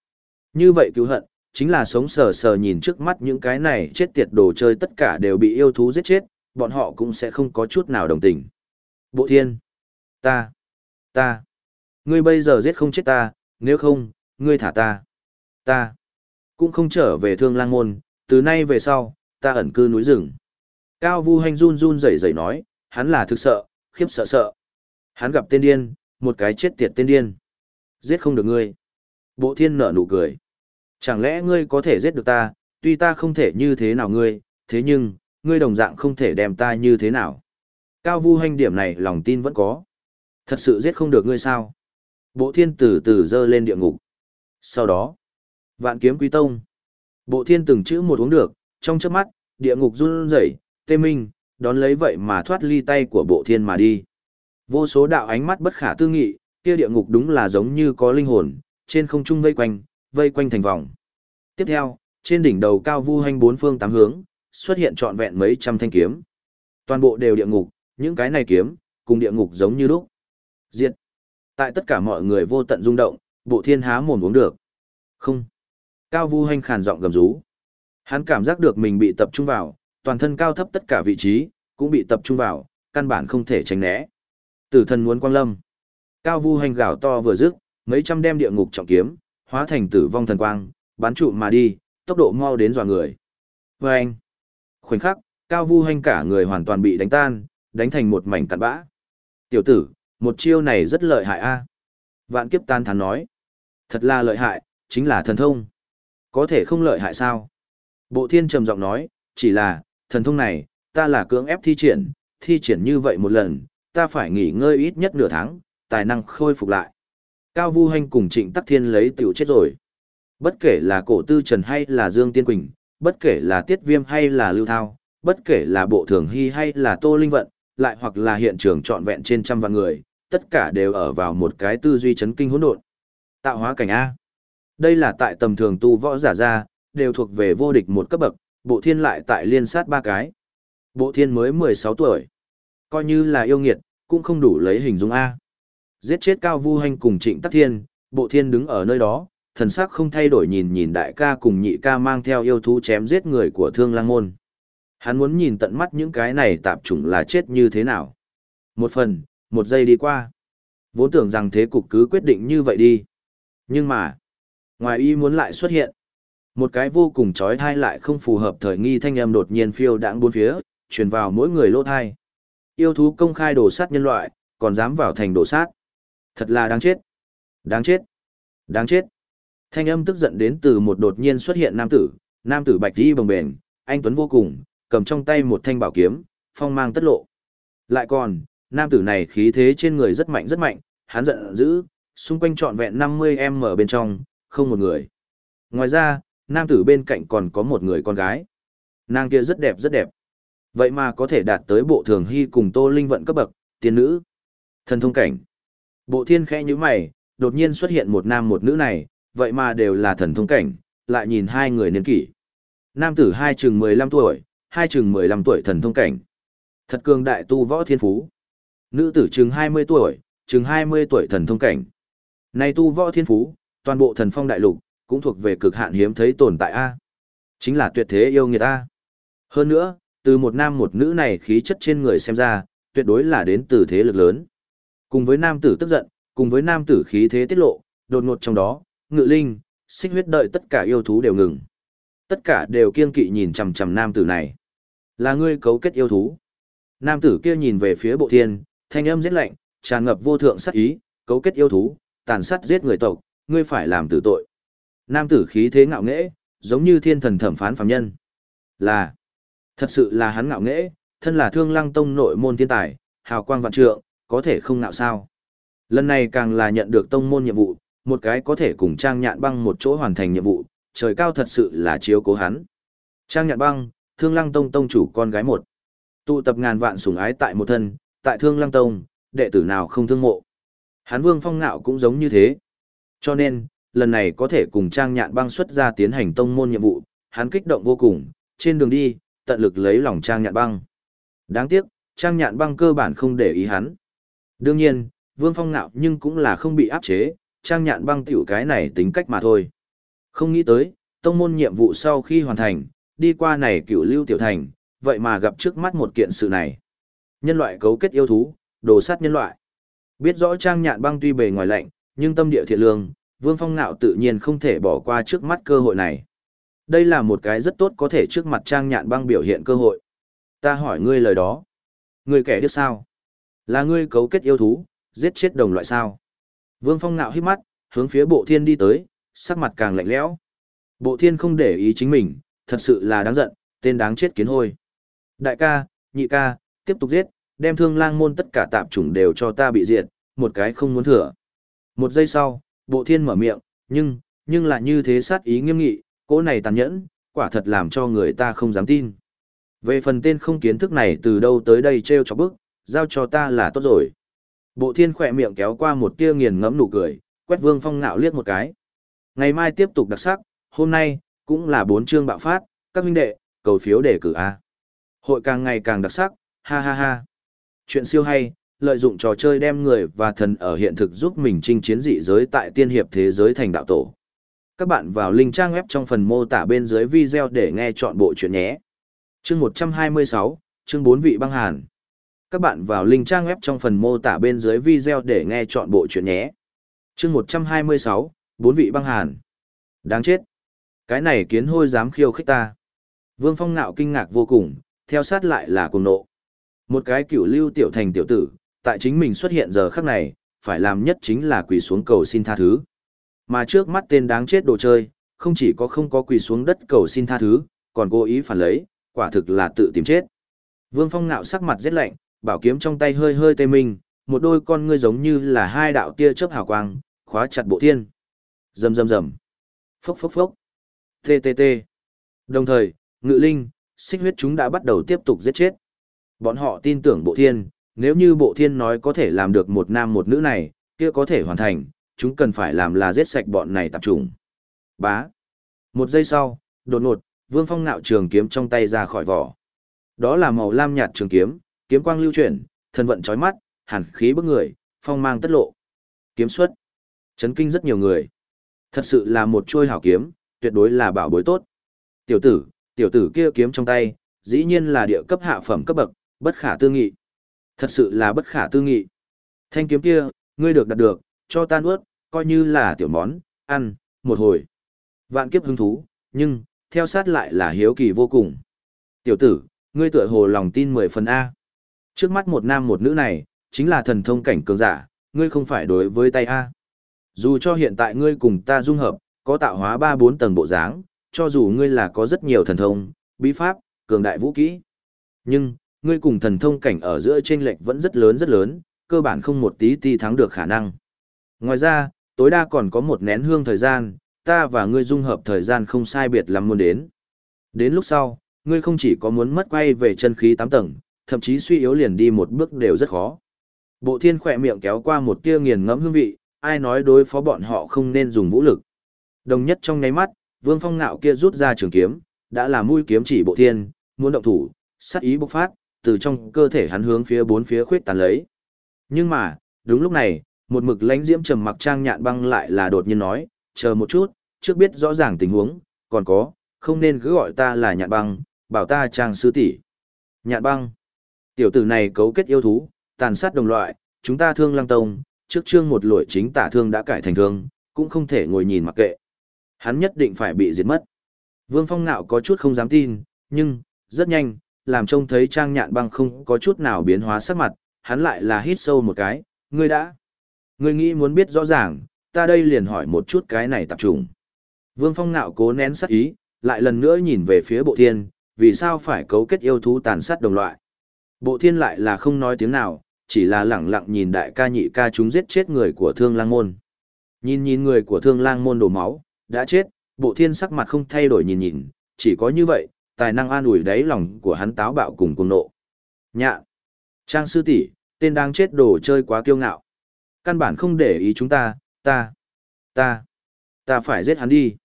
Như vậy cứu hận, chính là sống sờ sờ nhìn trước mắt những cái này chết tiệt đồ chơi tất cả đều bị yêu thú giết chết, bọn họ cũng sẽ không có chút nào đồng tình. Bộ thiên. Ta. Ta. Ngươi bây giờ giết không chết ta, nếu không, ngươi thả ta. Ta. Cũng không trở về thương lang môn, từ nay về sau, ta ẩn cư núi rừng. Cao Vu Hành run run rẩy rẩy nói, hắn là thực sợ, khiếp sợ sợ. Hắn gặp tên điên, một cái chết tiệt tên điên. Giết không được ngươi. Bộ thiên nở nụ cười. Chẳng lẽ ngươi có thể giết được ta, tuy ta không thể như thế nào ngươi, thế nhưng, ngươi đồng dạng không thể đem ta như thế nào. Cao Vu Hành điểm này lòng tin vẫn có. Thật sự giết không được ngươi sao? Bộ thiên từ từ dơ lên địa ngục. Sau đó, vạn kiếm quý tông. Bộ thiên từng chữ một uống được, trong chớp mắt, địa ngục run rẩy, tê minh, đón lấy vậy mà thoát ly tay của bộ thiên mà đi. Vô số đạo ánh mắt bất khả tư nghị, kia địa ngục đúng là giống như có linh hồn, trên không trung vây quanh, vây quanh thành vòng. Tiếp theo, trên đỉnh đầu cao vu hành bốn phương tám hướng, xuất hiện trọn vẹn mấy trăm thanh kiếm. Toàn bộ đều địa ngục, những cái này kiếm, cùng địa ngục giống như lúc. Diệt. Tại tất cả mọi người vô tận rung động, bộ thiên há mồm uống được. Không. Cao Vu Hành khàn giọng gầm rú. Hắn cảm giác được mình bị tập trung vào, toàn thân cao thấp tất cả vị trí, cũng bị tập trung vào, căn bản không thể tránh né. Tử thần muốn quang lâm. Cao vu hành gào to vừa dứt, mấy trăm đem địa ngục trọng kiếm, hóa thành tử vong thần quang, bắn trụ mà đi, tốc độ mau đến dọa người. Và anh, khoảnh khắc, cao vu hành cả người hoàn toàn bị đánh tan, đánh thành một mảnh cặn bã. Tiểu tử, một chiêu này rất lợi hại a. Vạn kiếp tan thán nói. Thật là lợi hại, chính là thần thông. Có thể không lợi hại sao? Bộ thiên trầm giọng nói, chỉ là, thần thông này, ta là cưỡng ép thi triển, thi triển như vậy một lần, ta phải nghỉ ngơi ít nhất nửa tháng, tài năng khôi phục lại. Cao Vu Hành cùng Trịnh Tắc Thiên lấy tiểu chết rồi. Bất kể là cổ tư trần hay là Dương Tiên Quỳnh, bất kể là Tiết Viêm hay là Lưu Thao, bất kể là Bộ Thường Hy hay là Tô Linh Vận, lại hoặc là hiện trường trọn vẹn trên trăm vạn người, tất cả đều ở vào một cái tư duy chấn kinh hỗn độn. Tạo hóa cảnh A. Đây là tại tầm thường tu võ giả ra, đều thuộc về vô địch một cấp bậc, bộ thiên lại tại liên sát ba cái. Bộ thiên mới 16 tuổi. Coi như là yêu nghiệt, cũng không đủ lấy hình dung A. Giết chết Cao Vu Hành cùng Trịnh Tắc Thiên, bộ thiên đứng ở nơi đó, thần sắc không thay đổi nhìn nhìn đại ca cùng nhị ca mang theo yêu thú chém giết người của thương lang môn. Hắn muốn nhìn tận mắt những cái này tạp chủng là chết như thế nào. Một phần, một giây đi qua. Vốn tưởng rằng thế cục cứ quyết định như vậy đi. Nhưng mà, ngoài ý muốn lại xuất hiện. Một cái vô cùng trói thai lại không phù hợp thời nghi thanh âm đột nhiên phiêu đãng bốn phía, truyền vào mỗi người lỗ thai. Yêu thú công khai đổ sát nhân loại, còn dám vào thành đổ sát. Thật là đáng chết. Đáng chết. Đáng chết. Thanh âm tức giận đến từ một đột nhiên xuất hiện nam tử, nam tử bạch đi bồng bềnh, anh Tuấn vô cùng, cầm trong tay một thanh bảo kiếm, phong mang tất lộ. Lại còn, nam tử này khí thế trên người rất mạnh rất mạnh, hắn giận dữ, xung quanh trọn vẹn 50m bên trong, không một người. Ngoài ra, nam tử bên cạnh còn có một người con gái. Nàng kia rất đẹp rất đẹp. Vậy mà có thể đạt tới bộ thường hy cùng tô linh vận cấp bậc, tiên nữ. Thần thông cảnh. Bộ thiên khẽ như mày, đột nhiên xuất hiện một nam một nữ này, vậy mà đều là thần thông cảnh, lại nhìn hai người niên kỷ. Nam tử hai chừng 15 tuổi, hai chừng 15 tuổi thần thông cảnh. Thật cường đại tu võ thiên phú. Nữ tử chừng 20 tuổi, chừng 20 tuổi thần thông cảnh. Này tu võ thiên phú, toàn bộ thần phong đại lục, cũng thuộc về cực hạn hiếm thấy tồn tại A. Chính là tuyệt thế yêu nghiệt A. Hơn nữa, từ một nam một nữ này khí chất trên người xem ra, tuyệt đối là đến từ thế lực lớn. Cùng với nam tử tức giận, cùng với nam tử khí thế tiết lộ, đột ngột trong đó, ngự linh, xích huyết đợi tất cả yêu thú đều ngừng. Tất cả đều kiên kỵ nhìn chằm chằm nam tử này. Là ngươi cấu kết yêu thú. Nam tử kia nhìn về phía bộ thiên, thanh âm giết lạnh, tràn ngập vô thượng sát ý, cấu kết yêu thú, tàn sát giết người tộc, ngươi phải làm tử tội. Nam tử khí thế ngạo nghễ, giống như thiên thần thẩm phán phàm nhân. Là, thật sự là hắn ngạo nghễ, thân là thương lăng tông nội môn thiên tài, hào quang vạn trượng, có thể không ngạo sao. Lần này càng là nhận được tông môn nhiệm vụ, một cái có thể cùng Trang Nhạn Băng một chỗ hoàn thành nhiệm vụ, trời cao thật sự là chiếu cố hắn. Trang Nhạn Băng, Thương Lăng Tông tông chủ con gái một. Tụ tập ngàn vạn sủng ái tại một thân, tại Thương Lăng Tông, đệ tử nào không thương mộ. Hắn Vương Phong Nạo cũng giống như thế. Cho nên, lần này có thể cùng Trang Nhạn Băng xuất ra tiến hành tông môn nhiệm vụ, hắn kích động vô cùng, trên đường đi, tận lực lấy lòng Trang Nhạn Băng. Đáng tiếc, Trang Nhạn Băng cơ bản không để ý hắn. Đương nhiên, Vương Phong ngạo nhưng cũng là không bị áp chế, Trang Nhạn Băng tiểu cái này tính cách mà thôi. Không nghĩ tới, tông môn nhiệm vụ sau khi hoàn thành, đi qua này cựu lưu tiểu thành, vậy mà gặp trước mắt một kiện sự này. Nhân loại cấu kết yêu thú, đồ sát nhân loại. Biết rõ Trang Nhạn Băng tuy bề ngoài lạnh, nhưng tâm địa thiện lương, Vương Phong ngạo tự nhiên không thể bỏ qua trước mắt cơ hội này. Đây là một cái rất tốt có thể trước mặt Trang Nhạn Băng biểu hiện cơ hội. Ta hỏi ngươi lời đó. Ngươi kẻ điếc sao? Là ngươi cấu kết yêu thú, giết chết đồng loại sao? Vương Phong Nạo hít mắt, hướng phía bộ thiên đi tới, sắc mặt càng lạnh lẽo. Bộ thiên không để ý chính mình, thật sự là đáng giận, tên đáng chết kiến hôi. Đại ca, nhị ca, tiếp tục giết, đem thương lang môn tất cả tạp chủng đều cho ta bị diệt, một cái không muốn thừa. Một giây sau, bộ thiên mở miệng, nhưng, nhưng lại như thế sát ý nghiêm nghị, cỗ này tàn nhẫn, quả thật làm cho người ta không dám tin. Về phần tên không kiến thức này từ đâu tới đây treo cho bức, giao cho ta là tốt rồi. Bộ thiên khỏe miệng kéo qua một tia nghiền ngẫm nụ cười, quét vương phong ngạo liếc một cái. Ngày mai tiếp tục đặc sắc, hôm nay, cũng là bốn chương bạo phát, các huynh đệ, cầu phiếu đề cử A. Hội càng ngày càng đặc sắc, ha ha ha. Chuyện siêu hay, lợi dụng trò chơi đem người và thần ở hiện thực giúp mình chinh chiến dị giới tại tiên hiệp thế giới thành đạo tổ. Các bạn vào link trang web trong phần mô tả bên dưới video để nghe chọn bộ chuyện nhé. Chương 126, chương 4 vị băng hàn. Các bạn vào link trang web trong phần mô tả bên dưới video để nghe chọn bộ chuyện nhé. Chương 126, bốn vị băng hàn. Đáng chết. Cái này kiến hôi dám khiêu khích ta. Vương Phong nạo kinh ngạc vô cùng, theo sát lại là cuồng nộ. Một cái cửu lưu tiểu thành tiểu tử, tại chính mình xuất hiện giờ khắc này, phải làm nhất chính là quỳ xuống cầu xin tha thứ. Mà trước mắt tên đáng chết đồ chơi, không chỉ có không có quỳ xuống đất cầu xin tha thứ, còn cố ý phản lấy, quả thực là tự tìm chết. Vương Phong nạo sắc mặt rất lạnh, bảo kiếm trong tay hơi hơi tê minh, một đôi con ngươi giống như là hai đạo tia chớp hào quang, khóa chặt bộ thiên. Rầm rầm rầm. Phốc phốc phốc. Tê tê tê. Đồng thời, Ngự Linh, Xích Huyết chúng đã bắt đầu tiếp tục giết chết. Bọn họ tin tưởng bộ thiên, nếu như bộ thiên nói có thể làm được một nam một nữ này, kia có thể hoàn thành, chúng cần phải làm là giết sạch bọn này tập trung. Bá. Một giây sau, đột ngột, Vương Phong nạo trường kiếm trong tay ra khỏi vỏ. Đó là màu lam nhạt trường kiếm, kiếm quang lưu chuyển, thần vận chói mắt, hàn khí bức người, phong mang tất lộ. Kiếm xuất. Chấn kinh rất nhiều người. Thật sự là một chuôi hảo kiếm, tuyệt đối là bảo bối tốt. Tiểu tử, tiểu tử kia kiếm trong tay, dĩ nhiên là địa cấp hạ phẩm cấp bậc, bất khả tư nghị. Thật sự là bất khả tư nghị. Thanh kiếm kia, ngươi được đặt được, cho ta nuốt, coi như là tiểu món, ăn, một hồi. Vạn kiếp hứng thú, nhưng, theo sát lại là hiếu kỳ vô cùng. Tiểu tử, ngươi tựa hồ lòng tin mười phần A. Trước mắt một nam một nữ này, chính là thần thông cảnh cường giả, ngươi không phải đối với tay A. Dù cho hiện tại ngươi cùng ta dung hợp, có tạo hóa ba bốn tầng bộ dáng, cho dù ngươi là có rất nhiều thần thông, bí pháp, cường đại vũ kỹ. Nhưng, ngươi cùng thần thông cảnh ở giữa chênh lệch vẫn rất lớn rất lớn, cơ bản không một tí ti thắng được khả năng. Ngoài ra, tối đa còn có một nén hương thời gian, ta và ngươi dung hợp thời gian không sai biệt lắm muốn đến. Đến lúc sau, ngươi không chỉ có muốn mất quay về chân khí tám tầng, thậm chí suy yếu liền đi một bước đều rất khó. Bộ thiên khỏe miệng kéo qua một tia nghiền ngẫm hương vị, ai nói đối phó bọn họ không nên dùng vũ lực. Đồng nhất trong nháy mắt, Vương Phong Nạo kia rút ra trường kiếm, đã là mũi kiếm chỉ bộ thiên, muốn động thủ, sát ý bộc phát, từ trong cơ thể hắn hướng phía bốn phía khuyết tàn lấy. Nhưng mà, đúng lúc này, một mực lãnh diễm trầm mặc trang nhạn băng lại là đột nhiên nói, chờ một chút, trước biết rõ ràng tình huống, còn có, không nên cứ gọi ta là nhạn băng, bảo ta trang sư tỷ. Nhạn băng, tiểu tử này cấu kết yêu thú, tàn sát đồng loại, chúng ta thương lăng tông, trước chương một lỗi chính tả thương đã cải thành thương, cũng không thể ngồi nhìn mặc kệ. Hắn nhất định phải bị diệt mất. Vương Phong Nạo có chút không dám tin, nhưng, rất nhanh, làm trông thấy trang nhạn băng không có chút nào biến hóa sắc mặt, hắn lại là hít sâu một cái, ngươi đã. Ngươi nghĩ muốn biết rõ ràng, ta đây liền hỏi một chút cái này tập trung. Vương Phong Nạo cố nén sắc ý, lại lần nữa nhìn về phía bộ thiên, vì sao phải cấu kết yêu thú tàn sát đồng loại. Bộ thiên lại là không nói tiếng nào, chỉ là lẳng lặng nhìn đại ca nhị ca chúng giết chết người của thương lang môn. Nhìn nhìn người của thương lang môn đổ máu, đã chết, bộ thiên sắc mặt không thay đổi nhìn nhìn, chỉ có như vậy, tài năng an ủi đáy lòng của hắn táo bạo cùng cùng nộ. Nhạ! Trang sư tỷ, tên đang chết đồ chơi quá kiêu ngạo. Căn bản không để ý chúng ta, ta, ta, ta phải giết hắn đi.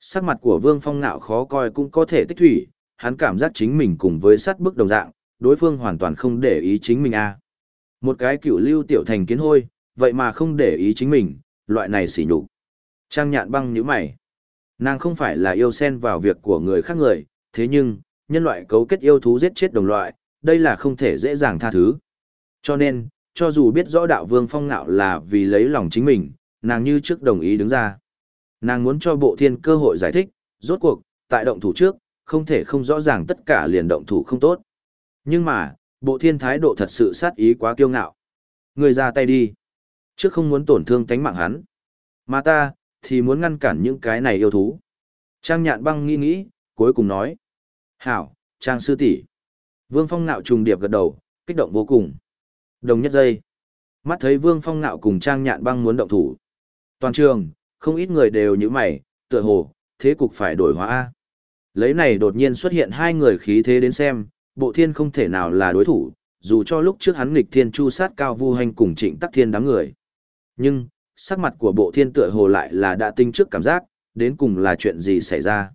Sắc mặt của vương phong ngạo khó coi cũng có thể tích thủy, hắn cảm giác chính mình cùng với sát bức đồng dạng, đối phương hoàn toàn không để ý chính mình a. Một cái cựu lưu tiểu thành kiến hôi, vậy mà không để ý chính mình, loại này xỉ nhục. Trang nhạn băng nhíu mày. Nàng không phải là yêu xen vào việc của người khác người, thế nhưng, nhân loại cấu kết yêu thú giết chết đồng loại, đây là không thể dễ dàng tha thứ. Cho nên, cho dù biết rõ đạo vương phong ngạo là vì lấy lòng chính mình, nàng như trước đồng ý đứng ra. Nàng muốn cho bộ thiên cơ hội giải thích, rốt cuộc, tại động thủ trước, không thể không rõ ràng tất cả liền động thủ không tốt. Nhưng mà, bộ thiên thái độ thật sự sát ý quá kiêu ngạo. Người ra tay đi. Trước không muốn tổn thương tánh mạng hắn. Mà ta, thì muốn ngăn cản những cái này yêu thú. Trang nhạn băng nghĩ nghĩ, cuối cùng nói. Hảo, Trang sư tỷ Vương Phong nạo trùng điệp gật đầu, kích động vô cùng. Đồng nhất giây. Mắt thấy Vương Phong nạo cùng Trang nhạn băng muốn động thủ. Toàn trường, không ít người đều như mày, tựa hồ, thế cục phải đổi hóa Lấy này đột nhiên xuất hiện hai người khí thế đến xem, bộ thiên không thể nào là đối thủ, dù cho lúc trước hắn nghịch thiên chu sát cao vu hành cùng trịnh tắc thiên đám người. Nhưng, sắc mặt của bộ thiên tựa hồ lại là đã tinh trước cảm giác, đến cùng là chuyện gì xảy ra.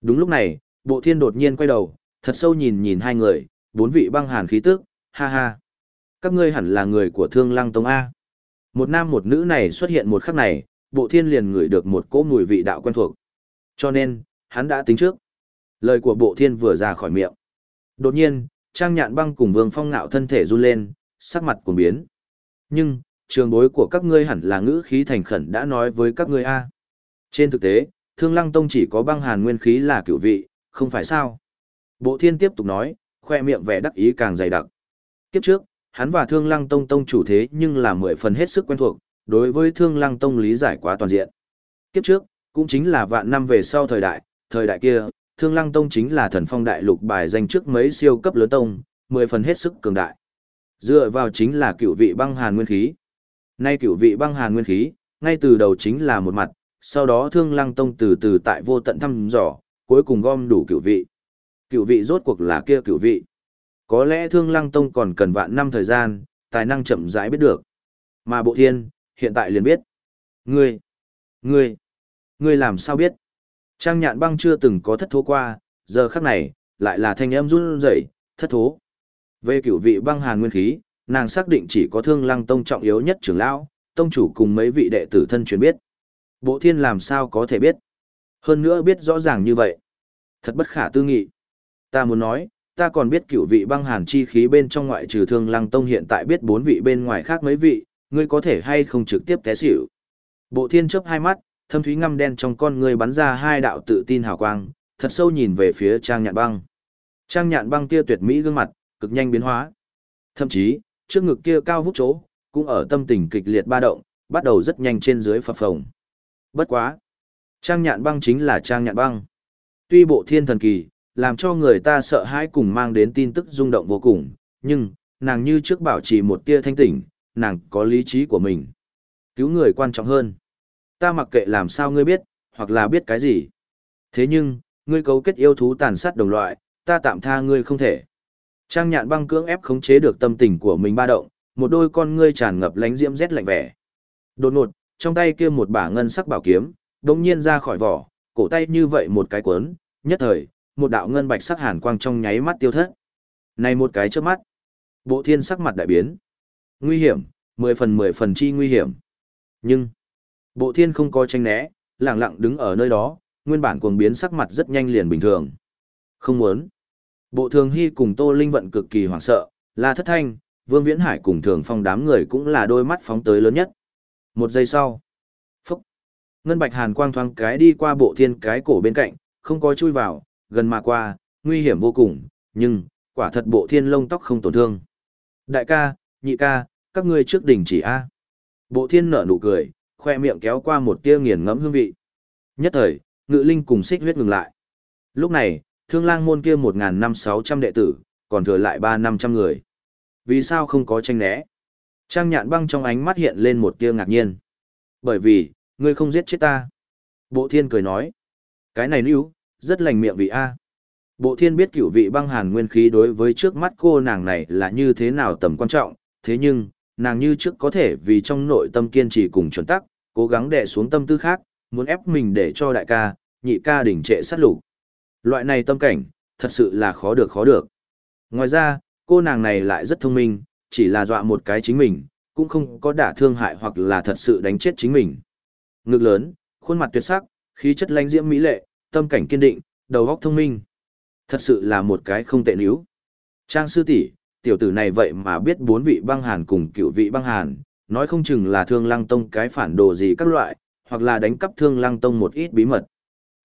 Đúng lúc này, bộ thiên đột nhiên quay đầu, thật sâu nhìn nhìn hai người, bốn vị băng hàn khí tức, ha ha. Các ngươi hẳn là người của thương lăng tông A. Một nam một nữ này xuất hiện một khắc này, bộ thiên liền ngửi được một cỗ mùi vị đạo quen thuộc. Cho nên, hắn đã tính trước. Lời của bộ thiên vừa ra khỏi miệng. Đột nhiên, Trang Nhạn Băng cùng Vương Phong Nạo thân thể run lên, sắc mặt cuồng biến. Nhưng, trường bối của các ngươi hẳn là ngữ khí thành khẩn đã nói với các ngươi a. Trên thực tế, Thương Lăng Tông chỉ có băng hàn nguyên khí là cựu vị, không phải sao? Bộ Thiên tiếp tục nói, khoe miệng vẻ đắc ý càng dày đặc. Kiếp trước, hắn và Thương Lăng Tông tông chủ thế nhưng là mười phần hết sức quen thuộc, đối với Thương Lăng Tông lý giải quá toàn diện. Kiếp trước, cũng chính là vạn năm về sau thời đại, thời đại kia, Thương Lăng Tông chính là thần phong đại lục bài danh trước mấy siêu cấp lớn tông, mười phần hết sức cường đại. Dựa vào chính là cựu vị băng hàn nguyên khí. Nay cựu vị băng hàn nguyên khí, ngay từ đầu chính là một mặt, sau đó Thương Lăng Tông từ từ tại vô tận thăm dò, cuối cùng gom đủ cựu vị. Cựu vị rốt cuộc là kia cựu vị. Có lẽ Thương Lăng Tông còn cần vạn năm thời gian, tài năng chậm rãi biết được. Mà Bộ Thiên, hiện tại liền biết. Ngươi, ngươi, ngươi làm sao biết? Trang nhạn băng chưa từng có thất thố qua, giờ khắc này, lại là thanh âm run rẩy, thất thố. Về cửu vị băng hàn nguyên khí, nàng xác định chỉ có thương lăng tông trọng yếu nhất trưởng lão, tông chủ cùng mấy vị đệ tử thân truyền biết. Bộ thiên làm sao có thể biết? Hơn nữa biết rõ ràng như vậy. Thật bất khả tư nghị. Ta muốn nói, ta còn biết cửu vị băng hàn chi khí bên trong ngoại trừ thương lăng tông hiện tại biết bốn vị bên ngoài khác mấy vị, ngươi có thể hay không trực tiếp té xỉu. Bộ thiên chớp hai mắt, thâm thúy ngăm đen trong con người bắn ra hai đạo tự tin hào quang, thật sâu nhìn về phía Trang Nhạn Băng. Trang Nhạn Băng kia tuyệt mỹ gương mặt, cực nhanh biến hóa. Thậm chí, trước ngực kia cao vút chỗ, cũng ở tâm tình kịch liệt ba động, bắt đầu rất nhanh trên dưới phập phồng. Bất quá, Trang Nhạn Băng chính là Trang Nhạn Băng. Tuy bộ thiên thần kỳ, làm cho người ta sợ hãi cùng mang đến tin tức rung động vô cùng, nhưng, nàng như trước bảo trì một tia thanh tỉnh, nàng có lý trí của mình. Cứu người quan trọng hơn ta mặc kệ làm sao ngươi biết, hoặc là biết cái gì. Thế nhưng, ngươi cấu kết yêu thú tàn sát đồng loại, ta tạm tha ngươi không thể. Trang nhạn băng cưỡng ép khống chế được tâm tình của mình ba động, một đôi con ngươi tràn ngập lánh diễm rét lạnh vẻ. Đột ngột, trong tay kia một bả ngân sắc bảo kiếm, đống nhiên ra khỏi vỏ, cổ tay như vậy một cái cuốn, nhất thời, một đạo ngân bạch sắc hàn quang trong nháy mắt tiêu thất. Này một cái trước mắt, bộ thiên sắc mặt đại biến. Nguy hiểm, mười phần mười phần chi nguy hiểm. Nhưng, Bộ thiên không có tranh né, lặng lặng đứng ở nơi đó, nguyên bản cuồng biến sắc mặt rất nhanh liền bình thường. Không muốn. Bộ thường hy cùng Tô Linh vận cực kỳ hoảng sợ, là thất thanh, Vương Viễn Hải cùng thường phong đám người cũng là đôi mắt phóng tới lớn nhất. Một giây sau. Phúc. Ngân bạch hàn quang thoáng cái đi qua bộ thiên cái cổ bên cạnh, không có chui vào, gần mà qua, nguy hiểm vô cùng, nhưng, quả thật bộ thiên lông tóc không tổn thương. Đại ca, nhị ca, các ngươi trước đỉnh chỉ A. Bộ thiên nở nụ cười, khoe miệng kéo qua một tia nghiền ngẫm hương vị. Nhất thời, ngự linh cùng xích huyết ngừng lại. Lúc này, thương lang môn kia một năm sáu trăm đệ tử, còn thừa lại ba năm trăm người. Vì sao không có tranh né? Trang nhạn băng trong ánh mắt hiện lên một tia ngạc nhiên. Bởi vì, ngươi không giết chết ta. Bộ thiên cười nói. Cái này níu, rất lành miệng vị A. Bộ thiên biết cửu vị băng hàn nguyên khí đối với trước mắt cô nàng này là như thế nào tầm quan trọng, thế nhưng, nàng như trước có thể vì trong nội tâm kiên trì cùng chuẩn tắc, cố gắng đè xuống tâm tư khác, muốn ép mình để cho đại ca, nhị ca đỉnh trệ sát lục. Loại này tâm cảnh, thật sự là khó được khó được. Ngoài ra, cô nàng này lại rất thông minh, chỉ là dọa một cái chính mình, cũng không có đả thương hại hoặc là thật sự đánh chết chính mình. Ngực lớn, khuôn mặt tuyệt sắc, khí chất lanh diễm mỹ lệ, tâm cảnh kiên định, đầu óc thông minh. Thật sự là một cái không tệ níu. Trang sư tỷ, tiểu tử này vậy mà biết bốn vị băng hàn cùng cựu vị băng hàn, nói không chừng là thương lăng tông cái phản đồ gì các loại, hoặc là đánh cắp thương lăng tông một ít bí mật.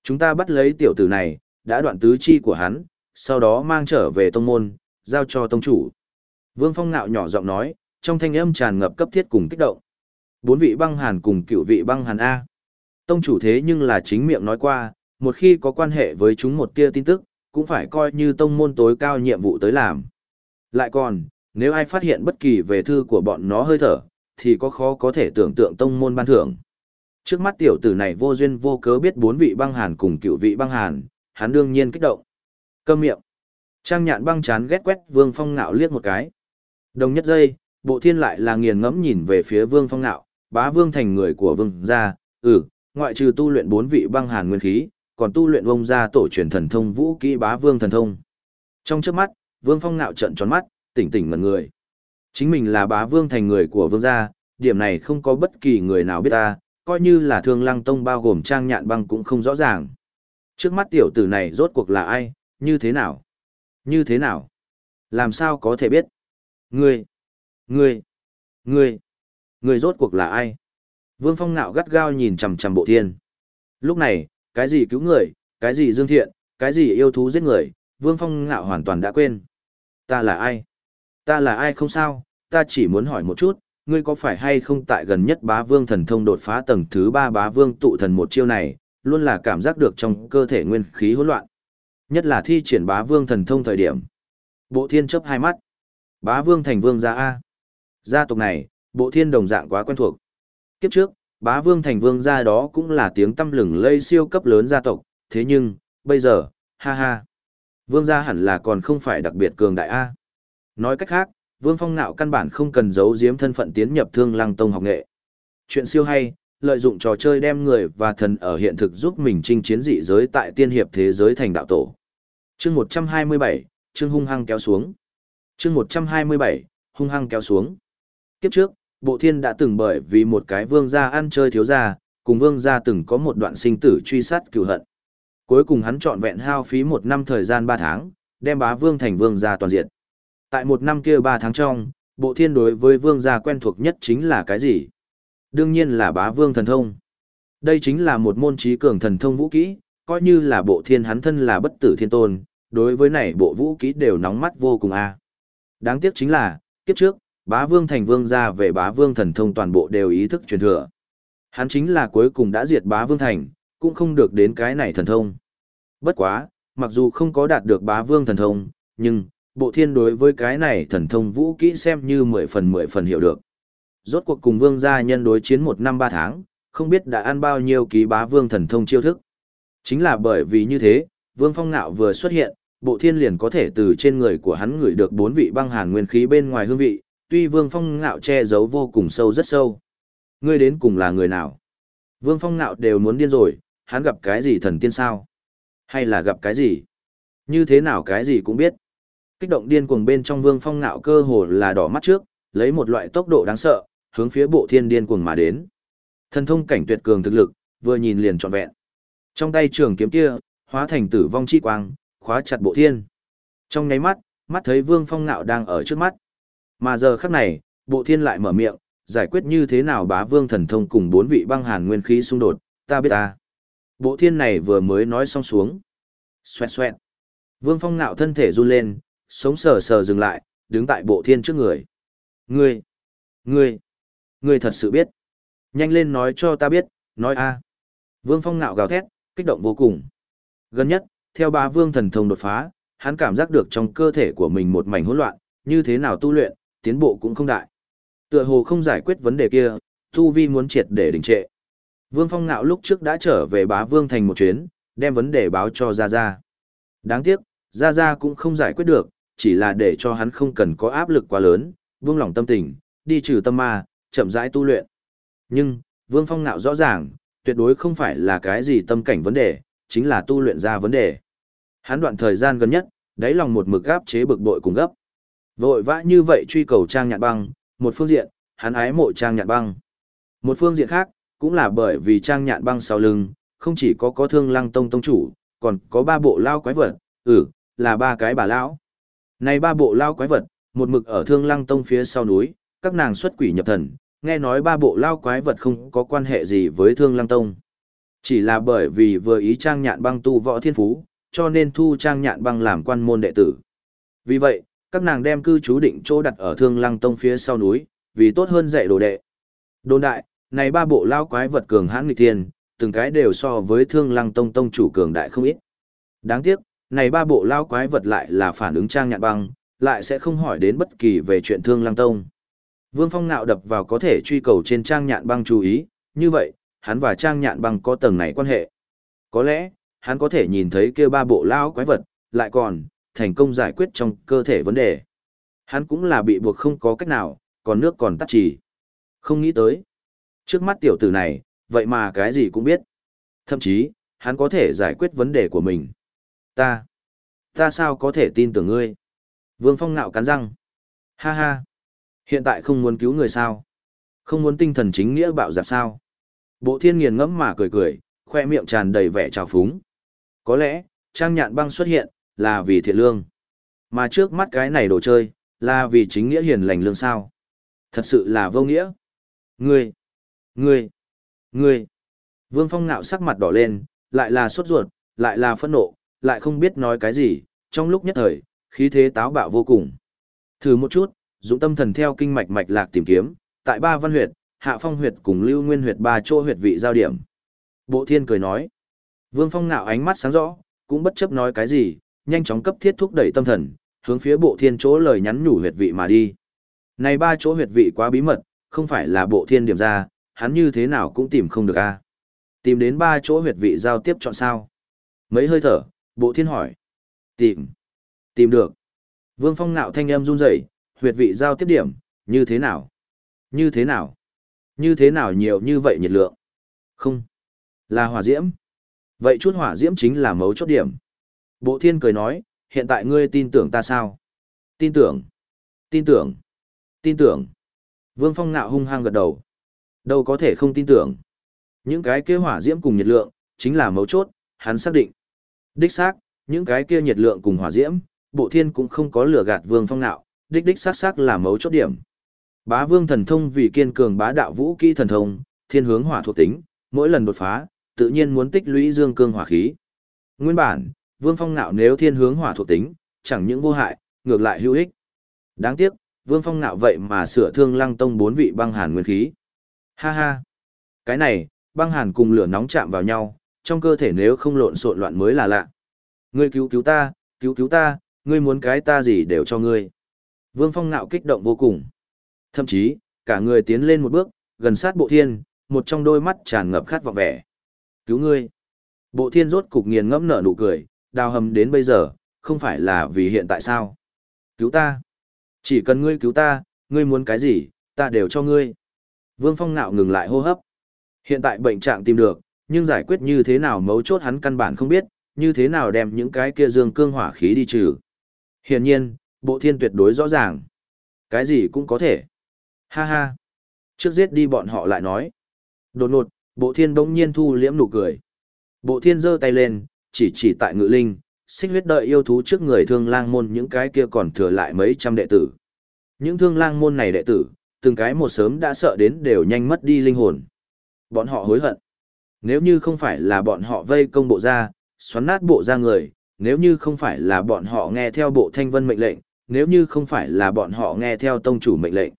Chúng ta bắt lấy tiểu tử này, đã đoạn tứ chi của hắn, sau đó mang trở về tông môn, giao cho tông chủ. Vương Phong ngạo nhỏ giọng nói, trong thanh âm tràn ngập cấp thiết cùng kích động. Bốn vị băng hàn cùng cựu vị băng hàn A. Tông chủ thế nhưng là chính miệng nói qua, một khi có quan hệ với chúng một tia tin tức, cũng phải coi như tông môn tối cao nhiệm vụ tới làm. Lại còn, nếu ai phát hiện bất kỳ về thư của bọn nó hơi thở, thì có khó có thể tưởng tượng tông môn ban thưởng. Trước mắt tiểu tử này vô duyên vô cớ biết bốn vị băng hàn cùng cựu vị băng hàn, hắn đương nhiên kích động. Câm miệng. Trang nhạn băng chán ghét quét Vương Phong Ngạo liếc một cái. Đồng nhất giây, bộ thiên lại là nghiền ngẫm nhìn về phía Vương Phong Ngạo, bá Vương thành người của Vương gia, ừ, ngoại trừ tu luyện bốn vị băng hàn nguyên khí, còn tu luyện ông gia tổ truyền thần thông vũ kỹ bá Vương thần thông. Trong trước mắt, Vương Phong Ngạo trận tròn mắt, tỉnh tỉnh ngẩn người. Chính mình là bá vương thành người của vương gia, điểm này không có bất kỳ người nào biết ta, coi như là thương lăng tông bao gồm trang nhạn băng cũng không rõ ràng. Trước mắt tiểu tử này rốt cuộc là ai, như thế nào? Như thế nào? Làm sao có thể biết? Ngươi, ngươi, ngươi, ngươi rốt cuộc là ai? Vương Phong nạo gắt gao nhìn chằm chằm bộ thiên. Lúc này, cái gì cứu người, cái gì dương thiện, cái gì yêu thú giết người, Vương Phong nạo hoàn toàn đã quên. Ta là ai? Ta là ai không sao, ta chỉ muốn hỏi một chút, ngươi có phải hay không tại gần nhất bá vương thần thông đột phá tầng thứ ba bá vương tụ thần một chiêu này, luôn là cảm giác được trong cơ thể nguyên khí hỗn loạn. Nhất là thi triển bá vương thần thông thời điểm. Bộ thiên chấp hai mắt. Bá vương thành vương gia A. Gia tộc này, bộ thiên đồng dạng quá quen thuộc. Kiếp trước, bá vương thành vương gia đó cũng là tiếng tâm lừng lây siêu cấp lớn gia tộc, thế nhưng, bây giờ, ha ha. Vương gia hẳn là còn không phải đặc biệt cường đại A. Nói cách khác, Vương Phong Nạo căn bản không cần giấu giếm thân phận tiến nhập Thương Lăng Tông học nghệ. Chuyện siêu hay, lợi dụng trò chơi đem người và thần ở hiện thực giúp mình chinh chiến dị giới tại tiên hiệp thế giới thành đạo tổ. Chương 127, chương hung hăng kéo xuống. Chương 127, hung hăng kéo xuống. Kiếp trước, Bộ Thiên đã từng bởi vì một cái vương gia ăn chơi thiếu gia, cùng vương gia từng có một đoạn sinh tử truy sát cửu hận. Cuối cùng hắn chọn vẹn hao phí một năm thời gian ba tháng, đem bá vương thành vương gia toàn diện. Tại một năm kia ba tháng trong, bộ thiên đối với vương gia quen thuộc nhất chính là cái gì? Đương nhiên là bá vương thần thông. Đây chính là một môn trí cường thần thông vũ kỹ, coi như là bộ thiên hắn thân là bất tử thiên tôn, đối với này bộ vũ kỹ đều nóng mắt vô cùng a. Đáng tiếc chính là, kiếp trước, bá vương thành vương gia về bá vương thần thông toàn bộ đều ý thức truyền thừa. Hắn chính là cuối cùng đã diệt bá vương thành, cũng không được đến cái này thần thông. Bất quá, mặc dù không có đạt được bá vương thần thông, nhưng, bộ thiên đối với cái này thần thông vũ kỹ xem như mười phần mười phần hiểu được. Rốt cuộc cùng vương gia nhân đối chiến một năm ba tháng, không biết đã ăn bao nhiêu ký bá vương thần thông chiêu thức. Chính là bởi vì như thế, vương phong nạo vừa xuất hiện, bộ thiên liền có thể từ trên người của hắn ngửi được bốn vị băng hàn nguyên khí bên ngoài hương vị, tuy vương phong nạo che giấu vô cùng sâu rất sâu. Ngươi đến cùng là người nào? Vương phong nạo đều muốn điên rồi, hắn gặp cái gì thần tiên sao? Hay là gặp cái gì? Như thế nào cái gì cũng biết. Kích động điên cuồng bên trong vương phong nạo cơ hồ là đỏ mắt trước, lấy một loại tốc độ đáng sợ, hướng phía bộ thiên điên cuồng mà đến. Thần thông cảnh tuyệt cường thực lực, vừa nhìn liền trọn vẹn. Trong tay trường kiếm kia, hóa thành tử vong chi quang, khóa chặt bộ thiên. Trong nháy mắt, mắt thấy vương phong nạo đang ở trước mắt. Mà giờ khắc này, bộ thiên lại mở miệng, giải quyết như thế nào bá vương thần thông cùng bốn vị băng hàn nguyên khí xung đột, ta biết ta. Bộ thiên này vừa mới nói xong xuống. Xoẹt xoẹt. Vương phong nạo thân thể run lên, sống sờ sờ dừng lại, đứng tại bộ thiên trước người. Ngươi, ngươi, ngươi thật sự biết. Nhanh lên nói cho ta biết, nói a. Vương phong ngạo gào thét, kích động vô cùng. Gần nhất, theo ba vương thần thông đột phá, hắn cảm giác được trong cơ thể của mình một mảnh hỗn loạn, như thế nào tu luyện, tiến bộ cũng không đại. Tựa hồ không giải quyết vấn đề kia, tu vi muốn triệt để đình trệ. Vương Phong ngạo lúc trước đã trở về bá vương thành một chuyến, đem vấn đề báo cho Gia Gia. Đáng tiếc, Gia Gia cũng không giải quyết được, chỉ là để cho hắn không cần có áp lực quá lớn, vương lòng tâm tình, đi trừ tâm ma, chậm rãi tu luyện. Nhưng, Vương Phong Nạo rõ ràng, tuyệt đối không phải là cái gì tâm cảnh vấn đề, chính là tu luyện ra vấn đề. Hắn đoạn thời gian gần nhất, đáy lòng một mực gáp chế bực bội cùng gấp. Vội vã như vậy truy cầu Trang Nhạn Băng, một phương diện, hắn ái mộ Trang Nhạn Băng. Một phương diện khác, cũng là bởi vì Trang Nhạn Băng sau lưng, không chỉ có có thương lăng tông tông chủ, còn có ba bộ lao quái vật, ừ, là ba cái bà lão. Này ba bộ lao quái vật, một mực ở thương lăng tông phía sau núi, các nàng xuất quỷ nhập thần, nghe nói ba bộ lao quái vật không có quan hệ gì với thương lăng tông. Chỉ là bởi vì vừa ý trang nhạn băng tu võ thiên phú, cho nên thu trang nhạn băng làm quan môn đệ tử. Vì vậy, các nàng đem cư trú định chỗ đặt ở thương lăng tông phía sau núi, vì tốt hơn dạy đồ đệ. Đồn đại, này ba bộ lao quái vật cường hãn nghịch thiên, từng cái đều so với thương lăng tông tông chủ cường đại không ít. Đáng tiếc, này ba bộ lao quái vật lại là phản ứng trang nhạn băng, lại sẽ không hỏi đến bất kỳ về chuyện thương lang tông. Vương Phong nạo đập vào có thể truy cầu trên trang nhạn băng chú ý, như vậy, hắn và trang nhạn băng có tầng này quan hệ. Có lẽ, hắn có thể nhìn thấy kia ba bộ lao quái vật, lại còn, thành công giải quyết trong cơ thể vấn đề. Hắn cũng là bị buộc không có cách nào, còn nước còn tắt chỉ. Không nghĩ tới. Trước mắt tiểu tử này, vậy mà cái gì cũng biết. Thậm chí, hắn có thể giải quyết vấn đề của mình. Ta, ta sao có thể tin tưởng ngươi? Vương Phong ngạo cắn răng. Ha ha, hiện tại không muốn cứu người sao? Không muốn tinh thần chính nghĩa bạo dạp sao? Bộ thiên nghiền ngẫm mà cười cười, khoe miệng tràn đầy vẻ trào phúng. Có lẽ, trang nhạn băng xuất hiện, là vì thiện lương. Mà trước mắt cái này đồ chơi, là vì chính nghĩa hiền lành lương sao. Thật sự là vô nghĩa. Ngươi, ngươi, ngươi. Vương Phong nạo sắc mặt đỏ lên, lại là sốt ruột, lại là phẫn nộ, lại không biết nói cái gì, trong lúc nhất thời, khí thế táo bạo vô cùng. Thử một chút, dũng tâm thần theo kinh mạch mạch lạc tìm kiếm, tại ba văn huyệt, hạ phong huyệt cùng lưu nguyên huyệt ba chỗ huyệt vị giao điểm. Bộ thiên cười nói. Vương Phong nạo ánh mắt sáng rõ, cũng bất chấp nói cái gì, nhanh chóng cấp thiết thúc đẩy tâm thần, hướng phía bộ thiên chỗ lời nhắn nhủ huyệt vị mà đi. Này ba chỗ huyệt vị quá bí mật, không phải là bộ thiên điểm ra, hắn như thế nào cũng tìm không được a. Tìm đến ba chỗ huyệt vị giao tiếp chọn sao? Mấy hơi thở, bộ thiên hỏi. Tìm. Tìm được. Vương Phong nạo thanh âm run rẩy, huyệt vị giao tiếp điểm, như thế nào? Như thế nào? Như thế nào nhiều như vậy nhiệt lượng? Không. Là hỏa diễm. Vậy chút hỏa diễm chính là mấu chốt điểm. Bộ thiên cười nói, hiện tại ngươi tin tưởng ta sao? Tin tưởng. Tin tưởng. Tin tưởng. Vương Phong nạo hung hăng gật đầu. Đâu có thể không tin tưởng. Những cái kế hỏa diễm cùng nhiệt lượng, chính là mấu chốt, hắn xác định. Đích xác, những cái kia nhiệt lượng cùng hỏa diễm, bộ thiên cũng không có lửa gạt Vương Phong nạo, đích đích xác xác là mấu chốt điểm. Bá Vương thần thông vì kiên cường bá đạo vũ kỹ thần thông, thiên hướng hỏa thuộc tính, mỗi lần đột phá, tự nhiên muốn tích lũy dương cương hỏa khí. Nguyên bản, Vương Phong Nạo nếu thiên hướng hỏa thuộc tính, chẳng những vô hại, ngược lại hữu ích. Đáng tiếc, Vương Phong Nạo vậy mà sửa thương Lăng Tông bốn vị băng hàn nguyên khí. Ha ha. Cái này, băng hàn cùng lửa nóng chạm vào nhau, trong cơ thể nếu không lộn xộn loạn mới là lạ. Ngươi cứu cứu ta, cứu cứu ta, ngươi muốn cái ta gì đều cho ngươi. Vương Phong Nạo kích động vô cùng. Thậm chí, cả người tiến lên một bước, gần sát bộ thiên, một trong đôi mắt tràn ngập khát vọng vẻ. Cứu ngươi. Bộ thiên rốt cục nghiền ngẫm nở nụ cười, đào hầm đến bây giờ, không phải là vì hiện tại sao. Cứu ta. Chỉ cần ngươi cứu ta, ngươi muốn cái gì, ta đều cho ngươi. Vương Phong nạo ngừng lại hô hấp. Hiện tại bệnh trạng tìm được, nhưng giải quyết như thế nào mấu chốt hắn căn bản không biết, như thế nào đem những cái kia dương cương hỏa khí đi trừ. Hiển nhiên, bộ thiên tuyệt đối rõ ràng. Cái gì cũng có thể. Ha ha. Trước giết đi bọn họ lại nói. Đột ngột, bộ thiên bỗng nhiên thu liễm nụ cười. Bộ thiên giơ tay lên, chỉ chỉ tại ngự linh, xích huyết đợi yêu thú trước người thương lang môn những cái kia còn thừa lại mấy trăm đệ tử. Những thương lang môn này đệ tử, từng cái một sớm đã sợ đến đều nhanh mất đi linh hồn. Bọn họ hối hận. Nếu như không phải là bọn họ vây công bộ ra, xoắn nát bộ ra người, nếu như không phải là bọn họ nghe theo bộ thanh vân mệnh lệnh, nếu như không phải là bọn họ nghe theo tông chủ mệnh lệnh,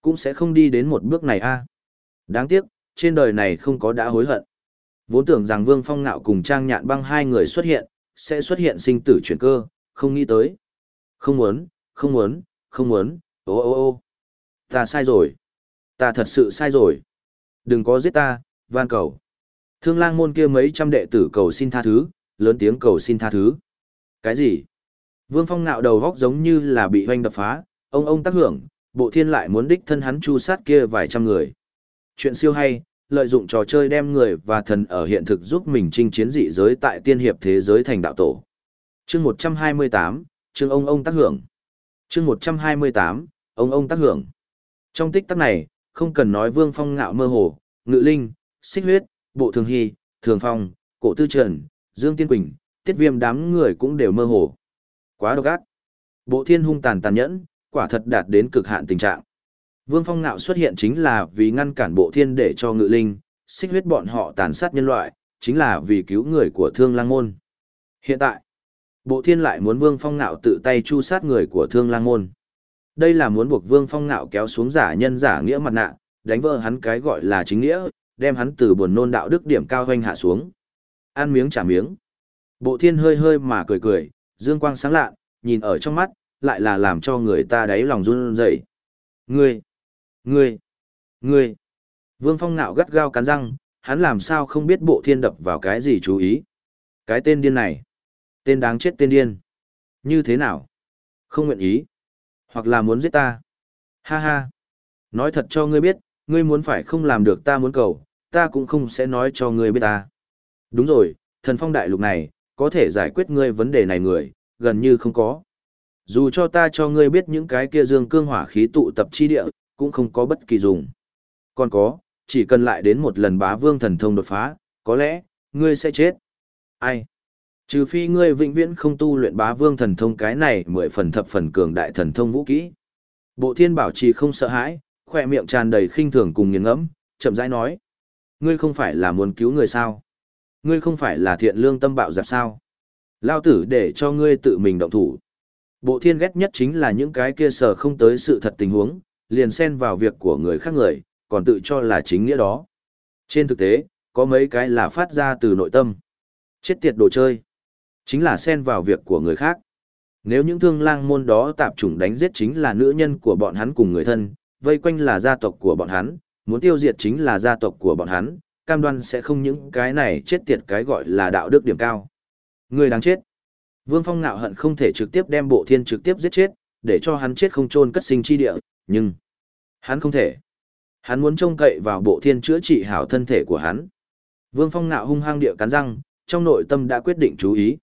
cũng sẽ không đi đến một bước này a. Đáng tiếc, trên đời này không có đã hối hận. Vốn tưởng rằng Vương Phong Nạo cùng Trang Nhạn băng hai người xuất hiện, sẽ xuất hiện sinh tử chuyển cơ, không nghĩ tới. Không muốn, không muốn, không muốn, ô ô ô. Ta sai rồi. Ta thật sự sai rồi. Đừng có giết ta, van cầu. Thương lang môn kia mấy trăm đệ tử cầu xin tha thứ, lớn tiếng cầu xin tha thứ. Cái gì? Vương Phong Nạo đầu góc giống như là bị hoanh đập phá, ông ông tác hưởng, bộ thiên lại muốn đích thân hắn chu sát kia vài trăm người. Chuyện siêu hay, lợi dụng trò chơi đem người và thần ở hiện thực giúp mình chinh chiến dị giới tại tiên hiệp thế giới thành đạo tổ. Chương 128, chương ông ông tác hưởng. Chương 128, ông ông tác hưởng. Trong tích tắc này, không cần nói Vương Phong ngạo mơ hồ, Ngự Linh, Xích Huyết, Bộ Thường Hy, Thường Phong, Cổ Tư Trần, Dương Tiên Quỳnh, Tiết Viêm đám người cũng đều mơ hồ. Quá độc ác. Bộ Thiên hung tàn tàn nhẫn, quả thật đạt đến cực hạn tình trạng. Vương Phong Nạo xuất hiện chính là vì ngăn cản bộ thiên để cho ngự linh, xích huyết bọn họ tàn sát nhân loại, chính là vì cứu người của thương lang môn. Hiện tại, bộ thiên lại muốn Vương Phong Nạo tự tay chu sát người của thương lang môn. Đây là muốn buộc Vương Phong Nạo kéo xuống giả nhân giả nghĩa mặt nạ, đánh vỡ hắn cái gọi là chính nghĩa, đem hắn từ buồn nôn đạo đức điểm cao hoanh hạ xuống. Ăn miếng trả miếng. Bộ thiên hơi hơi mà cười cười, dương quang sáng lạ, nhìn ở trong mắt, lại là làm cho người ta đáy lòng run rẩy. Ngươi, Ngươi! Ngươi! Vương Phong nạo gắt gao cắn răng, hắn làm sao không biết bộ thiên đập vào cái gì chú ý. Cái tên điên này. Tên đáng chết tên điên. Như thế nào? Không nguyện ý. Hoặc là muốn giết ta. Ha ha. Nói thật cho ngươi biết, ngươi muốn phải không làm được ta muốn cầu, ta cũng không sẽ nói cho ngươi biết ta. Đúng rồi, thần phong đại lục này, có thể giải quyết ngươi vấn đề này người, gần như không có. Dù cho ta cho ngươi biết những cái kia dương cương hỏa khí tụ tập chi địa, cũng không có bất kỳ dùng. Còn có, chỉ cần lại đến một lần bá vương thần thông đột phá, có lẽ, ngươi sẽ chết. Ai? Trừ phi ngươi vĩnh viễn không tu luyện bá vương thần thông cái này mười phần thập phần cường đại thần thông vũ kỹ. Bộ thiên bảo trì không sợ hãi, khỏe miệng tràn đầy khinh thường cùng nghiền ngẫm, chậm rãi nói. Ngươi không phải là muốn cứu người sao? Ngươi không phải là thiện lương tâm bạo dạp sao? Lao tử để cho ngươi tự mình động thủ. Bộ thiên ghét nhất chính là những cái kia sở không tới sự thật tình huống, liền xen vào việc của người khác người, còn tự cho là chính nghĩa đó. Trên thực tế, có mấy cái là phát ra từ nội tâm. Chết tiệt đồ chơi. Chính là xen vào việc của người khác. Nếu những thương lang môn đó tạp chủng đánh giết chính là nữ nhân của bọn hắn cùng người thân, vây quanh là gia tộc của bọn hắn, muốn tiêu diệt chính là gia tộc của bọn hắn, cam đoan sẽ không những cái này chết tiệt cái gọi là đạo đức điểm cao. Người đáng chết. Vương Phong ngạo hận không thể trực tiếp đem bộ thiên trực tiếp giết chết, để cho hắn chết không chôn cất sinh chi địa, nhưng hắn không thể. Hắn muốn trông cậy vào bộ thiên chữa trị hảo thân thể của hắn. Vương Phong ngạo hung hăng địa cắn răng, trong nội tâm đã quyết định chú ý.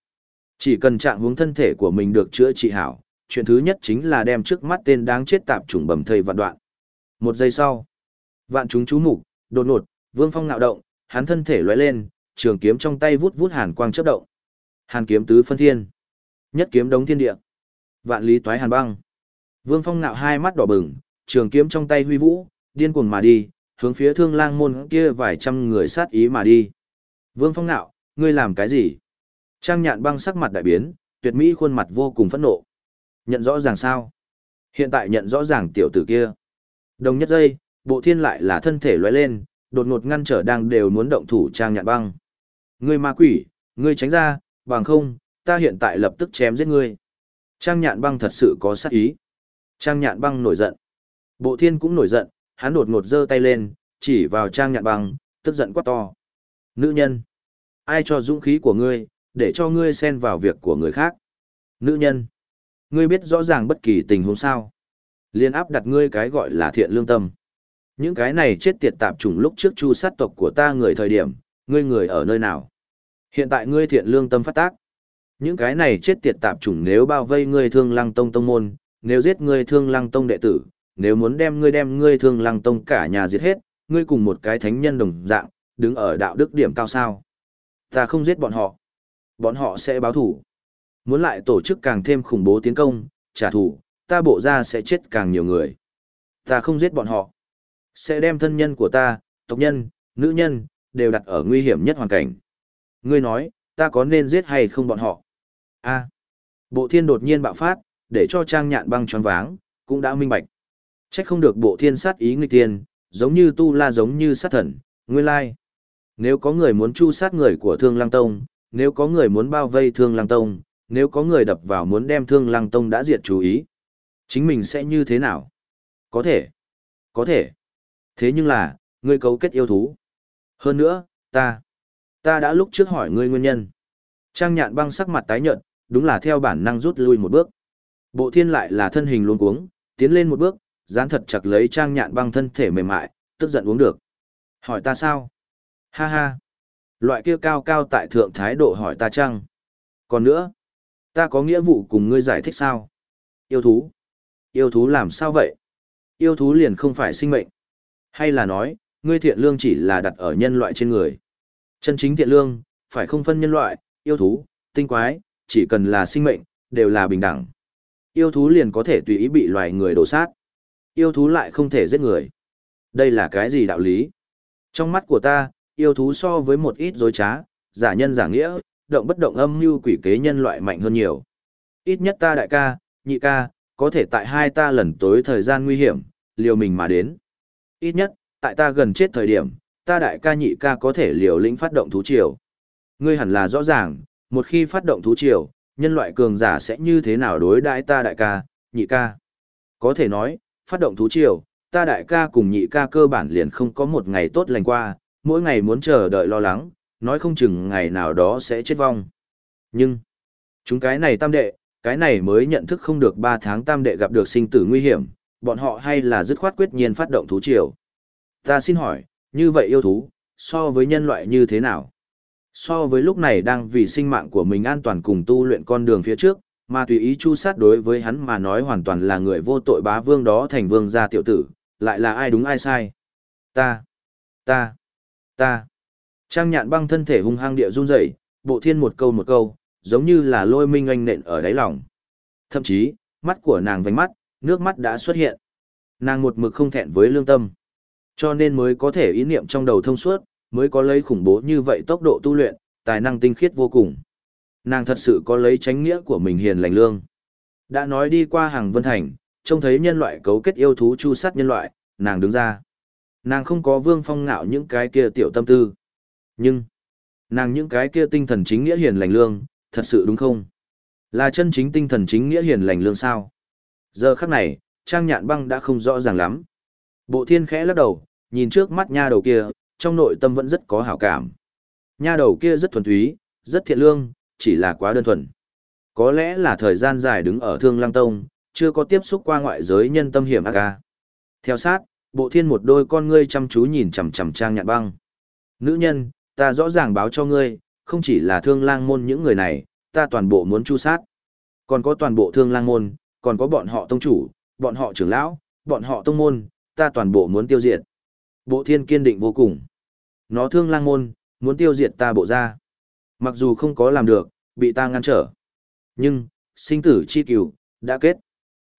Chỉ cần trạng hướng thân thể của mình được chữa trị hảo, chuyện thứ nhất chính là đem trước mắt tên đáng chết tạp trùng bầm thây vạn đoạn. Một giây sau, vạn chúng chú mục, đột ngột, Vương Phong ngạo động, hắn thân thể lóe lên, trường kiếm trong tay vút vút hàn quang chớp động. Hàn kiếm tứ phân thiên, nhất kiếm đống thiên địa. Vạn lý toái hàn băng. Vương Phong ngạo hai mắt đỏ bừng, trường kiếm trong tay huy vũ, điên cuồng mà đi, hướng phía Thương Lang môn kia vài trăm người sát ý mà đi. Vương Phong ngạo, ngươi làm cái gì? Trang nhạn băng sắc mặt đại biến, tuyệt mỹ khuôn mặt vô cùng phẫn nộ. Nhận rõ ràng sao? Hiện tại nhận rõ ràng tiểu tử kia. Đồng nhất giây, bộ thiên lại là thân thể loay lên, đột ngột ngăn trở đang đều muốn động thủ trang nhạn băng. Ngươi ma quỷ, ngươi tránh ra, bằng không, ta hiện tại lập tức chém giết ngươi. Trang nhạn băng thật sự có sát ý. Trang nhạn băng nổi giận. Bộ thiên cũng nổi giận, hắn đột ngột giơ tay lên, chỉ vào trang nhạn băng, tức giận quát to. Nữ nhân, ai cho dũng khí của ngươi, để cho ngươi xen vào việc của người khác. Nữ nhân, ngươi biết rõ ràng bất kỳ tình huống sao. Liên áp đặt ngươi cái gọi là thiện lương tâm. Những cái này chết tiệt tạp trùng lúc trước chu sát tộc của ta người thời điểm, ngươi người ở nơi nào. Hiện tại ngươi thiện lương tâm phát tác. Những cái này chết tiệt tạp trùng nếu bao vây ngươi thương lăng tông tông môn, nếu giết ngươi thương lăng tông đệ tử, nếu muốn đem ngươi đem ngươi thương lăng tông cả nhà giết hết, ngươi cùng một cái thánh nhân đồng dạng, đứng ở đạo đức điểm cao sao. Ta không giết bọn họ. Bọn họ sẽ báo thủ. Muốn lại tổ chức càng thêm khủng bố tiến công, trả thù, ta bộ ra sẽ chết càng nhiều người. Ta không giết bọn họ. Sẽ đem thân nhân của ta, tộc nhân, nữ nhân, đều đặt ở nguy hiểm nhất hoàn cảnh. Ngươi nói, ta có nên giết hay không bọn họ? A. Bộ thiên đột nhiên bạo phát, để cho trang nhạn băng tròn váng, cũng đã minh bạch. Trách không được bộ thiên sát ý nghịch tiền, giống như tu la giống như sát thần, nguyên lai. Nếu có người muốn chu sát người của Thương Lăng Tông, nếu có người muốn bao vây Thương Lăng Tông, nếu có người đập vào muốn đem Thương Lăng Tông đã diệt chú ý, chính mình sẽ như thế nào? Có thể. Có thể. Thế nhưng là, ngươi cấu kết yêu thú. Hơn nữa, ta. Ta đã lúc trước hỏi ngươi nguyên nhân. Trang nhạn băng sắc mặt tái nhợt, đúng là theo bản năng rút lui một bước. Bộ thiên lại là thân hình luống cuống, tiến lên một bước, dán thật chặt lấy trang nhạn băng thân thể mềm mại, tức giận uống được. Hỏi ta sao? Ha ha. Loại kia cao cao tại thượng thái độ hỏi ta chăng? Còn nữa, ta có nghĩa vụ cùng ngươi giải thích sao? Yêu thú. Yêu thú làm sao vậy? Yêu thú liền không phải sinh mệnh. Hay là nói, ngươi thiện lương chỉ là đặt ở nhân loại trên người. Chân chính thiện lương, phải không phân nhân loại, yêu thú, tinh quái, chỉ cần là sinh mệnh, đều là bình đẳng. Yêu thú liền có thể tùy ý bị loài người đổ sát. Yêu thú lại không thể giết người. Đây là cái gì đạo lý? Trong mắt của ta, yêu thú so với một ít dối trá, giả nhân giả nghĩa, động bất động âm mưu quỷ kế nhân loại mạnh hơn nhiều. Ít nhất ta đại ca, nhị ca, có thể tại hai ta lần tối thời gian nguy hiểm, liều mình mà đến. Ít nhất, tại ta gần chết thời điểm, ta đại ca nhị ca có thể liều lĩnh phát động thú triều. Ngươi hẳn là rõ ràng, một khi phát động thú triều, nhân loại cường giả sẽ như thế nào đối đãi ta đại ca, nhị ca. Có thể nói, phát động thú triều, ta đại ca cùng nhị ca cơ bản liền không có một ngày tốt lành qua, mỗi ngày muốn chờ đợi lo lắng, nói không chừng ngày nào đó sẽ chết vong. Nhưng, chúng cái này tam đệ, cái này mới nhận thức không được 3 tháng tam đệ gặp được sinh tử nguy hiểm, bọn họ hay là dứt khoát quyết nhiên phát động thú triều. Ta xin hỏi, như vậy yêu thú, so với nhân loại như thế nào? So với lúc này đang vì sinh mạng của mình an toàn cùng tu luyện con đường phía trước, mà tùy ý chu sát đối với hắn mà nói hoàn toàn là người vô tội bá vương đó thành vương gia tiểu tử, lại là ai đúng ai sai? Ta, ta, ta. Trang nhạn băng thân thể hung hăng địa run rẩy, bộ thiên một câu một câu, giống như là lôi minh oanh nện ở đáy lòng. Thậm chí, mắt của nàng vánh mắt, nước mắt đã xuất hiện. Nàng một mực không thẹn với lương tâm. Cho nên mới có thể ý niệm trong đầu thông suốt, mới có lấy khủng bố như vậy tốc độ tu luyện, tài năng tinh khiết vô cùng. Nàng thật sự có lấy tránh nghĩa của mình hiền lành lương. Đã nói đi qua hàng vân thành, trông thấy nhân loại cấu kết yêu thú chu sát nhân loại, nàng đứng ra. Nàng không có vương phong ngạo những cái kia tiểu tâm tư. Nhưng, nàng những cái kia tinh thần chính nghĩa hiền lành lương, thật sự đúng không? Là chân chính tinh thần chính nghĩa hiền lành lương sao? Giờ khắc này, Trang Nhạn Băng đã không rõ ràng lắm. Bộ thiên khẽ lắc đầu, nhìn trước mắt nha đầu kia, trong nội tâm vẫn rất có hảo cảm. Nha đầu kia rất thuần túy, rất thiện lương, chỉ là quá đơn thuần. Có lẽ là thời gian dài đứng ở Thương Lăng Tông, chưa có tiếp xúc qua ngoại giới nhân tâm hiểm ác ca. Theo sát, bộ thiên một đôi con ngươi chăm chú nhìn chằm chằm Trang Nhạn Băng. Nữ nhân, ta rõ ràng báo cho ngươi, không chỉ là Thương Lang môn những người này, ta toàn bộ muốn chu sát. Còn có toàn bộ Thương Lang môn, còn có bọn họ tông chủ, bọn họ trưởng lão, bọn họ tông môn, ta toàn bộ muốn tiêu diệt. Bộ thiên kiên định vô cùng. Nó thương lang môn, muốn tiêu diệt ta bộ ra. Mặc dù không có làm được, bị ta ngăn trở. Nhưng, sinh tử chi cửu, đã kết.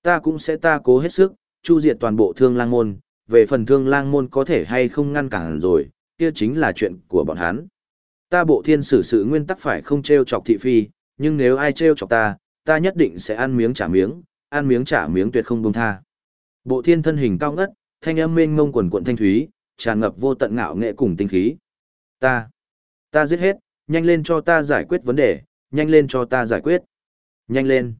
Ta cũng sẽ ta cố hết sức, chu diệt toàn bộ thương lang môn. Về phần thương lang môn có thể hay không ngăn cản rồi, kia chính là chuyện của bọn hắn. Ta bộ thiên xử sự nguyên tắc phải không treo chọc thị phi, nhưng nếu ai treo chọc ta, ta nhất định sẽ ăn miếng trả miếng, ăn miếng trả miếng tuyệt không buông tha. Bộ thiên thân hình cao ngất, thanh âm mênh mông quần quận thanh thúy, tràn ngập vô tận ngạo nghệ cùng tinh khí. Ta, ta giết hết, nhanh lên cho ta giải quyết vấn đề, nhanh lên cho ta giải quyết. Nhanh lên.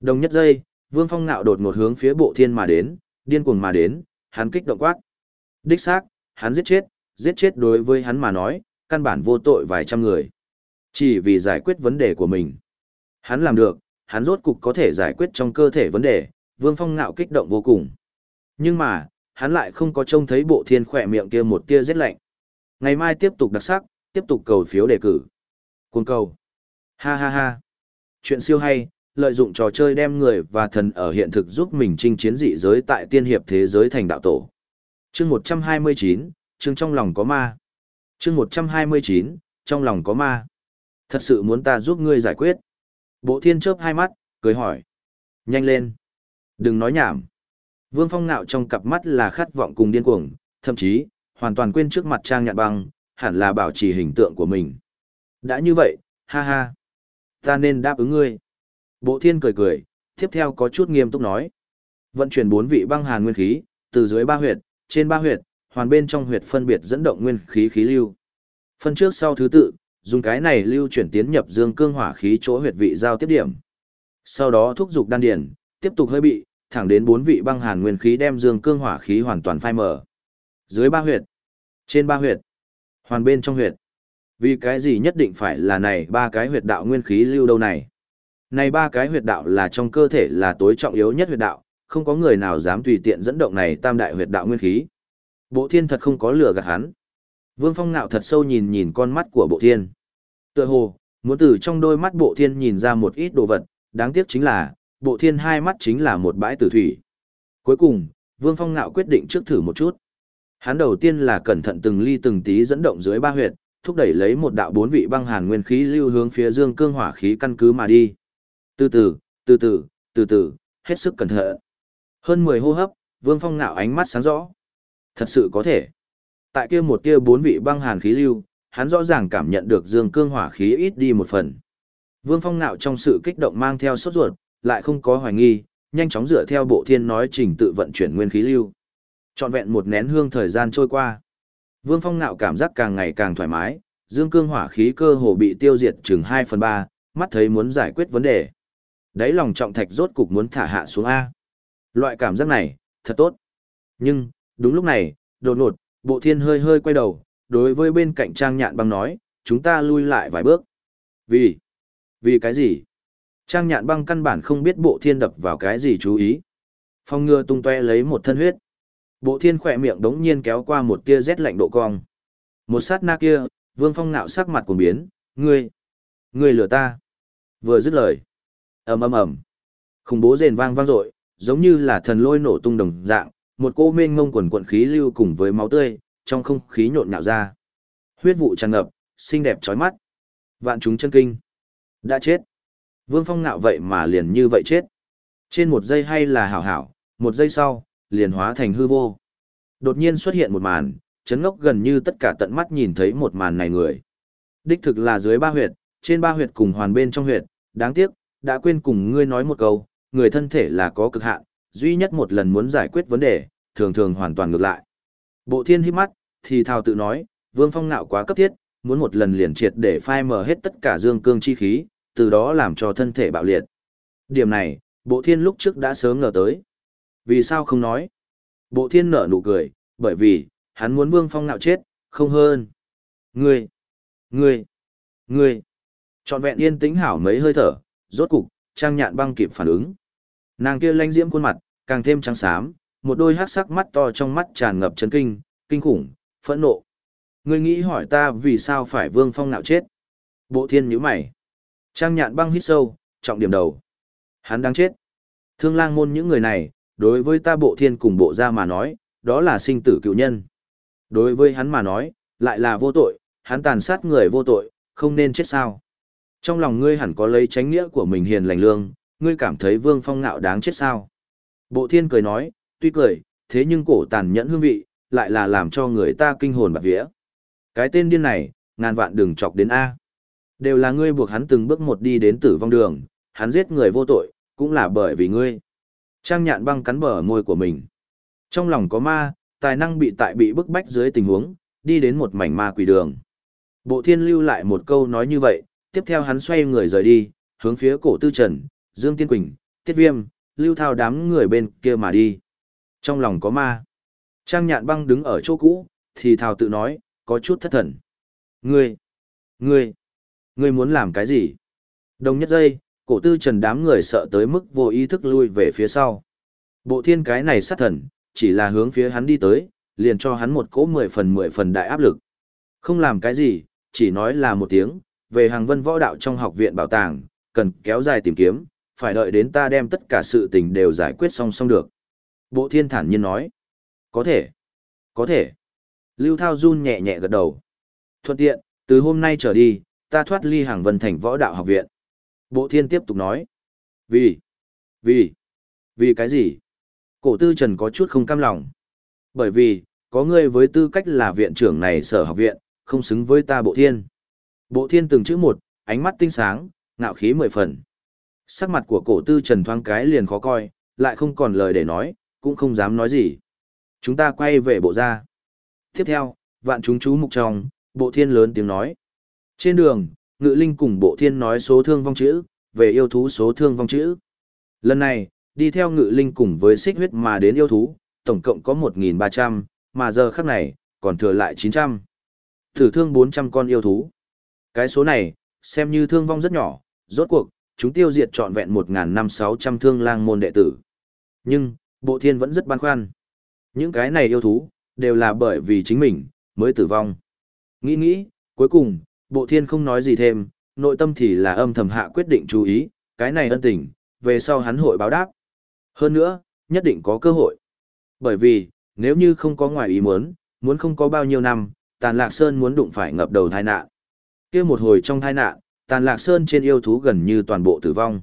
Đồng nhất giây, Vương Phong ngạo đột ngột hướng phía bộ thiên mà đến, điên cuồng mà đến, hắn kích động quát. Đích xác, hắn giết chết, giết chết đối với hắn mà nói, căn bản vô tội vài trăm người. Chỉ vì giải quyết vấn đề của mình. Hắn làm được, hắn rốt cục có thể giải quyết trong cơ thể vấn đề, Vương Phong ngạo kích động vô cùng. Nhưng mà, hắn lại không có trông thấy bộ thiên khỏe miệng kia một tia rét lạnh. Ngày mai tiếp tục đặc sắc, tiếp tục cầu phiếu đề cử. Cuồng cầu. Ha ha ha. Chuyện siêu hay, lợi dụng trò chơi đem người và thần ở hiện thực giúp mình chinh chiến dị giới tại tiên hiệp thế giới thành đạo tổ. Chương 129, chương trong lòng có ma. Chương 129, trong lòng có ma. Thật sự muốn ta giúp ngươi giải quyết. Bộ thiên chớp hai mắt, cười hỏi. Nhanh lên. Đừng nói nhảm. Vương Phong nạo trong cặp mắt là khát vọng cùng điên cuồng, thậm chí, hoàn toàn quên trước mặt Trang Nhạn Băng, hẳn là bảo trì hình tượng của mình. Đã như vậy, ha ha. Ta nên đáp ứng ngươi. Bộ thiên cười cười, tiếp theo có chút nghiêm túc nói. Vận chuyển bốn vị băng hàn nguyên khí, từ dưới ba huyệt, trên ba huyệt, hoàn bên trong huyệt phân biệt dẫn động nguyên khí khí lưu. Phân trước sau thứ tự, dùng cái này lưu chuyển tiến nhập dương cương hỏa khí chỗ huyệt vị giao tiếp điểm. Sau đó thúc dục đan điển, tiếp tục hơi bị, thẳng đến bốn vị băng hàn nguyên khí đem dương cương hỏa khí hoàn toàn phai mở. Dưới ba huyệt, trên ba huyệt, hoàn bên trong huyệt. Vì cái gì nhất định phải là này ba cái huyệt đạo nguyên khí lưu đâu này? Này ba cái huyệt đạo là trong cơ thể là tối trọng yếu nhất huyệt đạo, không có người nào dám tùy tiện dẫn động này tam đại huyệt đạo nguyên khí. Bộ thiên thật không có lừa gạt hắn. Vương Phong ngạo thật sâu nhìn nhìn con mắt của bộ thiên. Tựa hồ, muốn từ trong đôi mắt bộ thiên nhìn ra một ít đồ vật, đáng tiếc chính là, bộ thiên hai mắt chính là một bãi tử thủy. Cuối cùng, Vương Phong ngạo quyết định trước thử một chút. Hắn đầu tiên là cẩn thận từng ly từng tí dẫn động dưới ba huyệt, thúc đẩy lấy một đạo bốn vị băng hàn nguyên khí lưu hướng phía dương cương hỏa khí căn cứ mà đi. Từ từ, từ từ, từ từ, hết sức cẩn thận. Hơn 10 hô hấp, Vương Phong ngạo ánh mắt sáng rõ. Thật sự có thể. Tại kia một kia bốn vị băng hàn khí lưu, hắn rõ ràng cảm nhận được dương cương hỏa khí ít đi một phần. Vương Phong Nạo trong sự kích động mang theo sốt ruột, lại không có hoài nghi, nhanh chóng dựa theo bộ thiên nói trình tự vận chuyển nguyên khí lưu. Trọn vẹn một nén hương thời gian trôi qua. Vương Phong Nạo cảm giác càng ngày càng thoải mái, dương cương hỏa khí cơ hồ bị tiêu diệt chừng 2 phần 3, mắt thấy muốn giải quyết vấn đề. Đấy lòng trọng thạch rốt cục muốn thả hạ xuống A. Loại cảm giác này, thật tốt. Nhưng, đúng lúc này, đột ngột, bộ thiên hơi hơi quay đầu, đối với bên cạnh trang nhạn băng nói, chúng ta lui lại vài bước. Vì? Vì cái gì? Trang nhạn băng căn bản không biết bộ thiên đập vào cái gì chú ý. Phong ngừa tung toe lấy một thân huyết. Bộ thiên khỏe miệng đống nhiên kéo qua một tia rét lạnh độ cong. Một sát na kia, vương phong nạo sắc mặt cuồng biến, ngươi, ngươi lừa ta. Vừa dứt lời. ầm ầm ầm Khủng bố rền vang vang dội giống như là thần lôi nổ tung đồng dạng, một cô mênh ngông quần quận khí lưu cùng với máu tươi, trong không khí nhộn nhạo ra. Huyết vụ tràn ngập, xinh đẹp chói mắt. Vạn chúng chân kinh. đã chết. Vương Phong nạo vậy mà liền như vậy chết. Trên một giây hay là hảo hảo, một giây sau, liền hóa thành hư vô. Đột nhiên xuất hiện một màn, chấn ngốc gần như tất cả tận mắt nhìn thấy một màn này người. Đích thực là dưới ba huyệt, trên ba huyệt cùng hoàn bên trong huyệt, đáng tiếc, đã quên cùng ngươi nói một câu, người thân thể là có cực hạn, duy nhất một lần muốn giải quyết vấn đề, thường thường hoàn toàn ngược lại. Bộ thiên hít mắt, thì thào tự nói, vương phong nạo quá cấp thiết, muốn một lần liền triệt để phai mở hết tất cả dương cương chi khí, từ đó làm cho thân thể bạo liệt. Điểm này, bộ thiên lúc trước đã sớm ngờ tới. Vì sao không nói? Bộ thiên nở nụ cười, bởi vì, hắn muốn vương phong nạo chết, không hơn. Ngươi, ngươi, ngươi. Trọn vẹn yên tĩnh hảo mấy hơi thở, rốt cục, trang nhạn băng kịp phản ứng. Nàng kia lanh diễm khuôn mặt, càng thêm trắng xám, một đôi hát sắc mắt to trong mắt tràn ngập chấn kinh, kinh khủng, phẫn nộ. Ngươi nghĩ hỏi ta vì sao phải vương phong nạo chết? Bộ thiên nhíu mày. Trang nhạn băng hít sâu, trọng điểm đầu. Hắn đang chết. Thương lang môn những người này, đối với ta bộ thiên cùng bộ ra mà nói, đó là sinh tử cựu nhân. Đối với hắn mà nói, lại là vô tội, hắn tàn sát người vô tội, không nên chết sao. Trong lòng ngươi hẳn có lấy tránh nghĩa của mình hiền lành lương, ngươi cảm thấy vương phong ngạo đáng chết sao. Bộ thiên cười nói, tuy cười, thế nhưng cổ tàn nhẫn hương vị, lại là làm cho người ta kinh hồn bạc vía. Cái tên điên này, ngàn vạn đừng chọc đến A. Đều là ngươi buộc hắn từng bước một đi đến tử vong đường, hắn giết người vô tội, cũng là bởi vì ngươi. Trang nhạn băng cắn bờ môi của mình. Trong lòng có ma, tài năng bị tại bị bức bách dưới tình huống, đi đến một mảnh ma quỷ đường. Bộ thiên lưu lại một câu nói như vậy, tiếp theo hắn xoay người rời đi, hướng phía cổ tư trần, Dương Tiên Quỳnh, Tiết Viêm, lưu thao đám người bên kia mà đi. Trong lòng có ma. Trang nhạn băng đứng ở chỗ cũ, thì thào tự nói, có chút thất thần. Ngươi, ngươi, ngươi muốn làm cái gì? Đồng nhất giây, cổ tư trần đám người sợ tới mức vô ý thức lui về phía sau. Bộ thiên cái này sát thần, chỉ là hướng phía hắn đi tới, liền cho hắn một cỗ mười phần mười phần đại áp lực. Không làm cái gì, chỉ nói là một tiếng, về hàng vân võ đạo trong học viện bảo tàng, cần kéo dài tìm kiếm, phải đợi đến ta đem tất cả sự tình đều giải quyết xong xong được. Bộ thiên thản nhiên nói, có thể, có thể. Lưu Thao run nhẹ nhẹ gật đầu. Thuận tiện, từ hôm nay trở đi, ta thoát ly hàng vân thành võ đạo học viện. Bộ thiên tiếp tục nói. Vì? Vì? Vì cái gì? Cổ tư trần có chút không cam lòng. Bởi vì, có ngươi với tư cách là viện trưởng này sở học viện, không xứng với ta bộ thiên. Bộ thiên từng chữ một, ánh mắt tinh sáng, ngạo khí mười phần. Sắc mặt của cổ tư trần thoáng cái liền khó coi, lại không còn lời để nói, cũng không dám nói gì. Chúng ta quay về bộ ra. Tiếp theo, vạn chúng chú mục trong, bộ thiên lớn tiếng nói. Trên đường, ngự linh cùng bộ thiên nói số thương vong chữ, về yêu thú số thương vong chữ. Lần này, đi theo ngự linh cùng với xích huyết mà đến yêu thú, tổng cộng có 1.300, mà giờ khắc này, còn thừa lại 900. Thử thương 400 con yêu thú. Cái số này, xem như thương vong rất nhỏ, rốt cuộc, chúng tiêu diệt trọn vẹn 1.5600 thương lang môn đệ tử. Nhưng, bộ thiên vẫn rất băn khoăn. Những cái này yêu thú, đều là bởi vì chính mình, mới tử vong. Nghĩ nghĩ, cuối cùng, bộ thiên không nói gì thêm, nội tâm thì là âm thầm hạ quyết định chú ý, cái này ân tình, về sau hắn hội báo đáp. Hơn nữa, nhất định có cơ hội. Bởi vì, nếu như không có ngoài ý muốn, muốn không có bao nhiêu năm, Tàn Lạc Sơn muốn đụng phải ngập đầu tai nạn. kia một hồi trong tai nạn, Tàn Lạc Sơn trên yêu thú gần như toàn bộ tử vong.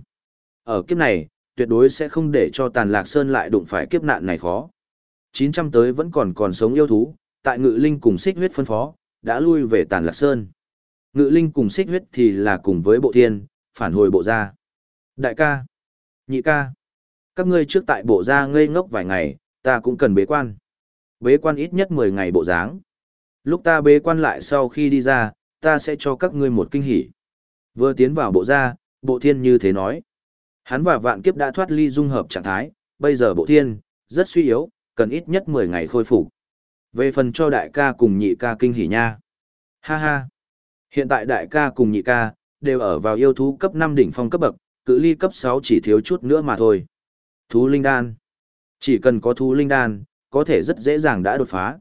Ở kiếp này, tuyệt đối sẽ không để cho Tàn Lạc Sơn lại đụng phải kiếp nạn này khó. 900 tới vẫn còn còn sống yêu thú, tại Ngự Linh cùng Xích Huyết phân phó, đã lui về Tàn Lạc Sơn. Ngự Linh cùng Xích Huyết thì là cùng với Bộ Thiên, phản hồi bộ gia. Đại ca, nhị ca, các ngươi trước tại bộ gia ngây ngốc vài ngày, ta cũng cần bế quan. Bế quan ít nhất 10 ngày bộ dáng. Lúc ta bế quan lại sau khi đi ra, ta sẽ cho các ngươi một kinh hỉ. Vừa tiến vào bộ gia, bộ thiên như thế nói. Hắn và vạn kiếp đã thoát ly dung hợp trạng thái, bây giờ bộ thiên, rất suy yếu, cần ít nhất 10 ngày khôi phục. Về phần cho đại ca cùng nhị ca kinh hỉ nha. Ha ha. Hiện tại đại ca cùng nhị ca, đều ở vào yêu thú cấp 5 đỉnh phong cấp bậc, cự ly cấp 6 chỉ thiếu chút nữa mà thôi. Thú linh đan. Chỉ cần có thú linh đan, có thể rất dễ dàng đã đột phá.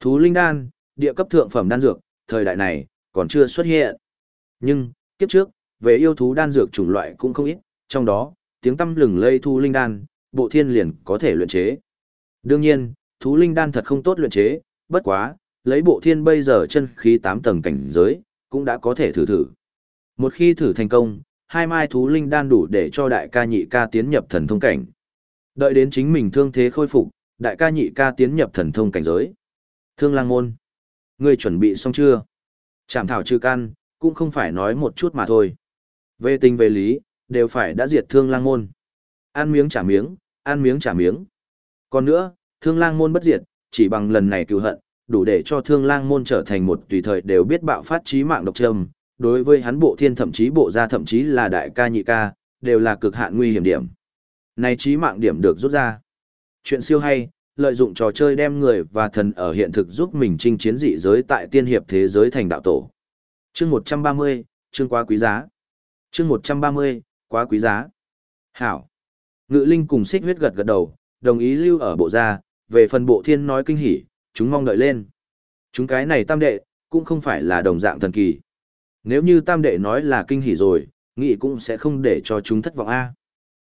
Thú linh đan, địa cấp thượng phẩm đan dược, thời đại này, còn chưa xuất hiện. Nhưng, kiếp trước, về yêu thú đan dược chủng loại cũng không ít, trong đó, tiếng tâm lừng lây thú linh đan, bộ thiên liền có thể luyện chế. Đương nhiên, thú linh đan thật không tốt luyện chế, bất quá, lấy bộ thiên bây giờ chân khí 8 tầng cảnh giới, cũng đã có thể thử thử. Một khi thử thành công, hai mai thú linh đan đủ để cho đại ca nhị ca tiến nhập thần thông cảnh. Đợi đến chính mình thương thế khôi phục, đại ca nhị ca tiến nhập thần thông cảnh giới. Thương lang môn. Ngươi chuẩn bị xong chưa? Chạm thảo trừ căn, cũng không phải nói một chút mà thôi. Về tình về lý, đều phải đã diệt thương lang môn. Ăn miếng trả miếng, ăn miếng trả miếng. Còn nữa, thương lang môn bất diệt, chỉ bằng lần này cứu hận, đủ để cho thương lang môn trở thành một tùy thời đều biết bạo phát trí mạng độc trâm. Đối với hắn bộ thiên thậm chí bộ gia thậm chí là đại ca nhị ca, đều là cực hạn nguy hiểm điểm. Này trí mạng điểm được rút ra. Chuyện siêu hay, lợi dụng trò chơi đem người và thần ở hiện thực giúp mình chinh chiến dị giới tại tiên hiệp thế giới thành đạo tổ. Chương 130, chương quá quý giá. Chương 130, quá quý giá. Hảo. Ngự Linh cùng Xích Huyết gật gật đầu, đồng ý lưu ở bộ gia, về phần bộ thiên nói kinh hỉ, chúng mong đợi lên. Chúng cái này tam đệ, cũng không phải là đồng dạng thần kỳ. Nếu như tam đệ nói là kinh hỉ rồi, nghị cũng sẽ không để cho chúng thất vọng a.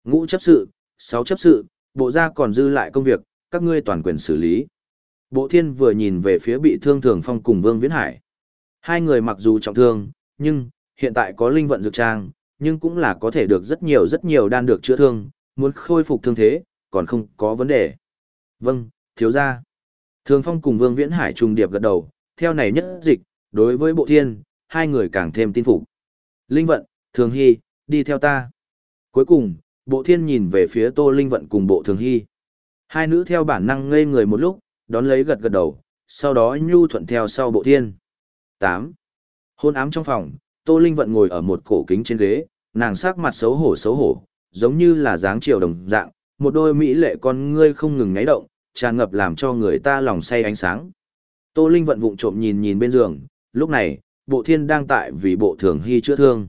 Ngũ chấp sự, sáu chấp sự, bộ gia còn dư lại công việc, các ngươi toàn quyền xử lý. Bộ thiên vừa nhìn về phía bị thương thường phong cùng Vương Viễn Hải. Hai người mặc dù trọng thương, nhưng, hiện tại có linh vận dược trang, nhưng cũng là có thể được rất nhiều rất nhiều đan được chữa thương, muốn khôi phục thương thế, còn không có vấn đề. Vâng, thiếu gia. Thường phong cùng Vương Viễn Hải trùng điệp gật đầu, theo này nhất dịch, đối với bộ thiên, hai người càng thêm tin phục. Linh vận, thường hy, đi theo ta. Cuối cùng, bộ thiên nhìn về phía tô linh vận cùng bộ thường hy. Hai nữ theo bản năng ngây người một lúc, đón lấy gật gật đầu, sau đó nhu thuận theo sau bộ thiên. 8. Hôn ám trong phòng, Tô Linh Vận ngồi ở một cổ kính trên ghế, nàng sắc mặt xấu hổ xấu hổ, giống như là dáng chiều đồng dạng, một đôi mỹ lệ con ngươi không ngừng ngáy động, tràn ngập làm cho người ta lòng say ánh sáng. Tô Linh Vận vụng trộm nhìn nhìn bên giường, lúc này, bộ thiên đang tại vì bộ thường hy chữa thương.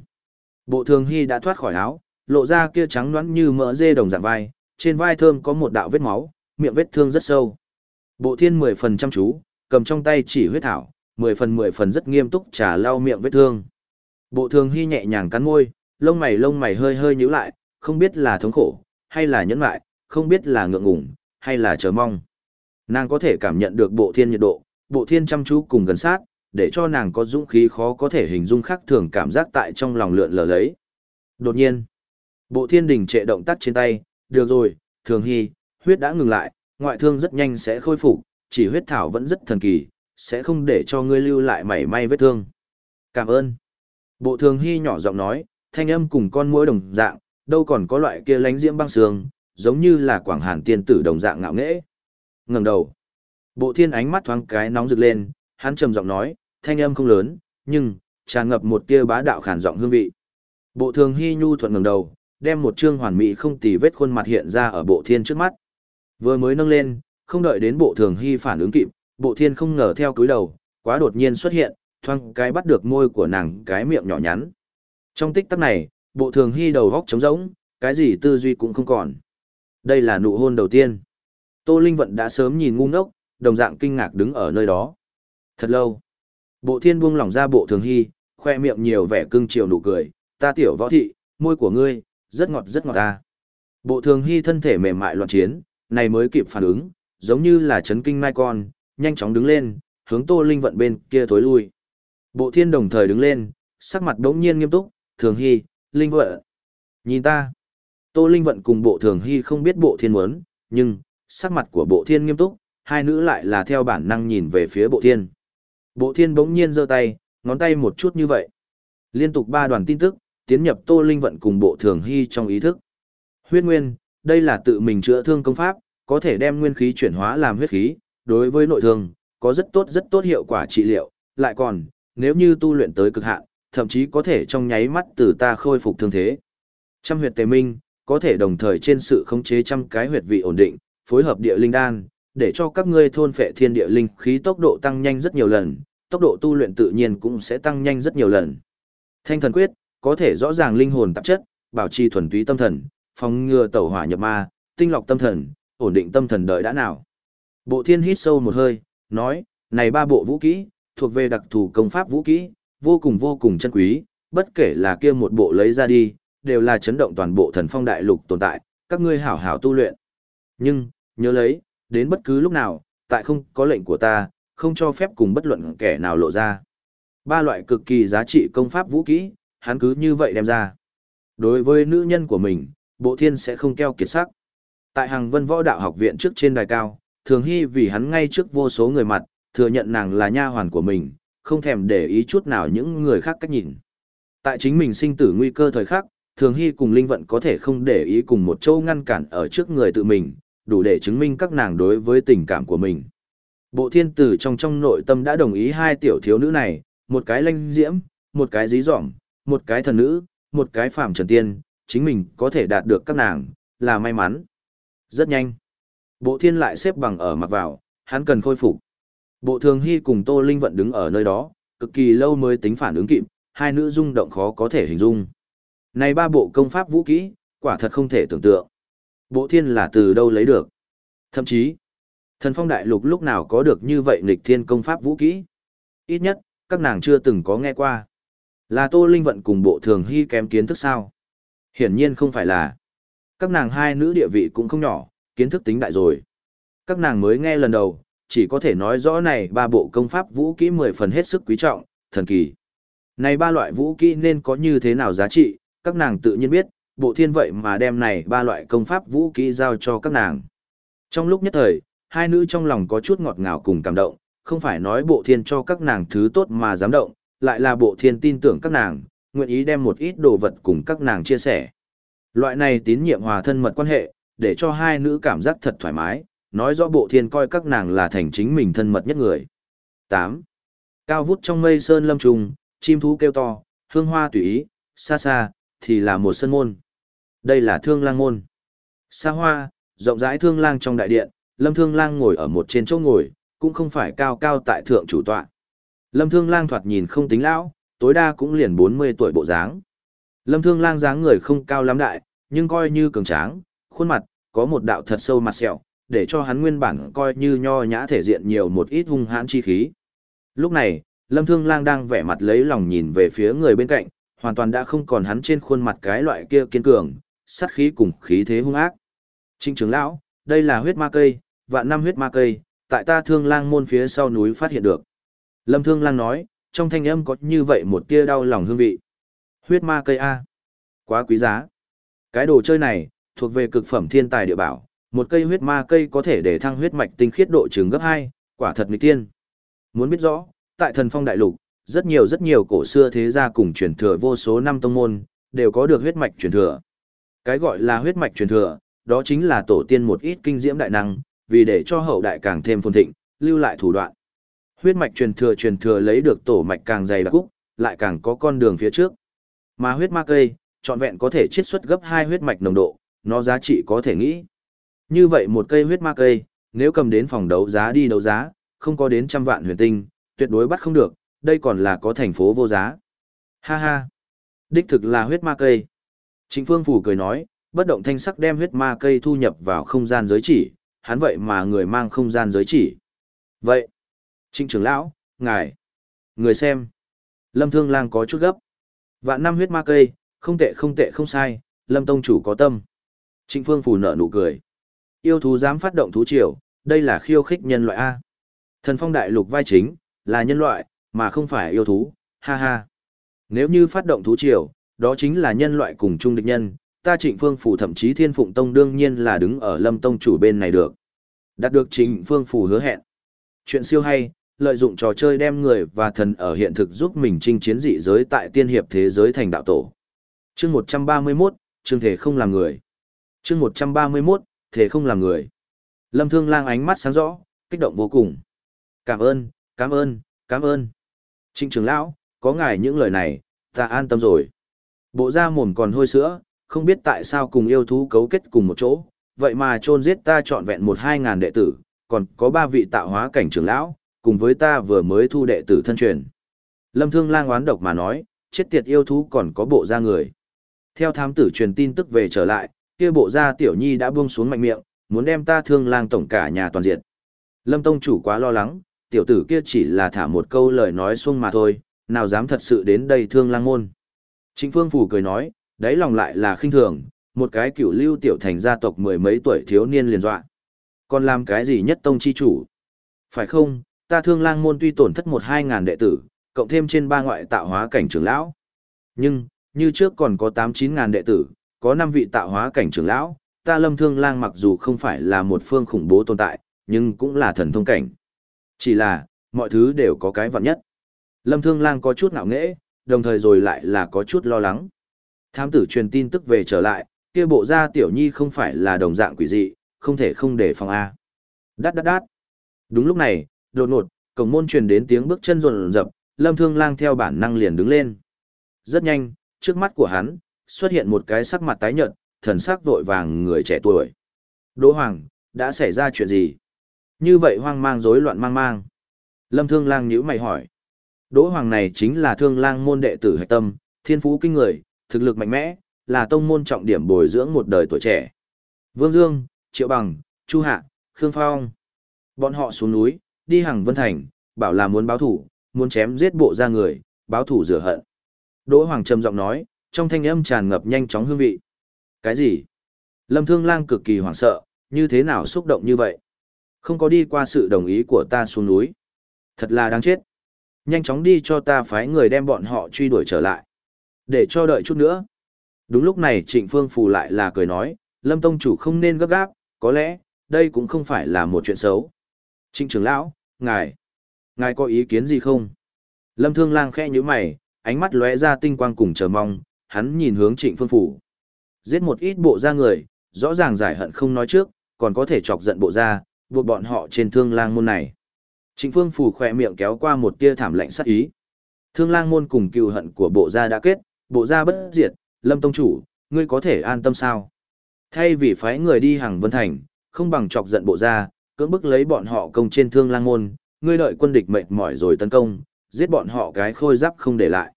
Bộ thường hy đã thoát khỏi áo, lộ ra kia trắng nõn như mỡ dê đồng dạng vai, trên vai thơm có một đạo vết máu, miệng vết thương rất sâu. Bộ thiên mười phần chăm chú, cầm trong tay chỉ huyết thảo, mười phần mười phần rất nghiêm túc trả lau miệng vết thương. Bộ thường hy nhẹ nhàng cắn môi, lông mày lông mày hơi hơi nhíu lại, không biết là thống khổ, hay là nhẫn lại, không biết là ngượng ngùng, hay là chờ mong. Nàng có thể cảm nhận được bộ thiên nhiệt độ, bộ thiên chăm chú cùng gần sát, để cho nàng có dũng khí khó có thể hình dung khác thường cảm giác tại trong lòng lượn lờ lấy. Đột nhiên, bộ thiên đình trệ động tác trên tay, được rồi, thường hy, huyết đã ngừng lại, ngoại thương rất nhanh sẽ khôi phục, chỉ huyết thảo vẫn rất thần kỳ, sẽ không để cho ngươi lưu lại mảy may vết thương. Cảm ơn. Bộ thường hy nhỏ giọng nói, thanh âm cùng con mũi đồng dạng, đâu còn có loại kia lánh diễm băng sương, giống như là quảng hàn tiên tử đồng dạng ngạo nghễ. Ngẩng đầu. Bộ thiên ánh mắt thoáng cái nóng rực lên, hắn trầm giọng nói, thanh âm không lớn, nhưng, tràn ngập một tia bá đạo khản giọng hương vị. Bộ thường hy nhu thuận ngẩng đầu, đem một trương hoàn mỹ không tì vết khuôn mặt hiện ra ở bộ thiên trước mắt. Vừa mới nâng lên, không đợi đến bộ thường hy phản ứng kịp, bộ thiên không ngờ theo cúi đầu, quá đột nhiên xuất hiện, thoáng cái bắt được môi của nàng cái miệng nhỏ nhắn. Trong tích tắc này, bộ thường hy đầu góc trống rỗng, cái gì tư duy cũng không còn. Đây là nụ hôn đầu tiên. Tô Linh Vận đã sớm nhìn ngu ngốc, đồng dạng kinh ngạc đứng ở nơi đó. Thật lâu. Bộ thiên buông lỏng ra bộ thường hy, khoe miệng nhiều vẻ cưng chiều nụ cười, ta tiểu võ thị, môi của ngươi, rất ngọt rất ngọt ta. Bộ thường hy thân thể mềm mại loạn chiến, này mới kịp phản ứng, giống như là chấn kinh mai con, nhanh chóng đứng lên, hướng Tô Linh Vận bên kia tối lui. Bộ thiên đồng thời đứng lên, sắc mặt đống nhiên nghiêm túc, thường hy, Linh Vận. Nhìn ta. Tô Linh Vận cùng bộ thường hy không biết bộ thiên muốn, nhưng, sắc mặt của bộ thiên nghiêm túc, hai nữ lại là theo bản năng nhìn về phía bộ thiên. Bộ thiên bỗng nhiên giơ tay, ngón tay một chút như vậy. Liên tục ba đoàn tin tức, tiến nhập Tô Linh Vận cùng bộ thường hy trong ý thức. Huyết nguyên, đây là tự mình chữa thương công pháp, có thể đem nguyên khí chuyển hóa làm huyết khí, đối với nội thương, có rất tốt rất tốt hiệu quả trị liệu, lại còn, nếu như tu luyện tới cực hạn, thậm chí có thể trong nháy mắt từ ta khôi phục thương thế. Trăm huyệt tề minh, có thể đồng thời trên sự khống chế trăm cái huyệt vị ổn định, phối hợp địa linh đan, để cho các ngươi thôn phệ thiên địa linh khí tốc độ tăng nhanh rất nhiều lần, tốc độ tu luyện tự nhiên cũng sẽ tăng nhanh rất nhiều lần. Thanh thần quyết, có thể rõ ràng linh hồn tạp chất, bảo trì thuần túy tâm thần, phòng ngừa tẩu hỏa nhập ma, tinh lọc tâm thần, ổn định tâm thần đợi đã nào. Bộ thiên hít sâu một hơi, nói, này ba bộ vũ kỹ, thuộc về đặc thù công pháp vũ kỹ, vô cùng vô cùng chân quý, bất kể là kia một bộ lấy ra đi, đều là chấn động toàn bộ thần phong đại lục tồn tại, các ngươi hảo hảo tu luyện. Nhưng, nhớ lấy, đến bất cứ lúc nào, tại không có lệnh của ta, không cho phép cùng bất luận kẻ nào lộ ra. Ba loại cực kỳ giá trị công pháp vũ kỹ, hắn cứ như vậy đem ra. Đối với nữ nhân của mình, bộ thiên sẽ không keo kiệt sắc. Tại hàng vân võ đạo học viện trước trên đài cao, thường hy vì hắn ngay trước vô số người mặt, thừa nhận nàng là nha hoàn của mình, không thèm để ý chút nào những người khác cách nhìn. Tại chính mình sinh tử nguy cơ thời khắc, thường hy cùng linh vận có thể không để ý cùng một châu ngăn cản ở trước người tự mình, đủ để chứng minh các nàng đối với tình cảm của mình. Bộ thiên tử trong trong nội tâm đã đồng ý hai tiểu thiếu nữ này, một cái lanh diễm, một cái dí dỏm, một cái thần nữ, một cái phàm trần tiên, chính mình có thể đạt được các nàng, là may mắn. Rất nhanh. Bộ thiên lại xếp bằng ở mặt vào, hắn cần khôi phục. Bộ thường hy cùng Tô Linh vận đứng ở nơi đó, cực kỳ lâu mới tính phản ứng kịp, hai nữ rung động khó có thể hình dung. Này ba bộ công pháp vũ kỹ, quả thật không thể tưởng tượng. Bộ thiên là từ đâu lấy được. Thậm chí, thần phong đại lục lúc nào có được như vậy nghịch thiên công pháp vũ kỹ. Ít nhất, các nàng chưa từng có nghe qua. Là Tô Linh Vận cùng bộ thường hy kém kiến thức sao? Hiển nhiên không phải là. Các nàng hai nữ địa vị cũng không nhỏ, kiến thức tính đại rồi. Các nàng mới nghe lần đầu, chỉ có thể nói rõ này ba bộ công pháp vũ kỹ mười phần hết sức quý trọng, thần kỳ. Này ba loại vũ kỹ nên có như thế nào giá trị, các nàng tự nhiên biết, bộ thiên vậy mà đem này ba loại công pháp vũ kỹ giao cho các nàng. Trong lúc nhất thời, hai nữ trong lòng có chút ngọt ngào cùng cảm động, không phải nói bộ thiên cho các nàng thứ tốt mà dám động, lại là bộ thiên tin tưởng các nàng, nguyện ý đem một ít đồ vật cùng các nàng chia sẻ. Loại này tín nhiệm hòa thân mật quan hệ, để cho hai nữ cảm giác thật thoải mái, nói rõ bộ thiên coi các nàng là thành chính mình thân mật nhất người. 8. Cao vút trong mây sơn lâm trùng, chim thú kêu to, hương hoa tùy ý, xa xa, thì là một sân môn. Đây là thương lang môn. Xa hoa, rộng rãi thương lang trong đại điện, lâm thương lang ngồi ở một trên chỗ ngồi, cũng không phải cao cao tại thượng chủ tọa. Lâm thương lang thoạt nhìn không tính lão, tối đa cũng liền 40 tuổi bộ dáng. Lâm thương lang dáng người không cao lắm đại, nhưng coi như cường tráng, khuôn mặt, có một đạo thật sâu mặt sẹo, để cho hắn nguyên bản coi như nho nhã thể diện nhiều một ít hung hãn chi khí. Lúc này, Lâm Thương Lang đang vẻ mặt lấy lòng nhìn về phía người bên cạnh, hoàn toàn đã không còn hắn trên khuôn mặt cái loại kia kiên cường, sát khí cùng khí thế hung ác. Trinh trưởng lão, đây là huyết ma cây, vạn năm huyết ma cây, tại ta Thương Lang môn phía sau núi phát hiện được. Lâm Thương Lang nói, trong thanh âm có như vậy một tia đau lòng hương vị. Huyết ma cây A. Quá quý giá. Cái đồ chơi này, thuộc về cực phẩm thiên tài địa bảo, một cây huyết ma cây có thể để thăng huyết mạch tinh khiết độ trường gấp 2, quả thật nghịch tiên. Muốn biết rõ, tại thần phong đại lục, rất nhiều rất nhiều cổ xưa thế gia cùng truyền thừa vô số năm tông môn, đều có được huyết mạch truyền thừa. Cái gọi là huyết mạch truyền thừa, đó chính là tổ tiên một ít kinh diễm đại năng, vì để cho hậu đại càng thêm phồn thịnh, lưu lại thủ đoạn. Huyết mạch truyền thừa truyền thừa lấy được tổ mạch càng dày đặc cúc, lại càng có con đường phía trước. Mà huyết ma cây, trọn vẹn có thể chiết xuất gấp hai huyết mạch nồng độ, nó giá trị có thể nghĩ. Như vậy một cây huyết ma cây, nếu cầm đến phòng đấu giá đi đấu giá, không có đến trăm vạn huyền tinh, tuyệt đối bắt không được, đây còn là có thành phố vô giá. Ha ha, đích thực là huyết ma cây. Trịnh Phương Phủ cười nói, bất động thanh sắc đem huyết ma cây thu nhập vào không gian giới chỉ, hắn vậy mà người mang không gian giới chỉ. Vậy, Trịnh trưởng lão, ngài, người xem. Lâm Thương Lang có chút gấp. Vạn năm huyết ma cây, không tệ không tệ không sai, Lâm Tông chủ có tâm. Trịnh Phương Phủ nở nụ cười. Yêu thú dám phát động thú triều, đây là khiêu khích nhân loại A. Thần phong đại lục vai chính, là nhân loại, mà không phải yêu thú, ha ha. Nếu như phát động thú triều, đó chính là nhân loại cùng chung địch nhân, ta trịnh phương phủ thậm chí thiên phụng tông đương nhiên là đứng ở lâm tông chủ bên này được. Đạt được trịnh phương phủ hứa hẹn. Chuyện siêu hay, lợi dụng trò chơi đem người và thần ở hiện thực giúp mình chinh chiến dị giới tại tiên hiệp thế giới thành đạo tổ. Chương 131, chương thể không làm người. Chương 131, thể không làm người. Lâm Thương Lang ánh mắt sáng rõ, kích động vô cùng. Cảm ơn, cảm ơn, cảm ơn. Trịnh trưởng lão, có ngài những lời này, ta an tâm rồi. Bộ da mồm còn hôi sữa, không biết tại sao cùng yêu thú cấu kết cùng một chỗ, vậy mà chôn giết ta trọn vẹn một hai ngàn đệ tử, còn có ba vị tạo hóa cảnh trưởng lão, cùng với ta vừa mới thu đệ tử thân truyền. Lâm Thương Lang oán độc mà nói, chết tiệt yêu thú còn có bộ da người. Theo thám tử truyền tin tức về trở lại, kia bộ gia tiểu nhi đã buông xuống mạnh miệng, muốn đem ta Thương Lang tổng cả nhà toàn diệt. Lâm Tông chủ quá lo lắng, tiểu tử kia chỉ là thả một câu lời nói xuông mà thôi, nào dám thật sự đến đây Thương Lang môn. Trịnh Phương Phủ cười nói, đáy lòng lại là khinh thường, một cái cựu lưu tiểu thành gia tộc mười mấy tuổi thiếu niên liền dọa. Còn làm cái gì nhất tông chi chủ? Phải không, ta thương lang môn tuy tổn thất một hai ngàn đệ tử, cộng thêm trên ba ngoại tạo hóa cảnh trưởng lão. Nhưng, như trước còn có 8-9 ngàn đệ tử, có 5 vị tạo hóa cảnh trưởng lão, ta lâm thương lang mặc dù không phải là một phương khủng bố tồn tại, nhưng cũng là thần thông cảnh. Chỉ là, mọi thứ đều có cái vặn nhất. Lâm thương lang có chút ngạo nghễ, đồng thời rồi lại là có chút lo lắng. Thám tử truyền tin tức về trở lại, kia bộ gia tiểu nhi không phải là đồng dạng quỷ dị, không thể không để phòng A. Đát đát đát. Đúng lúc này, đột ngột, cổng môn truyền đến tiếng bước chân rộn rập, lâm thương lang theo bản năng liền đứng lên. Rất nhanh, trước mắt của hắn, xuất hiện một cái sắc mặt tái nhợt, thần sắc vội vàng người trẻ tuổi. Đỗ Hoàng, đã xảy ra chuyện gì? Như vậy hoang mang rối loạn mang mang. Lâm Thương Lang nhíu mày hỏi. Đỗ Hoàng này chính là Thương Lang môn đệ tử hạch tâm, thiên phú kinh người, thực lực mạnh mẽ, là tông môn trọng điểm bồi dưỡng một đời tuổi trẻ. Vương Dương, Triệu Bằng, Chu Hạ, Khương Phong. Bọn họ xuống núi, đi hàng Vân Thành, bảo là muốn báo thủ, muốn chém giết bộ ra người, báo thủ rửa hận. Đỗ Hoàng trầm giọng nói, trong thanh âm tràn ngập nhanh chóng hương vị. Cái gì? Lâm Thương Lang cực kỳ hoảng sợ, như thế nào xúc động như vậy? Không có đi qua sự đồng ý của ta xuống núi. Thật là đáng chết. Nhanh chóng đi cho ta phái người đem bọn họ truy đuổi trở lại. Để cho đợi chút nữa. Đúng lúc này Trịnh Phương Phù lại là cười nói, Lâm Tông Chủ không nên gấp gáp, có lẽ, đây cũng không phải là một chuyện xấu. Trịnh trưởng lão, ngài, ngài có ý kiến gì không? Lâm Thương Lang khẽ nhíu mày, ánh mắt lóe ra tinh quang cùng chờ mong, hắn nhìn hướng Trịnh Phương Phủ. Giết một ít bộ ra người, rõ ràng giải hận không nói trước, còn có thể chọc giận bộ ra, buộc bọn họ trên thương lang môn này. Trịnh Phương Phủ khỏe miệng kéo qua một tia thảm lạnh sát ý. Thương lang môn cùng cựu hận của bộ gia đã kết, bộ gia bất diệt, Lâm Tông Chủ, ngươi có thể an tâm sao? Thay vì phái người đi hàng Vân Thành, không bằng chọc giận bộ gia, cưỡng bức lấy bọn họ công trên thương lang môn, ngươi đợi quân địch mệt mỏi rồi tấn công, giết bọn họ cái khôi giáp không để lại.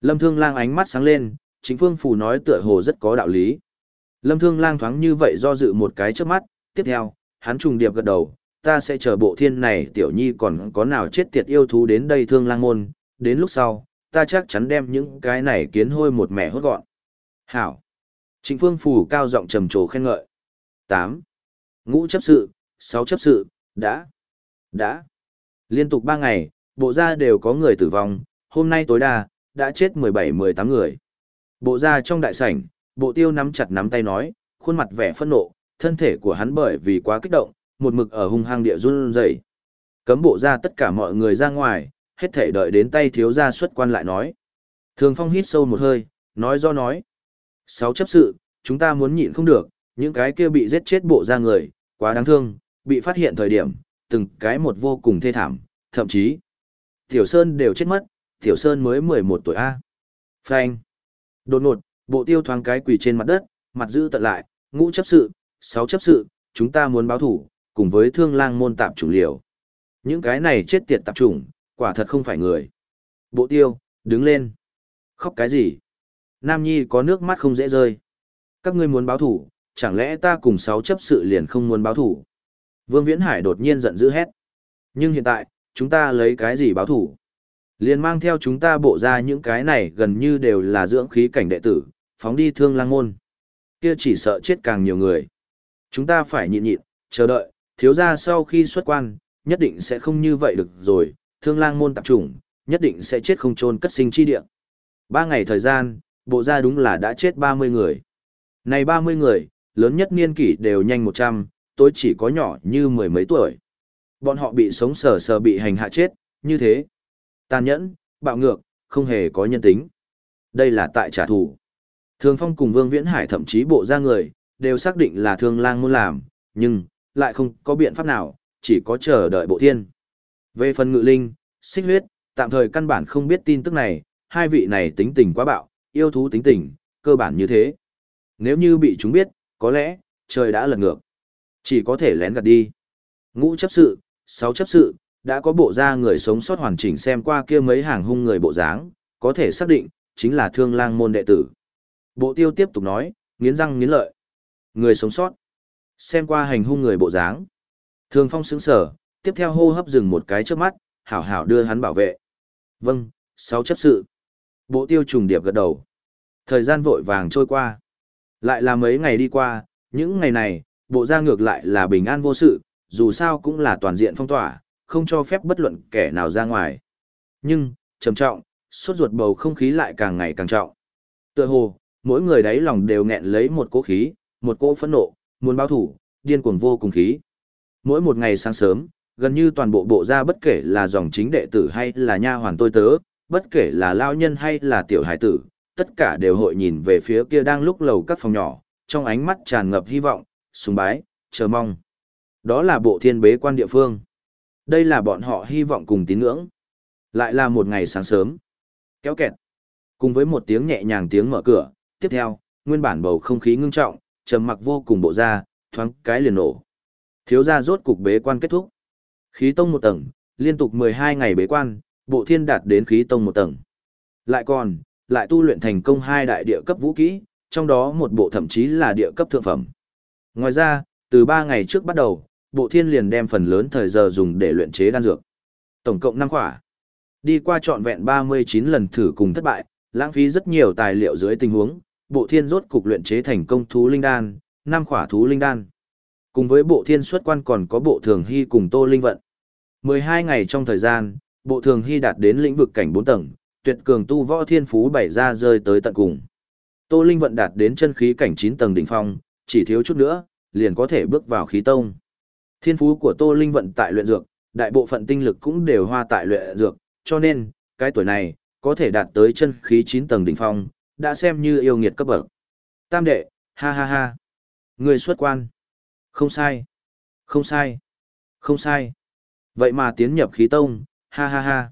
Lâm Thương Lang ánh mắt sáng lên, chính phương phù nói tựa hồ rất có đạo lý. Lâm Thương Lang thoáng như vậy do dự một cái trước mắt, tiếp theo, hắn trùng điệp gật đầu, ta sẽ chờ bộ thiên này tiểu nhi còn có nào chết tiệt yêu thú đến đây Thương Lang môn, đến lúc sau, ta chắc chắn đem những cái này kiến hôi một mẻ hốt gọn. Hảo. Trịnh phương phù cao giọng trầm trồ khen ngợi. 8. Ngũ chấp sự, 6 chấp sự, đã. Đã. Liên tục 3 ngày, bộ gia đều có người tử vong, hôm nay tối đa, đã chết 17-18 người. Bộ ra trong đại sảnh, bộ tiêu nắm chặt nắm tay nói, khuôn mặt vẻ phẫn nộ, thân thể của hắn bởi vì quá kích động, một mực ở hung hăng địa run rẩy. Cấm bộ ra tất cả mọi người ra ngoài, hết thể đợi đến tay thiếu gia xuất quan lại nói. Thường Phong hít sâu một hơi, nói do nói. Sáu chấp sự, chúng ta muốn nhịn không được, những cái kia bị giết chết bộ ra người, quá đáng thương, bị phát hiện thời điểm, từng cái một vô cùng thê thảm, thậm chí. Tiểu Sơn đều chết mất, Tiểu Sơn mới 11 tuổi A. Phanh. Đột ngột, bộ tiêu thoáng cái quỳ trên mặt đất, mặt giữ tận lại, ngũ chấp sự, sáu chấp sự, chúng ta muốn báo thủ, cùng với thương lang môn tạp chủng liều. Những cái này chết tiệt tạp chủng, quả thật không phải người. Bộ tiêu, đứng lên. Khóc cái gì? Nam Nhi có nước mắt không dễ rơi. Các ngươi muốn báo thủ, chẳng lẽ ta cùng sáu chấp sự liền không muốn báo thủ? Vương Viễn Hải đột nhiên giận dữ hét. Nhưng hiện tại, chúng ta lấy cái gì báo thủ? Liền mang theo chúng ta bộ ra những cái này gần như đều là dưỡng khí cảnh đệ tử, phóng đi thương lang môn. Kia chỉ sợ chết càng nhiều người. Chúng ta phải nhịn nhịn, chờ đợi, thiếu gia sau khi xuất quan, nhất định sẽ không như vậy được rồi, thương lang môn tập trung, nhất định sẽ chết không trôn cất sinh chi địa. Ba ngày thời gian, bộ ra đúng là đã chết 30 người. Này 30 người, lớn nhất niên kỷ đều nhanh 100, tôi chỉ có nhỏ như mười mấy tuổi. Bọn họ bị sống sờ sờ bị hành hạ chết, như thế tàn nhẫn, bạo ngược, không hề có nhân tính. Đây là tại trả thù. Thường Phong cùng Vương Viễn Hải thậm chí bộ ra người, đều xác định là thương lang muốn làm, nhưng, lại không có biện pháp nào, chỉ có chờ đợi bộ thiên. Về phần ngự linh, xích huyết, tạm thời căn bản không biết tin tức này, hai vị này tính tình quá bạo, yêu thú tính tình, cơ bản như thế. Nếu như bị chúng biết, có lẽ, trời đã lật ngược. Chỉ có thể lén gạt đi. Ngũ chấp sự, sáu chấp sự, đã có bộ da người sống sót hoàn chỉnh xem qua kia mấy hàng hung người bộ dáng, có thể xác định, chính là thương lang môn đệ tử. Bộ tiêu tiếp tục nói, nghiến răng nghiến lợi. Người sống sót. Xem qua hành hung người bộ dáng. Thường phong sững sở, tiếp theo hô hấp dừng một cái trước mắt, hảo hảo đưa hắn bảo vệ. Vâng, sáu chấp sự. Bộ tiêu trùng điệp gật đầu. Thời gian vội vàng trôi qua. Lại là mấy ngày đi qua, những ngày này, bộ ra ngược lại là bình an vô sự, dù sao cũng là toàn diện phong tỏa, không cho phép bất luận kẻ nào ra ngoài. Nhưng, trầm trọng, suốt ruột bầu không khí lại càng ngày càng trọng. Tựa hồ, mỗi người đáy lòng đều nghẹn lấy một cỗ khí, một cỗ phẫn nộ, muốn báo thủ, điên cuồng vô cùng khí. Mỗi một ngày sáng sớm, gần như toàn bộ bộ ra bất kể là dòng chính đệ tử hay là nha hoàn tôi tớ, bất kể là lao nhân hay là tiểu hải tử, tất cả đều hội nhìn về phía kia đang lúc lầu các phòng nhỏ, trong ánh mắt tràn ngập hy vọng, sùng bái, chờ mong. Đó là bộ thiên bế quan địa phương. Đây là bọn họ hy vọng cùng tín ngưỡng. Lại là một ngày sáng sớm. Kéo kẹt. Cùng với một tiếng nhẹ nhàng tiếng mở cửa, tiếp theo, nguyên bản bầu không khí ngưng trọng, trầm mặc vô cùng bộ ra, thoáng cái liền nổ. Thiếu gia rốt cục bế quan kết thúc. Khí tông một tầng, liên tục 12 ngày bế quan, bộ thiên đạt đến khí tông một tầng. Lại còn, lại tu luyện thành công hai đại địa cấp vũ kỹ, trong đó một bộ thậm chí là địa cấp thượng phẩm. Ngoài ra, từ 3 ngày trước bắt đầu, bộ thiên liền đem phần lớn thời giờ dùng để luyện chế đan dược. Tổng cộng 5 khỏa. Đi qua trọn vẹn 39 lần thử cùng thất bại, lãng phí rất nhiều tài liệu dưới tình huống, bộ thiên rốt cục luyện chế thành công thú linh đan, 5 khỏa thú linh đan. Cùng với bộ thiên xuất quan còn có bộ thường hy cùng tô linh vận. 12 ngày trong thời gian, bộ thường hy đạt đến lĩnh vực cảnh 4 tầng, tuyệt cường tu võ thiên phú bảy ra rơi tới tận cùng. Tô Linh vận đạt đến chân khí cảnh 9 tầng đỉnh phong, chỉ thiếu chút nữa, liền có thể bước vào khí tông. Thiên phú của Tô Linh vận tại luyện dược, đại bộ phận tinh lực cũng đều hoa tại luyện dược, cho nên, cái tuổi này, có thể đạt tới chân khí 9 tầng đỉnh phong, đã xem như yêu nghiệt cấp bậc. Tam đệ, ha ha ha. Người xuất quan. Không sai. Không sai. Không sai. Vậy mà tiến nhập khí tông, ha ha ha.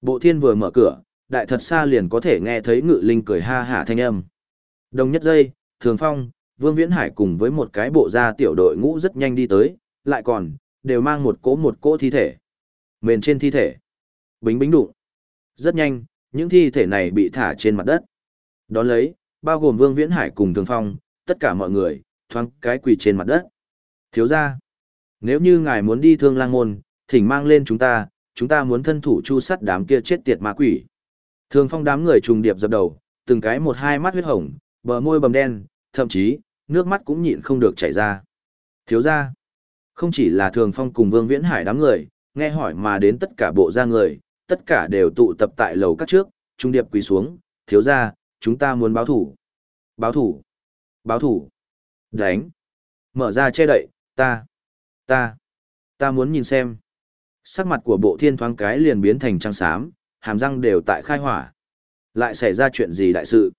Bộ thiên vừa mở cửa, đại thật xa liền có thể nghe thấy ngự linh cười ha hả thanh âm. Đồng nhất giây, Thường Phong, Vương Viễn Hải cùng với một cái bộ gia tiểu đội ngũ rất nhanh đi tới, lại còn, đều mang một cỗ một cỗ thi thể. Mền trên thi thể. Bính bính đụng. Rất nhanh, những thi thể này bị thả trên mặt đất. Đón lấy, bao gồm Vương Viễn Hải cùng Thường Phong, tất cả mọi người, thoáng cái quỳ trên mặt đất. Thiếu ra, nếu như ngài muốn đi thương lang môn, thỉnh mang lên chúng ta, chúng ta muốn thân thủ chu sắt đám kia chết tiệt ma quỷ. Thường Phong đám người trùng điệp dập đầu, từng cái một hai mắt huyết hồng, bờ môi bầm đen, thậm chí, nước mắt cũng nhịn không được chảy ra. Thiếu ra, không chỉ là Thường Phong cùng Vương Viễn Hải đám người, nghe hỏi mà đến tất cả bộ gia người, tất cả đều tụ tập tại lầu các trước, trung điệp quỳ xuống, thiếu ra, chúng ta muốn báo thủ. Báo thủ. Báo thủ. Đánh. Mở ra che đậy, ta. Ta. Ta muốn nhìn xem. Sắc mặt của bộ thiên thoáng cái liền biến thành trăng xám, hàm răng đều tại khai hỏa. Lại xảy ra chuyện gì đại sự?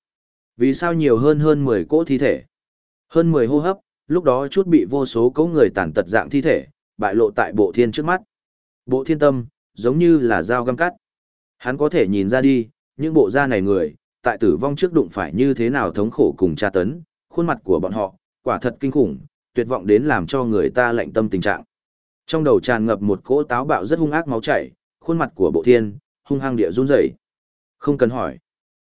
Vì sao nhiều hơn hơn 10 cỗ thi thể? Hơn 10 hô hấp, lúc đó chút bị vô số cỗ người tàn tật dạng thi thể, bại lộ tại bộ thiên trước mắt. Bộ thiên tâm, giống như là dao găm cắt. Hắn có thể nhìn ra đi, những bộ da này người, tại tử vong trước đụng phải như thế nào thống khổ cùng tra tấn, khuôn mặt của bọn họ, quả thật kinh khủng, tuyệt vọng đến làm cho người ta lạnh tâm tình trạng. Trong đầu tràn ngập một cỗ táo bạo rất hung ác máu chảy, khuôn mặt của bộ thiên, hung hăng địa run rẩy. Không cần hỏi.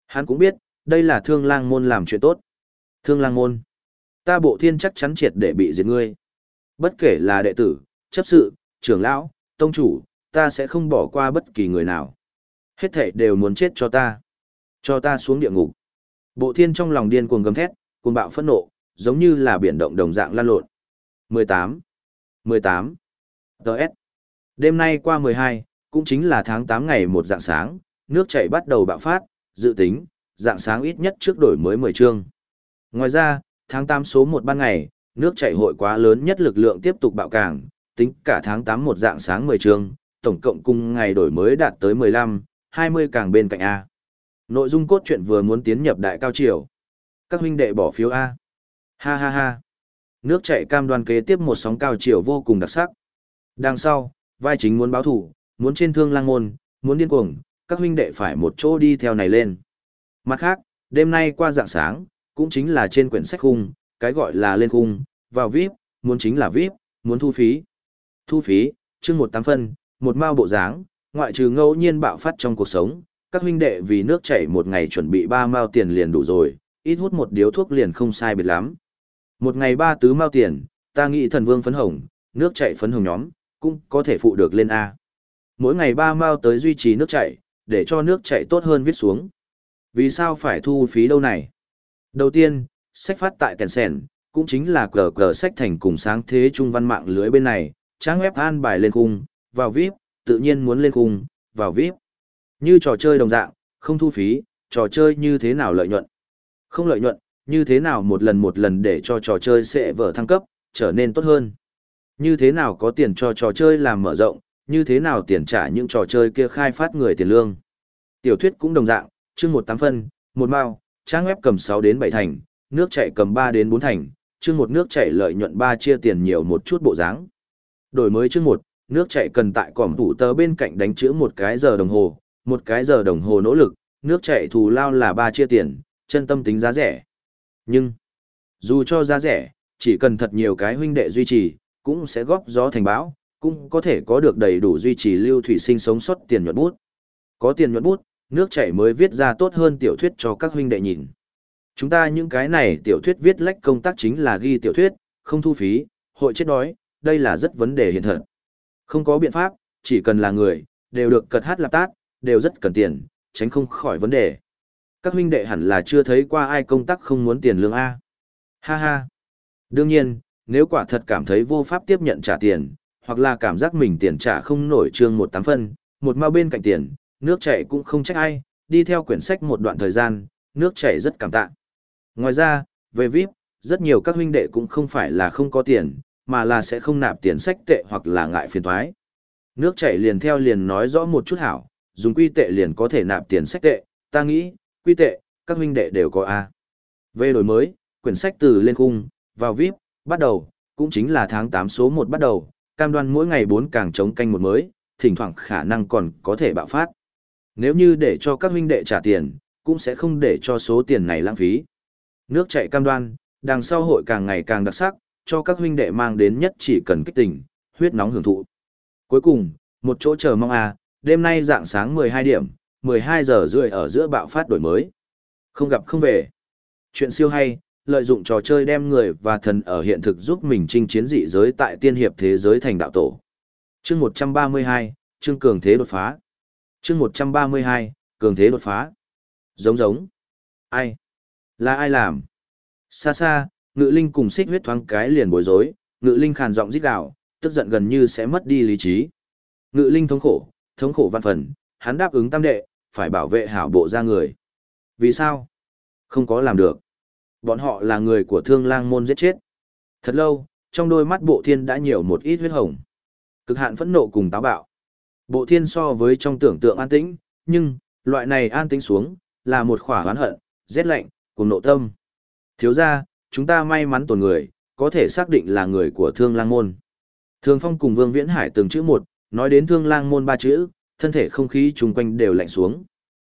Hắn cũng biết, đây là thương lang môn làm chuyện tốt. Thương lang môn. Ta bộ thiên chắc chắn triệt để bị diệt ngươi. Bất kể là đệ tử, chấp sự, trưởng lão, tông chủ, ta sẽ không bỏ qua bất kỳ người nào. Hết thảy đều muốn chết cho ta. Cho ta xuống địa ngục. Bộ thiên trong lòng điên cuồng gầm thét, cuồng bạo phẫn nộ, giống như là biển động đồng dạng lan lộn. 18. 18. Đợt. Đêm nay qua 12, cũng chính là tháng 8 ngày một dạng sáng, nước chảy bắt đầu bạo phát, dự tính, dạng sáng ít nhất trước đổi mới 10 chương. Ngoài ra, tháng 8 số 1 ban ngày, nước chảy hội quá lớn nhất lực lượng tiếp tục bạo càng, tính cả tháng 8 một dạng sáng 10 trường tổng cộng cùng ngày đổi mới đạt tới 15, 20 càng bên cạnh A. Nội dung cốt truyện vừa muốn tiến nhập đại cao triều. Các huynh đệ bỏ phiếu A. Ha ha ha. Nước chảy cam đoan kế tiếp một sóng cao triều vô cùng đặc sắc. Đằng sau, vai chính muốn báo thủ, muốn trên thương lang môn, muốn điên cuồng, các huynh đệ phải một chỗ đi theo này lên. Mặt khác, đêm nay qua dạng sáng, cũng chính là trên quyển sách khung, cái gọi là lên khung, vào VIP, muốn chính là VIP, muốn thu phí. Thu phí, chương một tám phân, một mao bộ dáng, ngoại trừ ngẫu nhiên bạo phát trong cuộc sống, các huynh đệ vì nước chảy một ngày chuẩn bị ba mao tiền liền đủ rồi, ít hút một điếu thuốc liền không sai biệt lắm. Một ngày ba tứ mao tiền, ta nghĩ thần vương phấn hồng, nước chảy phấn hồng nhóm, cũng có thể phụ được lên A. Mỗi ngày ba mao tới duy trì nước chảy, để cho nước chảy tốt hơn viết xuống. Vì sao phải thu phí đâu này? Đầu tiên, sách phát tại kèn sèn, cũng chính là cờ cờ sách thành cùng sáng thế trung văn mạng lưới bên này, trang web an bài lên khung, vào VIP, tự nhiên muốn lên khung, vào VIP. Như trò chơi đồng dạng, không thu phí, trò chơi như thế nào lợi nhuận. Không lợi nhuận, như thế nào một lần một lần để cho trò chơi sẽ vở thăng cấp, trở nên tốt hơn. Như thế nào có tiền cho trò chơi làm mở rộng, như thế nào tiền trả những trò chơi kia khai phát người tiền lương. Tiểu thuyết cũng đồng dạng, chương một tám phân, một mao, trang web cầm 6 đến 7 thành, nước chảy cầm 3 đến 4 thành, chương một nước chảy lợi nhuận 3 chia tiền nhiều một chút bộ dáng. Đổi mới chương một, nước chảy cần tại cỏm tủ tờ bên cạnh đánh chữ một cái giờ đồng hồ, một cái giờ đồng hồ nỗ lực, nước chảy thù lao là 3 chia tiền, chân tâm tính giá rẻ. Nhưng, dù cho giá rẻ, chỉ cần thật nhiều cái huynh đệ duy trì, cũng sẽ góp gió thành bão, cũng có thể có được đầy đủ duy trì lưu thủy sinh sống sót tiền nhuận bút. Có tiền nhuận bút, nước chảy mới viết ra tốt hơn tiểu thuyết cho các huynh đệ nhìn. Chúng ta những cái này tiểu thuyết viết lách công tác chính là ghi tiểu thuyết, không thu phí, hội chết đói, đây là rất vấn đề hiện thật. Không có biện pháp, chỉ cần là người, đều được cật hát lạp tát, đều rất cần tiền, tránh không khỏi vấn đề. Các huynh đệ hẳn là chưa thấy qua ai công tác không muốn tiền lương A. Ha ha. Đương nhiên, nếu quả thật cảm thấy vô pháp tiếp nhận trả tiền, hoặc là cảm giác mình tiền trả không nổi trương một tám phân, một mao bên cạnh tiền, nước chảy cũng không trách ai, đi theo quyển sách một đoạn thời gian, nước chảy rất cảm tạ. Ngoài ra, về VIP, rất nhiều các huynh đệ cũng không phải là không có tiền, mà là sẽ không nạp tiền sách tệ hoặc là ngại phiền thoái. Nước chảy liền theo liền nói rõ một chút hảo, dùng quy tệ liền có thể nạp tiền sách tệ, ta nghĩ, quy tệ, các huynh đệ đều có A. Về đổi mới, quyển sách từ lên khung, vào VIP, bắt đầu, cũng chính là tháng 8 số 1 bắt đầu, cam đoan mỗi ngày 4 càng chống canh một mới, thỉnh thoảng khả năng còn có thể bạo phát. Nếu như để cho các huynh đệ trả tiền, cũng sẽ không để cho số tiền này lãng phí. Nước chạy cam đoan, đằng sau hội càng ngày càng đặc sắc, cho các huynh đệ mang đến nhất chỉ cần kích tình, huyết nóng hưởng thụ. Cuối cùng, một chỗ chờ mong à, đêm nay dạng sáng 12 điểm, 12 giờ rưỡi ở giữa bạo phát đổi mới. Không gặp không về. Chuyện siêu hay, lợi dụng trò chơi đem người và thần ở hiện thực giúp mình chinh chiến dị giới tại tiên hiệp thế giới thành đạo tổ. Chương 132, chương cường thế đột phá. Chương 132, cường thế đột phá. Giống giống. Ai? Là ai làm? Xa xa, ngự linh cùng xích huyết thoáng cái liền bối rối, ngự linh khàn giọng rít gào, tức giận gần như sẽ mất đi lý trí. Ngự linh thống khổ, thống khổ văn phần, hắn đáp ứng tam đệ, phải bảo vệ hảo bộ ra người. Vì sao? Không có làm được. Bọn họ là người của thương lang môn giết chết. Thật lâu, trong đôi mắt bộ thiên đã nhiều một ít huyết hồng. Cực hạn phẫn nộ cùng táo bạo. Bộ thiên so với trong tưởng tượng an tĩnh, nhưng, loại này an tĩnh xuống, là một khỏa oán hận, rét lạnh, cùng nộ tâm. Thiếu ra, chúng ta may mắn tồn người, có thể xác định là người của thương lang môn. Thương phong cùng vương viễn hải từng chữ một, nói đến thương lang môn ba chữ, thân thể không khí chung quanh đều lạnh xuống.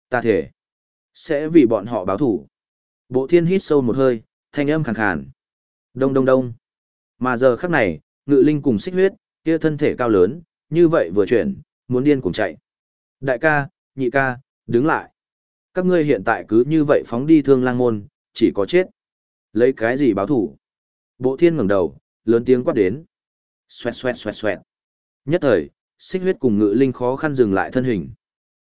Ta thể, sẽ vì bọn họ báo thủ. Bộ thiên hít sâu một hơi, thanh âm khàn khàn. Đông đông đông. Mà giờ khắc này, ngự linh cùng xích huyết, kia thân thể cao lớn, như vậy vừa chuyển, muốn điên cùng chạy. Đại ca, nhị ca, đứng lại. Các ngươi hiện tại cứ như vậy phóng đi thương lang môn, chỉ có chết. Lấy cái gì báo thủ? Bộ thiên ngẩng đầu, lớn tiếng quát đến. Xoẹt xoẹt xoẹt xoẹt. Nhất thời, xích huyết cùng ngự linh khó khăn dừng lại thân hình.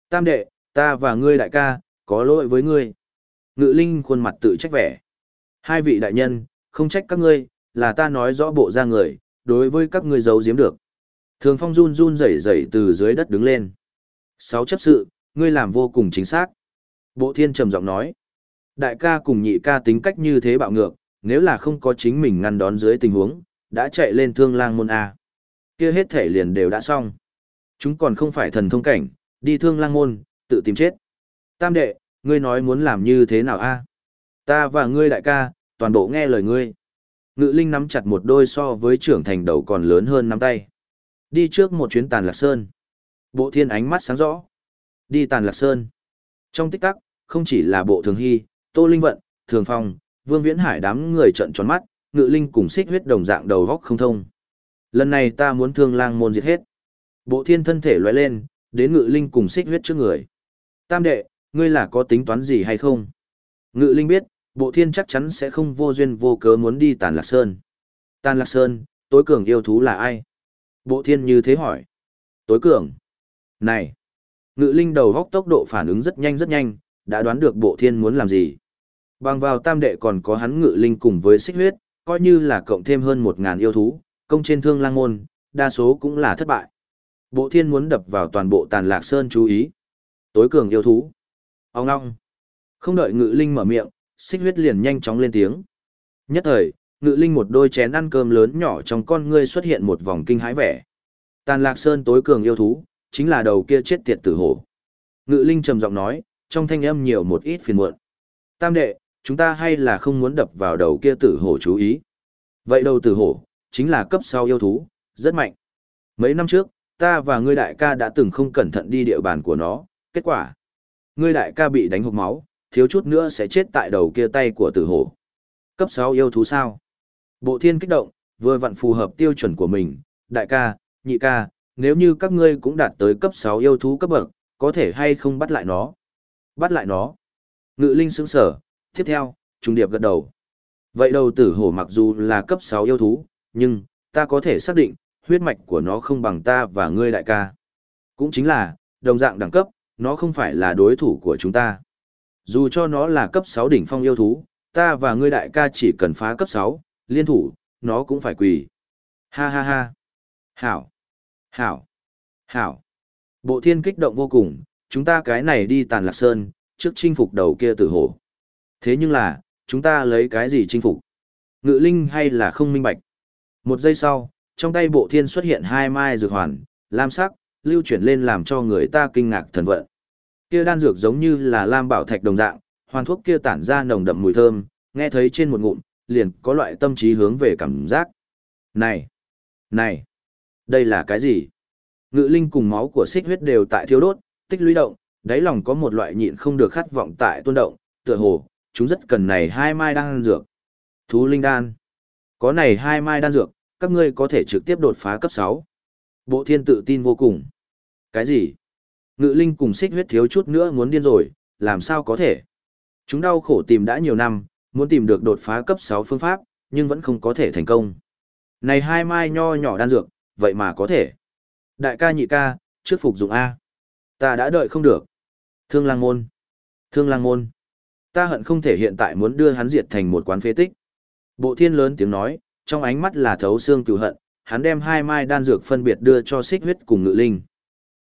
Tam đệ, ta và ngươi đại ca, có lỗi với ngươi. Ngự linh khuôn mặt tự trách vẻ. Hai vị đại nhân, không trách các ngươi, là ta nói rõ bộ ra người, đối với các ngươi giấu giếm được. Thường phong run run rẩy rẩy từ dưới đất đứng lên. Sáu chấp sự, ngươi làm vô cùng chính xác. Bộ thiên trầm giọng nói. Đại ca cùng nhị ca tính cách như thế bạo ngược, nếu là không có chính mình ngăn đón dưới tình huống, đã chạy lên thương lang môn A. kia hết thể liền đều đã xong. Chúng còn không phải thần thông cảnh, đi thương lang môn, tự tìm chết. Tam đệ, ngươi nói muốn làm như thế nào a? Ta và ngươi đại ca, toàn bộ nghe lời ngươi. Ngự linh nắm chặt một đôi so với trưởng thành đầu còn lớn hơn nắm tay. Đi trước một chuyến tàn lạc sơn. Bộ thiên ánh mắt sáng rõ. Đi tàn lạc sơn. Trong tích tắc, không chỉ là bộ thường hy, tô linh vận, thường phong, vương viễn hải đám người trận tròn mắt, ngự linh cùng xích huyết đồng dạng đầu góc không thông. Lần này ta muốn thương lang môn diệt hết. Bộ thiên thân thể loại lên, đến ngự linh cùng xích huyết trước người. Tam đệ, ngươi là có tính toán gì hay không? Ngự linh biết, bộ thiên chắc chắn sẽ không vô duyên vô cớ muốn đi tàn lạc sơn. Tàn lạc sơn, tối cường yêu thú là ai? Bộ thiên như thế hỏi. Tối cường. Này! Ngự linh đầu góc tốc độ phản ứng rất nhanh rất nhanh, đã đoán được bộ thiên muốn làm gì. Bằng vào tam đệ còn có hắn ngự linh cùng với xích huyết, coi như là cộng thêm hơn một ngàn yêu thú, công trên thương lang môn, đa số cũng là thất bại. Bộ thiên muốn đập vào toàn bộ tàn lạc sơn chú ý. Tối cường yêu thú. Ông ngong. Không đợi ngự linh mở miệng, xích huyết liền nhanh chóng lên tiếng. Nhất thời, ngự linh một đôi chén ăn cơm lớn nhỏ trong con ngươi xuất hiện một vòng kinh hãi vẻ. Tàn lạc sơn tối cường yêu thú, chính là đầu kia chết tiệt tử hổ. Ngự linh trầm giọng nói, trong thanh âm nhiều một ít phiền muộn. Tam đệ, chúng ta hay là không muốn đập vào đầu kia tử hổ chú ý. Vậy đầu tử hổ, chính là cấp sau yêu thú, rất mạnh. Mấy năm trước, ta và ngươi đại ca đã từng không cẩn thận đi địa bàn của nó, kết quả. Ngươi đại ca bị đánh hộp máu, thiếu chút nữa sẽ chết tại đầu kia tay của tử hổ. Cấp 6 yêu thú sao? Bộ thiên kích động, vừa vặn phù hợp tiêu chuẩn của mình, đại ca, nhị ca, nếu như các ngươi cũng đạt tới cấp 6 yêu thú cấp bậc, có thể hay không bắt lại nó? Bắt lại nó. Ngự linh sững sở, tiếp theo, trùng điệp gật đầu. Vậy đầu tử hổ mặc dù là cấp 6 yêu thú, nhưng, ta có thể xác định, huyết mạch của nó không bằng ta và ngươi đại ca. Cũng chính là, đồng dạng đẳng cấp, nó không phải là đối thủ của chúng ta. Dù cho nó là cấp 6 đỉnh phong yêu thú, ta và ngươi đại ca chỉ cần phá cấp 6, liên thủ, nó cũng phải quỳ. Ha ha ha. Hảo. Hảo. Hảo. Bộ thiên kích động vô cùng, chúng ta cái này đi tàn lạc sơn, trước chinh phục đầu kia tử hổ. Thế nhưng là, chúng ta lấy cái gì chinh phục? Ngự linh hay là không minh bạch? Một giây sau, trong tay bộ thiên xuất hiện hai mai dược hoàn, lam sắc, lưu chuyển lên làm cho người ta kinh ngạc thần vận. Kia đan dược giống như là lam bảo thạch đồng dạng, hoàn thuốc kia tản ra nồng đậm mùi thơm, nghe thấy trên một ngụm, liền có loại tâm trí hướng về cảm giác. Này! Này! Đây là cái gì? Ngự linh cùng máu của xích huyết đều tại thiêu đốt, tích lũy động, đáy lòng có một loại nhịn không được khát vọng tại tuôn động, tựa hồ, chúng rất cần này hai mai đan dược. Thú linh đan. Có này hai mai đan dược, các ngươi có thể trực tiếp đột phá cấp 6. Bộ thiên tự tin vô cùng. Cái gì? Ngự linh cùng xích huyết thiếu chút nữa muốn điên rồi, làm sao có thể? Chúng đau khổ tìm đã nhiều năm, muốn tìm được đột phá cấp 6 phương pháp, nhưng vẫn không có thể thành công. Này hai mai nho nhỏ đan dược, vậy mà có thể. Đại ca nhị ca, trước phục dụng A. Ta đã đợi không được. Thương lang môn. Thương lang môn. Ta hận không thể hiện tại muốn đưa hắn diệt thành một quán phế tích. Bộ thiên lớn tiếng nói, trong ánh mắt là thấu xương cừu hận, hắn đem hai mai đan dược phân biệt đưa cho xích huyết cùng ngự linh.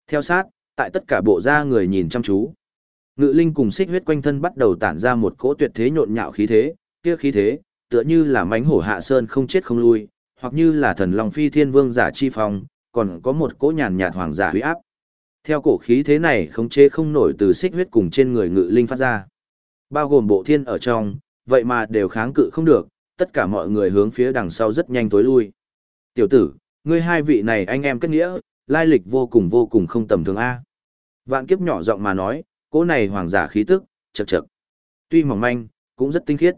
Theo sát, tại tất cả bộ gia người nhìn chăm chú. Ngự linh cùng xích huyết quanh thân bắt đầu tản ra một cỗ tuyệt thế nhộn nhạo khí thế, kia khí thế, tựa như là mánh hổ hạ sơn không chết không lui, hoặc như là thần long phi thiên vương giả chi phong, còn có một cỗ nhàn nhạt hoàng giả huy áp. Theo cổ khí thế này khống chế không nổi từ xích huyết cùng trên người ngự linh phát ra. Bao gồm bộ thiên ở trong, vậy mà đều kháng cự không được, tất cả mọi người hướng phía đằng sau rất nhanh tối lui. Tiểu tử, ngươi hai vị này anh em kết nghĩa, lai lịch vô cùng vô cùng không tầm thường A. Vạn kiếp nhỏ giọng mà nói, cỗ này hoàng giả khí tức, chật chật. Tuy mỏng manh, cũng rất tinh khiết.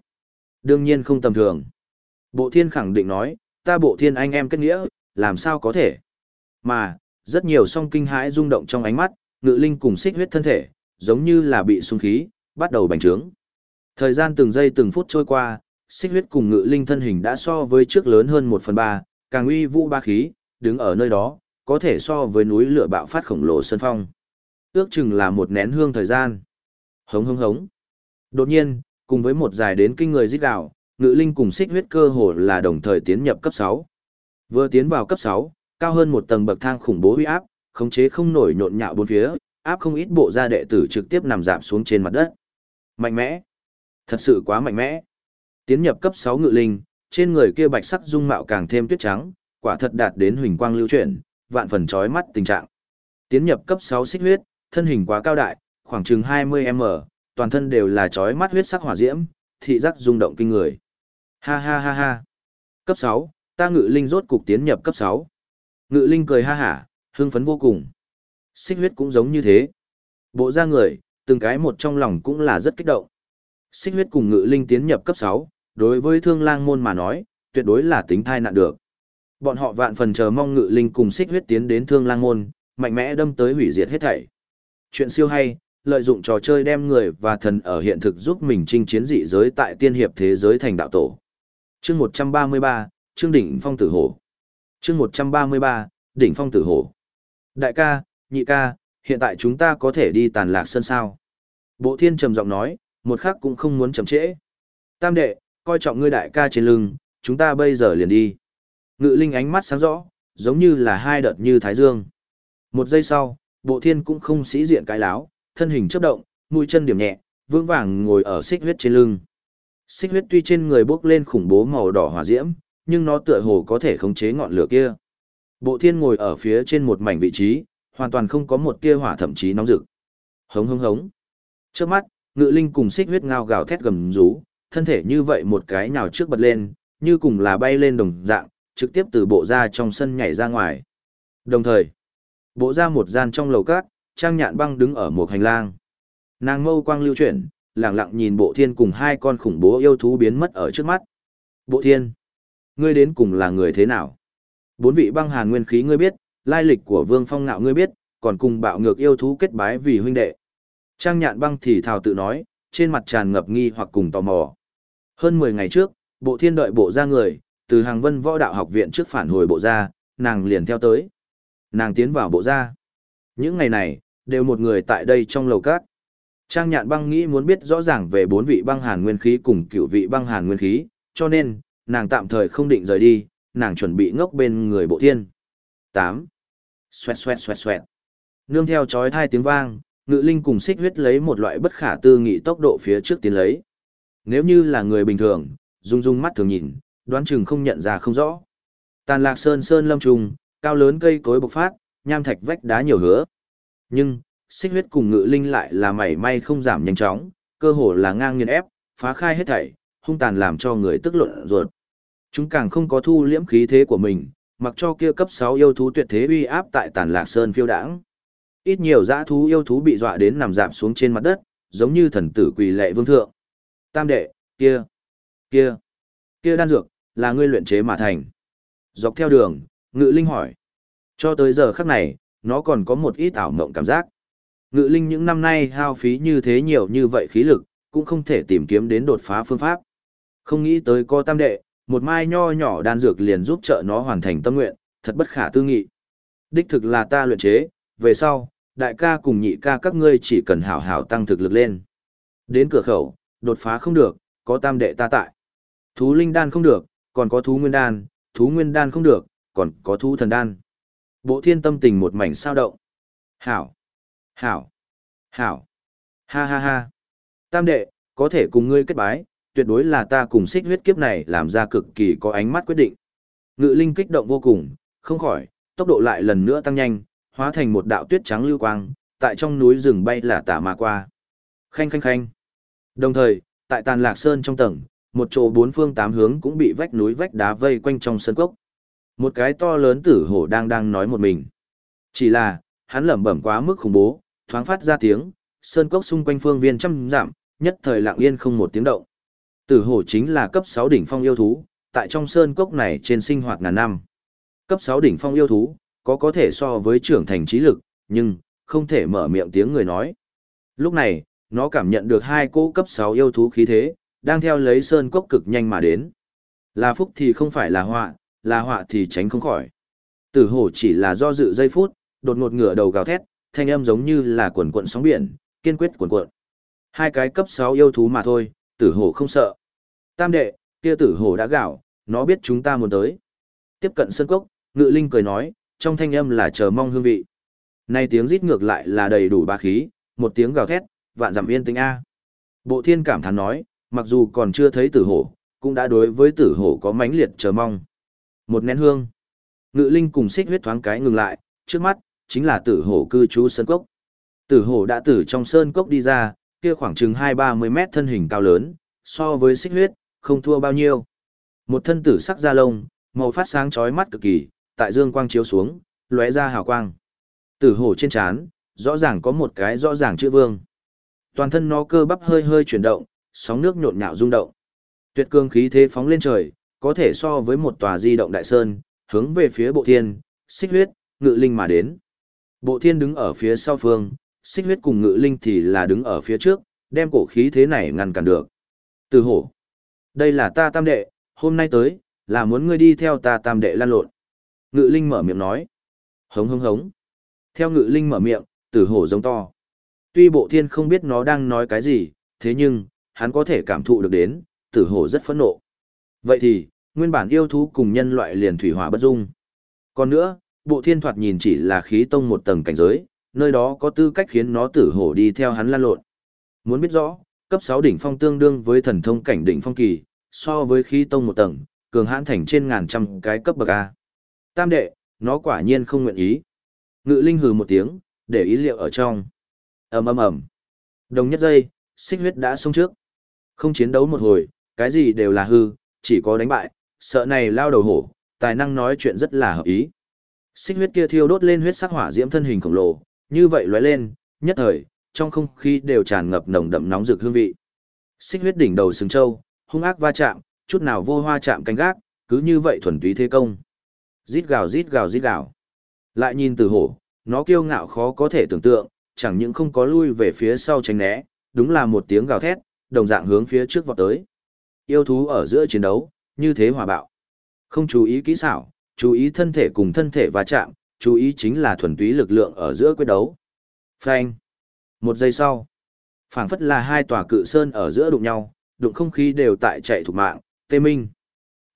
Đương nhiên không tầm thường. Bộ thiên khẳng định nói, ta bộ thiên anh em kết nghĩa, làm sao có thể. Mà, rất nhiều song kinh hãi rung động trong ánh mắt, ngự linh cùng xích huyết thân thể, giống như là bị sung khí, bắt đầu bành trướng. Thời gian từng giây từng phút trôi qua, xích huyết cùng ngự linh thân hình đã so với trước lớn hơn một phần ba, càng uy vũ ba khí, đứng ở nơi đó, có thể so với núi lửa bạo phát khổng lồ sơn phong. Ước chừng là một nén hương thời gian. Hống hống hống. Đột nhiên, cùng với một dài đến kinh người giết đạo, ngự linh cùng xích huyết cơ hồ là đồng thời tiến nhập cấp 6. Vừa tiến vào cấp 6, cao hơn một tầng bậc thang khủng bố uy áp, khống chế không nổi nhộn nhạo bốn phía, áp không ít bộ gia đệ tử trực tiếp nằm dạp xuống trên mặt đất. Mạnh mẽ. Thật sự quá mạnh mẽ. Tiến nhập cấp 6 ngự linh, trên người kia bạch sắc dung mạo càng thêm tuyết trắng, quả thật đạt đến huỳnh quang lưu chuyển, vạn phần chói mắt tình trạng. Tiến nhập cấp 6 xích huyết, thân hình quá cao đại, khoảng chừng 20m, toàn thân đều là chói mắt huyết sắc hỏa diễm, thị giác rung động kinh người. Ha ha ha ha. Cấp 6, ta ngự linh rốt cục tiến nhập cấp 6. Ngự linh cười ha hả, hưng phấn vô cùng. Xích huyết cũng giống như thế. Bộ ra người, từng cái một trong lòng cũng là rất kích động. Xích huyết cùng ngự linh tiến nhập cấp 6, đối với thương lang môn mà nói, tuyệt đối là tính thai nạn được. Bọn họ vạn phần chờ mong ngự linh cùng xích huyết tiến đến thương lang môn, mạnh mẽ đâm tới hủy diệt hết thảy. Chuyện siêu hay, lợi dụng trò chơi đem người và thần ở hiện thực giúp mình chinh chiến dị giới tại tiên hiệp thế giới thành đạo tổ. Chương 133, Chương đỉnh phong tử hổ. Chương 133, đỉnh phong tử hổ. Đại ca, nhị ca, hiện tại chúng ta có thể đi tàn lạc sân sao? Bộ thiên trầm giọng nói, một khắc cũng không muốn chậm trễ. Tam đệ, coi trọng ngươi đại ca trên lưng, chúng ta bây giờ liền đi. Ngự linh ánh mắt sáng rõ, giống như là hai đợt như thái dương. Một giây sau, bộ thiên cũng không sĩ diện cái láo, thân hình chấp động, mũi chân điểm nhẹ, vững vàng ngồi ở xích huyết trên lưng. Xích huyết tuy trên người bốc lên khủng bố màu đỏ hỏa diễm, nhưng nó tựa hồ có thể khống chế ngọn lửa kia. Bộ thiên ngồi ở phía trên một mảnh vị trí, hoàn toàn không có một tia hỏa thậm chí nóng rực. Hống hống hống. Trước mắt, ngự linh cùng xích huyết ngao gào thét gầm rú, thân thể như vậy một cái nào trước bật lên, như cùng là bay lên đồng dạng, trực tiếp từ bộ ra trong sân nhảy ra ngoài. Đồng thời, bộ ra một gian trong lầu cát, trang nhạn băng đứng ở một hành lang. Nàng mâu quang lưu chuyển, lặng lặng nhìn bộ thiên cùng hai con khủng bố yêu thú biến mất ở trước mắt. Bộ thiên, ngươi đến cùng là người thế nào? Bốn vị băng hàn nguyên khí ngươi biết, lai lịch của vương phong ngạo ngươi biết, còn cùng bạo ngược yêu thú kết bái vì huynh đệ. Trang nhạn băng thì thào tự nói, trên mặt tràn ngập nghi hoặc cùng tò mò. Hơn 10 ngày trước, bộ thiên đợi bộ ra người, từ hàng vân võ đạo học viện trước phản hồi bộ ra, nàng liền theo tới. Nàng tiến vào bộ ra. Những ngày này, đều một người tại đây trong lầu cát. Trang nhạn băng nghĩ muốn biết rõ ràng về bốn vị băng hàn nguyên khí cùng cựu vị băng hàn nguyên khí, cho nên, nàng tạm thời không định rời đi, nàng chuẩn bị ngốc bên người bộ thiên. 8. Xoẹt xoẹt xoẹt xoẹt. Nương theo chói thai tiếng vang, ngự linh cùng xích huyết lấy một loại bất khả tư nghị tốc độ phía trước tiến lấy. Nếu như là người bình thường, rung rung mắt thường nhìn, đoán chừng không nhận ra không rõ. Tàn lạc sơn sơn lâm trùng, cao lớn cây cối bộc phát, nham thạch vách đá nhiều hứa. Nhưng, xích huyết cùng ngự linh lại là mảy may không giảm nhanh chóng, cơ hồ là ngang nghiền ép, phá khai hết thảy, hung tàn làm cho người tức luận ruột. Chúng càng không có thu liễm khí thế của mình, mặc cho kia cấp 6 yêu thú tuyệt thế uy áp tại tàn lạc sơn phiêu đãng. Ít nhiều dã thú yêu thú bị dọa đến nằm giảm xuống trên mặt đất, giống như thần tử quỳ lệ vương thượng. Tam đệ, kia, kia, kia đan dược, là ngươi luyện chế mà thành. Dọc theo đường, ngự linh hỏi. Cho tới giờ khắc này, nó còn có một ít ảo mộng cảm giác. Ngự linh những năm nay hao phí như thế nhiều như vậy khí lực, cũng không thể tìm kiếm đến đột phá phương pháp. Không nghĩ tới co tam đệ, một mai nho nhỏ đan dược liền giúp trợ nó hoàn thành tâm nguyện, thật bất khả tư nghị. Đích thực là ta luyện chế, về sau, đại ca cùng nhị ca các ngươi chỉ cần hảo hảo tăng thực lực lên. Đến cửa khẩu, đột phá không được, có tam đệ ta tại. Thú linh đan không được, còn có thú nguyên đan, thú nguyên đan không được, còn có thu thần đan. Bộ thiên tâm tình một mảnh sao động. Hảo, hảo, hảo, ha ha ha. Tam đệ, có thể cùng ngươi kết bái, tuyệt đối là ta cùng xích huyết kiếp này làm ra cực kỳ có ánh mắt quyết định. Ngự linh kích động vô cùng, không khỏi, tốc độ lại lần nữa tăng nhanh, hóa thành một đạo tuyết trắng lưu quang, tại trong núi rừng bay là tả mà qua. Khanh khanh khanh. Đồng thời, tại tàn lạc sơn trong tầng, một chỗ bốn phương tám hướng cũng bị vách núi vách đá vây quanh trong sân cốc. Một cái to lớn tử hổ đang đang nói một mình. Chỉ là, hắn lẩm bẩm quá mức khủng bố, thoáng phát ra tiếng, sơn cốc xung quanh phương viên trăm dặm, nhất thời lặng yên không một tiếng động. Tử hổ chính là cấp 6 đỉnh phong yêu thú, tại trong sơn cốc này trên sinh hoạt ngàn năm. Cấp 6 đỉnh phong yêu thú, có có thể so với trưởng thành trí lực, nhưng, không thể mở miệng tiếng người nói. Lúc này, nó cảm nhận được hai cỗ cấp 6 yêu thú khí thế, đang theo lấy sơn cốc cực nhanh mà đến. Là phúc thì không phải là họa, là họa thì tránh không khỏi. Tử hổ chỉ là do dự giây phút, đột ngột ngửa đầu gào thét, thanh âm giống như là quần cuộn sóng biển, kiên quyết cuộn cuộn. Hai cái cấp 6 yêu thú mà thôi, tử hổ không sợ. Tam đệ, kia tử hổ đã gạo, nó biết chúng ta muốn tới. Tiếp cận sân cốc, ngự linh cười nói, trong thanh âm là chờ mong hương vị. Nay tiếng rít ngược lại là đầy đủ ba khí, một tiếng gào thét, vạn dặm yên tĩnh A. Bộ thiên cảm thán nói, mặc dù còn chưa thấy tử hổ, cũng đã đối với tử hổ có mãnh liệt chờ mong. Một nén hương. Ngự linh cùng xích huyết thoáng cái ngừng lại, trước mắt, chính là tử hổ cư trú sơn cốc. Tử hổ đã tử trong sơn cốc đi ra, kia khoảng chừng hai ba mươi mét thân hình cao lớn, so với xích huyết, không thua bao nhiêu. Một thân tử sắc da lông, màu phát sáng chói mắt cực kỳ, tại dương quang chiếu xuống, lóe ra hào quang. Tử hổ trên trán, rõ ràng có một cái rõ ràng chữ vương. Toàn thân nó cơ bắp hơi hơi chuyển động, sóng nước nhộn nhạo rung động. Tuyệt cương khí thế phóng lên trời, có thể so với một tòa di động đại sơn, hướng về phía bộ thiên, xích huyết, ngự linh mà đến. Bộ thiên đứng ở phía sau phương, xích huyết cùng ngự linh thì là đứng ở phía trước, đem cổ khí thế này ngăn cản được. Từ hổ. Đây là ta tam đệ, hôm nay tới, là muốn ngươi đi theo ta tam đệ lan lộn. Ngự linh mở miệng nói. Hống hống hống. Theo ngự linh mở miệng, tử hổ giống to. Tuy bộ thiên không biết nó đang nói cái gì, thế nhưng, hắn có thể cảm thụ được đến, tử hổ rất phẫn nộ. Vậy thì, nguyên bản yêu thú cùng nhân loại liền thủy hỏa bất dung. Còn nữa, bộ thiên thoạt nhìn chỉ là khí tông một tầng cảnh giới, nơi đó có tư cách khiến nó tử hổ đi theo hắn lan lộn. Muốn biết rõ, cấp 6 đỉnh phong tương đương với thần thông cảnh đỉnh phong kỳ, so với khí tông một tầng, cường hãn thành trên ngàn trăm cái cấp bậc A. Tam đệ, nó quả nhiên không nguyện ý. Ngự linh hừ một tiếng, để ý liệu ở trong. ầm ầm ầm. Đồng nhất giây, xích huyết đã xuống trước. Không chiến đấu một hồi, cái gì đều là hư, chỉ có đánh bại, sợ này lao đầu hổ, tài năng nói chuyện rất là hợp ý. Xích huyết kia thiêu đốt lên huyết sắc hỏa diễm thân hình khổng lồ, như vậy lóe lên, nhất thời, trong không khí đều tràn ngập nồng đậm nóng rực hương vị. Xích huyết đỉnh đầu sừng châu, hung ác va chạm, chút nào vô hoa chạm canh gác, cứ như vậy thuần túy thế công. Rít gào rít gào rít gào. Lại nhìn từ hổ, nó kiêu ngạo khó có thể tưởng tượng, chẳng những không có lui về phía sau tránh né, đúng là một tiếng gào thét, đồng dạng hướng phía trước vọt tới. Yêu thú ở giữa chiến đấu, như thế hòa bạo. Không chú ý kỹ xảo, chú ý thân thể cùng thân thể va chạm, chú ý chính là thuần túy lực lượng ở giữa quyết đấu. Phanh. Một giây sau, phảng phất là hai tòa cự sơn ở giữa đụng nhau, đụng không khí đều tại chạy thuộc mạng, tê minh.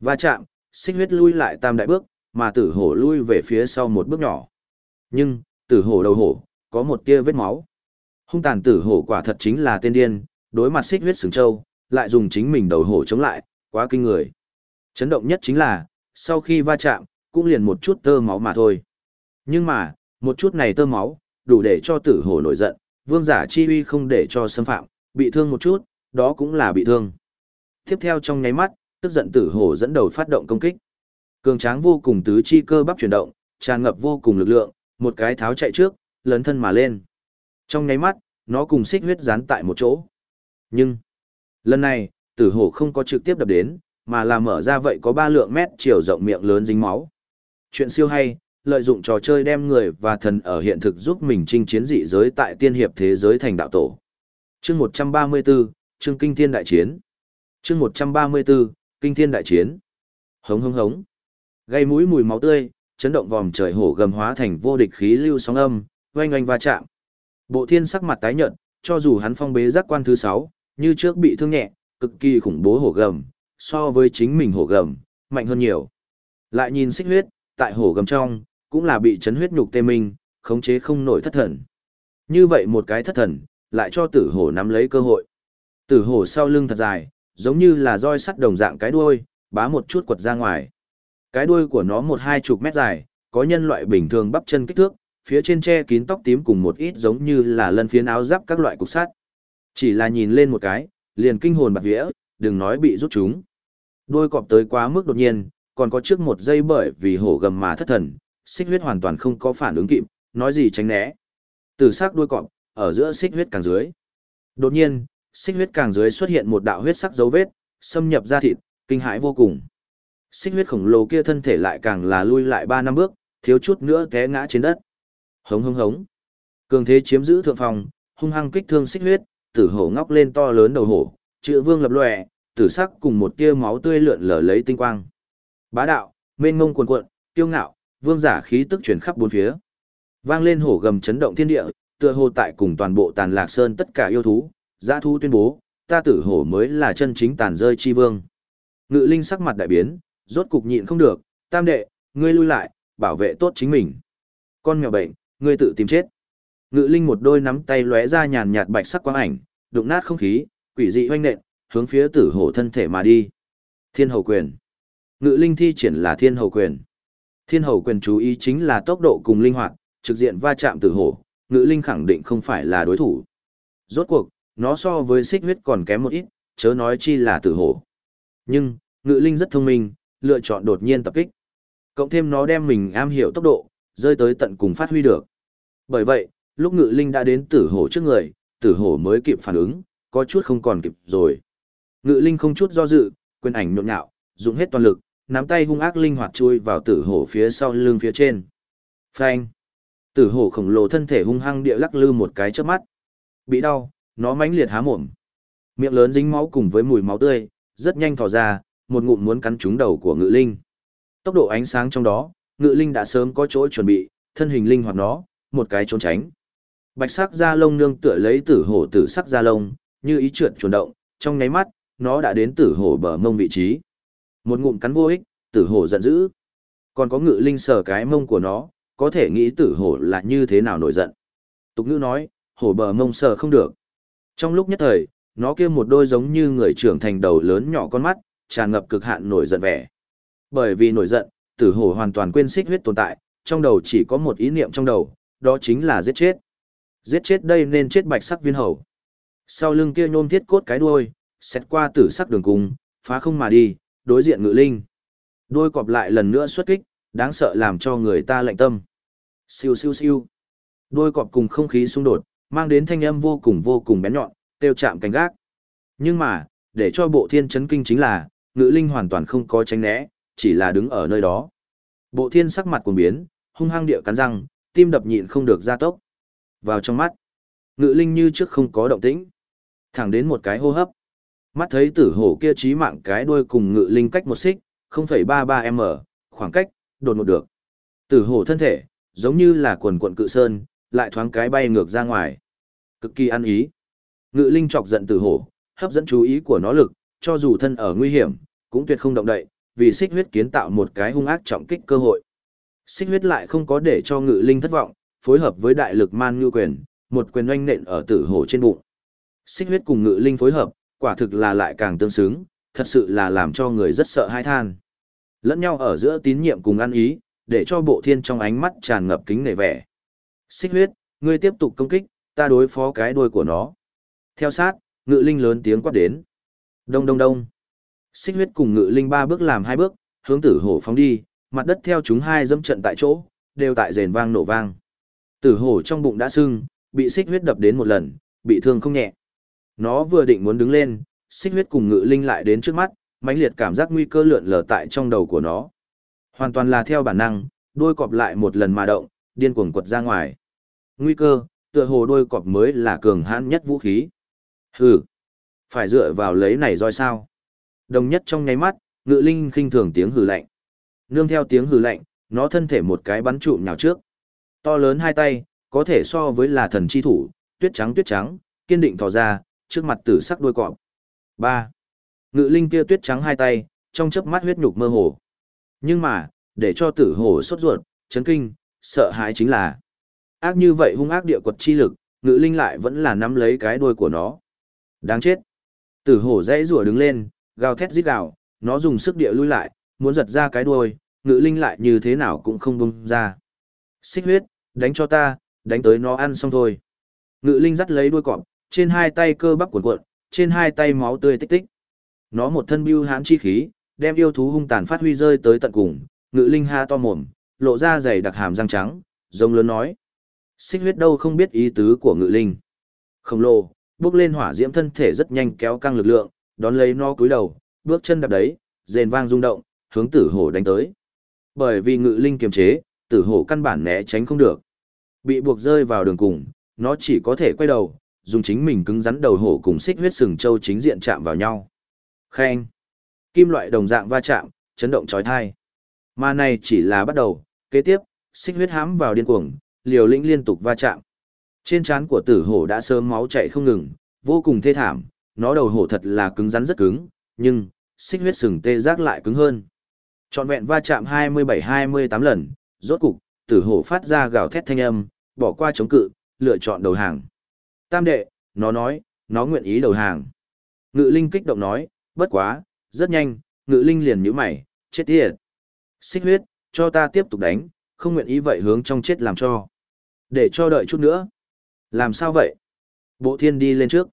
Va chạm, xích huyết lui lại tam đại bước, mà tử hổ lui về phía sau một bước nhỏ. Nhưng, tử hổ đầu hổ, có một tia vết máu. Hung tàn tử hổ quả thật chính là tên điên, đối mặt xích huyết sừng châu, lại dùng chính mình đầu hổ chống lại, quá kinh người. Chấn động nhất chính là, sau khi va chạm, cũng liền một chút tơ máu mà thôi. Nhưng mà, một chút này tơ máu, đủ để cho tử hổ nổi giận, vương giả chi uy không để cho xâm phạm, bị thương một chút, đó cũng là bị thương. Tiếp theo trong nháy mắt, tức giận tử hổ dẫn đầu phát động công kích. Cường tráng vô cùng tứ chi cơ bắp chuyển động, tràn ngập vô cùng lực lượng, một cái tháo chạy trước, lớn thân mà lên. Trong nháy mắt, nó cùng xích huyết dán tại một chỗ. Nhưng, lần này, tử hổ không có trực tiếp đập đến, mà là mở ra vậy có ba lượng mét chiều rộng miệng lớn dính máu. Chuyện siêu hay, lợi dụng trò chơi đem người và thần ở hiện thực giúp mình chinh chiến dị giới tại tiên hiệp thế giới thành đạo tổ. Chương 134, chương kinh thiên đại chiến. Chương 134, kinh thiên đại chiến. Hống hống hống. Gây mũi mùi máu tươi, chấn động vòm trời hổ gầm hóa thành vô địch khí lưu sóng âm, oanh oanh va chạm. Bộ thiên sắc mặt tái nhợt, cho dù hắn phong bế giác quan thứ 6, như trước bị thương nhẹ, cực kỳ khủng bố hổ gầm, so với chính mình hổ gầm, mạnh hơn nhiều. Lại nhìn xích huyết, tại hổ gầm trong, cũng là bị chấn huyết nhục tê minh, khống chế không nổi thất thần. Như vậy một cái thất thần, lại cho tử hổ nắm lấy cơ hội. Tử hổ sau lưng thật dài, giống như là roi sắt đồng dạng cái đuôi, bá một chút quật ra ngoài. Cái đuôi của nó một hai chục mét dài, có nhân loại bình thường bắp chân kích thước, phía trên che kín tóc tím cùng một ít giống như là lân phiến áo giáp các loại cục sắt. Chỉ là nhìn lên một cái, liền kinh hồn bạc vía, đừng nói bị rút chúng. Đuôi cọp tới quá mức đột nhiên, còn có trước một giây bởi vì hổ gầm mà thất thần, xích huyết hoàn toàn không có phản ứng kịp, nói gì tránh né. Từ xác đuôi cọp, ở giữa xích huyết càng dưới. Đột nhiên, xích huyết càng dưới xuất hiện một đạo huyết sắc dấu vết, xâm nhập ra thịt, kinh hãi vô cùng. Xích huyết khổng lồ kia thân thể lại càng là lui lại ba năm bước, thiếu chút nữa té ngã trên đất. Hống hống hống. Cường thế chiếm giữ thượng phòng, hung hăng kích thương xích huyết, tử hổ ngóc lên to lớn đầu hổ, chữ vương lập lòe, tử sắc cùng một tia máu tươi lượn lờ lấy tinh quang. Bá đạo, mênh mông cuồn cuộn, kiêu ngạo, vương giả khí tức truyền khắp bốn phía. Vang lên hổ gầm chấn động thiên địa, tựa hồ tại cùng toàn bộ tàn lạc sơn tất cả yêu thú, gia thu tuyên bố, ta tử hổ mới là chân chính tàn rơi chi vương. Ngự linh sắc mặt đại biến, rốt cục nhịn không được, tam đệ, ngươi lui lại, bảo vệ tốt chính mình. Con mèo bệnh, ngươi tự tìm chết. Ngự linh một đôi nắm tay lóe ra nhàn nhạt bạch sắc quang ảnh, đụng nát không khí, quỷ dị hoanh nện, hướng phía tử hổ thân thể mà đi. Thiên hầu quyền. Ngự linh thi triển là thiên hầu quyền. Thiên hầu quyền chú ý chính là tốc độ cùng linh hoạt, trực diện va chạm tử hổ, ngự linh khẳng định không phải là đối thủ. Rốt cuộc, nó so với xích huyết còn kém một ít, chớ nói chi là tử hổ. Nhưng, ngự linh rất thông minh, lựa chọn đột nhiên tập kích. Cộng thêm nó đem mình am hiểu tốc độ, rơi tới tận cùng phát huy được. Bởi vậy, lúc ngự linh đã đến tử hổ trước người, tử hổ mới kịp phản ứng, có chút không còn kịp rồi. Ngự linh không chút do dự, quyền ảnh nhộn nhạo, dùng hết toàn lực, nắm tay hung ác linh hoạt chui vào tử hổ phía sau lưng phía trên. Phanh! Tử hổ khổng lồ thân thể hung hăng địa lắc lư một cái trước mắt. Bị đau, nó mãnh liệt há mồm. Miệng lớn dính máu cùng với mùi máu tươi, rất nhanh thò ra, một ngụm muốn cắn trúng đầu của ngự linh. Tốc độ ánh sáng trong đó, ngự linh đã sớm có chỗ chuẩn bị, thân hình linh hoạt nó, một cái trốn tránh. Bạch sắc da lông nương tựa lấy tử hổ tử sắc da lông, như ý trượt chuyển động, trong nháy mắt, nó đã đến tử hổ bờ mông vị trí. Một ngụm cắn vô ích, tử hổ giận dữ. Còn có ngự linh sờ cái mông của nó, có thể nghĩ tử hổ là như thế nào nổi giận. Tục ngữ nói, hổ bờ mông sờ không được. Trong lúc nhất thời, nó kia một đôi giống như người trưởng thành đầu lớn nhỏ con mắt, tràn ngập cực hạn nổi giận vẻ. Bởi vì nổi giận, tử hổ hoàn toàn quên xích huyết tồn tại, trong đầu chỉ có một ý niệm trong đầu, đó chính là giết chết. Giết chết đây nên chết bạch sắc viên hầu. Sau lưng kia nhôm thiết cốt cái đuôi, xét qua tử sắc đường cung, phá không mà đi, đối diện ngự linh. Đôi cọp lại lần nữa xuất kích, đáng sợ làm cho người ta lạnh tâm. Siêu siêu siêu. Đôi cọp cùng không khí xung đột, mang đến thanh âm vô cùng vô cùng bén nhọn, tiêu chạm cánh gác. Nhưng mà, để cho bộ thiên chấn kinh chính là, ngự linh hoàn toàn không có tránh né, chỉ là đứng ở nơi đó. Bộ thiên sắc mặt cuồng biến, hung hăng địa cắn răng, tim đập nhịn không được gia tốc. Vào trong mắt, ngự linh như trước không có động tĩnh. Thẳng đến một cái hô hấp. Mắt thấy tử hổ kia trí mạng cái đuôi cùng ngự linh cách một xích, 0,33m, khoảng cách, đột ngột được. Tử hổ thân thể, giống như là quần quận cự sơn, lại thoáng cái bay ngược ra ngoài. Cực kỳ ăn ý. Ngự linh chọc giận tử hổ, hấp dẫn chú ý của nó lực, cho dù thân ở nguy hiểm, cũng tuyệt không động đậy, vì xích huyết kiến tạo một cái hung ác trọng kích cơ hội. Xích huyết lại không có để cho ngự linh thất vọng, phối hợp với đại lực man ngư quyền, một quyền oanh nện ở tử hổ trên bụng. Xích huyết cùng ngự linh phối hợp, quả thực là lại càng tương xứng, thật sự là làm cho người rất sợ hãi than. Lẫn nhau ở giữa tín nhiệm cùng ăn ý, để cho bộ thiên trong ánh mắt tràn ngập kính nể vẻ. Xích huyết, ngươi tiếp tục công kích, ta đối phó cái đuôi của nó. Theo sát, ngự linh lớn tiếng quát đến. Đông đông đông. Xích huyết cùng ngự linh ba bước làm hai bước, hướng tử hổ phóng đi, mặt đất theo chúng hai dâm trận tại chỗ, đều tại rền vang nổ vang. Tử hổ trong bụng đã sưng, bị xích huyết đập đến một lần, bị thương không nhẹ. Nó vừa định muốn đứng lên, xích huyết cùng ngự linh lại đến trước mắt, mãnh liệt cảm giác nguy cơ lượn lờ tại trong đầu của nó. Hoàn toàn là theo bản năng, đôi cọp lại một lần mà động, điên cuồng quật ra ngoài. Nguy cơ, tựa hồ đôi cọp mới là cường hãn nhất vũ khí. Hừ, phải dựa vào lấy này roi sao? Đồng nhất trong nháy mắt, ngự linh khinh thường tiếng hừ lạnh. Nương theo tiếng hừ lạnh, nó thân thể một cái bắn trụm nhào trước. To lớn hai tay, có thể so với là thần chi thủ, tuyết trắng tuyết trắng, kiên định thò ra, trước mặt tử sắc đuôi cọp. ba Ngự linh kia tuyết trắng hai tay, trong chớp mắt huyết nhục mơ hồ. Nhưng mà, để cho tử hổ sốt ruột, chấn kinh, sợ hãi chính là ác như vậy hung ác địa quật chi lực, ngự linh lại vẫn là nắm lấy cái đuôi của nó. Đáng chết. Tử hổ dãy rùa đứng lên, gào thét rít gào, nó dùng sức địa lui lại, muốn giật ra cái đuôi, ngự linh lại như thế nào cũng không bung ra. Xích huyết, đánh cho ta, đánh tới nó ăn xong thôi. Ngự linh dắt lấy đuôi cọp, trên hai tay cơ bắp cuộn cuộn, trên hai tay máu tươi tích tích. Nó một thân bưu hãn chi khí, đem yêu thú hung tàn phát huy rơi tới tận cùng, ngự linh ha to mồm, lộ ra dày đặc hàm răng trắng, giống lớn nói. Xích huyết đâu không biết ý tứ của ngự linh. Khổng lồ, bước lên hỏa diễm thân thể rất nhanh kéo căng lực lượng, đón lấy nó cúi đầu, bước chân đạp đấy, rền vang rung động, hướng tử hổ đánh tới. Bởi vì ngự linh kiềm chế, tử hổ căn bản né tránh không được. Bị buộc rơi vào đường cùng, nó chỉ có thể quay đầu, dùng chính mình cứng rắn đầu hổ cùng xích huyết sừng châu chính diện chạm vào nhau. Khen. Kim loại đồng dạng va chạm, chấn động chói tai. Mà này chỉ là bắt đầu, kế tiếp, xích huyết hãm vào điên cuồng, liều lĩnh liên tục va chạm. Trên trán của tử hổ đã sớm máu chảy không ngừng, vô cùng thê thảm, nó đầu hổ thật là cứng rắn rất cứng, nhưng, xích huyết sừng tê giác lại cứng hơn. Trọn vẹn va chạm 27-28 lần, rốt cục, tử hổ phát ra gào thét thanh âm, bỏ qua chống cự, lựa chọn đầu hàng. Tam đệ, nó nói, nó nguyện ý đầu hàng. Ngự linh kích động nói, bất quá, rất nhanh, ngự linh liền nhíu mày, chết tiệt. Xích huyết, cho ta tiếp tục đánh, không nguyện ý vậy hướng trong chết làm cho. Để cho đợi chút nữa. Làm sao vậy? Bộ thiên đi lên trước.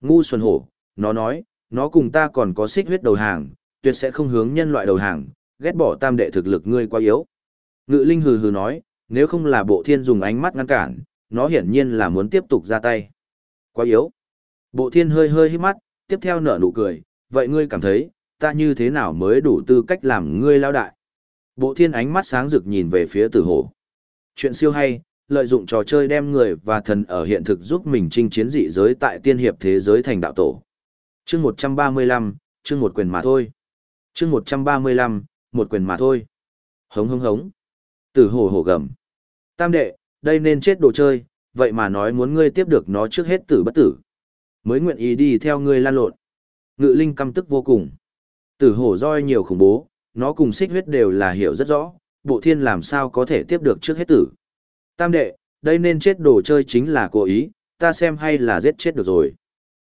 Ngu xuân hổ, nó nói, nó cùng ta còn có xích huyết đầu hàng, tuyệt sẽ không hướng nhân loại đầu hàng, ghét bỏ tam đệ thực lực ngươi quá yếu. Ngự linh hừ hừ nói, nếu không là bộ thiên dùng ánh mắt ngăn cản, nó hiển nhiên là muốn tiếp tục ra tay. Quá yếu. Bộ thiên hơi hơi hít mắt, tiếp theo nở nụ cười, vậy ngươi cảm thấy, ta như thế nào mới đủ tư cách làm ngươi lao đại? Bộ thiên ánh mắt sáng rực nhìn về phía tử hổ. Chuyện siêu hay, lợi dụng trò chơi đem người và thần ở hiện thực giúp mình chinh chiến dị giới tại tiên hiệp thế giới thành đạo tổ. Chương 135, chương một quyền mà thôi. Chương 135, một quyền mà thôi. Hống hống hống. Tử hổ hổ gầm. Tam đệ, đây nên chết đồ chơi, vậy mà nói muốn ngươi tiếp được nó trước hết tử bất tử. Mới nguyện ý đi theo ngươi lan lộn. Ngự linh căm tức vô cùng. Tử hổ roi nhiều khủng bố, nó cùng xích huyết đều là hiểu rất rõ, bộ thiên làm sao có thể tiếp được trước hết tử. Tam đệ, đây nên chết đồ chơi chính là cố ý, ta xem hay là giết chết được rồi.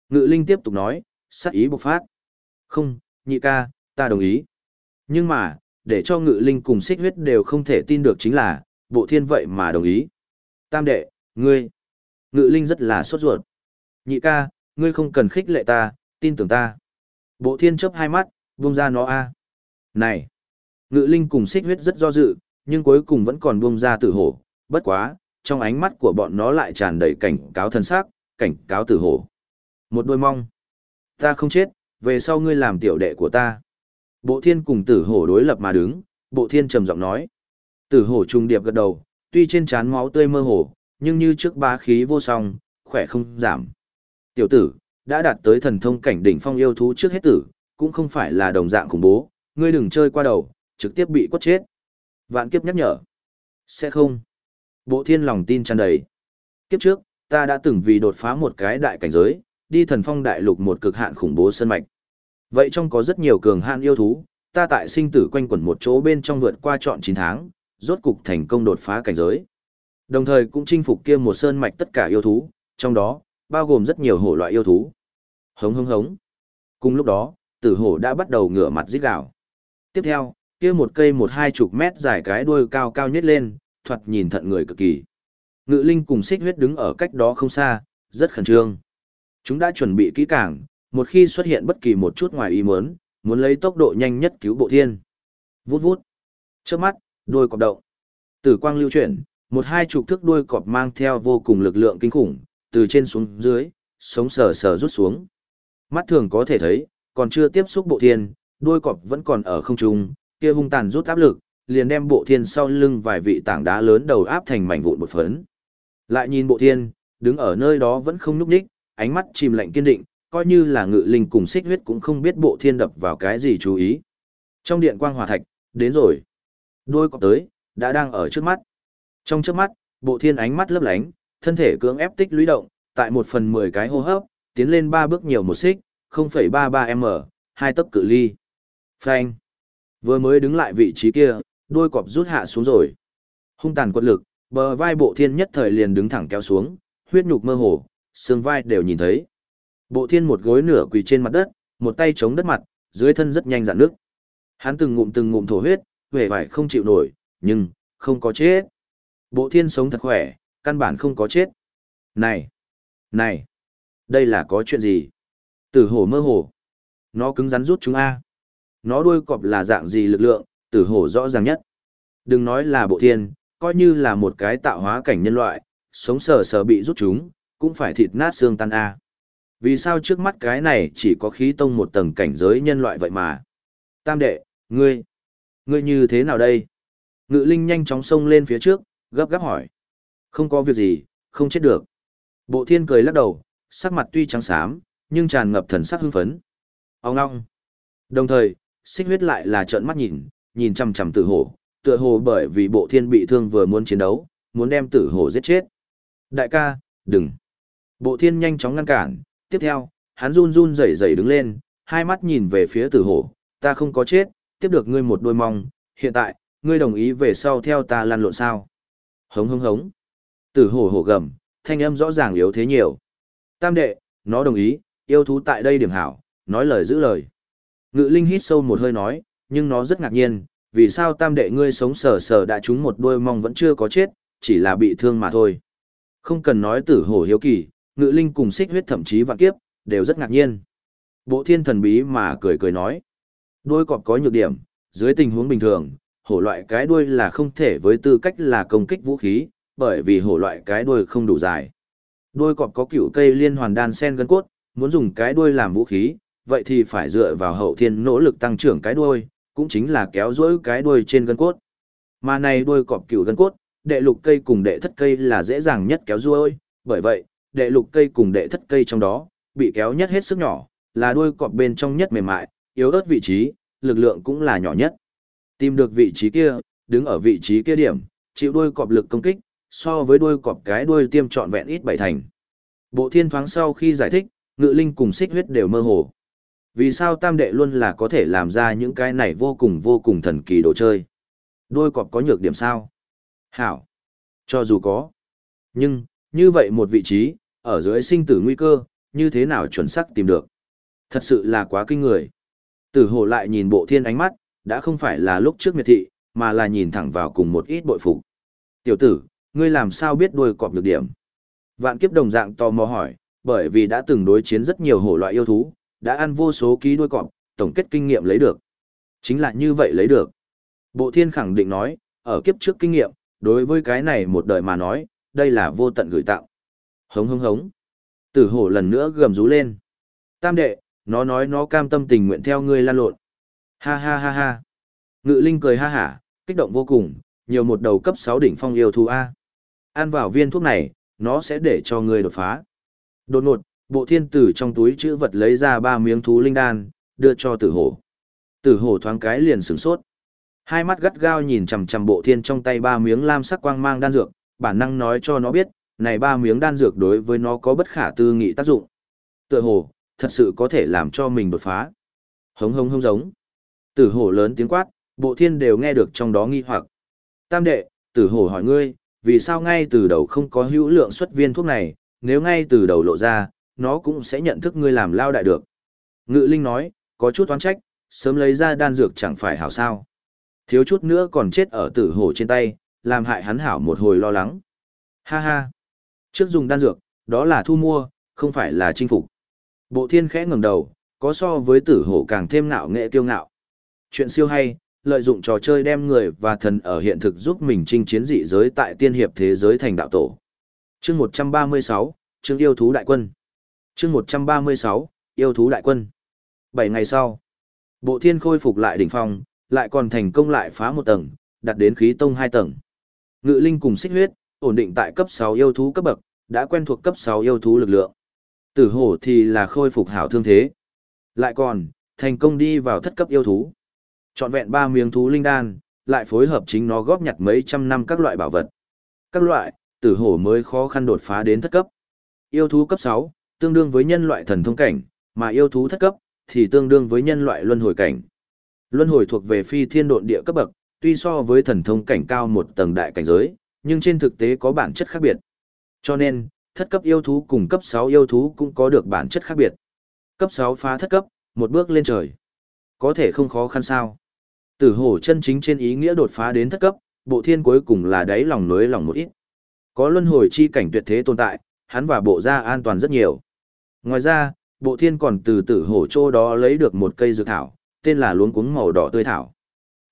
Ngự linh tiếp tục nói, sát ý bộc phát. Không, nhị ca, ta đồng ý. Nhưng mà, để cho ngự linh cùng xích huyết đều không thể tin được chính là, bộ thiên vậy mà đồng ý. Tam đệ, ngươi. Ngự linh rất là sốt ruột. Nhị ca, ngươi không cần khích lệ ta, tin tưởng ta. Bộ thiên chớp hai mắt, buông ra nó a. Này. Ngự linh cùng xích huyết rất do dự, nhưng cuối cùng vẫn còn buông ra tử hổ. Bất quá, trong ánh mắt của bọn nó lại tràn đầy cảnh cáo thân xác, cảnh cáo tử hổ. Một đôi mong. Ta không chết, về sau ngươi làm tiểu đệ của ta. Bộ thiên cùng tử hổ đối lập mà đứng, bộ thiên trầm giọng nói. Tử hổ trung điệp gật đầu, tuy trên trán máu tươi mơ hồ, nhưng như trước bá khí vô song, khỏe không giảm. Tiểu tử, đã đạt tới thần thông cảnh đỉnh phong yêu thú trước hết tử, cũng không phải là đồng dạng khủng bố, ngươi đừng chơi qua đầu, trực tiếp bị quất chết. Vạn kiếp nhắc nhở. Sẽ không. Bộ thiên lòng tin tràn đầy. Kiếp trước, ta đã từng vì đột phá một cái đại cảnh giới, đi thần phong đại lục một cực hạn khủng bố sân mạch. Vậy trong có rất nhiều cường hạn yêu thú, ta tại sinh tử quanh quẩn một chỗ bên trong vượt qua trọn 9 tháng, rốt cục thành công đột phá cảnh giới. Đồng thời cũng chinh phục kia một sơn mạch tất cả yêu thú, trong đó, bao gồm rất nhiều hổ loại yêu thú. Hống hống hống. Cùng lúc đó, tử hổ đã bắt đầu ngửa mặt rít gào. Tiếp theo, kia một cây một hai chục mét dài cái đuôi cao cao nhất lên, thoạt nhìn thận người cực kỳ. Ngự linh cùng xích huyết đứng ở cách đó không xa, rất khẩn trương. Chúng đã chuẩn bị kỹ càng, một khi xuất hiện bất kỳ một chút ngoài ý muốn, muốn lấy tốc độ nhanh nhất cứu bộ thiên. Vút vút. Trước mắt, đuôi cọp động. Tử quang lưu chuyển, một hai chục thước đuôi cọp mang theo vô cùng lực lượng kinh khủng, từ trên xuống dưới, sống sờ sờ rút xuống. Mắt thường có thể thấy, còn chưa tiếp xúc bộ thiên, đuôi cọp vẫn còn ở không trung, kia hung tàn rút áp lực, liền đem bộ thiên sau lưng vài vị tảng đá lớn đầu áp thành mảnh vụn một phấn. Lại nhìn bộ thiên, đứng ở nơi đó vẫn không nhúc nhích, ánh mắt chìm lạnh kiên định, coi như là ngự linh cùng xích huyết cũng không biết bộ thiên đập vào cái gì chú ý. Trong điện quang hòa thạch, đến rồi. Đôi cọp tới, đã đang ở trước mắt. Trong trước mắt, bộ thiên ánh mắt lấp lánh, thân thể cưỡng ép tích lũy động, tại một phần mười cái hô hấp, tiến lên ba bước nhiều một xích, 0,33m, hai tấc cự ly. Phanh. Vừa mới đứng lại vị trí kia, đôi cọp rút hạ xuống rồi. Hung tàn quật lực, bờ vai bộ thiên nhất thời liền đứng thẳng kéo xuống, huyết nhục mơ hồ, xương vai đều nhìn thấy. Bộ thiên một gối nửa quỳ trên mặt đất, một tay chống đất mặt, dưới thân rất nhanh dạn nước. Hắn từng ngụm từng ngụm thổ huyết, vẻ vải không chịu nổi, nhưng, không có chết. Bộ thiên sống thật khỏe, căn bản không có chết. Này! Này! Đây là có chuyện gì? Tử hổ mơ hồ. Nó cứng rắn rút chúng A. Nó đuôi cọp là dạng gì lực lượng, tử hổ rõ ràng nhất. Đừng nói là bộ thiên, coi như là một cái tạo hóa cảnh nhân loại, sống sờ sờ bị rút chúng, cũng phải thịt nát xương tan A. Vì sao trước mắt cái này chỉ có khí tông một tầng cảnh giới nhân loại vậy mà? Tam đệ, ngươi, ngươi như thế nào đây? Ngự linh nhanh chóng xông lên phía trước, gấp gáp hỏi. Không có việc gì, không chết được. Bộ thiên cười lắc đầu, sắc mặt tuy trắng xám, nhưng tràn ngập thần sắc hưng phấn. Ông ngong. Đồng thời, xích huyết lại là trợn mắt nhìn, nhìn chằm chằm tử hổ, tựa hồ bởi vì bộ thiên bị thương vừa muốn chiến đấu, muốn đem tử hổ giết chết. Đại ca, đừng. Bộ thiên nhanh chóng ngăn cản, tiếp theo, hắn run run rẩy rẩy đứng lên, hai mắt nhìn về phía tử hổ, ta không có chết, tiếp được ngươi một đôi mong, hiện tại, ngươi đồng ý về sau theo ta lăn lộn sao. Hống hống hống. Tử hổ hổ gầm, thanh âm rõ ràng yếu thế nhiều. Tam đệ, nó đồng ý, yêu thú tại đây điểm hảo, nói lời giữ lời. Ngự linh hít sâu một hơi nói, nhưng nó rất ngạc nhiên, vì sao tam đệ ngươi sống sờ sờ đã trúng một đôi mong vẫn chưa có chết, chỉ là bị thương mà thôi. Không cần nói tử hổ hiếu kỳ, ngự linh cùng xích huyết thậm chí vạn kiếp, đều rất ngạc nhiên. Bộ thiên thần bí mà cười cười nói. Đôi cọp có nhược điểm, dưới tình huống bình thường, hổ loại cái đuôi là không thể với tư cách là công kích vũ khí, bởi vì hổ loại cái đuôi không đủ dài. Đôi cọp có cựu cây liên hoàn đan sen gân cốt, muốn dùng cái đuôi làm vũ khí, vậy thì phải dựa vào hậu thiên nỗ lực tăng trưởng cái đuôi, cũng chính là kéo duỗi cái đuôi trên gân cốt. Mà này đuôi cọp cựu gân cốt, đệ lục cây cùng đệ thất cây là dễ dàng nhất kéo duỗi, bởi vậy, đệ lục cây cùng đệ thất cây trong đó, bị kéo nhất hết sức nhỏ, là đuôi cọp bên trong nhất mềm mại, yếu ớt vị trí, lực lượng cũng là nhỏ nhất. Tìm được vị trí kia, đứng ở vị trí kia điểm, chịu đuôi cọp lực công kích, so với đuôi cọp cái đuôi tiêm trọn vẹn ít bảy thành. Bộ thiên thoáng sau khi giải thích, ngự linh cùng xích huyết đều mơ hồ. Vì sao tam đệ luôn là có thể làm ra những cái này vô cùng vô cùng thần kỳ đồ chơi? Đuôi cọp có nhược điểm sao? Hảo. Cho dù có. Nhưng, như vậy một vị trí, ở dưới sinh tử nguy cơ, như thế nào chuẩn xác tìm được. Thật sự là quá kinh người. Tử hổ lại nhìn bộ thiên ánh mắt, đã không phải là lúc trước miệt thị, mà là nhìn thẳng vào cùng một ít bội phục. Tiểu tử, ngươi làm sao biết đuôi cọp được điểm? Vạn kiếp đồng dạng tò mò hỏi, bởi vì đã từng đối chiến rất nhiều hổ loại yêu thú, đã ăn vô số ký đuôi cọp, tổng kết kinh nghiệm lấy được. Chính là như vậy lấy được. Bộ thiên khẳng định nói, ở kiếp trước kinh nghiệm, đối với cái này một đời mà nói, đây là vô tận gửi tạo. Hống hống hống. Tử hổ lần nữa gầm rú lên. Tam đệ, nó nói nó cam tâm tình nguyện theo ngươi lan lộn. Ha ha ha ha. Ngự linh cười ha hả, kích động vô cùng, nhiều một đầu cấp 6 đỉnh phong yêu thú A. Ăn vào viên thuốc này, nó sẽ để cho ngươi đột phá. Đột ngột, bộ thiên tử trong túi chữ vật lấy ra ba miếng thú linh đan, đưa cho tử hổ. Tử hổ thoáng cái liền sửng sốt. Hai mắt gắt gao nhìn chằm chằm bộ thiên trong tay ba miếng lam sắc quang mang đan dược, bản năng nói cho nó biết, này ba miếng đan dược đối với nó có bất khả tư nghị tác dụng. Tựa hồ, thật sự có thể làm cho mình đột phá. Hống hống hống giống. Tử hổ lớn tiếng quát, bộ thiên đều nghe được trong đó nghi hoặc. Tam đệ, tử hổ hỏi ngươi, vì sao ngay từ đầu không có hữu lượng xuất viên thuốc này, nếu ngay từ đầu lộ ra, nó cũng sẽ nhận thức ngươi làm lao đại được. Ngự linh nói, có chút toán trách, sớm lấy ra đan dược chẳng phải hảo sao. Thiếu chút nữa còn chết ở tử hổ trên tay, làm hại hắn hảo một hồi lo lắng. Ha ha. Trước dùng đan dược, đó là thu mua, không phải là chinh phục. Bộ thiên khẽ ngẩng đầu, có so với tử hổ càng thêm ngạo nghệ kiêu ngạo. Chuyện siêu hay, lợi dụng trò chơi đem người và thần ở hiện thực giúp mình chinh chiến dị giới tại tiên hiệp thế giới thành đạo tổ. Chương 136, chương yêu thú đại quân. Chương 136, yêu thú đại quân. 7 ngày sau, bộ thiên khôi phục lại đỉnh phong, lại còn thành công lại phá một tầng, đặt đến khí tông hai tầng. Ngự linh cùng xích huyết, ổn định tại cấp 6 yêu thú cấp bậc, đã quen thuộc cấp 6 yêu thú lực lượng. Tử hổ thì là khôi phục hảo thương thế. Lại còn, thành công đi vào thất cấp yêu thú. Chọn vẹn ba miếng thú linh đan, lại phối hợp chính nó góp nhặt mấy trăm năm các loại bảo vật. Các loại, tử hổ mới khó khăn đột phá đến thất cấp. Yêu thú cấp 6, tương đương với nhân loại thần thông cảnh, mà yêu thú thất cấp, thì tương đương với nhân loại luân hồi cảnh. Luân hồi thuộc về phi thiên độn địa cấp bậc, tuy so với thần thông cảnh cao một tầng đại cảnh giới, nhưng trên thực tế có bản chất khác biệt. Cho nên, thất cấp yêu thú cùng cấp 6 yêu thú cũng có được bản chất khác biệt. Cấp 6 phá thất cấp, một bước lên trời. Có thể không khó khăn sao. Tử hổ chân chính trên ý nghĩa đột phá đến thất cấp, bộ thiên cuối cùng là đáy lòng nối lòng một ít. Có luân hồi chi cảnh tuyệt thế tồn tại, hắn và bộ gia an toàn rất nhiều. Ngoài ra, bộ thiên còn từ tử hổ chỗ đó lấy được một cây dược thảo, tên là luống cuống màu đỏ tươi thảo.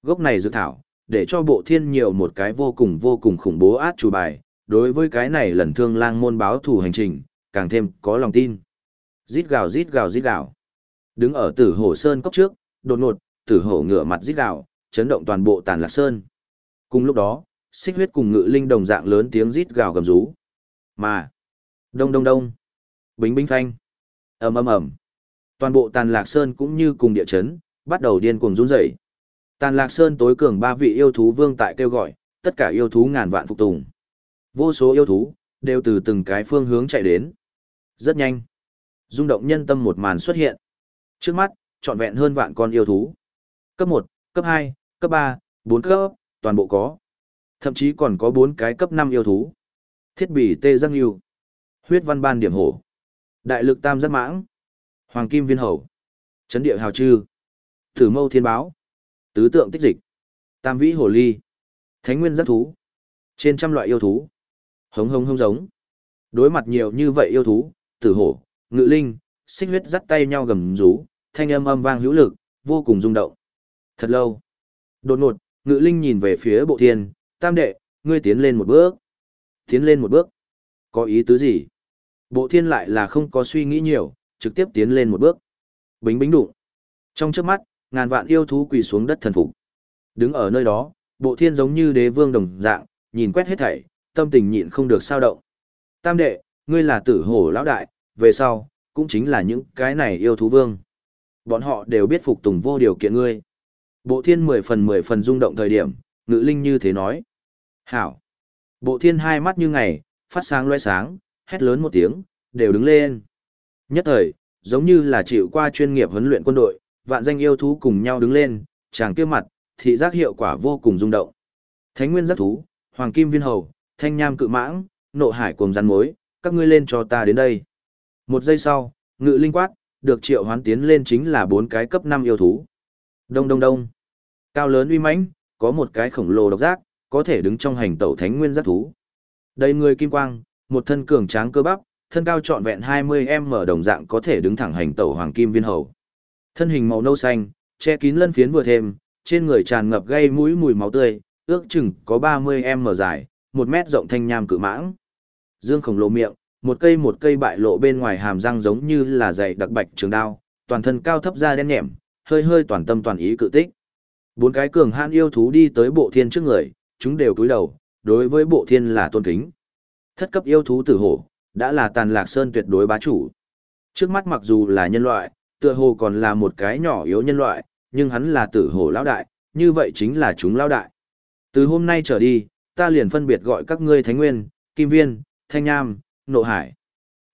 Gốc này dược thảo, để cho bộ thiên nhiều một cái vô cùng vô cùng khủng bố át chủ bài, đối với cái này lần thương lang môn báo thủ hành trình, càng thêm có lòng tin. Rít gào rít gào rít gào. Đứng ở tử hổ sơn cốc trước, đột ngột, tử hổ ngửa mặt rít gào, chấn động toàn bộ tàn lạc sơn. Cùng lúc đó, xích huyết cùng ngự linh đồng dạng lớn tiếng rít gào gầm rú. Mà, đông đông đông, bính bính phanh, ầm ầm ầm. Toàn bộ tàn lạc sơn cũng như cùng địa chấn, bắt đầu điên cuồng run rẩy. Tàn lạc sơn tối cường ba vị yêu thú vương tại kêu gọi, tất cả yêu thú ngàn vạn phục tùng. Vô số yêu thú, đều từ từng cái phương hướng chạy đến. Rất nhanh. rung động nhân tâm một màn xuất hiện. Trước mắt, trọn vẹn hơn vạn con yêu thú. Cấp 1, cấp 2, cấp 3, 4 cấp, toàn bộ có. Thậm chí còn có 4 cái cấp 5 yêu thú. Thiết bị tê giác yêu. Huyết văn ban điểm hổ. Đại lực tam giác mãng. Hoàng kim viên hầu. Chấn địa hào trư. Tử mâu thiên báo. Tứ tượng tích dịch. Tam vĩ hồ ly. Thánh nguyên giác thú. Trên trăm loại yêu thú. Hống hống hống giống. Đối mặt nhiều như vậy yêu thú, tử hổ, ngự linh, xích huyết dắt tay nhau gầm rú, thanh âm âm vang hữu lực, vô cùng rung động. Thật lâu. Đột ngột, ngự linh nhìn về phía bộ thiên, tam đệ, ngươi tiến lên một bước. Tiến lên một bước. Có ý tứ gì? Bộ thiên lại là không có suy nghĩ nhiều, trực tiếp tiến lên một bước. Bính bính đụng. Trong trước mắt, ngàn vạn yêu thú quỳ xuống đất thần phục. Đứng ở nơi đó, bộ thiên giống như đế vương đồng dạng, nhìn quét hết thảy, tâm tình nhịn không được sao động. Tam đệ, ngươi là tử hổ lão đại, về sau, cũng chính là những cái này yêu thú vương. Bọn họ đều biết phục tùng vô điều kiện ngươi. Bộ thiên mười phần mười phần rung động thời điểm, ngữ linh như thế nói. Hảo. Bộ thiên hai mắt như ngày, phát sáng loe sáng, hét lớn một tiếng, đều đứng lên. Nhất thời, giống như là chịu qua chuyên nghiệp huấn luyện quân đội, vạn danh yêu thú cùng nhau đứng lên, chàng kia mặt, thị giác hiệu quả vô cùng rung động. Thánh nguyên giác thú, hoàng kim viên hầu, thanh nham cự mãng, nộ hải cùng rắn mối, các ngươi lên cho ta đến đây. Một giây sau, ngự linh quát, được triệu hoán tiến lên chính là bốn cái cấp 5 yêu thú. Đông đông đông. Cao lớn uy mãnh, có một cái khổng lồ độc giác, có thể đứng trong hành tẩu thánh nguyên giác thú. Đây người kim quang, một thân cường tráng cơ bắp, thân cao trọn vẹn 20m đồng dạng có thể đứng thẳng hành tẩu hoàng kim viên hầu. Thân hình màu nâu xanh, che kín lân phiến vừa thêm, trên người tràn ngập gây mũi mùi máu tươi, ước chừng có 30m dài, 1 mét rộng thanh nham cự mãng. Dương khổng lồ miệng, một cây một cây bại lộ bên ngoài hàm răng giống như là dày đặc bạch trường đao, toàn thân cao thấp da đen nhẹm, hơi hơi toàn tâm toàn ý cự tích. Bốn cái cường hãn yêu thú đi tới bộ thiên trước người, chúng đều cúi đầu, đối với bộ thiên là tôn kính. Thất cấp yêu thú tử hổ, đã là tàn lạc sơn tuyệt đối bá chủ. Trước mắt mặc dù là nhân loại, tựa hồ còn là một cái nhỏ yếu nhân loại, nhưng hắn là tử hổ lão đại, như vậy chính là chúng lão đại. Từ hôm nay trở đi, ta liền phân biệt gọi các ngươi Thánh Nguyên, Kim Viên, Thanh Nham, Nộ Hải.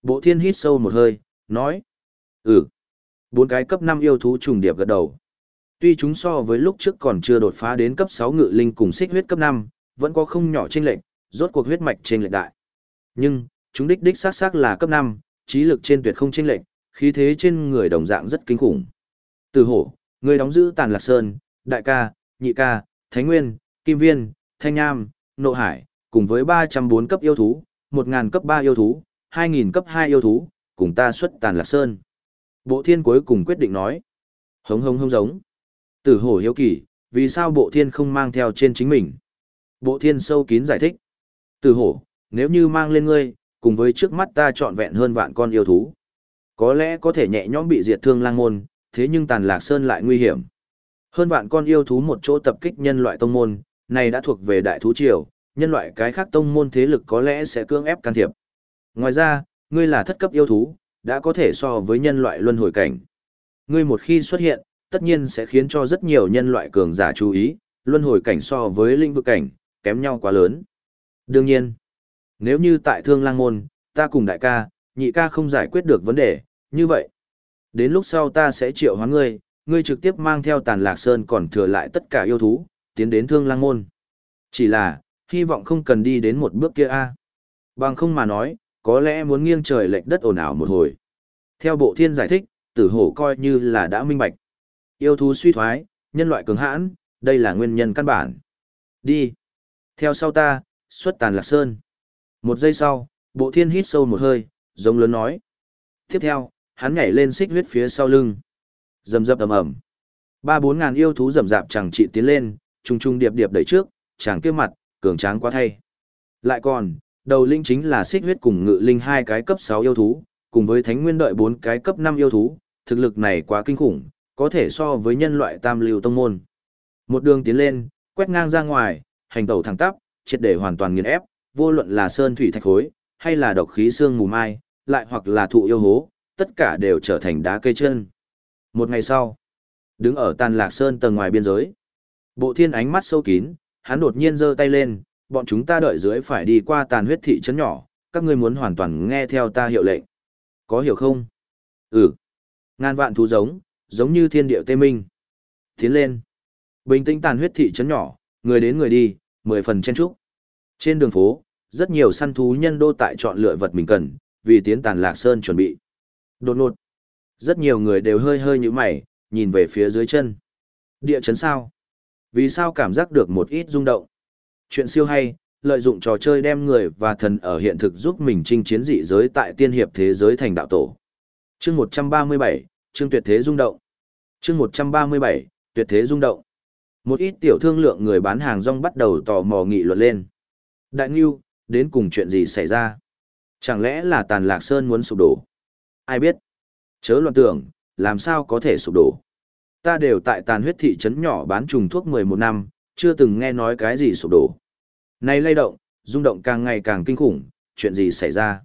Bộ thiên hít sâu một hơi, nói. Ừ. Bốn cái cấp 5 yêu thú trùng điệp gật đầu. Tuy chúng so với lúc trước còn chưa đột phá đến cấp 6 ngự linh cùng xích huyết cấp 5, vẫn có không nhỏ chênh lệch, rốt cuộc huyết mạch trên lệch đại. Nhưng, chúng đích đích xác xác là cấp 5, trí lực trên tuyệt không chênh lệch, khí thế trên người đồng dạng rất kinh khủng. Từ hổ, người đóng giữ Tàn Lạc Sơn, Đại ca, Nhị ca, Thánh Nguyên, Kim Viên, Thanh Nham, Nộ Hải, cùng với 304 cấp yêu thú, 1000 cấp 3 yêu thú, 2000 cấp 2 yêu thú, cùng ta xuất Tàn Lạc Sơn. Bộ thiên cuối cùng quyết định nói. Hống hống hống giống. Tử hổ hiếu kỳ, vì sao bộ thiên không mang theo trên chính mình? Bộ thiên sâu kín giải thích. Tử hổ, nếu như mang lên ngươi, cùng với trước mắt ta trọn vẹn hơn vạn con yêu thú. Có lẽ có thể nhẹ nhõm bị diệt thương lang môn, thế nhưng tàn lạc sơn lại nguy hiểm. Hơn vạn con yêu thú một chỗ tập kích nhân loại tông môn, này đã thuộc về đại thú triều, nhân loại cái khác tông môn thế lực có lẽ sẽ cưỡng ép can thiệp. Ngoài ra, ngươi là thất cấp yêu thú, đã có thể so với nhân loại luân hồi cảnh. Ngươi một khi xuất hiện, tất nhiên sẽ khiến cho rất nhiều nhân loại cường giả chú ý, luân hồi cảnh so với linh vực cảnh, kém nhau quá lớn. Đương nhiên, nếu như tại thương lang môn, ta cùng đại ca, nhị ca không giải quyết được vấn đề, như vậy. Đến lúc sau ta sẽ triệu hoán ngươi, ngươi trực tiếp mang theo tàn lạc sơn còn thừa lại tất cả yêu thú, tiến đến thương lang môn. Chỉ là, hy vọng không cần đi đến một bước kia a. Bằng không mà nói, có lẽ muốn nghiêng trời lệch đất ồn ào một hồi. Theo bộ thiên giải thích, tử hổ coi như là đã minh bạch. Yêu thú suy thoái, nhân loại cường hãn, đây là nguyên nhân căn bản. Đi. Theo sau ta, xuất tàn lạc sơn. Một giây sau, bộ thiên hít sâu một hơi, giống lớn nói. Tiếp theo, hắn nhảy lên xích huyết phía sau lưng. Dầm dập ầm ầm. Ba bốn ngàn yêu thú rầm rạp chẳng trị tiến lên, trung trung điệp điệp đẩy trước, chàng kia mặt, cường tráng quá thay. Lại còn, đầu linh chính là xích huyết cùng ngự linh hai cái cấp 6 yêu thú, cùng với thánh nguyên đợi bốn cái cấp 5 yêu thú, thực lực này quá kinh khủng, có thể so với nhân loại tam lưu tông môn. Một đường tiến lên, quét ngang ra ngoài, hành tẩu thẳng tắp, triệt để hoàn toàn nghiền ép, vô luận là sơn thủy thạch khối, hay là độc khí xương mù mai, lại hoặc là thụ yêu hố, tất cả đều trở thành đá cây chân. Một ngày sau, đứng ở tàn lạc sơn tầng ngoài biên giới, bộ thiên ánh mắt sâu kín, hắn đột nhiên giơ tay lên, bọn chúng ta đợi dưới phải đi qua tàn huyết thị trấn nhỏ, các ngươi muốn hoàn toàn nghe theo ta hiệu lệnh. Có hiểu không? Ừ. Ngàn vạn thú giống, giống như thiên điệu tê minh. Tiến lên. Bình tĩnh tàn huyết thị trấn nhỏ, người đến người đi, mười phần chen trúc. Trên đường phố, rất nhiều săn thú nhân đô tại chọn lựa vật mình cần, vì tiến tàn lạc sơn chuẩn bị. Đột ngột. Rất nhiều người đều hơi hơi như mày, nhìn về phía dưới chân. Địa chấn sao? Vì sao cảm giác được một ít rung động? Chuyện siêu hay, lợi dụng trò chơi đem người và thần ở hiện thực giúp mình chinh chiến dị giới tại tiên hiệp thế giới thành đạo tổ. Chương 137, chương tuyệt thế rung động. Chương 137, tuyệt thế rung động. Một ít tiểu thương lượng người bán hàng rong bắt đầu tò mò nghị luận lên. Đại Ngưu, đến cùng chuyện gì xảy ra? Chẳng lẽ là Tàn Lạc Sơn muốn sụp đổ? Ai biết? Chớ loạn tưởng, làm sao có thể sụp đổ? Ta đều tại tàn huyết thị trấn nhỏ bán trùng thuốc 11 năm, chưa từng nghe nói cái gì sụp đổ. Này lay động, rung động càng ngày càng kinh khủng, chuyện gì xảy ra?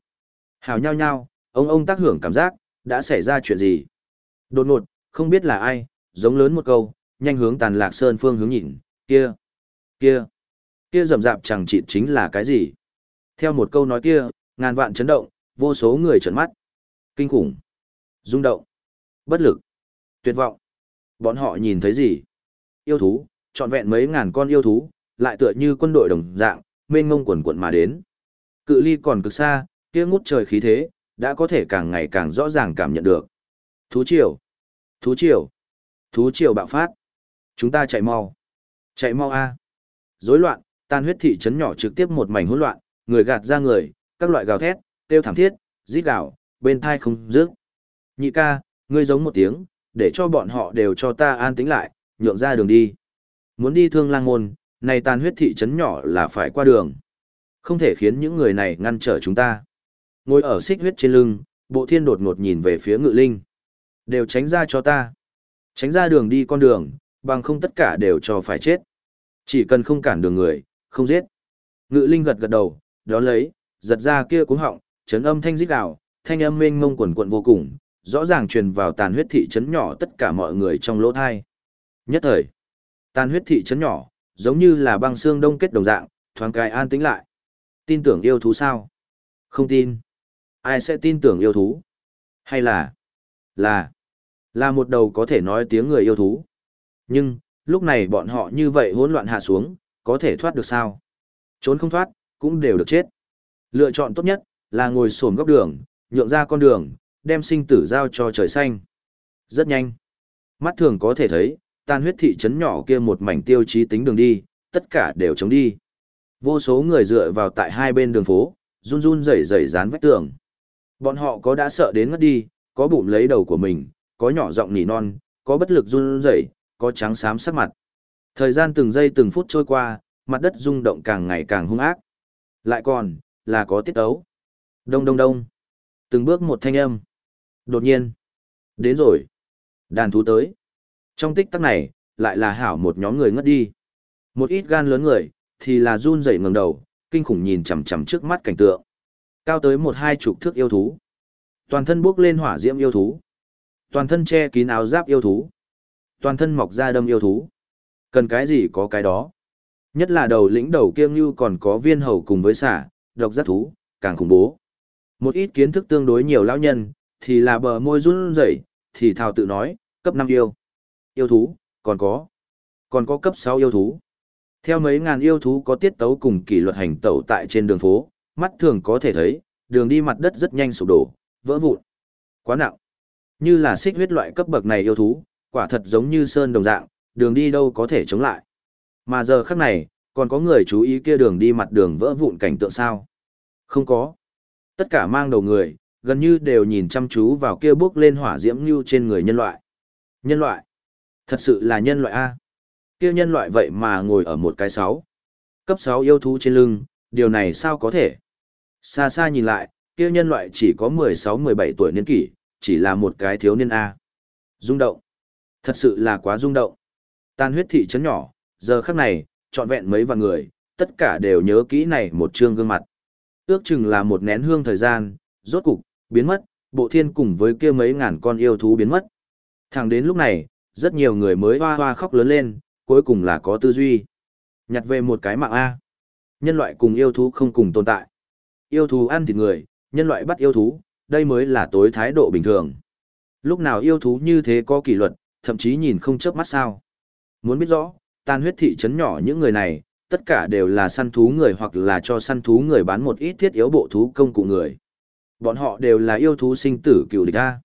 Hào nhao nhao, ông ông tác hưởng cảm giác, đã xảy ra chuyện gì? Đột ngột, không biết là ai, giống lớn một câu, nhanh hướng tàn lạc sơn phương hướng nhìn, kia, kia, kia rầm rạp chẳng chịt chính là cái gì? Theo một câu nói kia, ngàn vạn chấn động, vô số người trợn mắt. Kinh khủng, rung động, bất lực, tuyệt vọng. Bọn họ nhìn thấy gì? Yêu thú, trọn vẹn mấy ngàn con yêu thú, lại tựa như quân đội đồng dạng, mênh ngông quần quận mà đến. Cự ly còn cực xa, kia ngút trời khí thế, đã có thể càng ngày càng rõ ràng cảm nhận được. Thú triều, thú triều, thú triều bạo phát. Chúng ta chạy mau. Chạy mau a. Rối loạn, tan huyết thị trấn nhỏ trực tiếp một mảnh hỗn loạn, người gạt ra người, các loại gào thét, kêu thảm thiết, rít gào, bên thai không dứt. Nhị ca, ngươi giống một tiếng, để cho bọn họ đều cho ta an tĩnh lại, nhượng ra đường đi. Muốn đi thương lang môn, này tàn huyết thị trấn nhỏ là phải qua đường. Không thể khiến những người này ngăn trở chúng ta. Ngồi ở xích huyết trên lưng, bộ thiên đột ngột nhìn về phía ngự linh. Đều tránh ra cho ta. Tránh ra đường đi con đường, bằng không tất cả đều cho phải chết. Chỉ cần không cản đường người, không giết. Ngự linh gật gật đầu, đó lấy, giật ra kia cuống họng, chấn âm thanh rít gào, thanh âm mênh mông quần quận vô cùng, rõ ràng truyền vào tàn huyết thị trấn nhỏ tất cả mọi người trong lỗ thai. Nhất thời, tàn huyết thị trấn nhỏ, giống như là băng xương đông kết đồng dạng, thoáng cái an tĩnh lại. Tin tưởng yêu thú sao? Không tin. Ai sẽ tin tưởng yêu thú? Hay là, là, là một đầu có thể nói tiếng người yêu thú. Nhưng, lúc này bọn họ như vậy hỗn loạn hạ xuống, có thể thoát được sao? Trốn không thoát, cũng đều được chết. Lựa chọn tốt nhất, là ngồi xổm góc đường, nhượng ra con đường, đem sinh tử giao cho trời xanh. Rất nhanh. Mắt thường có thể thấy, tan huyết thị trấn nhỏ kia một mảnh tiêu chí tính đường đi, tất cả đều chống đi. Vô số người dựa vào tại hai bên đường phố, run run rẩy rẩy dán vách tường. Bọn họ có đã sợ đến ngất đi, có bụng lấy đầu của mình, có nhỏ giọng nỉ non, có bất lực run rẩy, có trắng xám sắc mặt. Thời gian từng giây từng phút trôi qua, mặt đất rung động càng ngày càng hung ác. Lại còn, là có tiết ấu. Đông đông đông. Từng bước một thanh âm. Đột nhiên. Đến rồi. Đàn thú tới. Trong tích tắc này, lại là hảo một nhóm người ngất đi. Một ít gan lớn người, thì là run rẩy ngẩng đầu, kinh khủng nhìn chằm chằm trước mắt cảnh tượng. Cao tới một hai chục thước yêu thú. Toàn thân bước lên hỏa diễm yêu thú. Toàn thân che kín áo giáp yêu thú. Toàn thân mọc ra đâm yêu thú. Cần cái gì có cái đó. Nhất là đầu lĩnh đầu kiêng như còn có viên hầu cùng với xả, độc giác thú, càng khủng bố. Một ít kiến thức tương đối nhiều lão nhân, thì là bờ môi run rẩy, thì thào tự nói, cấp 5 yêu. Yêu thú, còn có. Còn có cấp 6 yêu thú. Theo mấy ngàn yêu thú có tiết tấu cùng kỷ luật hành tẩu tại trên đường phố, mắt thường có thể thấy, đường đi mặt đất rất nhanh sụp đổ, vỡ vụn. Quá nặng. Như là xích huyết loại cấp bậc này yêu thú, quả thật giống như sơn đồng dạng, đường đi đâu có thể chống lại. Mà giờ khắc này, còn có người chú ý kia đường đi mặt đường vỡ vụn cảnh tượng sao? Không có. Tất cả mang đầu người, gần như đều nhìn chăm chú vào kia bước lên hỏa diễm như trên người nhân loại. Nhân loại? Thật sự là nhân loại A. Kia nhân loại vậy mà ngồi ở một cái sáu. Cấp 6 yêu thú trên lưng, điều này sao có thể? Xa xa nhìn lại, kia nhân loại chỉ có 16-17 tuổi niên kỷ, chỉ là một cái thiếu niên A. Rung động. Thật sự là quá rung động. Tan huyết thị trấn nhỏ, giờ khắc này, trọn vẹn mấy vạn người, tất cả đều nhớ kỹ này một trương gương mặt. Ước chừng là một nén hương thời gian, rốt cục, biến mất, bộ thiên cùng với kia mấy ngàn con yêu thú biến mất. Thẳng đến lúc này, rất nhiều người mới hoa hoa khóc lớn lên, cuối cùng là có tư duy. Nhặt về một cái mạng A. Nhân loại cùng yêu thú không cùng tồn tại. Yêu thú ăn thịt người, nhân loại bắt yêu thú, đây mới là tối thái độ bình thường. Lúc nào yêu thú như thế có kỷ luật, thậm chí nhìn không chớp mắt sao. Muốn biết rõ, tan huyết thị trấn nhỏ những người này, tất cả đều là săn thú người hoặc là cho săn thú người bán một ít thiết yếu bộ thú công cụ người. Bọn họ đều là yêu thú sinh tử cựu địch A.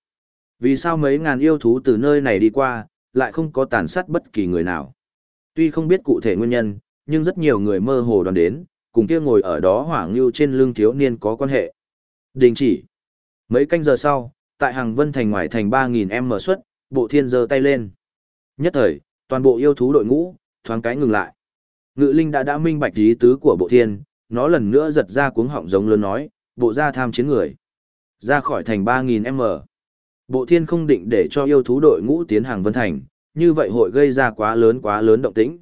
Vì sao mấy ngàn yêu thú từ nơi này đi qua, lại không có tàn sát bất kỳ người nào? Tuy không biết cụ thể nguyên nhân, nhưng rất nhiều người mơ hồ đoán đến, cùng kia ngồi ở đó hoảng lưu trên lưng thiếu niên có quan hệ. Đình chỉ. Mấy canh giờ sau, tại hàng vân thành ngoài thành 3.000 m xuất, bộ thiên giơ tay lên. Nhất thời, toàn bộ yêu thú đội ngũ, thoáng cái ngừng lại. Ngự linh đã đã minh bạch ý tứ của bộ thiên, nó lần nữa giật ra cuống họng giống lớn nói, bộ ra tham chiến người. Ra khỏi thành 3.000 m. Bộ thiên không định để cho yêu thú đội ngũ tiến hàng vân thành, như vậy hội gây ra quá lớn quá lớn động tĩnh.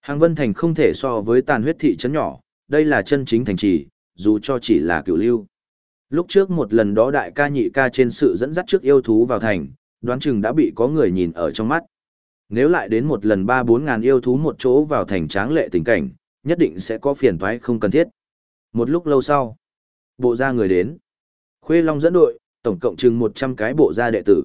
Hàng vân thành không thể so với tàn huyết thị trấn nhỏ, đây là chân chính thành trì, dù cho chỉ là cửu lưu. Lúc trước một lần đó đại ca nhị ca trên sự dẫn dắt trước yêu thú vào thành, đoán chừng đã bị có người nhìn ở trong mắt. Nếu lại đến một lần ba bốn ngàn yêu thú một chỗ vào thành tráng lệ tình cảnh, nhất định sẽ có phiền toái không cần thiết. Một lúc lâu sau, bộ gia người đến. Khuê Long dẫn đội, tổng cộng chừng 100 cái bộ gia đệ tử.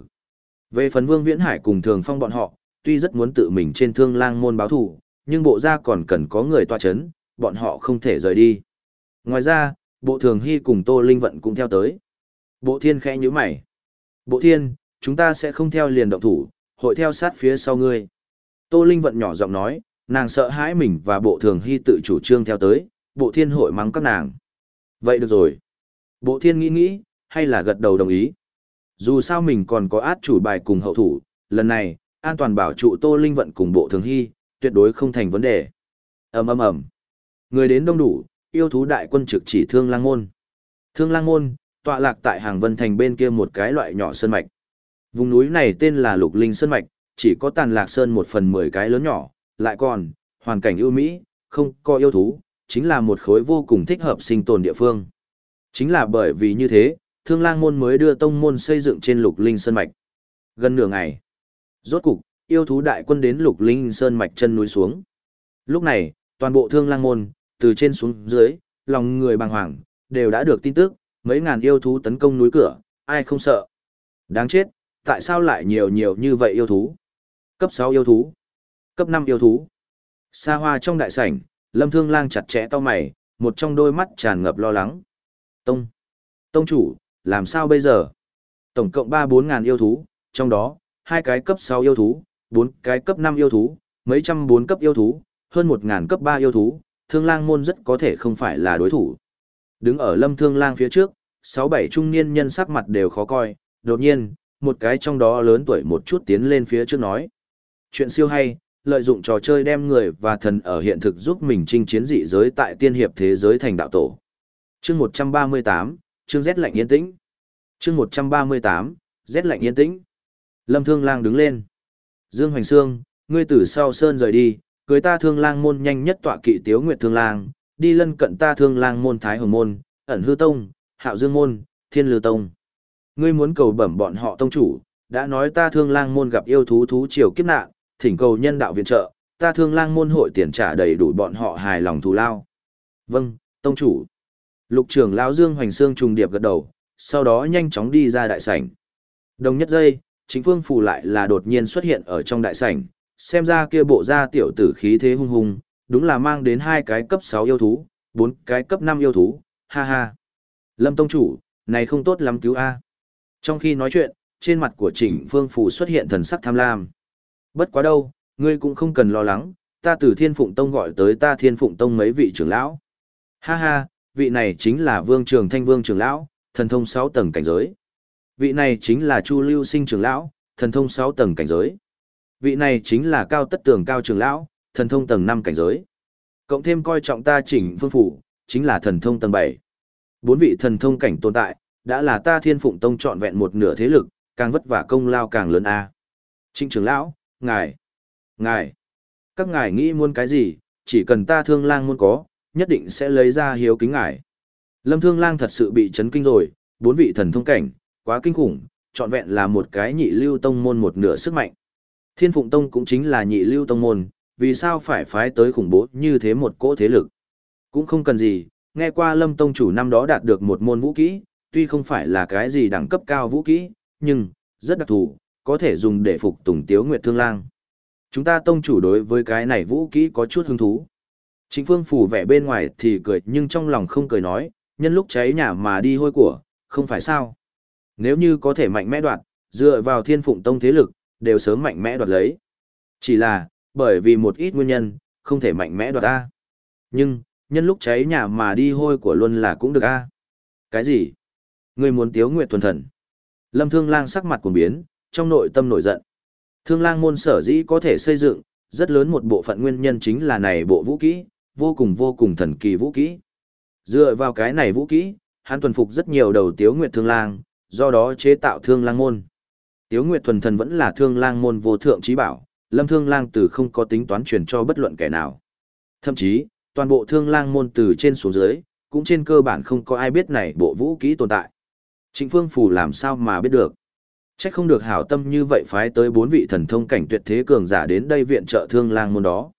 Về phần Vương Viễn Hải cùng Thường Phong bọn họ, tuy rất muốn tự mình trên thương lang môn báo thủ, nhưng bộ gia còn cần có người tòa chấn, bọn họ không thể rời đi. Ngoài ra, bộ thường hy cùng Tô Linh Vận cũng theo tới. Bộ thiên khẽ như mày. Bộ thiên, chúng ta sẽ không theo liền động thủ, hội theo sát phía sau ngươi. Tô Linh vận nhỏ giọng nói, nàng sợ hãi mình và bộ thường hy tự chủ trương theo tới, bộ thiên hội mắng các nàng. Vậy được rồi. Bộ thiên nghĩ nghĩ, hay là gật đầu đồng ý. Dù sao mình còn có át chủ bài cùng hậu thủ, lần này, an toàn bảo trụ Tô Linh vận cùng bộ thường hy, tuyệt đối không thành vấn đề. ầm ầm ầm Người đến đông đủ, yêu thú đại quân trực chỉ thương lang môn. Thương lang môn, tọa lạc tại hàng vân thành bên kia một cái loại nhỏ sơn mạch. Vùng núi này tên là Lục Linh Sơn Mạch, chỉ có tàn lạc sơn một phần mười cái lớn nhỏ, lại còn, hoàn cảnh ưu mỹ, không có yêu thú, chính là một khối vô cùng thích hợp sinh tồn địa phương. Chính là bởi vì như thế, Thương Lang môn mới đưa tông môn xây dựng trên Lục Linh Sơn Mạch. Gần nửa ngày, rốt cục, yêu thú đại quân đến Lục Linh Sơn Mạch chân núi xuống. Lúc này, toàn bộ Thương Lang môn, từ trên xuống dưới, lòng người bàng hoàng, đều đã được tin tức, mấy ngàn yêu thú tấn công núi cửa, ai không sợ. Đáng chết, tại sao lại nhiều nhiều như vậy yêu thú? Cấp 6 yêu thú, cấp 5 yêu thú. Xa hoa trong đại sảnh, Lâm Thương Lang chặt chẽ to mày, một trong đôi mắt tràn ngập lo lắng. Tông, Tông chủ, làm sao bây giờ? Tổng cộng 3-4 ngàn yêu thú, trong đó, hai cái cấp 6 yêu thú, 4 cái cấp 5 yêu thú, mấy trăm bốn cấp yêu thú, hơn 1 ngàn cấp 3 yêu thú, Thương Lang môn rất có thể không phải là đối thủ. Đứng ở Lâm Thương Lang phía trước, 6-7 trung niên nhân sắc mặt đều khó coi, đột nhiên, một cái trong đó lớn tuổi một chút tiến lên phía trước nói. Chuyện siêu hay, lợi dụng trò chơi đem người và thần ở hiện thực giúp mình chinh chiến dị giới tại tiên hiệp thế giới thành đạo tổ. Chương 138, chương rét lạnh yên tĩnh. Chương 138, rét lạnh yên tĩnh. Lâm Thương Lang đứng lên. Dương Hoành Sương, ngươi từ sau sơn rời đi, cưới ta Thương Lang môn nhanh nhất tọa kỵ Tiếu Nguyệt Thương Lang, đi lân cận ta Thương Lang môn Thái Hồng môn, ẩn hư tông, Hạo Dương môn, Thiên Lư tông. Ngươi muốn cầu bẩm bọn họ tông chủ, đã nói ta Thương Lang môn gặp yêu thú thú triều kiếp nạn, thỉnh cầu nhân đạo viện trợ, ta Thương Lang môn hội tiền trả đầy đủ bọn họ hài lòng thù lao. Vâng, tông chủ. Lục trưởng lão Dương Hoành Sương trùng điệp gật đầu, sau đó nhanh chóng đi ra đại sảnh. Đồng nhất giây, chính phương phù lại là đột nhiên xuất hiện ở trong đại sảnh, xem ra kia bộ ra tiểu tử khí thế hung hùng, đúng là mang đến hai cái cấp 6 yêu thú, bốn cái cấp 5 yêu thú, ha ha. Lâm Tông Chủ, này không tốt lắm cứu A. Trong khi nói chuyện, trên mặt của Trịnh Phương Phù xuất hiện thần sắc tham lam. Bất quá đâu, ngươi cũng không cần lo lắng, ta từ Thiên Phụng Tông gọi tới ta Thiên Phụng Tông mấy vị trưởng lão. Ha ha, vị này chính là Vương Trường Thanh Vương trưởng lão, thần thông 6 tầng cảnh giới. Vị này chính là Chu Lưu Sinh trưởng lão, thần thông 6 tầng cảnh giới. Vị này chính là Cao Tất Tường Cao trưởng lão, thần thông tầng 5 cảnh giới. Cộng thêm coi trọng ta Trịnh Phương Phủ, chính là thần thông tầng 7. Bốn vị thần thông cảnh tồn tại, đã là ta Thiên Phụng Tông trọn vẹn một nửa thế lực, càng vất vả công lao càng lớn a. Trịnh trưởng lão, ngài, ngài, các ngài nghĩ muốn cái gì, chỉ cần ta Thương Lang muốn có, nhất định sẽ lấy ra hiếu kính ngài. Lâm Thương Lang thật sự bị chấn kinh rồi, bốn vị thần thông cảnh, quá kinh khủng, trọn vẹn là một cái nhị lưu tông môn một nửa sức mạnh. Thiên Phụng Tông cũng chính là nhị lưu tông môn, vì sao phải phái tới khủng bố như thế một cỗ thế lực. Cũng không cần gì, nghe qua Lâm Tông chủ năm đó đạt được một môn vũ kỹ, tuy không phải là cái gì đẳng cấp cao vũ kỹ, nhưng, rất đặc thù, có thể dùng để phục tùng tiếu nguyệt thương lang. Chúng ta tông chủ đối với cái này vũ kỹ có chút hứng thú. Trịnh Phương phủ vẻ bên ngoài thì cười nhưng trong lòng không cười nói, nhân lúc cháy nhà mà đi hôi của, không phải sao. Nếu như có thể mạnh mẽ đoạt, dựa vào thiên phụng tông thế lực, đều sớm mạnh mẽ đoạt lấy. Chỉ là, bởi vì một ít nguyên nhân, không thể mạnh mẽ đoạt A. Nhưng, nhân lúc cháy nhà mà đi hôi của luôn là cũng được A. Cái gì? Ngươi muốn tiếu nguyệt thuần thần. Lâm Thương Lang sắc mặt cuồng biến, trong nội tâm nổi giận. Thương Lang môn sở dĩ có thể xây dựng, rất lớn một bộ phận nguyên nhân chính là này bộ vũ kỹ, vô cùng vô cùng thần kỳ vũ kỹ. Dựa vào cái này vũ kỹ, hắn tuần phục rất nhiều đầu tiếu nguyệt thương lang, do đó chế tạo thương lang môn. Tiếu nguyệt thuần thần vẫn là thương lang môn vô thượng trí bảo, lâm thương lang từ không có tính toán truyền cho bất luận kẻ nào. Thậm chí, toàn bộ thương lang môn từ trên xuống dưới, cũng trên cơ bản không có ai biết này bộ vũ kỹ tồn tại. Trịnh Phương Phủ làm sao mà biết được. Chắc không được hảo tâm như vậy phái tới bốn vị thần thông cảnh tuyệt thế cường giả đến đây viện trợ thương lang môn đó.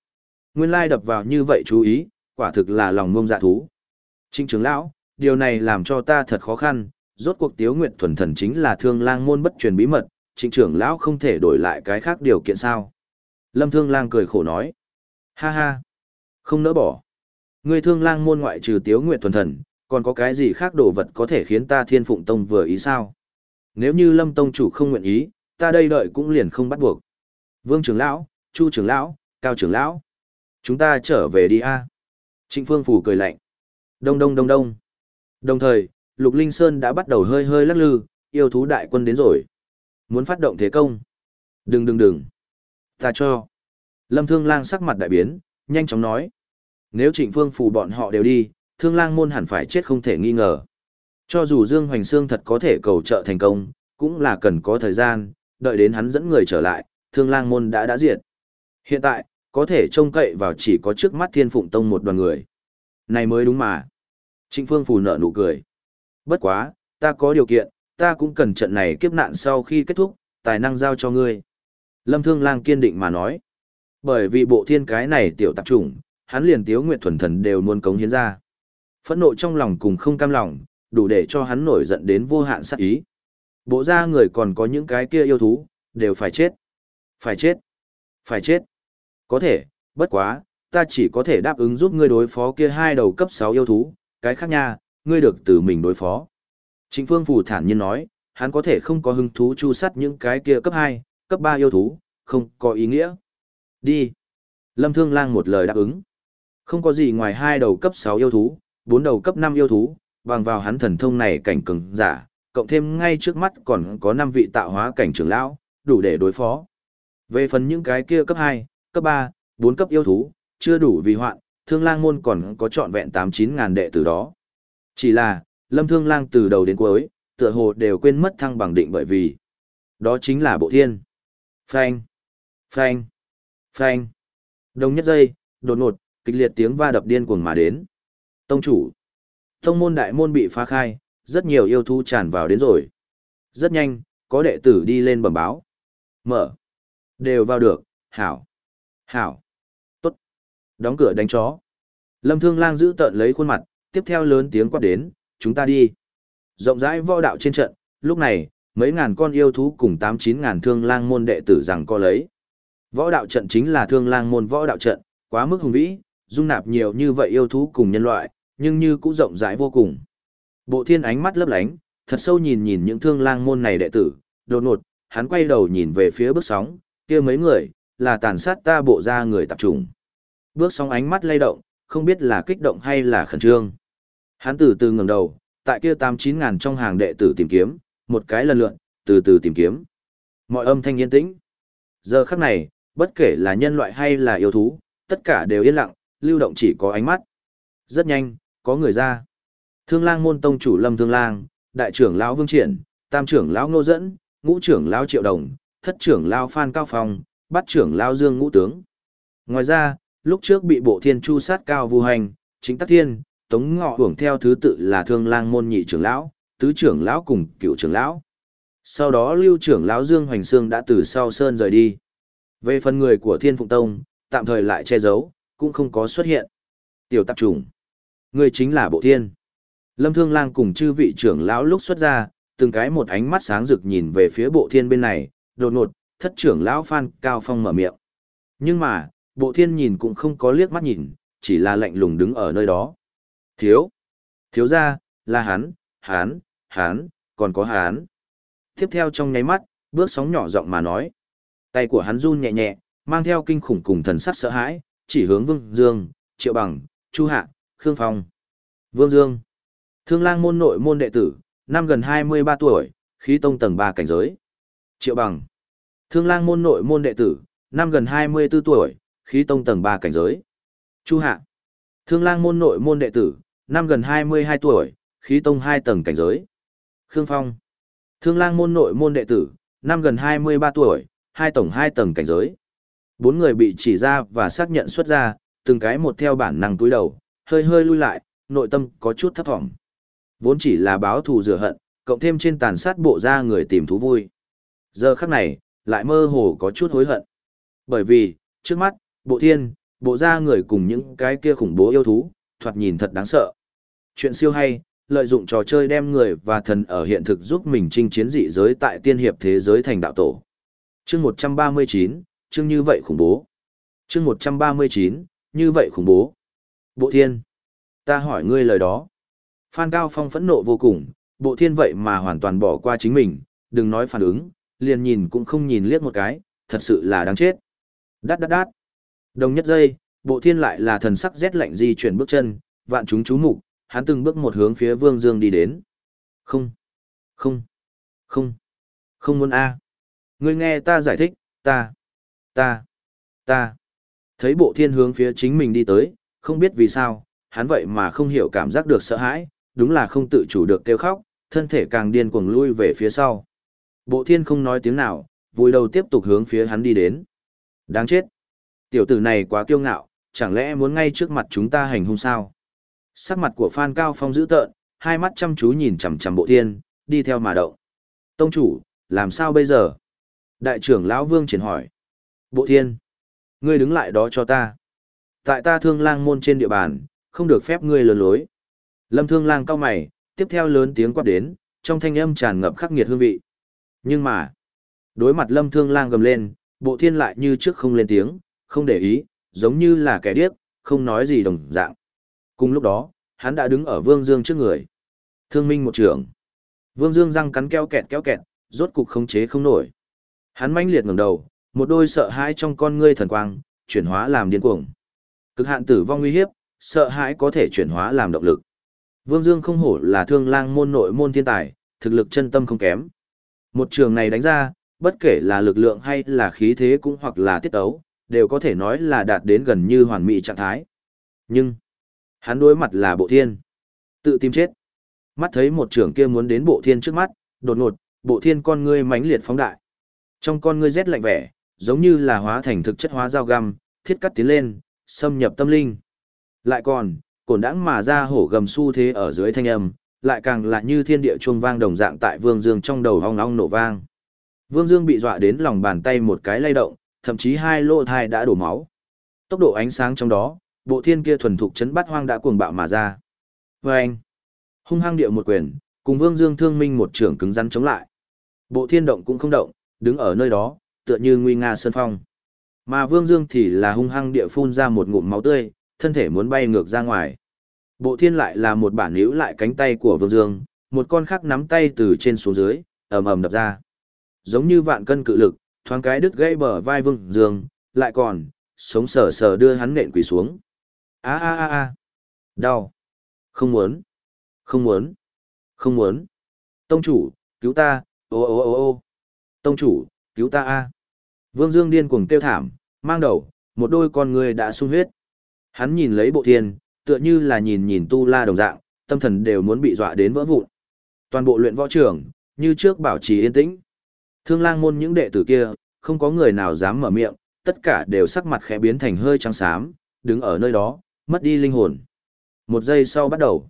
Nguyên lai đập vào như vậy chú ý, quả thực là lòng ngông dạ thú. Trịnh trưởng lão, điều này làm cho ta thật khó khăn, rốt cuộc tiếu nguyện thuần thần chính là thương lang môn bất truyền bí mật, trịnh trưởng lão không thể đổi lại cái khác điều kiện sao. Lâm thương lang cười khổ nói. Ha ha, không nỡ bỏ. Người thương lang môn ngoại trừ tiếu nguyện thuần thần, còn có cái gì khác đồ vật có thể khiến ta thiên phụng tông vừa ý sao? Nếu như lâm tông chủ không nguyện ý, ta đây đợi cũng liền không bắt buộc. Vương trưởng lão, Chu trưởng lão, Cao trưởng lão. Chúng ta trở về đi a. Trịnh Phương Phủ cười lạnh. Đông đông đông đông. Đồng thời, Lục Linh Sơn đã bắt đầu hơi hơi lắc lư, yêu thú đại quân đến rồi. Muốn phát động thế công. Đừng đừng đừng. Ta cho. Lâm Thương Lang sắc mặt đại biến, nhanh chóng nói. Nếu Trịnh Phương Phủ bọn họ đều đi, Thương Lang môn hẳn phải chết không thể nghi ngờ. Cho dù Dương Hoành Sương thật có thể cầu trợ thành công, cũng là cần có thời gian, đợi đến hắn dẫn người trở lại, Thương Lang môn đã đã diệt. Hiện tại, có thể trông cậy vào chỉ có trước mắt Thiên Phụng Tông một đoàn người. Này mới đúng mà. Trịnh Phương Phù nở nụ cười. Bất quá, ta có điều kiện, ta cũng cần trận này kiếp nạn sau khi kết thúc, tài năng giao cho ngươi. Lâm Thương Lang kiên định mà nói. Bởi vì bộ thiên cái này tiểu tạp chủng, hắn liền tiếu nguyện thuần thần đều muốn cống hiến ra. Phẫn nộ trong lòng cùng không cam lòng, đủ để cho hắn nổi giận đến vô hạn sát ý. Bộ ra người còn có những cái kia yêu thú, đều phải chết. Phải chết. Phải chết. Có thể, bất quá, ta chỉ có thể đáp ứng giúp ngươi đối phó kia hai đầu cấp 6 yêu thú, cái khác nha, ngươi được từ mình đối phó. Trịnh Phương Phù thản nhiên nói, hắn có thể không có hứng thú chu sắt những cái kia cấp 2, cấp 3 yêu thú, không có ý nghĩa. Đi. Lâm Thương Lang một lời đáp ứng. Không có gì ngoài hai đầu cấp 6 yêu thú, bốn đầu cấp 5 yêu thú, bằng vào hắn thần thông này cảnh cường giả, cộng thêm ngay trước mắt còn có 5 vị tạo hóa cảnh trưởng lão, đủ để đối phó. Về phần những cái kia cấp 2, cấp 3, 4 cấp yêu thú, chưa đủ vì hoạn, thương lang môn còn có trọn vẹn 8-9 ngàn đệ tử đó. Chỉ là, lâm thương lang từ đầu đến cuối, tựa hồ đều quên mất thăng bằng định bởi vì đó chính là bộ thiên. Phanh, phanh, phanh. Đồng nhất giây, đột ngột, kịch liệt tiếng va đập điên cuồng mà đến. Tông chủ. Tông môn đại môn bị phá khai, rất nhiều yêu thú tràn vào đến rồi. Rất nhanh, có đệ tử đi lên bẩm báo. Mở. Đều vào được, hảo. Hảo. Tốt. Đóng cửa đánh chó. Lâm Thương Lang giữ tợn lấy khuôn mặt, tiếp theo lớn tiếng quát đến, chúng ta đi. Rộng rãi võ đạo trên trận, lúc này, mấy ngàn con yêu thú cùng tám chín ngàn thương lang môn đệ tử rằng co lấy. Võ đạo trận chính là thương lang môn võ đạo trận, quá mức hùng vĩ, dung nạp nhiều như vậy yêu thú cùng nhân loại, nhưng như cũng rộng rãi vô cùng. Bộ thiên ánh mắt lấp lánh, thật sâu nhìn nhìn những thương lang môn này đệ tử, đột ngột, hắn quay đầu nhìn về phía bước sóng, kia mấy người, là tàn sát ta bộ ra người tập trung. Bước sóng ánh mắt lay động, không biết là kích động hay là khẩn trương. Hắn từ từ ngẩng đầu, tại kia tám chín ngàn trong hàng đệ tử tìm kiếm, một cái lần lượn, từ từ tìm kiếm. Mọi âm thanh yên tĩnh. Giờ khắc này, bất kể là nhân loại hay là yêu thú, tất cả đều yên lặng, lưu động chỉ có ánh mắt. Rất nhanh, có người ra. Thương lang môn tông chủ Lâm Thương Lang, đại trưởng lão Vương Triển, tam trưởng lão Ngô Dẫn, ngũ trưởng lão Triệu Đồng, thất trưởng lão Phan Cao Phong, bát trưởng lão Dương Ngũ Tướng. Ngoài ra, lúc trước bị bộ thiên chu sát cao vu hành, chính tắc thiên, tống ngọ hưởng theo thứ tự là thương lang môn nhị trưởng lão, tứ trưởng lão cùng cựu trưởng lão. Sau đó lưu trưởng lão Dương Hoành Sương đã từ sau sơn rời đi. Về phần người của Thiên Phụng Tông, tạm thời lại che giấu, cũng không có xuất hiện. Tiểu tạp trùng. Người chính là bộ thiên. Lâm Thương Lang cùng chư vị trưởng lão lúc xuất ra, từng cái một ánh mắt sáng rực nhìn về phía bộ thiên bên này, đột ngột, thất trưởng lão Phan Cao Phong mở miệng. Nhưng mà, bộ thiên nhìn cũng không có liếc mắt nhìn, chỉ là lạnh lùng đứng ở nơi đó. Thiếu. Thiếu ra, là hắn, hắn, hắn, còn có hắn. Tiếp theo trong nháy mắt, bước sóng nhỏ giọng mà nói. Tay của hắn run nhẹ nhẹ, mang theo kinh khủng cùng thần sắc sợ hãi, chỉ hướng Vương Dương, Triệu Bằng, Chu Hạ, Khương Phong. Vương Dương. Thương lang môn nội môn đệ tử, năm gần 23 tuổi, khí tông tầng 3 cảnh giới. Triệu Bằng. Thương lang môn nội môn đệ tử, năm gần 24 tuổi, khí tông tầng 3 cảnh giới. Chu Hạ. Thương lang môn nội môn đệ tử, năm gần 22 tuổi, khí tông 2 tầng cảnh giới. Khương Phong. Thương lang môn nội môn đệ tử, năm gần 23 tuổi, hai tổng 2 tầng cảnh giới. Bốn người bị chỉ ra và xác nhận xuất ra, từng cái một theo bản năng túi đầu, hơi hơi lui lại, nội tâm có chút thấp thỏm. Vốn chỉ là báo thù rửa hận, cộng thêm trên tàn sát bộ ra người tìm thú vui. Giờ khắc này, lại mơ hồ có chút hối hận. Bởi vì, trước mắt, bộ thiên, bộ ra người cùng những cái kia khủng bố yêu thú, thoạt nhìn thật đáng sợ. Chuyện siêu hay, lợi dụng trò chơi đem người và thần ở hiện thực giúp mình chinh chiến dị giới tại tiên hiệp thế giới thành đạo tổ. Chương 139, chương như vậy khủng bố. Chương 139, như vậy khủng bố. Bộ thiên, ta hỏi ngươi lời đó. Phan Cao Phong phẫn nộ vô cùng, bộ thiên vậy mà hoàn toàn bỏ qua chính mình, đừng nói phản ứng, liền nhìn cũng không nhìn liếc một cái, thật sự là đáng chết. Đát đát đát. Đồng nhất giây, bộ thiên lại là thần sắc rét lạnh di chuyển bước chân, vạn chúng chú mục, hắn từng bước một hướng phía Vương Dương đi đến. Không, không, không, không muốn a. Ngươi nghe ta giải thích, ta, ta, ta. Thấy bộ thiên hướng phía chính mình đi tới, không biết vì sao, hắn vậy mà không hiểu cảm giác được sợ hãi, đúng là không tự chủ được kêu khóc, thân thể càng điên cuồng lui về phía sau. Bộ thiên không nói tiếng nào, vùi đầu tiếp tục hướng phía hắn đi đến. Đáng chết. Tiểu tử này quá kiêu ngạo, chẳng lẽ muốn ngay trước mặt chúng ta hành hung sao? Sắc mặt của Phan Cao Phong dữ tợn, hai mắt chăm chú nhìn chằm chằm bộ thiên, đi theo mà động. Tông chủ, làm sao bây giờ? Đại trưởng lão Vương triển hỏi. Bộ thiên, ngươi đứng lại đó cho ta. Tại ta thương lang môn trên địa bàn, không được phép ngươi lừa lối. Lâm thương lang cao mày, tiếp theo lớn tiếng quát đến, trong thanh âm tràn ngập khắc nghiệt hương vị. Nhưng mà, đối mặt lâm thương lang gầm lên, bộ thiên lại như trước không lên tiếng, không để ý, giống như là kẻ điếc, không nói gì đồng dạng. Cùng lúc đó, hắn đã đứng ở Vương Dương trước người. Thương minh một trưởng. Vương Dương răng cắn keo kẹt keo kẹt, rốt cục không chế không nổi. Hắn mãnh liệt ngẩng đầu, một đôi sợ hãi trong con ngươi thần quang, chuyển hóa làm điên cuồng. Cực hạn tử vong nguy hiếp, sợ hãi có thể chuyển hóa làm động lực. Vương Dương không hổ là thương lang môn nội môn thiên tài, thực lực chân tâm không kém. Một trường này đánh ra, bất kể là lực lượng hay là khí thế cũng hoặc là tiết ấu, đều có thể nói là đạt đến gần như hoàn mỹ trạng thái. Nhưng, hắn đối mặt là bộ thiên. Tự tìm chết. Mắt thấy một trưởng kia muốn đến bộ thiên trước mắt, đột ngột, bộ thiên con ngươi mãnh liệt phóng đại. Trong con ngươi rét lạnh vẻ, giống như là hóa thành thực chất hóa dao găm, thiết cắt tiến lên, xâm nhập tâm linh. Lại còn, cổn đãng mà ra hổ gầm su thế ở dưới thanh âm, lại càng là như thiên địa chuông vang đồng dạng tại Vương Dương trong đầu ong ong nổ vang. Vương Dương bị dọa đến lòng bàn tay một cái lay động, thậm chí hai lỗ thai đã đổ máu. Tốc độ ánh sáng trong đó, bộ thiên kia thuần thục chấn bắt hoang đã cuồng bạo mà ra. Và anh, hung hăng điệu một quyền, cùng Vương Dương thương minh một trưởng cứng rắn chống lại. Bộ thiên động cũng không động, đứng ở nơi đó, tựa như nguy nga sơn phong. Mà Vương Dương thì là hung hăng địa phun ra một ngụm máu tươi, thân thể muốn bay ngược ra ngoài. Bộ thiên lại là một bản hữu lại cánh tay của Vương Dương, một con khác nắm tay từ trên xuống dưới, ầm ầm đập ra. Giống như vạn cân cự lực, thoáng cái đứt gãy bờ vai Vương Dương, lại còn, sống sờ sờ đưa hắn nện quỳ xuống. A a a a. Đau. Không muốn. Không muốn. Không muốn. Tông chủ, cứu ta, ô ô ô ô. Tông chủ, cứu ta a. Vương Dương điên cuồng kêu thảm, mang đầu, một đôi con người đã sung huyết. Hắn nhìn lấy bộ thiên, tựa như là nhìn nhìn tu la đồng dạng, tâm thần đều muốn bị dọa đến vỡ vụn. Toàn bộ luyện võ trưởng, như trước bảo trì yên tĩnh. Thương lang môn những đệ tử kia, không có người nào dám mở miệng, tất cả đều sắc mặt khẽ biến thành hơi trắng xám, đứng ở nơi đó, mất đi linh hồn. Một giây sau bắt đầu,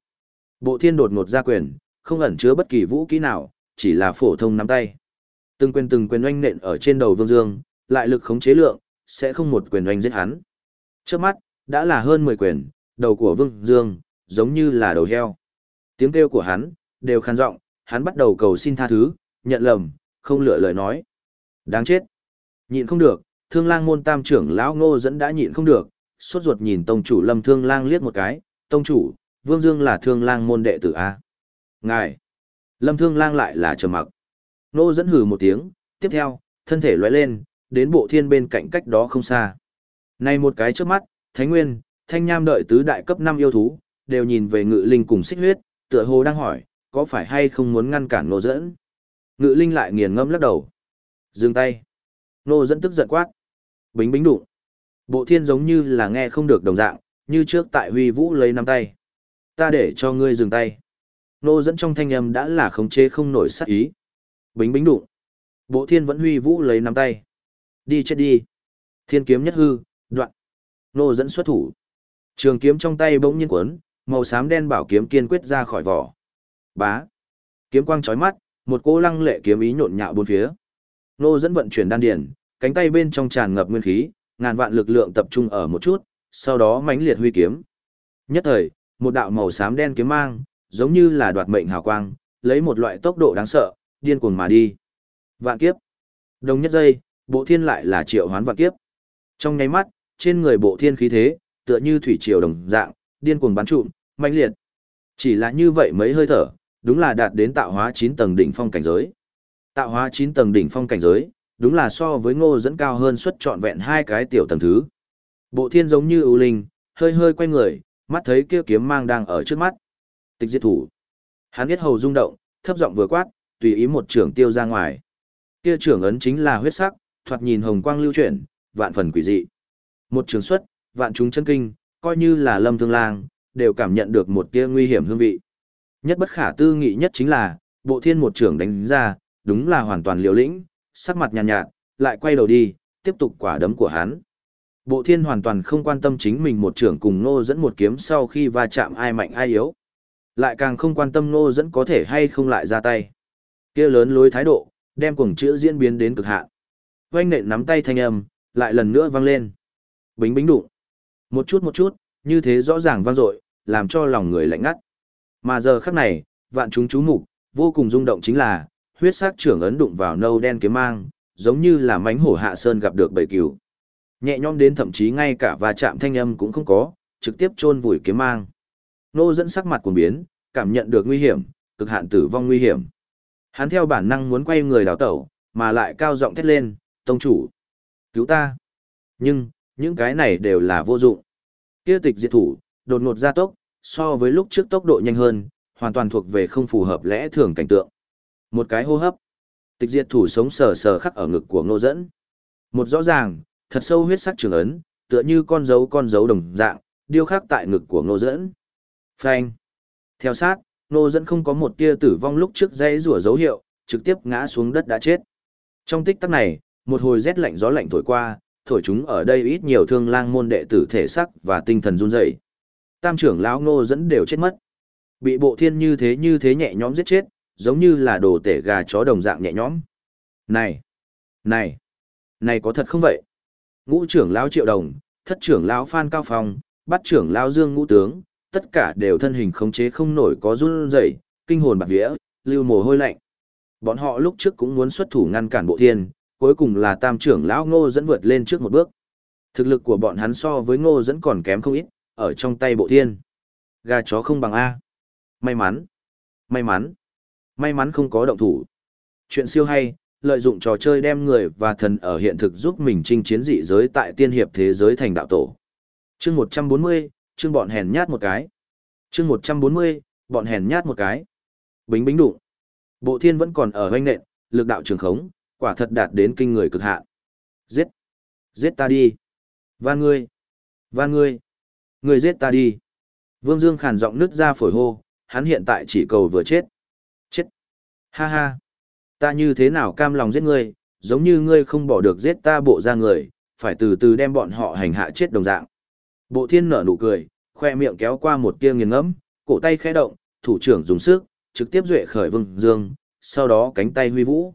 bộ thiên đột ngột ra quyền, không ẩn chứa bất kỳ vũ kỹ nào, chỉ là phổ thông nắm tay. Từng quyền từng quyền oanh nện ở trên đầu Vương Dương, lại lực khống chế lượng, sẽ không một quyền oanh giết hắn. Trước mắt, đã là hơn 10 quyền, đầu của Vương Dương, giống như là đầu heo. Tiếng kêu của hắn, đều khàn giọng, hắn bắt đầu cầu xin tha thứ, nhận lầm, không lựa lời nói. Đáng chết. Nhịn không được, thương lang môn tam trưởng lão ngô dẫn đã nhịn không được, suốt ruột nhìn tông chủ lâm thương lang liếc một cái, tông chủ, Vương Dương là thương lang môn đệ tử A. Ngài. Lâm thương lang lại là trầm mặc. Ngô dẫn hừ một tiếng, tiếp theo, thân thể lóe lên, đến bộ thiên bên cạnh cách đó không xa. Này một cái trước mắt, Thánh Nguyên, Thanh Nham đợi tứ đại cấp 5 yêu thú, đều nhìn về ngự linh cùng xích huyết, tựa hồ đang hỏi, có phải hay không muốn ngăn cản nô dẫn. Ngự linh lại nghiền ngâm lắc đầu. Dừng tay. Nô dẫn tức giận quát. Bính bính đụng. Bộ thiên giống như là nghe không được đồng dạng, như trước tại huy vũ lấy nắm tay. Ta để cho ngươi dừng tay. Nô dẫn trong thanh âm đã là khống chế không nổi sát ý. Bính bính đụng. Bộ thiên vẫn huy vũ lấy nắm tay. Đi chết đi. Thiên kiếm nhất hư, đoạn. Nô dẫn xuất thủ. Trường kiếm trong tay bỗng nhiên quấn màu xám đen bảo kiếm kiên quyết ra khỏi vỏ. Bá. Kiếm quang chói mắt, một cỗ lăng lệ kiếm ý nhộn nhạo bốn phía. Nô dẫn vận chuyển đan điền, cánh tay bên trong tràn ngập nguyên khí, ngàn vạn lực lượng tập trung ở một chút, sau đó mãnh liệt huy kiếm. Nhất thời, một đạo màu xám đen kiếm mang, giống như là đoạt mệnh hào quang, lấy một loại tốc độ đáng sợ, điên cuồng mà đi. Vạn kiếp. Đồng nhất giây, bộ thiên lại là triệu hoán vạn kiếp. Trong nháy mắt, trên người bộ thiên khí thế, tựa như thủy triều đồng dạng, điên cuồng bắn trụm, mãnh liệt. Chỉ là như vậy mấy hơi thở, đúng là đạt đến tạo hóa 9 tầng đỉnh phong cảnh giới. Tạo hóa 9 tầng đỉnh phong cảnh giới, đúng là so với ngô dẫn cao hơn suất trọn vẹn hai cái tiểu tầng thứ. Bộ thiên giống như ưu linh, hơi hơi quay người, mắt thấy kia kiếm mang đang ở trước mắt. Tịch diệt thủ. Hắn biết hầu rung động, thấp giọng vừa quát, tùy ý một trưởng tiêu ra ngoài. Kia trưởng ấn chính là huyết sắc, thoạt nhìn hồng quang lưu chuyển, vạn phần quỷ dị. Một trường xuất, vạn chúng chân kinh, coi như là lâm thương lang, đều cảm nhận được một tia nguy hiểm hương vị. Nhất bất khả tư nghị nhất chính là, bộ thiên một trưởng đánh ra, đúng là hoàn toàn liều lĩnh, sắc mặt nhàn nhạt, nhạt, lại quay đầu đi, tiếp tục quả đấm của hắn. Bộ thiên hoàn toàn không quan tâm chính mình một trưởng cùng nô dẫn một kiếm sau khi va chạm ai mạnh ai yếu. Lại càng không quan tâm nô dẫn có thể hay không lại ra tay. kia lớn lối thái độ, đem cuồng chữ diễn biến đến cực hạn. Oanh nện nắm tay thanh âm, lại lần nữa vang lên. Bính bính đụng. Một chút một chút, như thế rõ ràng vang dội, làm cho lòng người lạnh ngắt. Mà giờ khắc này, vạn chúng chú mục, vô cùng rung động chính là, huyết sắc trưởng ấn đụng vào nâu đen kiếm mang, giống như là mánh hổ hạ sơn gặp được bầy cừu. Nhẹ nhõm đến thậm chí ngay cả va chạm thanh âm cũng không có, trực tiếp chôn vùi kiếm mang. Nô dẫn sắc mặt cuồng biến, cảm nhận được nguy hiểm, cực hạn tử vong nguy hiểm. Hắn theo bản năng muốn quay người đào tẩu, mà lại cao giọng thét lên, "Tông chủ, cứu ta!" Nhưng, những cái này đều là vô dụng. Kia tịch diệt thủ, đột ngột gia tốc, so với lúc trước tốc độ nhanh hơn, hoàn toàn thuộc về không phù hợp lẽ thường cảnh tượng. Một cái hô hấp, tịch diệt thủ sống sờ sờ khắc ở ngực của Ngô dẫn. Một rõ ràng, thật sâu huyết sắc trường ấn, tựa như con dấu con dấu đồng dạng, điêu khắc tại ngực của Ngô dẫn. Phanh. Theo sát, Ngô dẫn không có một tia tử vong lúc trước dãy rủa dấu hiệu, trực tiếp ngã xuống đất đã chết. Trong tích tắc này, một hồi rét lạnh gió lạnh thổi qua, thổi chúng ở đây ít nhiều thương lang môn đệ tử thể sắc và tinh thần run rẩy. Tam trưởng lão Ngô dẫn đều chết mất. Bị bộ thiên như thế như thế nhẹ nhõm giết chết, giống như là đồ tể gà chó đồng dạng nhẹ nhõm. Này, này, này có thật không vậy? Ngũ trưởng lão Triệu Đồng, thất trưởng lão Phan Cao Phong, bát trưởng lão Dương Ngũ Tướng, tất cả đều thân hình khống chế không nổi có run rẩy, kinh hồn bạt vía, lưu mồ hôi lạnh. Bọn họ lúc trước cũng muốn xuất thủ ngăn cản bộ thiên, cuối cùng là tam trưởng lão Ngô dẫn vượt lên trước một bước. Thực lực của bọn hắn so với Ngô dẫn còn kém không ít, ở trong tay bộ thiên. Gà chó không bằng A. May mắn. May mắn. May mắn không có động thủ. Chuyện siêu hay, lợi dụng trò chơi đem người và thần ở hiện thực giúp mình chinh chiến dị giới tại tiên hiệp thế giới thành đạo tổ. Chương 140, chương bọn hèn nhát một cái. Chương 140, bọn hèn nhát một cái. Bính bính đụng. Bộ thiên vẫn còn ở hoanh nện, lực đạo trường khống, quả thật đạt đến kinh người cực hạn. Giết! Giết ta đi! Van ngươi! Van ngươi! Ngươi giết ta đi! Vương Dương khàn giọng nứt ra phổi hô, hắn hiện tại chỉ cầu vừa chết. Chết! Ha ha! Ta như thế nào cam lòng giết ngươi, giống như ngươi không bỏ được giết ta bộ ra người, phải từ từ đem bọn họ hành hạ chết đồng dạng. Bộ thiên nở nụ cười, khoe miệng kéo qua một tia nghiền ngẫm, cổ tay khẽ động, thủ trưởng dùng sức, trực tiếp duệ khởi Vương Dương, sau đó cánh tay huy vũ.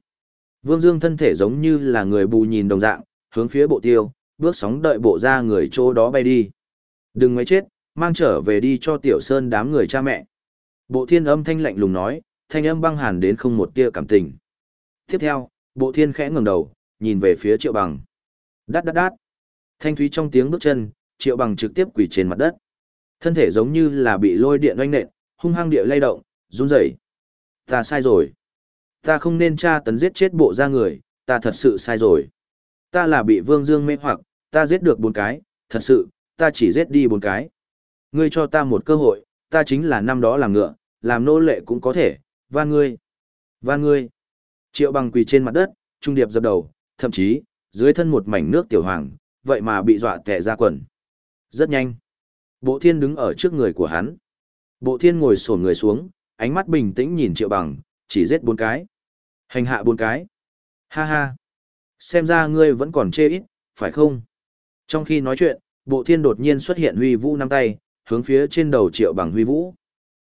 Vương Dương thân thể giống như là người bù nhìn đồng dạng, hướng phía bộ tiêu, bước sóng đợi bộ ra người chỗ đó bay đi. Đừng mấy chết, mang trở về đi cho tiểu sơn đám người cha mẹ. Bộ thiên âm thanh lạnh lùng nói, thanh âm băng hàn đến không một tia cảm tình. Tiếp theo, bộ thiên khẽ ngẩng đầu, nhìn về phía triệu bằng. Đát đát đát. Thanh thúy trong tiếng bước chân, triệu bằng trực tiếp quỳ trên mặt đất. Thân thể giống như là bị lôi điện oanh nện, hung hăng địa lay động, run rẩy. Ta sai rồi. Ta không nên tra tấn giết chết bộ ra người, ta thật sự sai rồi. Ta là bị Vương Dương mê hoặc, ta giết được bốn cái, thật sự, ta chỉ giết đi bốn cái. Ngươi cho ta một cơ hội, ta chính là năm đó làm ngựa, làm nô lệ cũng có thể, van ngươi. Van ngươi. Triệu bằng quỳ trên mặt đất, trung điệp dập đầu, thậm chí, dưới thân một mảnh nước tiểu hoàng, vậy mà bị dọa tẻ ra quần. Rất nhanh. Bộ thiên đứng ở trước người của hắn. Bộ thiên ngồi sổn người xuống, ánh mắt bình tĩnh nhìn triệu bằng, chỉ giết bốn cái. Hành hạ bốn cái. Ha ha. Xem ra ngươi vẫn còn chê ít, phải không? Trong khi nói chuyện, bộ thiên đột nhiên xuất hiện huy vũ năm tay, hướng phía trên đầu triệu bằng huy vũ.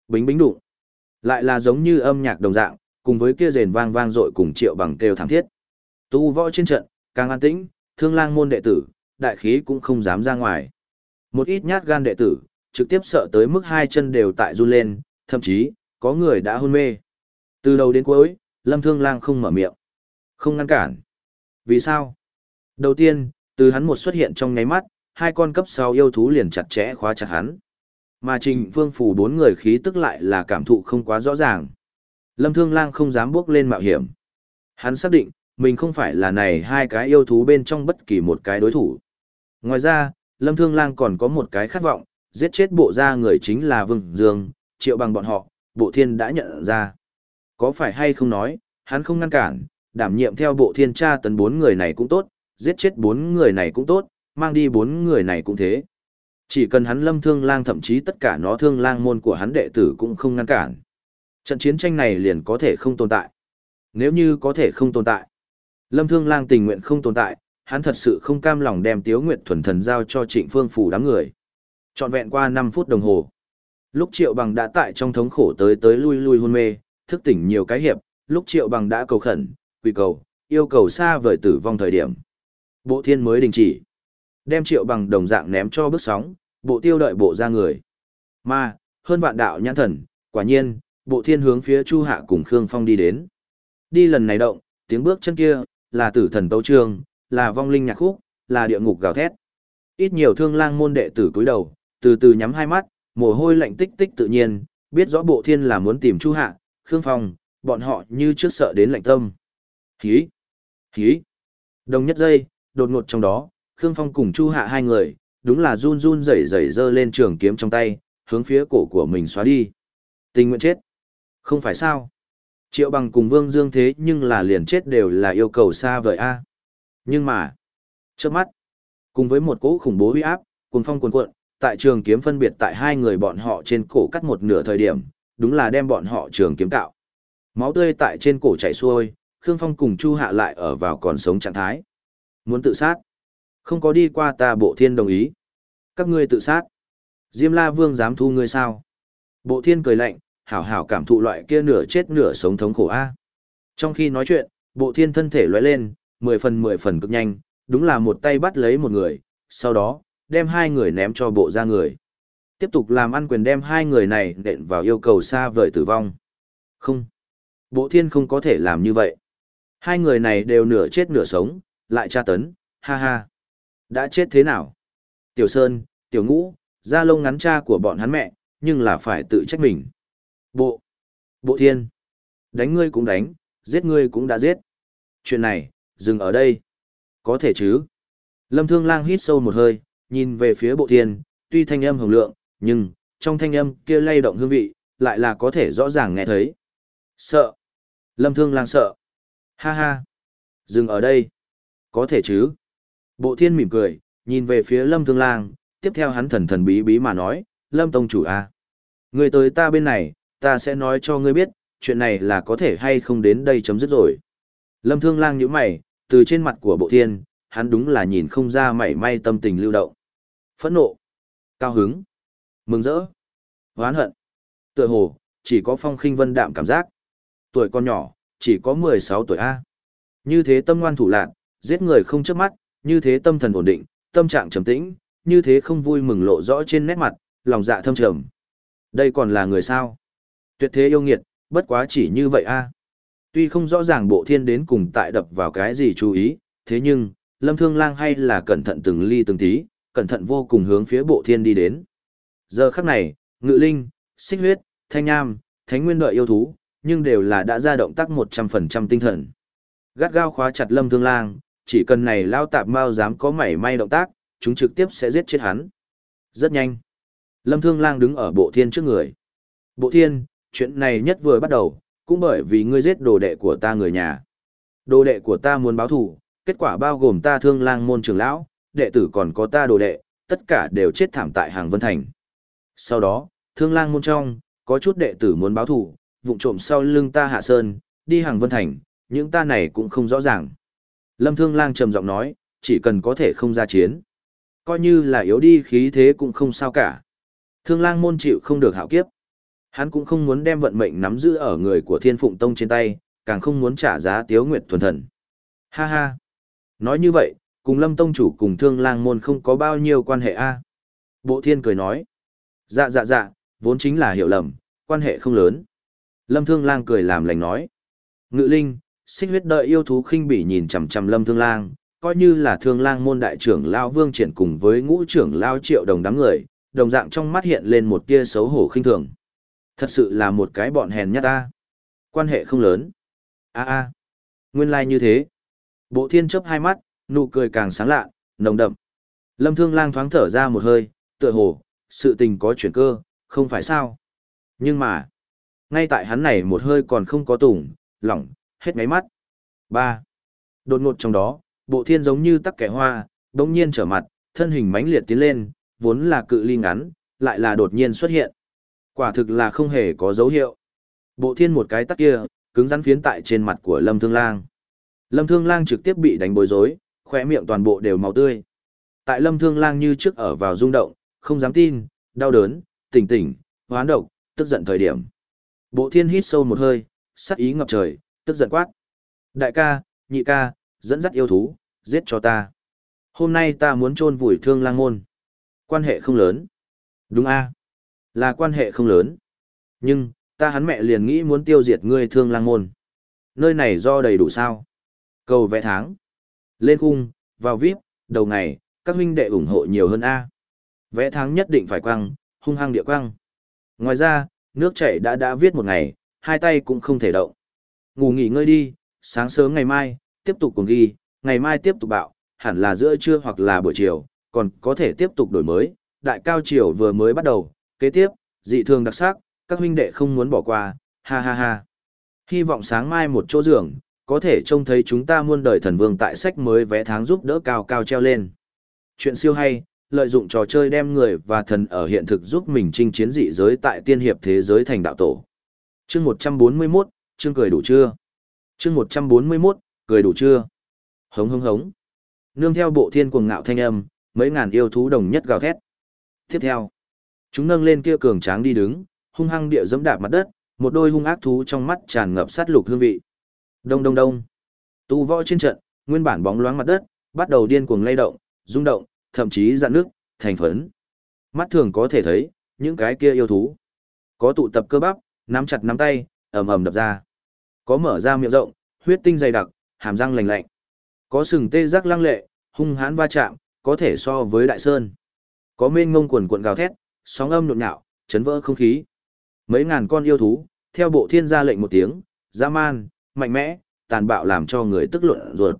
Bính bính đụng. Lại là giống như âm nhạc đồng dạng, cùng với kia rền vang vang dội cùng triệu bằng kêu thảm thiết. Tu võ trên trận, càng an tĩnh, thương lang môn đệ tử, đại khí cũng không dám ra ngoài. Một ít nhát gan đệ tử, trực tiếp sợ tới mức hai chân đều tại run lên, thậm chí, có người đã hôn mê. Từ đầu đến cuối, Lâm Thương Lang không mở miệng, không ngăn cản. Vì sao? Đầu tiên, từ hắn một xuất hiện trong nháy mắt, hai con cấp 6 yêu thú liền chặt chẽ khóa chặt hắn. Mà Trình Vương Phủ bốn người khí tức lại là cảm thụ không quá rõ ràng. Lâm Thương Lang không dám bước lên mạo hiểm. Hắn xác định, mình không phải là này hai cái yêu thú bên trong bất kỳ một cái đối thủ. Ngoài ra, Lâm Thương Lang còn có một cái khát vọng, giết chết bộ gia người chính là Vương Dương, triệu bằng bọn họ, bộ thiên đã nhận ra. Có phải hay không nói, hắn không ngăn cản, đảm nhiệm theo bộ thiên tra tấn bốn người này cũng tốt, giết chết bốn người này cũng tốt, mang đi bốn người này cũng thế. Chỉ cần hắn lâm thương lang thậm chí tất cả nó thương lang môn của hắn đệ tử cũng không ngăn cản. Trận chiến tranh này liền có thể không tồn tại. Nếu như có thể không tồn tại, lâm thương lang tình nguyện không tồn tại, hắn thật sự không cam lòng đem tiếu nguyệt thuần thần giao cho trịnh phương phủ đám người. Trọn vẹn qua 5 phút đồng hồ. Lúc triệu bằng đã tại trong thống khổ tới tới lui lui hôn mê, thức tỉnh nhiều cái hiệp, lúc triệu bằng đã cầu khẩn, quỳ cầu, yêu cầu xa vời tử vong thời điểm. Bộ thiên mới đình chỉ. Đem triệu bằng đồng dạng ném cho bước sóng, bộ tiêu đợi bộ ra người. Mà, hơn vạn đạo nhãn thần, quả nhiên, bộ thiên hướng phía Chu Hạ cùng Khương Phong đi đến. Đi lần này động, tiếng bước chân kia, là tử thần tấu trường là vong linh nhạc khúc, là địa ngục gào thét. Ít nhiều thương lang môn đệ tử cúi đầu, từ từ nhắm hai mắt, mồ hôi lạnh tích tích tự nhiên, biết rõ bộ thiên là muốn tìm Chu Hạ, Khương Phong, bọn họ như trước sợ đến lạnh tâm. Hí! Hí! Đồng nhất giây, đột ngột trong đó, Khương Phong cùng Chu Hạ hai người, đúng là run run rẩy rẩy giơ lên trường kiếm trong tay, hướng phía cổ của mình xóa đi. Tình nguyện chết. Không phải sao? Triệu bằng cùng Vương Dương thế nhưng là liền chết đều là yêu cầu xa vời a. Nhưng mà, trước mắt, cùng với một cỗ khủng bố uy áp, cuồng phong cuồn cuộn, tại trường kiếm phân biệt tại hai người bọn họ trên cổ cắt một nửa thời điểm, đúng là đem bọn họ trường kiếm cạo. Máu tươi tại trên cổ chảy xuôi, Khương Phong cùng Chu Hạ lại ở vào còn sống trạng thái. Muốn tự sát? Không có đi qua ta bộ thiên đồng ý. Các ngươi tự sát. Diêm La Vương dám thu ngươi sao? Bộ thiên cười lạnh, hảo hảo cảm thụ loại kia nửa chết nửa sống thống khổ a. Trong khi nói chuyện, bộ thiên thân thể lóe lên, mười phần mười phần cực nhanh, đúng là một tay bắt lấy một người, sau đó, đem hai người ném cho bộ ra người. Tiếp tục làm ăn quyền đem hai người này nện vào yêu cầu xa vời tử vong. Không. Bộ thiên không có thể làm như vậy. Hai người này đều nửa chết nửa sống, lại tra tấn, ha ha. Đã chết thế nào? Tiểu Sơn, Tiểu Ngũ, da lông ngắn cha của bọn hắn mẹ, nhưng là phải tự trách mình. Bộ. Bộ thiên. Đánh ngươi cũng đánh, giết ngươi cũng đã giết. Chuyện này, dừng ở đây. Có thể chứ. Lâm Thương Lang hít sâu một hơi, nhìn về phía bộ thiên, tuy thanh âm hồng lượng, nhưng, trong thanh âm kia lay động hương vị, lại là có thể rõ ràng nghe thấy. Sợ. Lâm Thương Lang sợ. Ha ha. Dừng ở đây. Có thể chứ. Bộ thiên mỉm cười, nhìn về phía Lâm Thương Lang, tiếp theo hắn thần thần bí bí mà nói, Lâm Tông chủ a, Người tới ta bên này, ta sẽ nói cho ngươi biết, chuyện này là có thể hay không đến đây chấm dứt rồi. Lâm Thương Lang nhíu mày, từ trên mặt của bộ thiên, hắn đúng là nhìn không ra mảy may tâm tình lưu động. Phẫn nộ, cao hứng, mừng rỡ, oán hận. Tựa hồ, chỉ có phong khinh vân đạm cảm giác. Tuổi con nhỏ, chỉ có 16 tuổi A. Như thế tâm ngoan thủ lạc, giết người không chớp mắt, như thế tâm thần ổn định, tâm trạng trầm tĩnh, như thế không vui mừng lộ rõ trên nét mặt, lòng dạ thâm trầm. Đây còn là người sao? Tuyệt thế yêu nghiệt, bất quá chỉ như vậy a. Tuy không rõ ràng bộ thiên đến cùng tại đập vào cái gì chú ý, thế nhưng, Lâm Thương Lang hay là cẩn thận từng ly từng tí, cẩn thận vô cùng hướng phía bộ thiên đi đến. Giờ khắc này, ngự linh, xích huyết, thanh nham, thánh nguyên đợi yêu thú, nhưng đều là đã ra động tác 100% tinh thần. Gắt gao khóa chặt Lâm Thương Lang, chỉ cần này lao tạp mao dám có mảy may động tác, chúng trực tiếp sẽ giết chết hắn. Rất nhanh. Lâm Thương Lang đứng ở bộ thiên trước người. Bộ thiên, chuyện này nhất vừa bắt đầu, cũng bởi vì ngươi giết đồ đệ của ta người nhà. Đồ đệ của ta muốn báo thù, kết quả bao gồm ta Thương Lang môn trưởng lão, đệ tử còn có ta đồ đệ, tất cả đều chết thảm tại hàng Vân Thành. Sau đó, Thương Lang môn trong, có chút đệ tử muốn báo thù, vụng trộm sau lưng ta hạ sơn, đi hàng Vân Thành, những ta này cũng không rõ ràng. Lâm Thương Lang trầm giọng nói, chỉ cần có thể không ra chiến. Coi như là yếu đi khí thế cũng không sao cả. Thương Lang môn chịu không được hạo kiếp. Hắn cũng không muốn đem vận mệnh nắm giữ ở người của Thiên Phụng Tông trên tay, càng không muốn trả giá Tiếu Nguyệt thuần thần. Ha ha. Nói như vậy, cùng Lâm Tông chủ cùng Thương Lang môn không có bao nhiêu quan hệ a. Bộ Thiên cười nói. Dạ dạ dạ, vốn chính là hiểu lầm, quan hệ không lớn. Lâm Thương Lang cười làm lành nói. Ngự Linh, xích huyết đợi yêu thú khinh bỉ nhìn chằm chằm lâm thương lang coi như là thương lang môn đại trưởng lao vương triển cùng với ngũ trưởng lao triệu đồng đám người đồng dạng trong mắt hiện lên một tia xấu hổ khinh thường. Thật sự là một cái bọn hèn nhát ta. Quan hệ không lớn. a a nguyên lai like như thế. Bộ thiên chấp hai mắt, nụ cười càng sáng lạ, nồng đậm. Lâm Thương Lang thoáng thở ra một hơi, tựa hồ, sự tình có chuyển cơ, không phải sao. Nhưng mà, ngay tại hắn này một hơi còn không có tủng, lỏng, hết máy mắt. ba Đột ngột trong đó, bộ thiên giống như tắc kẻ hoa, đống nhiên trở mặt, thân hình mãnh liệt tiến lên, vốn là cự ly ngắn, lại là đột nhiên xuất hiện. Quả thực là không hề có dấu hiệu. Bộ thiên một cái tắc kia, cứng rắn phiến tại trên mặt của Lâm Thương Lang. Lâm Thương Lang trực tiếp bị đánh bối rối, khỏe miệng toàn bộ đều màu tươi. Tại Lâm Thương Lang như trước ở vào rung động, không dám tin, đau đớn, tỉnh tỉnh, hoán độc, tức giận thời điểm. Bộ thiên hít sâu một hơi, sắc ý ngập trời, tức giận quát. Đại ca, nhị ca, dẫn dắt yêu thú, giết cho ta. Hôm nay ta muốn chôn vùi thương lang môn. Quan hệ không lớn. Đúng a Là quan hệ không lớn. Nhưng, ta hắn mẹ liền nghĩ muốn tiêu diệt ngươi thương lang môn. Nơi này do đầy đủ sao. Cầu vẽ tháng. Lên khung, vào VIP, đầu ngày, các huynh đệ ủng hộ nhiều hơn A. Vẽ tháng nhất định phải quăng, hung hăng địa quăng. Ngoài ra, nước chảy đã đã viết một ngày, hai tay cũng không thể động. Ngủ nghỉ ngơi đi, sáng sớm ngày mai, tiếp tục cùng ghi, ngày mai tiếp tục bạo, hẳn là giữa trưa hoặc là buổi chiều, còn có thể tiếp tục đổi mới. Đại cao chiều vừa mới bắt đầu, kế tiếp, dị thường đặc sắc, các huynh đệ không muốn bỏ qua, ha ha ha. Hy vọng sáng mai một chỗ giường, có thể trông thấy chúng ta muôn đời thần vương tại sách mới vẽ tháng giúp đỡ cao cao treo lên. Chuyện siêu hay, lợi dụng trò chơi đem người và thần ở hiện thực giúp mình chinh chiến dị giới tại tiên hiệp thế giới thành đạo tổ. Chương 141, chương cười đủ chưa? Chương 141, cười đủ chưa? Hống hống hống. Nương theo bộ thiên cuồng ngạo thanh âm, mấy ngàn yêu thú đồng nhất gào thét. Tiếp theo, chúng nâng lên kia cường tráng đi đứng, hung hăng địa dẫm đạp mặt đất, một đôi hung ác thú trong mắt tràn ngập sát lục hương vị. Đông đông đông. Tu võ trên trận, nguyên bản bóng loáng mặt đất, bắt đầu điên cuồng lay động, rung động, thậm chí dạn nước, thành phấn. Mắt thường có thể thấy, những cái kia yêu thú. Có tụ tập cơ bắp, nắm chặt nắm tay, ầm ầm đập ra. Có mở ra miệng rộng, huyết tinh dày đặc, hàm răng lành lạnh. Có sừng tê giác lăng lệ, hung hãn va chạm, có thể so với đại sơn. Có mênh ngông quần cuộn gào thét, sóng âm nhộn nhạo, chấn vỡ không khí. Mấy ngàn con yêu thú, theo bộ thiên gia lệnh một tiếng, dã man, mạnh mẽ, tàn bạo làm cho người tức luận ruột.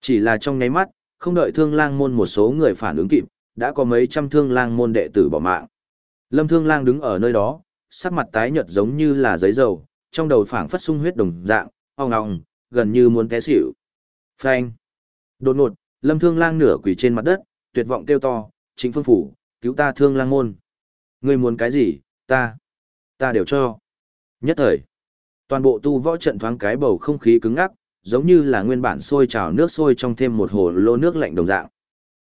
Chỉ là trong nháy mắt, không đợi thương lang môn một số người phản ứng kịp, đã có mấy trăm thương lang môn đệ tử bỏ mạng. Lâm thương lang đứng ở nơi đó, sắc mặt tái nhợt giống như là giấy dầu, trong đầu phảng phất sung huyết đồng dạng, ong ong, gần như muốn té xỉu. Phanh. Đột ngột, lâm thương lang nửa quỳ trên mặt đất, tuyệt vọng kêu to, chính phương phủ, cứu ta thương lang môn. Ngươi muốn cái gì, ta, ta đều cho. Nhất thời, toàn bộ tu võ trận thoáng cái bầu không khí cứng ngắc, giống như là nguyên bản sôi trào nước sôi trong thêm một hồ lô nước lạnh đồng dạng.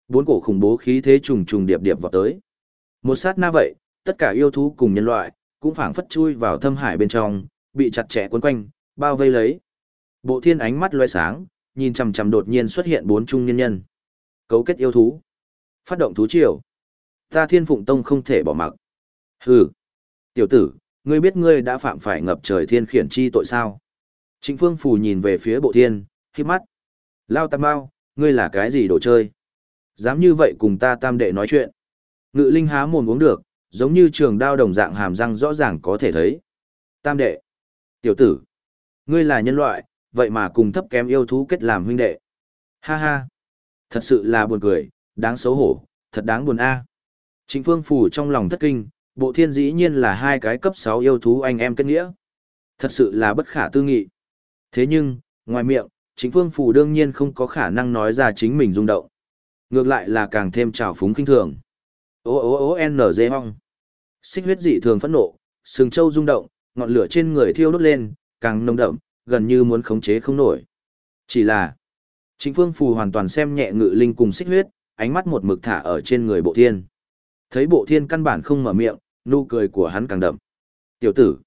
Bốn cổ khủng bố khí thế trùng trùng điệp điệp vào tới. Một sát na vậy, tất cả yêu thú cùng nhân loại, cũng phảng phất chui vào thâm hải bên trong, bị chặt chẽ cuốn quanh, bao vây lấy. Bộ thiên ánh mắt lóe sáng, nhìn chằm chằm đột nhiên xuất hiện bốn trung nhân nhân. Cấu kết yêu thú. Phát động thú triều. Ta thiên phụng tông không thể bỏ mặc. Hừ. Tiểu tử, ngươi biết ngươi đã phạm phải ngập trời thiên khiển chi tội sao? Trịnh Phương Phù nhìn về phía bộ thiên, khi mắt. Lao tam bao, ngươi là cái gì đồ chơi? Dám như vậy cùng ta tam đệ nói chuyện. Ngự linh há mồm uống được, giống như trường đao đồng dạng hàm răng rõ ràng có thể thấy. Tam đệ. Tiểu tử. Ngươi là nhân loại, vậy mà cùng thấp kém yêu thú kết làm huynh đệ. Ha ha. Thật sự là buồn cười, đáng xấu hổ, thật đáng buồn a. Trịnh Phương Phù trong lòng thất kinh, bộ thiên dĩ nhiên là hai cái cấp 6 yêu thú anh em kết nghĩa. Thật sự là bất khả tư nghị. Thế nhưng, ngoài miệng, chính phương phù đương nhiên không có khả năng nói ra chính mình rung động. Ngược lại là càng thêm trào phúng kinh thường. Ô ô ô n dê hong. Xích huyết dị thường phẫn nộ, sừng châu rung động, ngọn lửa trên người thiêu đốt lên, càng nồng đậm, gần như muốn khống chế không nổi. Chỉ là, chính phương phù hoàn toàn xem nhẹ ngự linh cùng xích huyết, ánh mắt một mực thả ở trên người bộ thiên. Thấy bộ thiên căn bản không mở miệng, nụ cười của hắn càng đậm. Tiểu tử,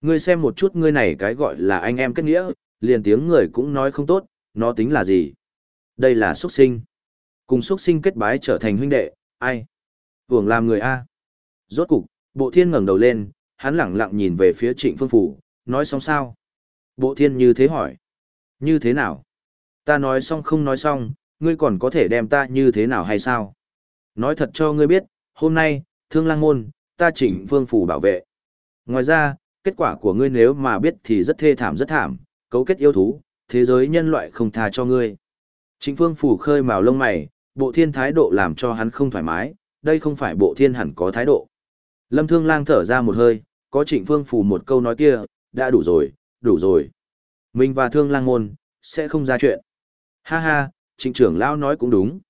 ngươi xem một chút ngươi này cái gọi là anh em kết nghĩa, liền tiếng người cũng nói không tốt, nó tính là gì? Đây là xuất sinh. Cùng xuất sinh kết bái trở thành huynh đệ, ai? Hưởng làm người A. Rốt cục, bộ thiên ngẩng đầu lên, hắn lẳng lặng nhìn về phía trịnh phương phủ, nói xong sao? Bộ thiên như thế hỏi. Như thế nào? Ta nói xong không nói xong, ngươi còn có thể đem ta như thế nào hay sao? Nói thật cho ngươi biết, hôm nay, Thương lang môn, ta chỉnh phương phủ bảo vệ. Ngoài ra, kết quả của ngươi nếu mà biết thì rất thê thảm rất thảm, cấu kết yêu thú, thế giới nhân loại không tha cho ngươi. Trịnh phương phủ khơi màu lông mày, bộ thiên thái độ làm cho hắn không thoải mái, đây không phải bộ thiên hẳn có thái độ. Lâm thương lang thở ra một hơi, có trịnh phương phủ một câu nói kia, đã đủ rồi, đủ rồi. Mình và thương lang môn, sẽ không ra chuyện. Ha ha, trịnh trưởng lão nói cũng đúng.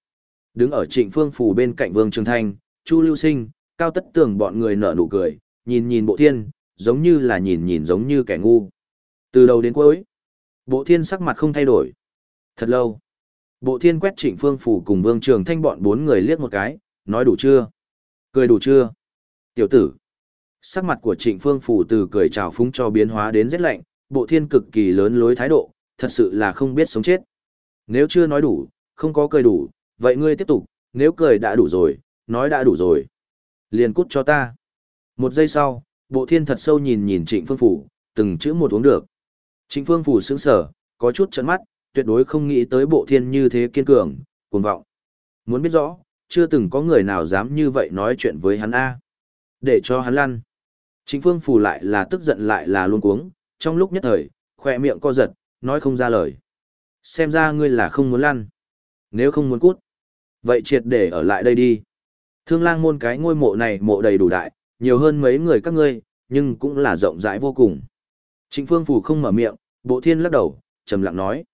Đứng ở trịnh phương phủ bên cạnh vương trường thanh, chu lưu sinh, cao tất tường bọn người nở nụ cười, nhìn nhìn bộ thiên, giống như là nhìn nhìn giống như kẻ ngu. Từ đầu đến cuối, bộ thiên sắc mặt không thay đổi. Thật lâu, bộ thiên quét trịnh phương phủ cùng vương trường thanh bọn bốn người liếc một cái, nói đủ chưa? Cười đủ chưa? Tiểu tử, sắc mặt của trịnh phương phủ từ cười trào phúng cho biến hóa đến rét lạnh, bộ thiên cực kỳ lớn lối thái độ, thật sự là không biết sống chết. Nếu chưa nói đủ, không có cười đủ, vậy ngươi tiếp tục, nếu cười đã đủ rồi, nói đã đủ rồi. Liền cút cho ta. Một giây sau, bộ thiên thật sâu nhìn nhìn trịnh phương phủ, từng chữ một uống được. Trịnh phương phủ sững sở, có chút trận mắt, tuyệt đối không nghĩ tới bộ thiên như thế kiên cường, cuồng vọng. Muốn biết rõ, chưa từng có người nào dám như vậy nói chuyện với hắn A. Để cho hắn lăn. Trịnh phương phủ lại là tức giận lại là luôn cuống, trong lúc nhất thời, khoe miệng co giật, nói không ra lời. Xem ra ngươi là không muốn lăn. Nếu không muốn cút, vậy triệt để ở lại đây đi. Thương lang môn cái ngôi mộ này mộ đầy đủ đại, nhiều hơn mấy người các ngươi, nhưng cũng là rộng rãi vô cùng. Trịnh Phương Phủ không mở miệng, bộ thiên lắc đầu, trầm lặng nói.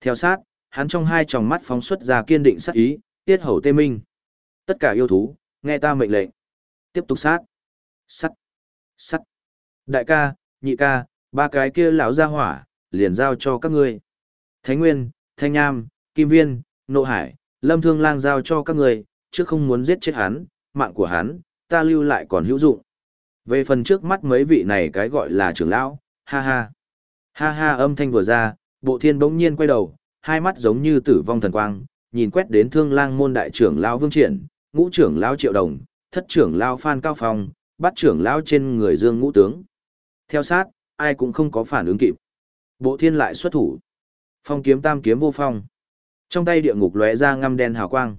Theo sát, hắn trong hai tròng mắt phóng xuất ra kiên định sát ý, tiết hầu tê minh. Tất cả yêu thú, nghe ta mệnh lệnh. Tiếp tục sát. Sắt. Sắt. Đại ca, nhị ca, ba cái kia lão ra hỏa, liền giao cho các ngươi. Thánh Nguyên, Thanh Nham, Kim Viên, Nộ Hải, Lâm Thương Lang giao cho các ngươi, chứ không muốn giết chết hắn, mạng của hắn, ta lưu lại còn hữu dụng. Về phần trước mắt mấy vị này cái gọi là trưởng lão, ha ha. Ha ha âm thanh vừa ra, bộ thiên bỗng nhiên quay đầu, hai mắt giống như tử vong thần quang, nhìn quét đến thương lang môn đại trưởng lão vương triển, ngũ trưởng lão triệu đồng, thất trưởng lão phan cao phong, bắt trưởng lão trên người dương ngũ tướng. Theo sát, ai cũng không có phản ứng kịp. Bộ thiên lại xuất thủ. Phong kiếm tam kiếm vô phong. Trong tay địa ngục lóe ra ngăm đen hào quang.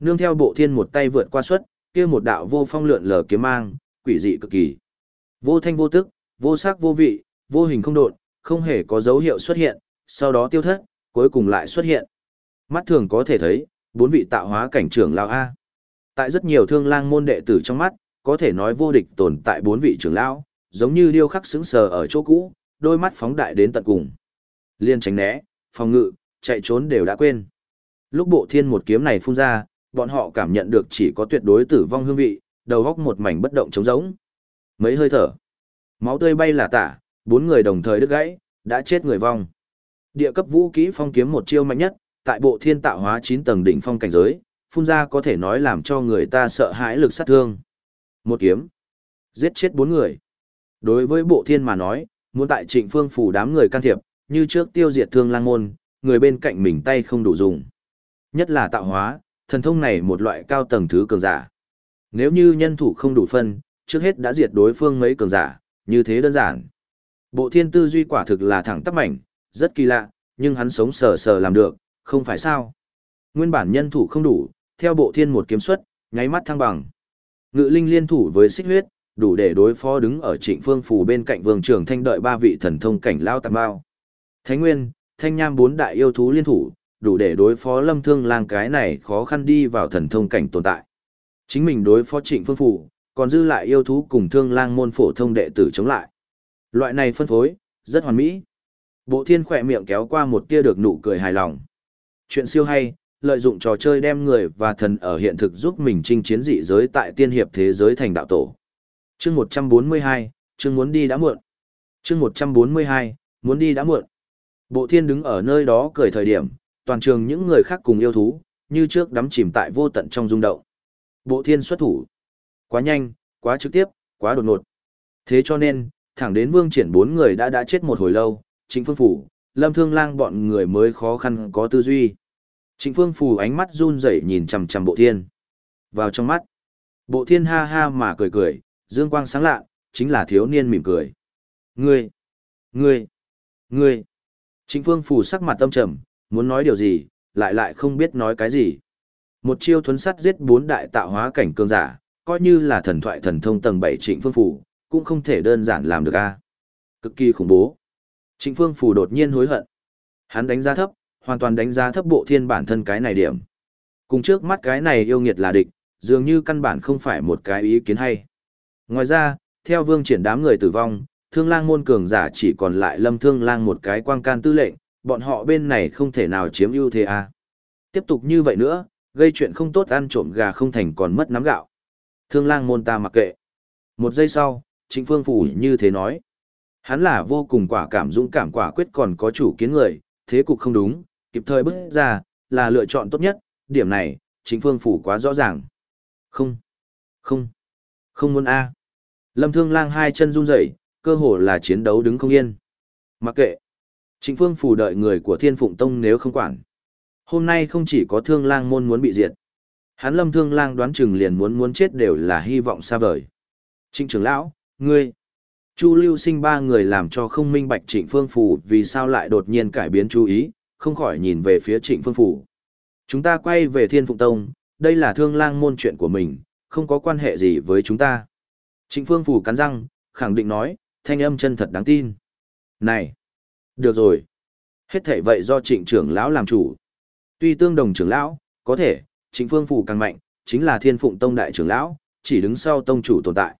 Nương theo bộ thiên một tay vượt qua xuất, kia một đạo vô phong lượn lờ kiếm mang, quỷ dị cực kỳ. Vô thanh vô tức, vô sắc vô vị, vô hình không độn, không hề có dấu hiệu xuất hiện, sau đó tiêu thất, cuối cùng lại xuất hiện. Mắt thường có thể thấy, bốn vị tạo hóa cảnh trưởng lão A. Tại rất nhiều thương lang môn đệ tử trong mắt, có thể nói vô địch tồn tại bốn vị trưởng lão, giống như điêu khắc sững sờ ở chỗ cũ, đôi mắt phóng đại đến tận cùng. Liên tránh né, phòng ngự, chạy trốn đều đã quên. Lúc bộ thiên một kiếm này phun ra, bọn họ cảm nhận được chỉ có tuyệt đối tử vong hương vị, đầu góc một mảnh bất động trống rỗng. Mấy hơi thở, máu tươi bay là tả, bốn người đồng thời đứt gãy, đã chết người vong. Địa cấp vũ kỹ phong kiếm một chiêu mạnh nhất, tại bộ thiên tạo hóa 9 tầng đỉnh phong cảnh giới, phun ra có thể nói làm cho người ta sợ hãi lực sát thương. Một kiếm, giết chết bốn người. Đối với bộ thiên mà nói, muốn tại trịnh phương phủ đám người can thiệp, như trước tiêu diệt thương lang môn, người bên cạnh mình tay không đủ dùng. Nhất là tạo hóa, thần thông này một loại cao tầng thứ cường giả. Nếu như nhân thủ không đủ phân, trước hết đã diệt đối phương mấy cường giả, như thế đơn giản. Bộ thiên tư duy quả thực là thẳng tắp mảnh, rất kỳ lạ, nhưng hắn sống sờ sờ làm được, không phải sao. Nguyên bản nhân thủ không đủ, theo bộ thiên một kiếm xuất, nháy mắt thăng bằng. Ngự linh liên thủ với xích huyết, đủ để đối phó đứng ở trịnh phương phủ bên cạnh vương trưởng thanh đợi ba vị thần thông cảnh lao tạm bao. Thánh Nguyên, Thanh Nham bốn đại yêu thú liên thủ, đủ để đối phó lâm thương lang cái này khó khăn đi vào thần thông cảnh tồn tại. Chính mình đối phó trịnh phương phủ, còn dư lại yêu thú cùng thương lang môn phổ thông đệ tử chống lại. Loại này phân phối, rất hoàn mỹ. Bộ thiên khỏe miệng kéo qua một tia được nụ cười hài lòng. Chuyện siêu hay, lợi dụng trò chơi đem người và thần ở hiện thực giúp mình chinh chiến dị giới tại tiên hiệp thế giới thành đạo tổ. Chương 142, chương muốn đi đã muộn. Chương 142, muốn đi đã muộn. Bộ thiên đứng ở nơi đó cười thời điểm, toàn trường những người khác cùng yêu thú, như trước đắm chìm tại vô tận trong rung động. Bộ thiên xuất thủ. Quá nhanh, quá trực tiếp, quá đột ngột. Thế cho nên, thẳng đến vương triển bốn người đã đã chết một hồi lâu, chính Phương Phủ, Lâm Thương Lang bọn người mới khó khăn có tư duy. Trịnh Phương Phủ ánh mắt run rẩy nhìn chằm chằm bộ thiên. Vào trong mắt, bộ thiên ha ha mà cười cười, dương quang sáng lạ, chính là thiếu niên mỉm cười. Ngươi, ngươi, ngươi. Trịnh Phương Phủ sắc mặt tâm trầm, muốn nói điều gì, lại lại không biết nói cái gì. Một chiêu thuấn sắt giết bốn đại tạo hóa cảnh cường giả, coi như là thần thoại thần thông tầng 7 trịnh phương phủ, cũng không thể đơn giản làm được a Cực kỳ khủng bố. Trịnh phương phủ đột nhiên hối hận. Hắn đánh giá thấp, hoàn toàn đánh giá thấp bộ thiên bản thân cái này điểm. Cùng trước mắt cái này yêu nghiệt là địch, dường như căn bản không phải một cái ý kiến hay. Ngoài ra, theo vương triển đám người tử vong, thương lang môn cường giả chỉ còn lại lâm thương lang một cái quang can tư lệnh, bọn họ bên này không thể nào chiếm ưu thế à. Tiếp tục như vậy nữa, gây chuyện không tốt ăn trộm gà không thành còn mất nắm gạo. Thương lang môn ta mặc kệ. Một giây sau, Trịnh Phương Phủ như thế nói. Hắn là vô cùng quả cảm dũng cảm quả quyết còn có chủ kiến người, thế cục không đúng, kịp thời bước ra, là lựa chọn tốt nhất, điểm này, Trịnh Phương Phủ quá rõ ràng. Không, không, không muốn A. Lâm Thương Lang hai chân run rẩy, cơ hồ là chiến đấu đứng không yên. Mặc kệ. Trịnh Phương Phủ đợi người của Thiên Phụng Tông nếu không quản. Hôm nay không chỉ có Thương Lang môn muốn bị diệt. Hắn Lâm Thương Lang đoán chừng liền muốn muốn chết đều là hy vọng xa vời. Trịnh trưởng lão, ngươi. Chu Lưu Sinh ba người làm cho không minh bạch Trịnh Phương Phủ vì sao lại đột nhiên cải biến chú ý, không khỏi nhìn về phía Trịnh Phương Phủ. Chúng ta quay về Thiên Phụng Tông, đây là Thương Lang môn chuyện của mình, không có quan hệ gì với chúng ta. Trịnh Phương Phủ cắn răng, khẳng định nói, thanh âm chân thật đáng tin. Này! Được rồi! Hết thể vậy do trịnh trưởng lão làm chủ. Tuy tương đồng trưởng lão, có thể, trịnh Phương Phủ càng mạnh, chính là thiên phụng tông đại trưởng lão, chỉ đứng sau tông chủ tồn tại.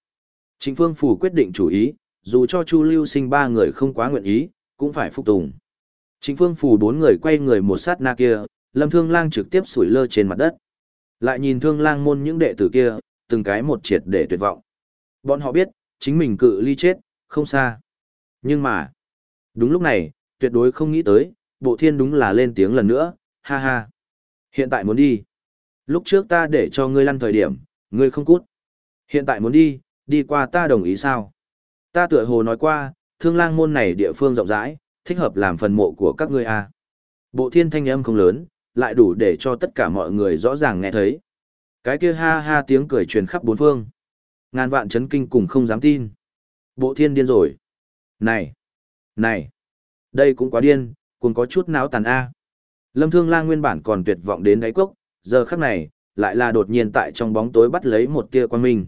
Trịnh Phương Phủ quyết định chủ ý, dù cho Chu Lưu Sinh ba người không quá nguyện ý, cũng phải phục tùng. Trịnh Phương Phủ bốn người quay người một sát na kia, Lâm Thương Lang trực tiếp sủi lơ trên mặt đất. Lại nhìn Thương Lang môn những đệ tử kia, từng cái một triệt để tuyệt vọng. Bọn họ biết, chính mình cự ly chết, không xa. Nhưng mà, đúng lúc này, tuyệt đối không nghĩ tới, bộ thiên đúng là lên tiếng lần nữa, ha ha. Hiện tại muốn đi. Lúc trước ta để cho ngươi lăn thời điểm, ngươi không cút. Hiện tại muốn đi, đi qua ta đồng ý sao? Ta tựa hồ nói qua, thương lang môn này địa phương rộng rãi, thích hợp làm phần mộ của các ngươi à. Bộ thiên thanh âm không lớn, lại đủ để cho tất cả mọi người rõ ràng nghe thấy. Cái kia ha ha tiếng cười truyền khắp bốn phương. Ngàn vạn chấn kinh cùng không dám tin. Bộ thiên điên rồi. Này! Này! Đây cũng quá điên, cũng có chút náo tàn A. Lâm Thương Lang nguyên bản còn tuyệt vọng đến đáy cốc, giờ khắc này, lại là đột nhiên tại trong bóng tối bắt lấy một tia quan minh.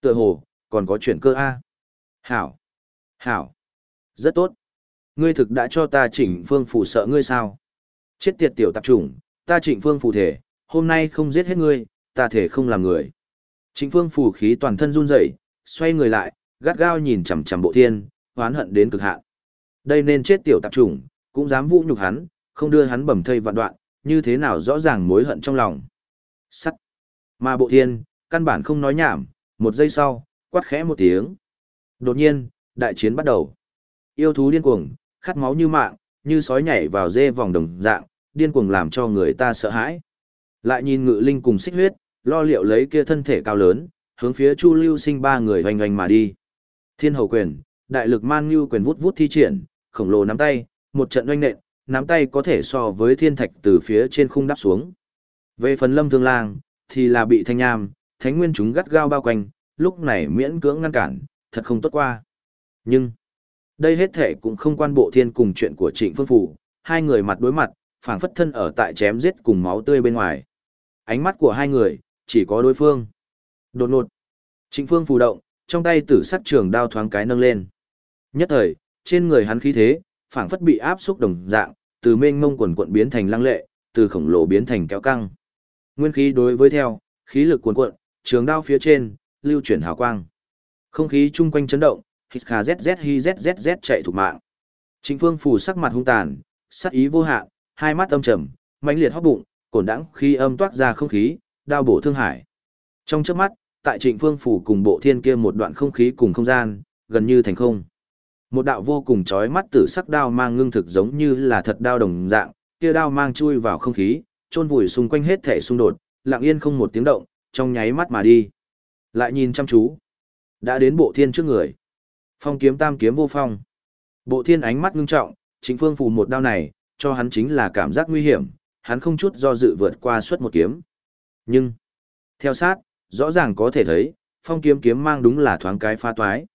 Tựa hồ, còn có chuyện cơ A. Hảo! Hảo! Rất tốt! Ngươi thực đã cho ta chỉnh phương phù sợ ngươi sao? Chết tiệt tiểu tạp chủng, ta trịnh phương phù thể, hôm nay không giết hết ngươi, ta thể không làm người. Trịnh phương phù khí toàn thân run rẩy, xoay người lại, gắt gao nhìn chằm chằm bộ thiên, oán hận đến cực hạn. Đây nên chết tiểu tạp chủng, cũng dám vũ nhục hắn, không đưa hắn bầm thây vạn đoạn, như thế nào rõ ràng mối hận trong lòng. Sắt. Mà bộ thiên, căn bản không nói nhảm, một giây sau, quát khẽ một tiếng. Đột nhiên, đại chiến bắt đầu. Yêu thú điên cuồng, khát máu như mạng, như sói nhảy vào dê vòng đồng dạng, điên cuồng làm cho người ta sợ hãi. Lại nhìn ngự linh cùng xích huyết, lo liệu lấy kia thân thể cao lớn, hướng phía Chu Lưu Sinh ba người hoành hoành mà đi. Thiên hầu quyền, đại lực man như quyền vút vút thi triển, khổng lồ nắm tay, một trận oanh nện, nắm tay có thể so với thiên thạch từ phía trên khung đắp xuống. Về phần lâm thương lang, thì là bị thanh nham, thánh nguyên chúng gắt gao bao quanh, lúc này miễn cưỡng ngăn cản, thật không tốt qua. Nhưng, đây hết thể cũng không quan bộ thiên cùng chuyện của trịnh phương phủ, hai người mặt đối mặt, phảng phất thân ở tại chém giết cùng máu tươi bên ngoài. Ánh mắt của hai người, chỉ có đối phương. Đột ngột, trịnh phương phủ động, trong tay tử sắc trường đao thoáng cái nâng lên. Nhất thời, trên người hắn khí thế, phảng phất bị áp xúc đồng dạng, từ mênh mông quần quận biến thành lăng lệ, từ khổng lồ biến thành kéo căng. Nguyên khí đối với theo, khí lực cuồn cuộn, trường đao phía trên, lưu chuyển hào quang. Không khí chung quanh chấn động, hít khà zzz hi zzz chạy thủ mạng. Trịnh Phương phủ sắc mặt hung tàn, sắc ý vô hạn, hai mắt âm trầm, mãnh liệt hóp bụng, cổn đãng khi âm toát ra không khí, đao bổ thương hải. Trong chớp mắt, tại Trịnh Phương phủ cùng bộ thiên kia một đoạn không khí cùng không gian, gần như thành không. Một đạo vô cùng chói mắt tử sắc đao mang ngưng thực giống như là thật đao đồng dạng, kia đao mang chui vào không khí, chôn vùi xung quanh hết thể xung đột, lặng yên không một tiếng động, trong nháy mắt mà đi. Lại nhìn chăm chú, đã đến bộ thiên trước người. Phong kiếm tam kiếm vô phong. Bộ thiên ánh mắt ngưng trọng, chính phương phù một đao này, cho hắn chính là cảm giác nguy hiểm, hắn không chút do dự vượt qua suốt một kiếm. Nhưng, theo sát, rõ ràng có thể thấy, phong kiếm kiếm mang đúng là thoáng cái pha toái.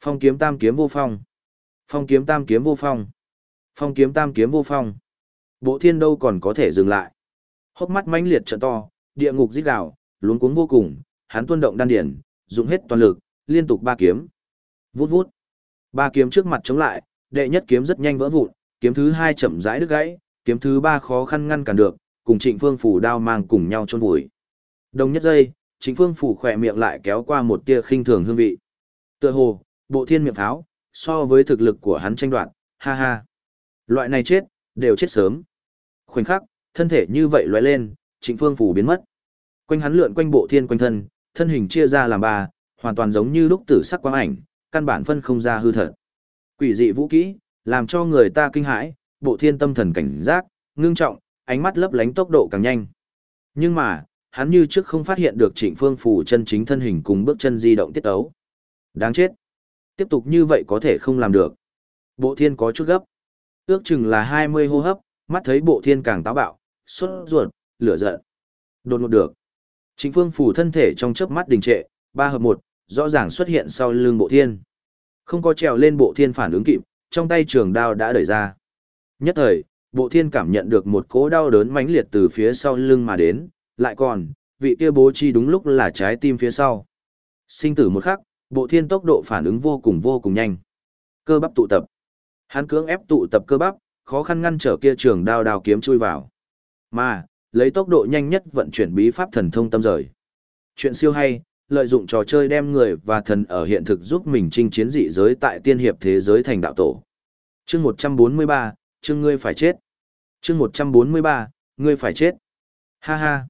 Phong kiếm tam kiếm vô phong. Phong kiếm tam kiếm vô phong. Phong kiếm tam kiếm vô phong. Bộ thiên đâu còn có thể dừng lại. Hốc mắt mãnh liệt trận to, địa ngục rít gào, luống cuống vô cùng, hắn tuôn động đan điển, dùng hết toàn lực, liên tục ba kiếm. Vút vút. Ba kiếm trước mặt chống lại, đệ nhất kiếm rất nhanh vỡ vụn, kiếm thứ hai chậm rãi đứt gãy, kiếm thứ ba khó khăn ngăn cản được, cùng Trịnh Phương phủ đao mang cùng nhau chôn vùi. Đồng nhất giây, Trịnh Phương phủ khỏe miệng lại kéo qua một tia khinh thường hương vị. Tựa hồ, bộ thiên miệng tháo, so với thực lực của hắn tranh đoạt, ha ha. Loại này chết, đều chết sớm. Khoảnh khắc, thân thể như vậy loại lên, Trịnh Phương phủ biến mất. Quanh hắn lượn quanh bộ thiên quanh thân, thân hình chia ra làm ba, hoàn toàn giống như lúc tử sắc quang ảnh, căn bản phân không ra hư thật. Quỷ dị vũ kỹ, làm cho người ta kinh hãi, bộ thiên tâm thần cảnh giác, ngưng trọng, ánh mắt lấp lánh tốc độ càng nhanh. Nhưng mà, hắn như trước không phát hiện được trịnh phương phủ chân chính thân hình cùng bước chân di động tiết ấu. Đáng chết. Tiếp tục như vậy có thể không làm được. Bộ thiên có chút gấp. Ước chừng là 20 hô hấp, mắt thấy bộ thiên càng táo bạo, xuất ruột, lửa giận. Đột ngột được. chính phương phủ thân thể trong chớp mắt đình trệ, ba hợp một, rõ ràng xuất hiện sau lưng bộ thiên. Không có trèo lên bộ thiên phản ứng kịp, trong tay trường đao đã đẩy ra. Nhất thời, bộ thiên cảm nhận được một cỗ đau đớn mãnh liệt từ phía sau lưng mà đến, lại còn, vị kia bố chi đúng lúc là trái tim phía sau. Sinh tử một khắc, bộ thiên tốc độ phản ứng vô cùng vô cùng nhanh. Cơ bắp tụ tập. Hắn cưỡng ép tụ tập cơ bắp, khó khăn ngăn trở kia trường đao đao kiếm chui vào. Mà, lấy tốc độ nhanh nhất vận chuyển bí pháp thần thông tâm rời. Chuyện siêu hay, lợi dụng trò chơi đem người và thần ở hiện thực giúp mình chinh chiến dị giới tại tiên hiệp thế giới thành đạo tổ. Chương 143, chương ngươi phải chết. Chương 143, ngươi phải chết. Ha ha.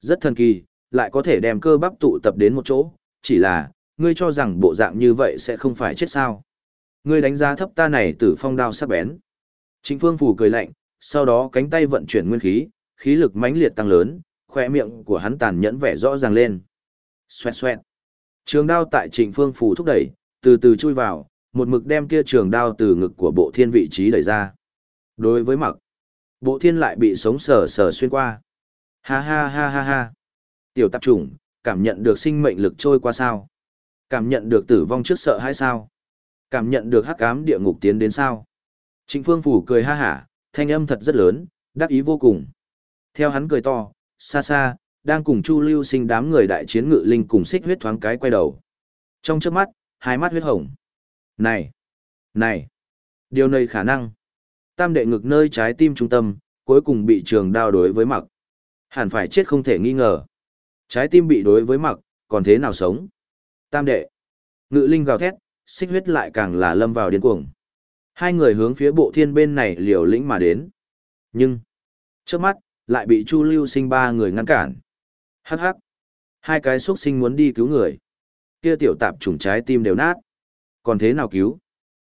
Rất thần kỳ, lại có thể đem cơ bắp tụ tập đến một chỗ, chỉ là, ngươi cho rằng bộ dạng như vậy sẽ không phải chết sao. Ngươi đánh giá thấp ta này tử phong đao sắc bén. Trịnh Phương Phủ cười lạnh, sau đó cánh tay vận chuyển nguyên khí, khí lực mãnh liệt tăng lớn, khỏe miệng của hắn tàn nhẫn vẻ rõ ràng lên. Xoẹt xoẹt. Trường đao tại Trịnh Phương Phủ thúc đẩy, từ từ chui vào, một mực đem kia trường đao từ ngực của bộ thiên vị trí đẩy ra. Đối với mặc, bộ thiên lại bị sống sờ sờ xuyên qua. Ha ha ha ha ha. Tiểu tạp trùng, cảm nhận được sinh mệnh lực trôi qua sao? Cảm nhận được tử vong trước sợ hay sao? Cảm nhận được hắc ám địa ngục tiến đến sao? Trịnh Phương Phủ cười ha hả, thanh âm thật rất lớn, đắc ý vô cùng. Theo hắn cười to, xa xa, đang cùng Chu Lưu Sinh đám người đại chiến ngự linh cùng xích huyết thoáng cái quay đầu. Trong chớp mắt, hai mắt huyết hồng. Này, này, điều này khả năng. Tam đệ ngực nơi trái tim trung tâm, cuối cùng bị trường đao đối với mặc. Hẳn phải chết không thể nghi ngờ. Trái tim bị đối với mặc, còn thế nào sống? Tam đệ. Ngự linh gào thét, xích huyết lại càng là lâm vào điên cuồng. Hai người hướng phía bộ thiên bên này liều lĩnh mà đến. Nhưng, trước mắt, lại bị Chu Lưu sinh ba người ngăn cản. Hắc hắc. Hai cái xuất sinh muốn đi cứu người. Kia tiểu tạp trùng trái tim đều nát. Còn thế nào cứu?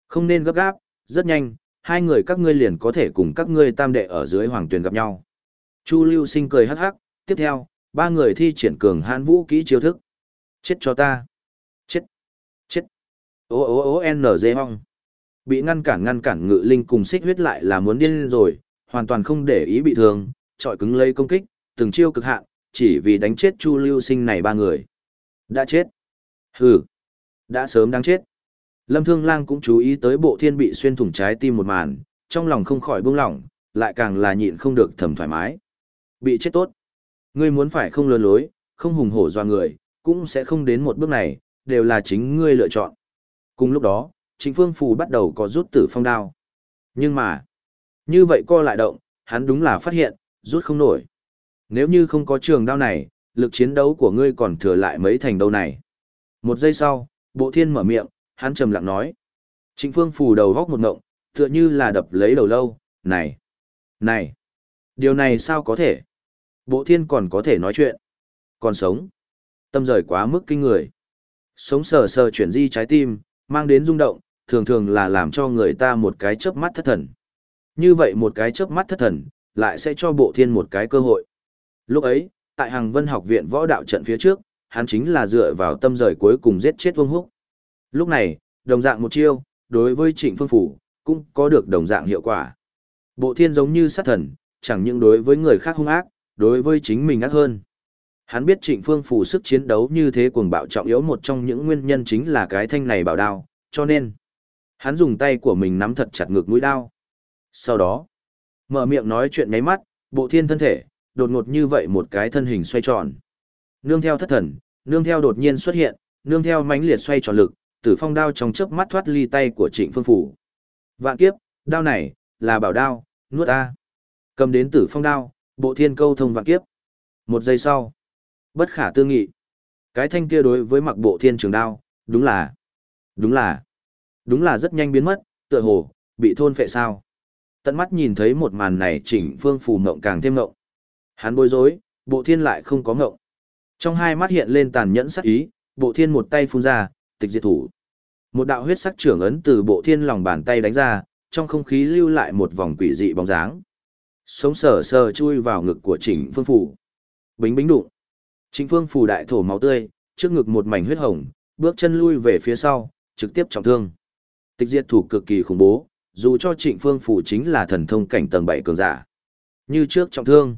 Không nên gấp gáp, rất nhanh, hai người các ngươi liền có thể cùng các ngươi tam đệ ở dưới hoàng tuyền gặp nhau. Chu Lưu Sinh cười hắc hắc, tiếp theo, ba người thi triển cường hãn vũ kỹ chiêu thức. Chết cho ta. Ô ô ô n hong. Bị ngăn cản ngăn cản ngự linh cùng xích huyết lại là muốn điên rồi, hoàn toàn không để ý bị thương, trọi cứng lấy công kích, từng chiêu cực hạn, chỉ vì đánh chết Chu Lưu Sinh này ba người. Đã chết. Hừ. Đã sớm đáng chết. Lâm Thương Lang cũng chú ý tới bộ thiên bị xuyên thủng trái tim một màn, trong lòng không khỏi buông lỏng, lại càng là nhịn không được thầm thoải mái. Bị chết tốt. Ngươi muốn phải không lừa lối, không hùng hổ doa người, cũng sẽ không đến một bước này, đều là chính ngươi lựa chọn. Cùng lúc đó, trịnh phương phù bắt đầu có rút tử phong đao. Nhưng mà, như vậy co lại động, hắn đúng là phát hiện, rút không nổi. Nếu như không có trường đao này, lực chiến đấu của ngươi còn thừa lại mấy thành đâu này. Một giây sau, bộ thiên mở miệng, hắn trầm lặng nói. Trịnh phương phù đầu góc một ngộng, tựa như là đập lấy đầu lâu, này, này, điều này sao có thể? Bộ thiên còn có thể nói chuyện, còn sống. Tâm rời quá mức kinh người. Sống sờ sờ chuyển di trái tim, mang đến rung động, thường thường là làm cho người ta một cái chớp mắt thất thần. Như vậy một cái chớp mắt thất thần, lại sẽ cho bộ thiên một cái cơ hội. Lúc ấy, tại hàng vân học viện võ đạo trận phía trước, hắn chính là dựa vào tâm rời cuối cùng giết chết vương húc. Lúc này, đồng dạng một chiêu, đối với trịnh phương phủ, cũng có được đồng dạng hiệu quả. Bộ thiên giống như sát thần, chẳng những đối với người khác hung ác, đối với chính mình ác hơn. Hắn biết trịnh phương phủ sức chiến đấu như thế cuồng bạo trọng yếu một trong những nguyên nhân chính là cái thanh này bảo đao, cho nên, hắn dùng tay của mình nắm thật chặt ngực mũi đao. Sau đó, mở miệng nói chuyện nháy mắt, bộ thiên thân thể, đột ngột như vậy một cái thân hình xoay tròn. Nương theo thất thần, Nương theo đột nhiên xuất hiện, nương theo mãnh liệt xoay tròn lực, tử phong đao trong chớp mắt thoát ly tay của trịnh phương phủ. Vạn kiếp, đao này, là bảo đao, nuốt ta. Cầm đến tử phong đao, bộ thiên câu thông vạn kiếp. Một giây sau, bất khả tư nghị. Cái thanh kia đối với mặc bộ thiên trường đao, đúng là, đúng là, đúng là rất nhanh biến mất, tựa hồ, bị thôn phệ sao. Tận mắt nhìn thấy một màn này chỉnh phương phù mộng càng thêm mộng. Hắn bối rối, bộ thiên lại không có mộng. Trong hai mắt hiện lên tàn nhẫn sắc ý, bộ thiên một tay phun ra, tịch diệt thủ. Một đạo huyết sắc trưởng ấn từ bộ thiên lòng bàn tay đánh ra, trong không khí lưu lại một vòng quỷ dị bóng dáng. Sống sờ sờ chui vào ngực của chỉnh Phương Phủ. Bính bính đụng. Trịnh Phương Phủ đại thổ máu tươi, trước ngực một mảnh huyết hồng, bước chân lui về phía sau, trực tiếp trọng thương. Tịch diệt thủ cực kỳ khủng bố, dù cho Trịnh Phương Phủ chính là thần thông cảnh tầng 7 cường giả. Như trước trọng thương.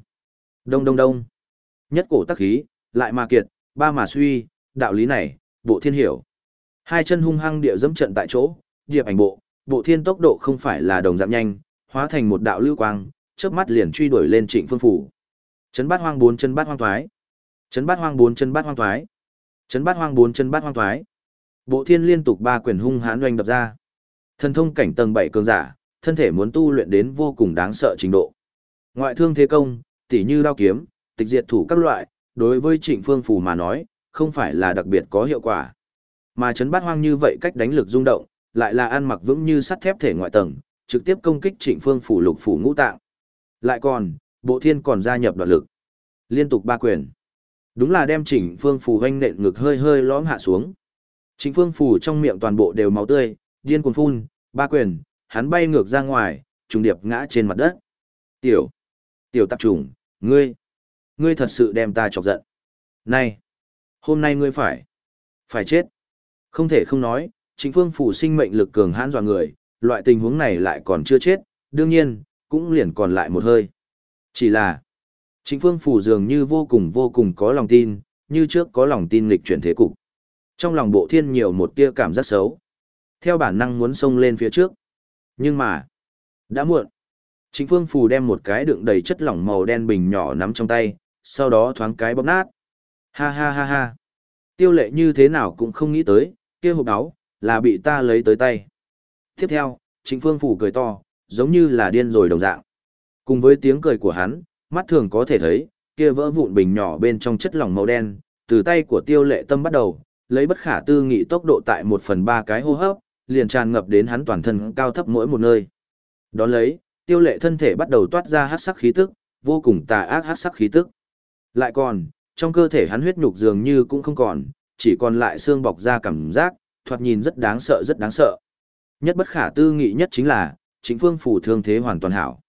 Đông đông đông. Nhất cổ tắc khí, lại mà kiệt, ba mà suy, đạo lý này, bộ thiên hiểu. Hai chân hung hăng địa dẫm trận tại chỗ, điệp ảnh bộ, bộ thiên tốc độ không phải là đồng giảm nhanh, hóa thành một đạo lưu quang, chớp mắt liền truy đuổi lên Trịnh Phương phủ. Chấn bát hoang bốn chân bát hoang thoái. Chấn bát hoang bốn chân bát hoang thoái. Chấn bát hoang bốn chân bát hoang thoái. Bộ thiên liên tục ba quyền hung hãn oanh đập ra. Thần thông cảnh tầng 7 cường giả, thân thể muốn tu luyện đến vô cùng đáng sợ trình độ. Ngoại thương thế công, tỉ như đao kiếm, tịch diệt thủ các loại, đối với Trịnh Phương phù mà nói, không phải là đặc biệt có hiệu quả. Mà chấn bát hoang như vậy cách đánh lực rung động, lại là ăn mặc vững như sắt thép thể ngoại tầng, trực tiếp công kích Trịnh Phương phủ lục phủ ngũ tạng. Lại còn, Bộ Thiên còn gia nhập đoạn lực. Liên tục ba quyền. Đúng là đem Trịnh Phương phủ hoanh nện ngực hơi hơi lõm hạ xuống. Trịnh Phương phủ trong miệng toàn bộ đều máu tươi, điên cuồng phun, ba quyền, hắn bay ngược ra ngoài, trùng điệp ngã trên mặt đất. Tiểu, tiểu tạp trùng, ngươi, ngươi thật sự đem ta chọc giận. Này, hôm nay ngươi phải, phải chết. Không thể không nói, chính phương phủ sinh mệnh lực cường hãn dọa người, loại tình huống này lại còn chưa chết, đương nhiên, cũng liền còn lại một hơi. Chỉ là, chính phương phủ dường như vô cùng vô cùng có lòng tin, như trước có lòng tin lịch chuyển thế cục. Trong lòng bộ thiên nhiều một tia cảm giác xấu. Theo bản năng muốn xông lên phía trước. Nhưng mà, đã muộn. Chính phương phủ đem một cái đựng đầy chất lỏng màu đen bình nhỏ nắm trong tay, sau đó thoáng cái bóp nát. Ha ha ha ha. Tiêu lệ như thế nào cũng không nghĩ tới, kia hộp áo, là bị ta lấy tới tay. Tiếp theo, Trịnh Phương Phủ cười to, giống như là điên rồi đồng dạng. Cùng với tiếng cười của hắn, mắt thường có thể thấy, kia vỡ vụn bình nhỏ bên trong chất lỏng màu đen, từ tay của tiêu lệ tâm bắt đầu, lấy bất khả tư nghị tốc độ tại một phần ba cái hô hấp, liền tràn ngập đến hắn toàn thân cao thấp mỗi một nơi. Đón lấy, tiêu lệ thân thể bắt đầu toát ra hát sắc khí tức, vô cùng tà ác hát sắc khí tức. Lại còn, trong cơ thể hắn huyết nhục dường như cũng không còn, chỉ còn lại xương bọc ra cảm giác, thoạt nhìn rất đáng sợ rất đáng sợ. Nhất bất khả tư nghị nhất chính là, chính phương phủ thương thế hoàn toàn hảo.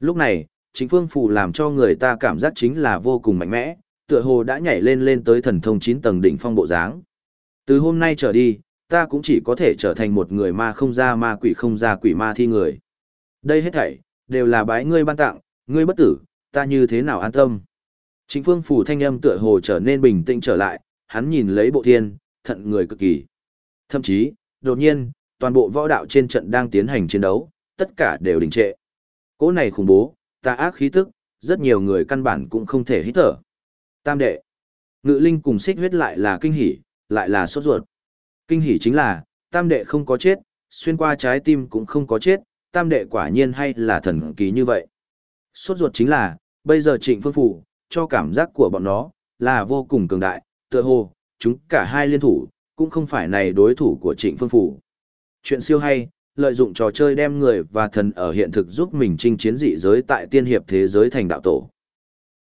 Lúc này, chính phương phủ làm cho người ta cảm giác chính là vô cùng mạnh mẽ, tựa hồ đã nhảy lên lên tới thần thông 9 tầng đỉnh phong bộ dáng. Từ hôm nay trở đi, ta cũng chỉ có thể trở thành một người ma không ra ma quỷ không ra quỷ ma thi người. Đây hết thảy, đều là bái ngươi ban tặng, ngươi bất tử, ta như thế nào an tâm. Chính phương phủ thanh âm tựa hồ trở nên bình tĩnh trở lại, hắn nhìn lấy bộ thiên, thận người cực kỳ. Thậm chí, đột nhiên, toàn bộ võ đạo trên trận đang tiến hành chiến đấu, tất cả đều đình trệ. Cỗ này khủng bố, tà ác khí tức, rất nhiều người căn bản cũng không thể hít thở. Tam đệ, ngự linh cùng xích huyết lại là kinh hỉ, lại là sốt ruột. Kinh hỉ chính là, tam đệ không có chết, xuyên qua trái tim cũng không có chết, tam đệ quả nhiên hay là thần kỳ như vậy. Sốt ruột chính là, bây giờ trịnh phương phủ, cho cảm giác của bọn nó, là vô cùng cường đại, tựa hồ, chúng cả hai liên thủ, cũng không phải này đối thủ của trịnh phương phủ. Chuyện siêu hay, lợi dụng trò chơi đem người và thần ở hiện thực giúp mình chinh chiến dị giới tại tiên hiệp thế giới thành đạo tổ.